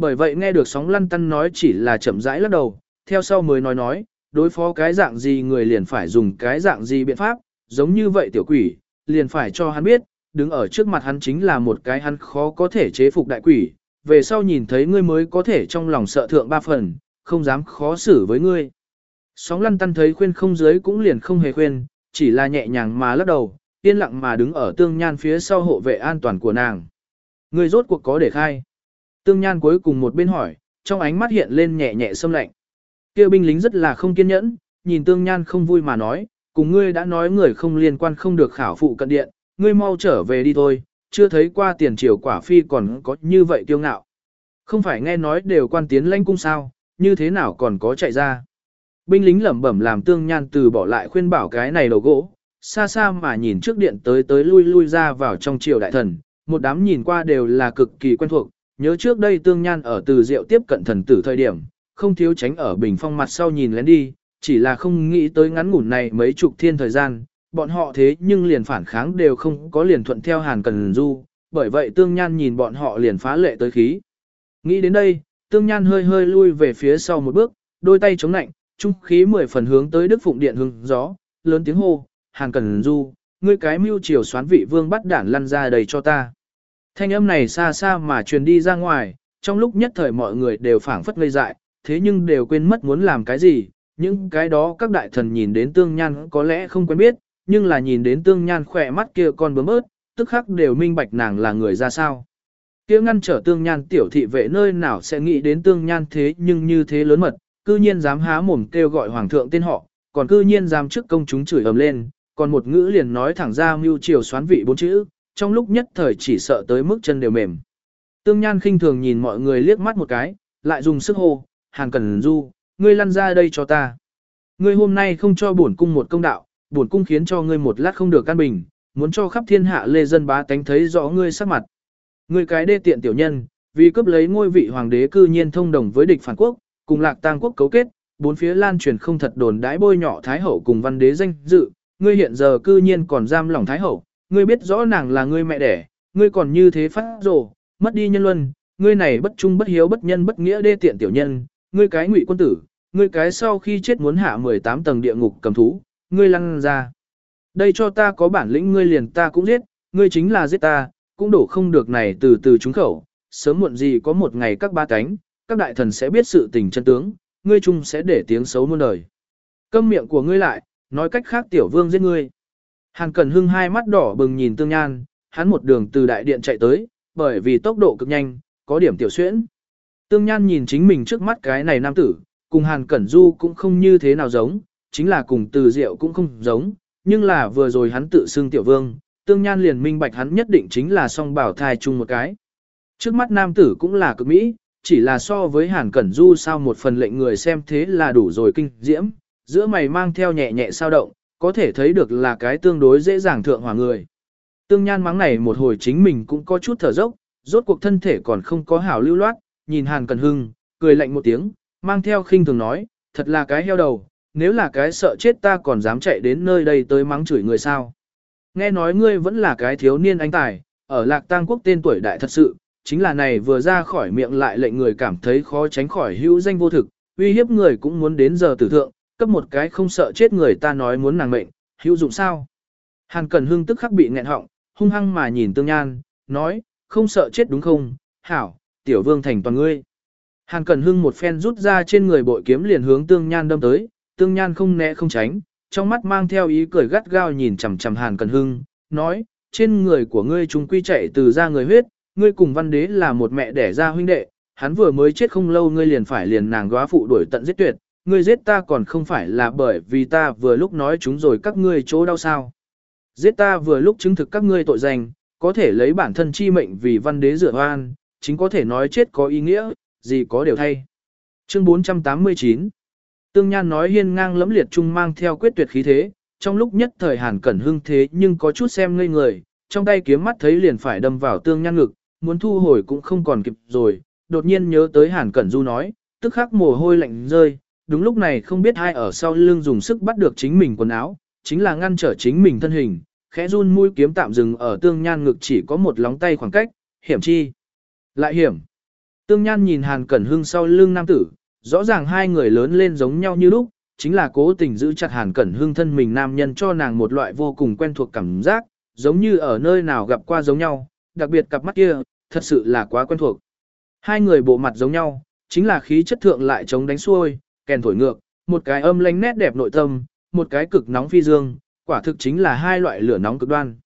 Bởi vậy nghe được sóng lăn tăn nói chỉ là chậm rãi lắc đầu, theo sau mới nói nói, đối phó cái dạng gì người liền phải dùng cái dạng gì biện pháp, giống như vậy tiểu quỷ, liền phải cho hắn biết, đứng ở trước mặt hắn chính là một cái hắn khó có thể chế phục đại quỷ, về sau nhìn thấy ngươi mới có thể trong lòng sợ thượng ba phần, không dám khó xử với ngươi. Sóng lăn tăn thấy khuyên không dưới cũng liền không hề khuyên, chỉ là nhẹ nhàng mà lắc đầu, yên lặng mà đứng ở tương nhan phía sau hộ vệ an toàn của nàng. Ngươi rốt cuộc có để khai. Tương nhan cuối cùng một bên hỏi, trong ánh mắt hiện lên nhẹ nhẹ sâm lạnh. Kêu binh lính rất là không kiên nhẫn, nhìn tương nhan không vui mà nói, cùng ngươi đã nói người không liên quan không được khảo phụ cận điện, ngươi mau trở về đi thôi, chưa thấy qua tiền triều quả phi còn có như vậy tiêu ngạo. Không phải nghe nói đều quan tiến lãnh cung sao, như thế nào còn có chạy ra. Binh lính lẩm bẩm làm tương nhan từ bỏ lại khuyên bảo cái này đầu gỗ, xa xa mà nhìn trước điện tới tới lui lui ra vào trong triều đại thần, một đám nhìn qua đều là cực kỳ quen thuộc, nhớ trước đây tương nhan ở từ diệu tiếp cận thần tử thời điểm, không thiếu tránh ở bình phong mặt sau nhìn lén đi, chỉ là không nghĩ tới ngắn ngủn này mấy chục thiên thời gian, bọn họ thế nhưng liền phản kháng đều không có liền thuận theo Hàn Cần Du, bởi vậy Tương Nhan nhìn bọn họ liền phá lệ tới khí. Nghĩ đến đây, Tương Nhan hơi hơi lui về phía sau một bước, đôi tay chống nạnh, trung khí mười phần hướng tới Đức Phụng Điện hương gió, lớn tiếng hô, Hàn Cần Du, ngươi cái mưu triều xoán vị vương bắt đản lăn ra đầy cho ta. Thanh âm này xa xa mà truyền đi ra ngoài, trong lúc nhất thời mọi người đều phảng phất ngây dại, thế nhưng đều quên mất muốn làm cái gì, những cái đó các đại thần nhìn đến tương nhan có lẽ không quen biết, nhưng là nhìn đến tương nhan khỏe mắt kia con bướm ớt, tức khắc đều minh bạch nàng là người ra sao. Kia ngăn trở tương nhan tiểu thị vệ nơi nào sẽ nghĩ đến tương nhan thế nhưng như thế lớn mật, cư nhiên dám há mồm kêu gọi hoàng thượng tên họ, còn cư nhiên dám trước công chúng chửi ầm lên, còn một ngữ liền nói thẳng ra mưu triều xoán vị bốn chữ, trong lúc nhất thời chỉ sợ tới mức chân đều mềm. Tương Nhan khinh thường nhìn mọi người liếc mắt một cái, lại dùng sức hô, Hàn Cẩn Du, ngươi lăn ra đây cho ta. Ngươi hôm nay không cho bổn cung một công đạo, bổn cung khiến cho ngươi một lát không được căn bình, muốn cho khắp thiên hạ lê dân bá tánh thấy rõ ngươi sắc mặt. Ngươi cái đê tiện tiểu nhân, vì cướp lấy ngôi vị hoàng đế cư nhiên thông đồng với địch phản quốc, cùng lạc tang quốc cấu kết, bốn phía lan truyền không thật đồn đãi bôi nhỏ thái hậu cùng văn đế danh dự, ngươi hiện giờ cư nhiên còn giam lòng thái hậu, ngươi biết rõ nàng là ngươi mẹ đẻ, ngươi còn như thế phát rồ, mất đi nhân luân, ngươi này bất trung bất hiếu bất nhân bất nghĩa đê tiện tiểu nhân, ngươi cái ngụy quân tử, ngươi cái sau khi chết muốn hạ 18 tầng địa ngục cầm thú, ngươi lăn ra. Đây cho ta có bản lĩnh ngươi liền ta cũng giết, ngươi chính là giết ta, cũng đổ không được này từ từ trúng khẩu, sớm muộn gì có một ngày các ba cánh, các đại thần sẽ biết sự tình chân tướng, ngươi chung sẽ để tiếng xấu muôn đời. Câm miệng của ngươi lại, nói cách khác tiểu vương giết ngươi. Hàn Cẩn Hưng hai mắt đỏ bừng nhìn Tương Nhan, hắn một đường từ đại điện chạy tới, bởi vì tốc độ cực nhanh, có điểm tiểu xuyễn. Tương Nhan nhìn chính mình trước mắt cái này nam tử, cùng Hàn Cẩn Du cũng không như thế nào giống, chính là cùng từ diệu cũng không giống, nhưng là vừa rồi hắn tự xưng tiểu vương, Tương Nhan liền minh bạch hắn nhất định chính là song bảo thai chung một cái. Trước mắt nam tử cũng là cực mỹ, chỉ là so với Hàn Cẩn Du sao một phần lệnh người xem thế là đủ rồi kinh diễm, giữa mày mang theo nhẹ nhẹ sao động, có thể thấy được là cái tương đối dễ dàng thượng hòa người. Tương nhan mắng này một hồi chính mình cũng có chút thở dốc, rốt cuộc thân thể còn không có hảo lưu loát, nhìn Hàn Cẩn Hưng, cười lạnh một tiếng, mang theo khinh thường nói, thật là cái heo đầu, nếu là cái sợ chết ta còn dám chạy đến nơi đây tới mắng chửi người sao. Nghe nói ngươi vẫn là cái thiếu niên anh tài, ở lạc tang quốc tên tuổi đại thật sự, chính là này vừa ra khỏi miệng lại lệnh người cảm thấy khó tránh khỏi hữu danh vô thực, uy hiếp người cũng muốn đến giờ tử thượng, cấp một cái không sợ chết người ta nói muốn nàng mệnh, hữu dụng sao. Hàn Cẩn Hưng tức khắc bị nghẹn họng, hung hăng mà nhìn Tương Nhan, nói, không sợ chết đúng không, hảo, tiểu vương thành toàn ngươi. Hàn Cẩn Hưng một phen rút ra trên người bội kiếm liền hướng Tương Nhan đâm tới, Tương Nhan không né không tránh, trong mắt mang theo ý cười gắt gao nhìn chằm chằm Hàn Cẩn Hưng, nói, trên người của ngươi chúng quy chạy từ ra người huyết, ngươi cùng văn đế là một mẹ đẻ ra huynh đệ, hắn vừa mới chết không lâu ngươi liền phải liền nàng góa phụ đuổi tận giết tuyệt, ngươi giết ta còn không phải là bởi vì ta vừa lúc nói chúng rồi các ngươi chỗ đau sao. Giết ta vừa lúc chứng thực các ngươi tội danh, có thể lấy bản thân chi mệnh vì văn đế rửa oan, chính có thể nói chết có ý nghĩa, gì có điều thay. Chương 489 Tương Nhan nói hiên ngang lẫm liệt trung mang theo quyết tuyệt khí thế, trong lúc nhất thời Hàn Cẩn Hưng thế nhưng có chút xem ngây người, trong tay kiếm mắt thấy liền phải đâm vào Tương Nhan ngực, muốn thu hồi cũng không còn kịp rồi, đột nhiên nhớ tới Hàn Cẩn Du nói, tức khắc mồ hôi lạnh rơi, đúng lúc này không biết ai ở sau lưng dùng sức bắt được chính mình quần áo, chính là ngăn trở chính mình thân hình, khẽ run mũi kiếm tạm dừng ở tương nhan ngực chỉ có một lóng tay khoảng cách, hiểm chi. Lại hiểm. Tương nhan nhìn Hàn Cẩn Hưng sau lưng nam tử, rõ ràng hai người lớn lên giống nhau như lúc, chính là cố tình giữ chặt Hàn Cẩn Hưng thân mình nam nhân cho nàng một loại vô cùng quen thuộc cảm giác, giống như ở nơi nào gặp qua giống nhau, đặc biệt cặp mắt kia, thật sự là quá quen thuộc. Hai người bộ mặt giống nhau, chính là khí chất thượng lại chống đánh xuôi, kèn thổi ngược, một cái âm lánh nét đẹp nội tâm, một cái cực nóng phi dương, quả thực chính là hai loại lửa nóng cực đoan.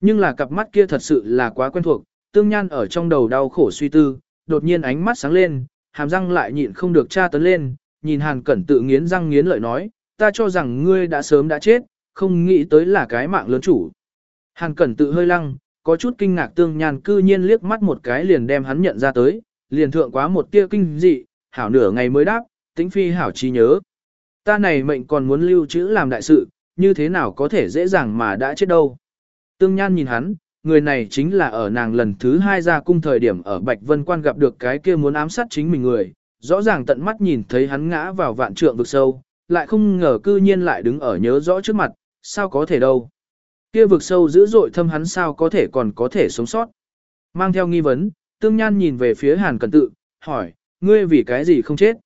Nhưng là cặp mắt kia thật sự là quá quen thuộc, tương nhan ở trong đầu đau khổ suy tư, đột nhiên ánh mắt sáng lên, hàm răng lại nhịn không được tra tấn lên, nhìn hàn cẩn tự nghiến răng nghiến lợi nói, ta cho rằng ngươi đã sớm đã chết, không nghĩ tới là cái mạng lớn chủ. Hàn cẩn tự hơi lăng, có chút kinh ngạc tương nhan cư nhiên liếc mắt một cái liền đem hắn nhận ra tới, liền thượng quá một tia kinh dị, hảo nửa ngày mới đáp, tĩnh phi hảo trí nhớ. Ta này mệnh còn muốn lưu trữ làm đại sự, như thế nào có thể dễ dàng mà đã chết đâu. Tương Nhan nhìn hắn, người này chính là ở nàng lần thứ hai ra cung thời điểm ở Bạch Vân Quan gặp được cái kia muốn ám sát chính mình người, rõ ràng tận mắt nhìn thấy hắn ngã vào vạn trượng vực sâu, lại không ngờ cư nhiên lại đứng ở nhớ rõ trước mặt, sao có thể đâu. Kia vực sâu dữ dội thâm hắn sao có thể còn có thể sống sót. Mang theo nghi vấn, Tương Nhan nhìn về phía Hàn Cẩn Tự, hỏi, ngươi vì cái gì không chết?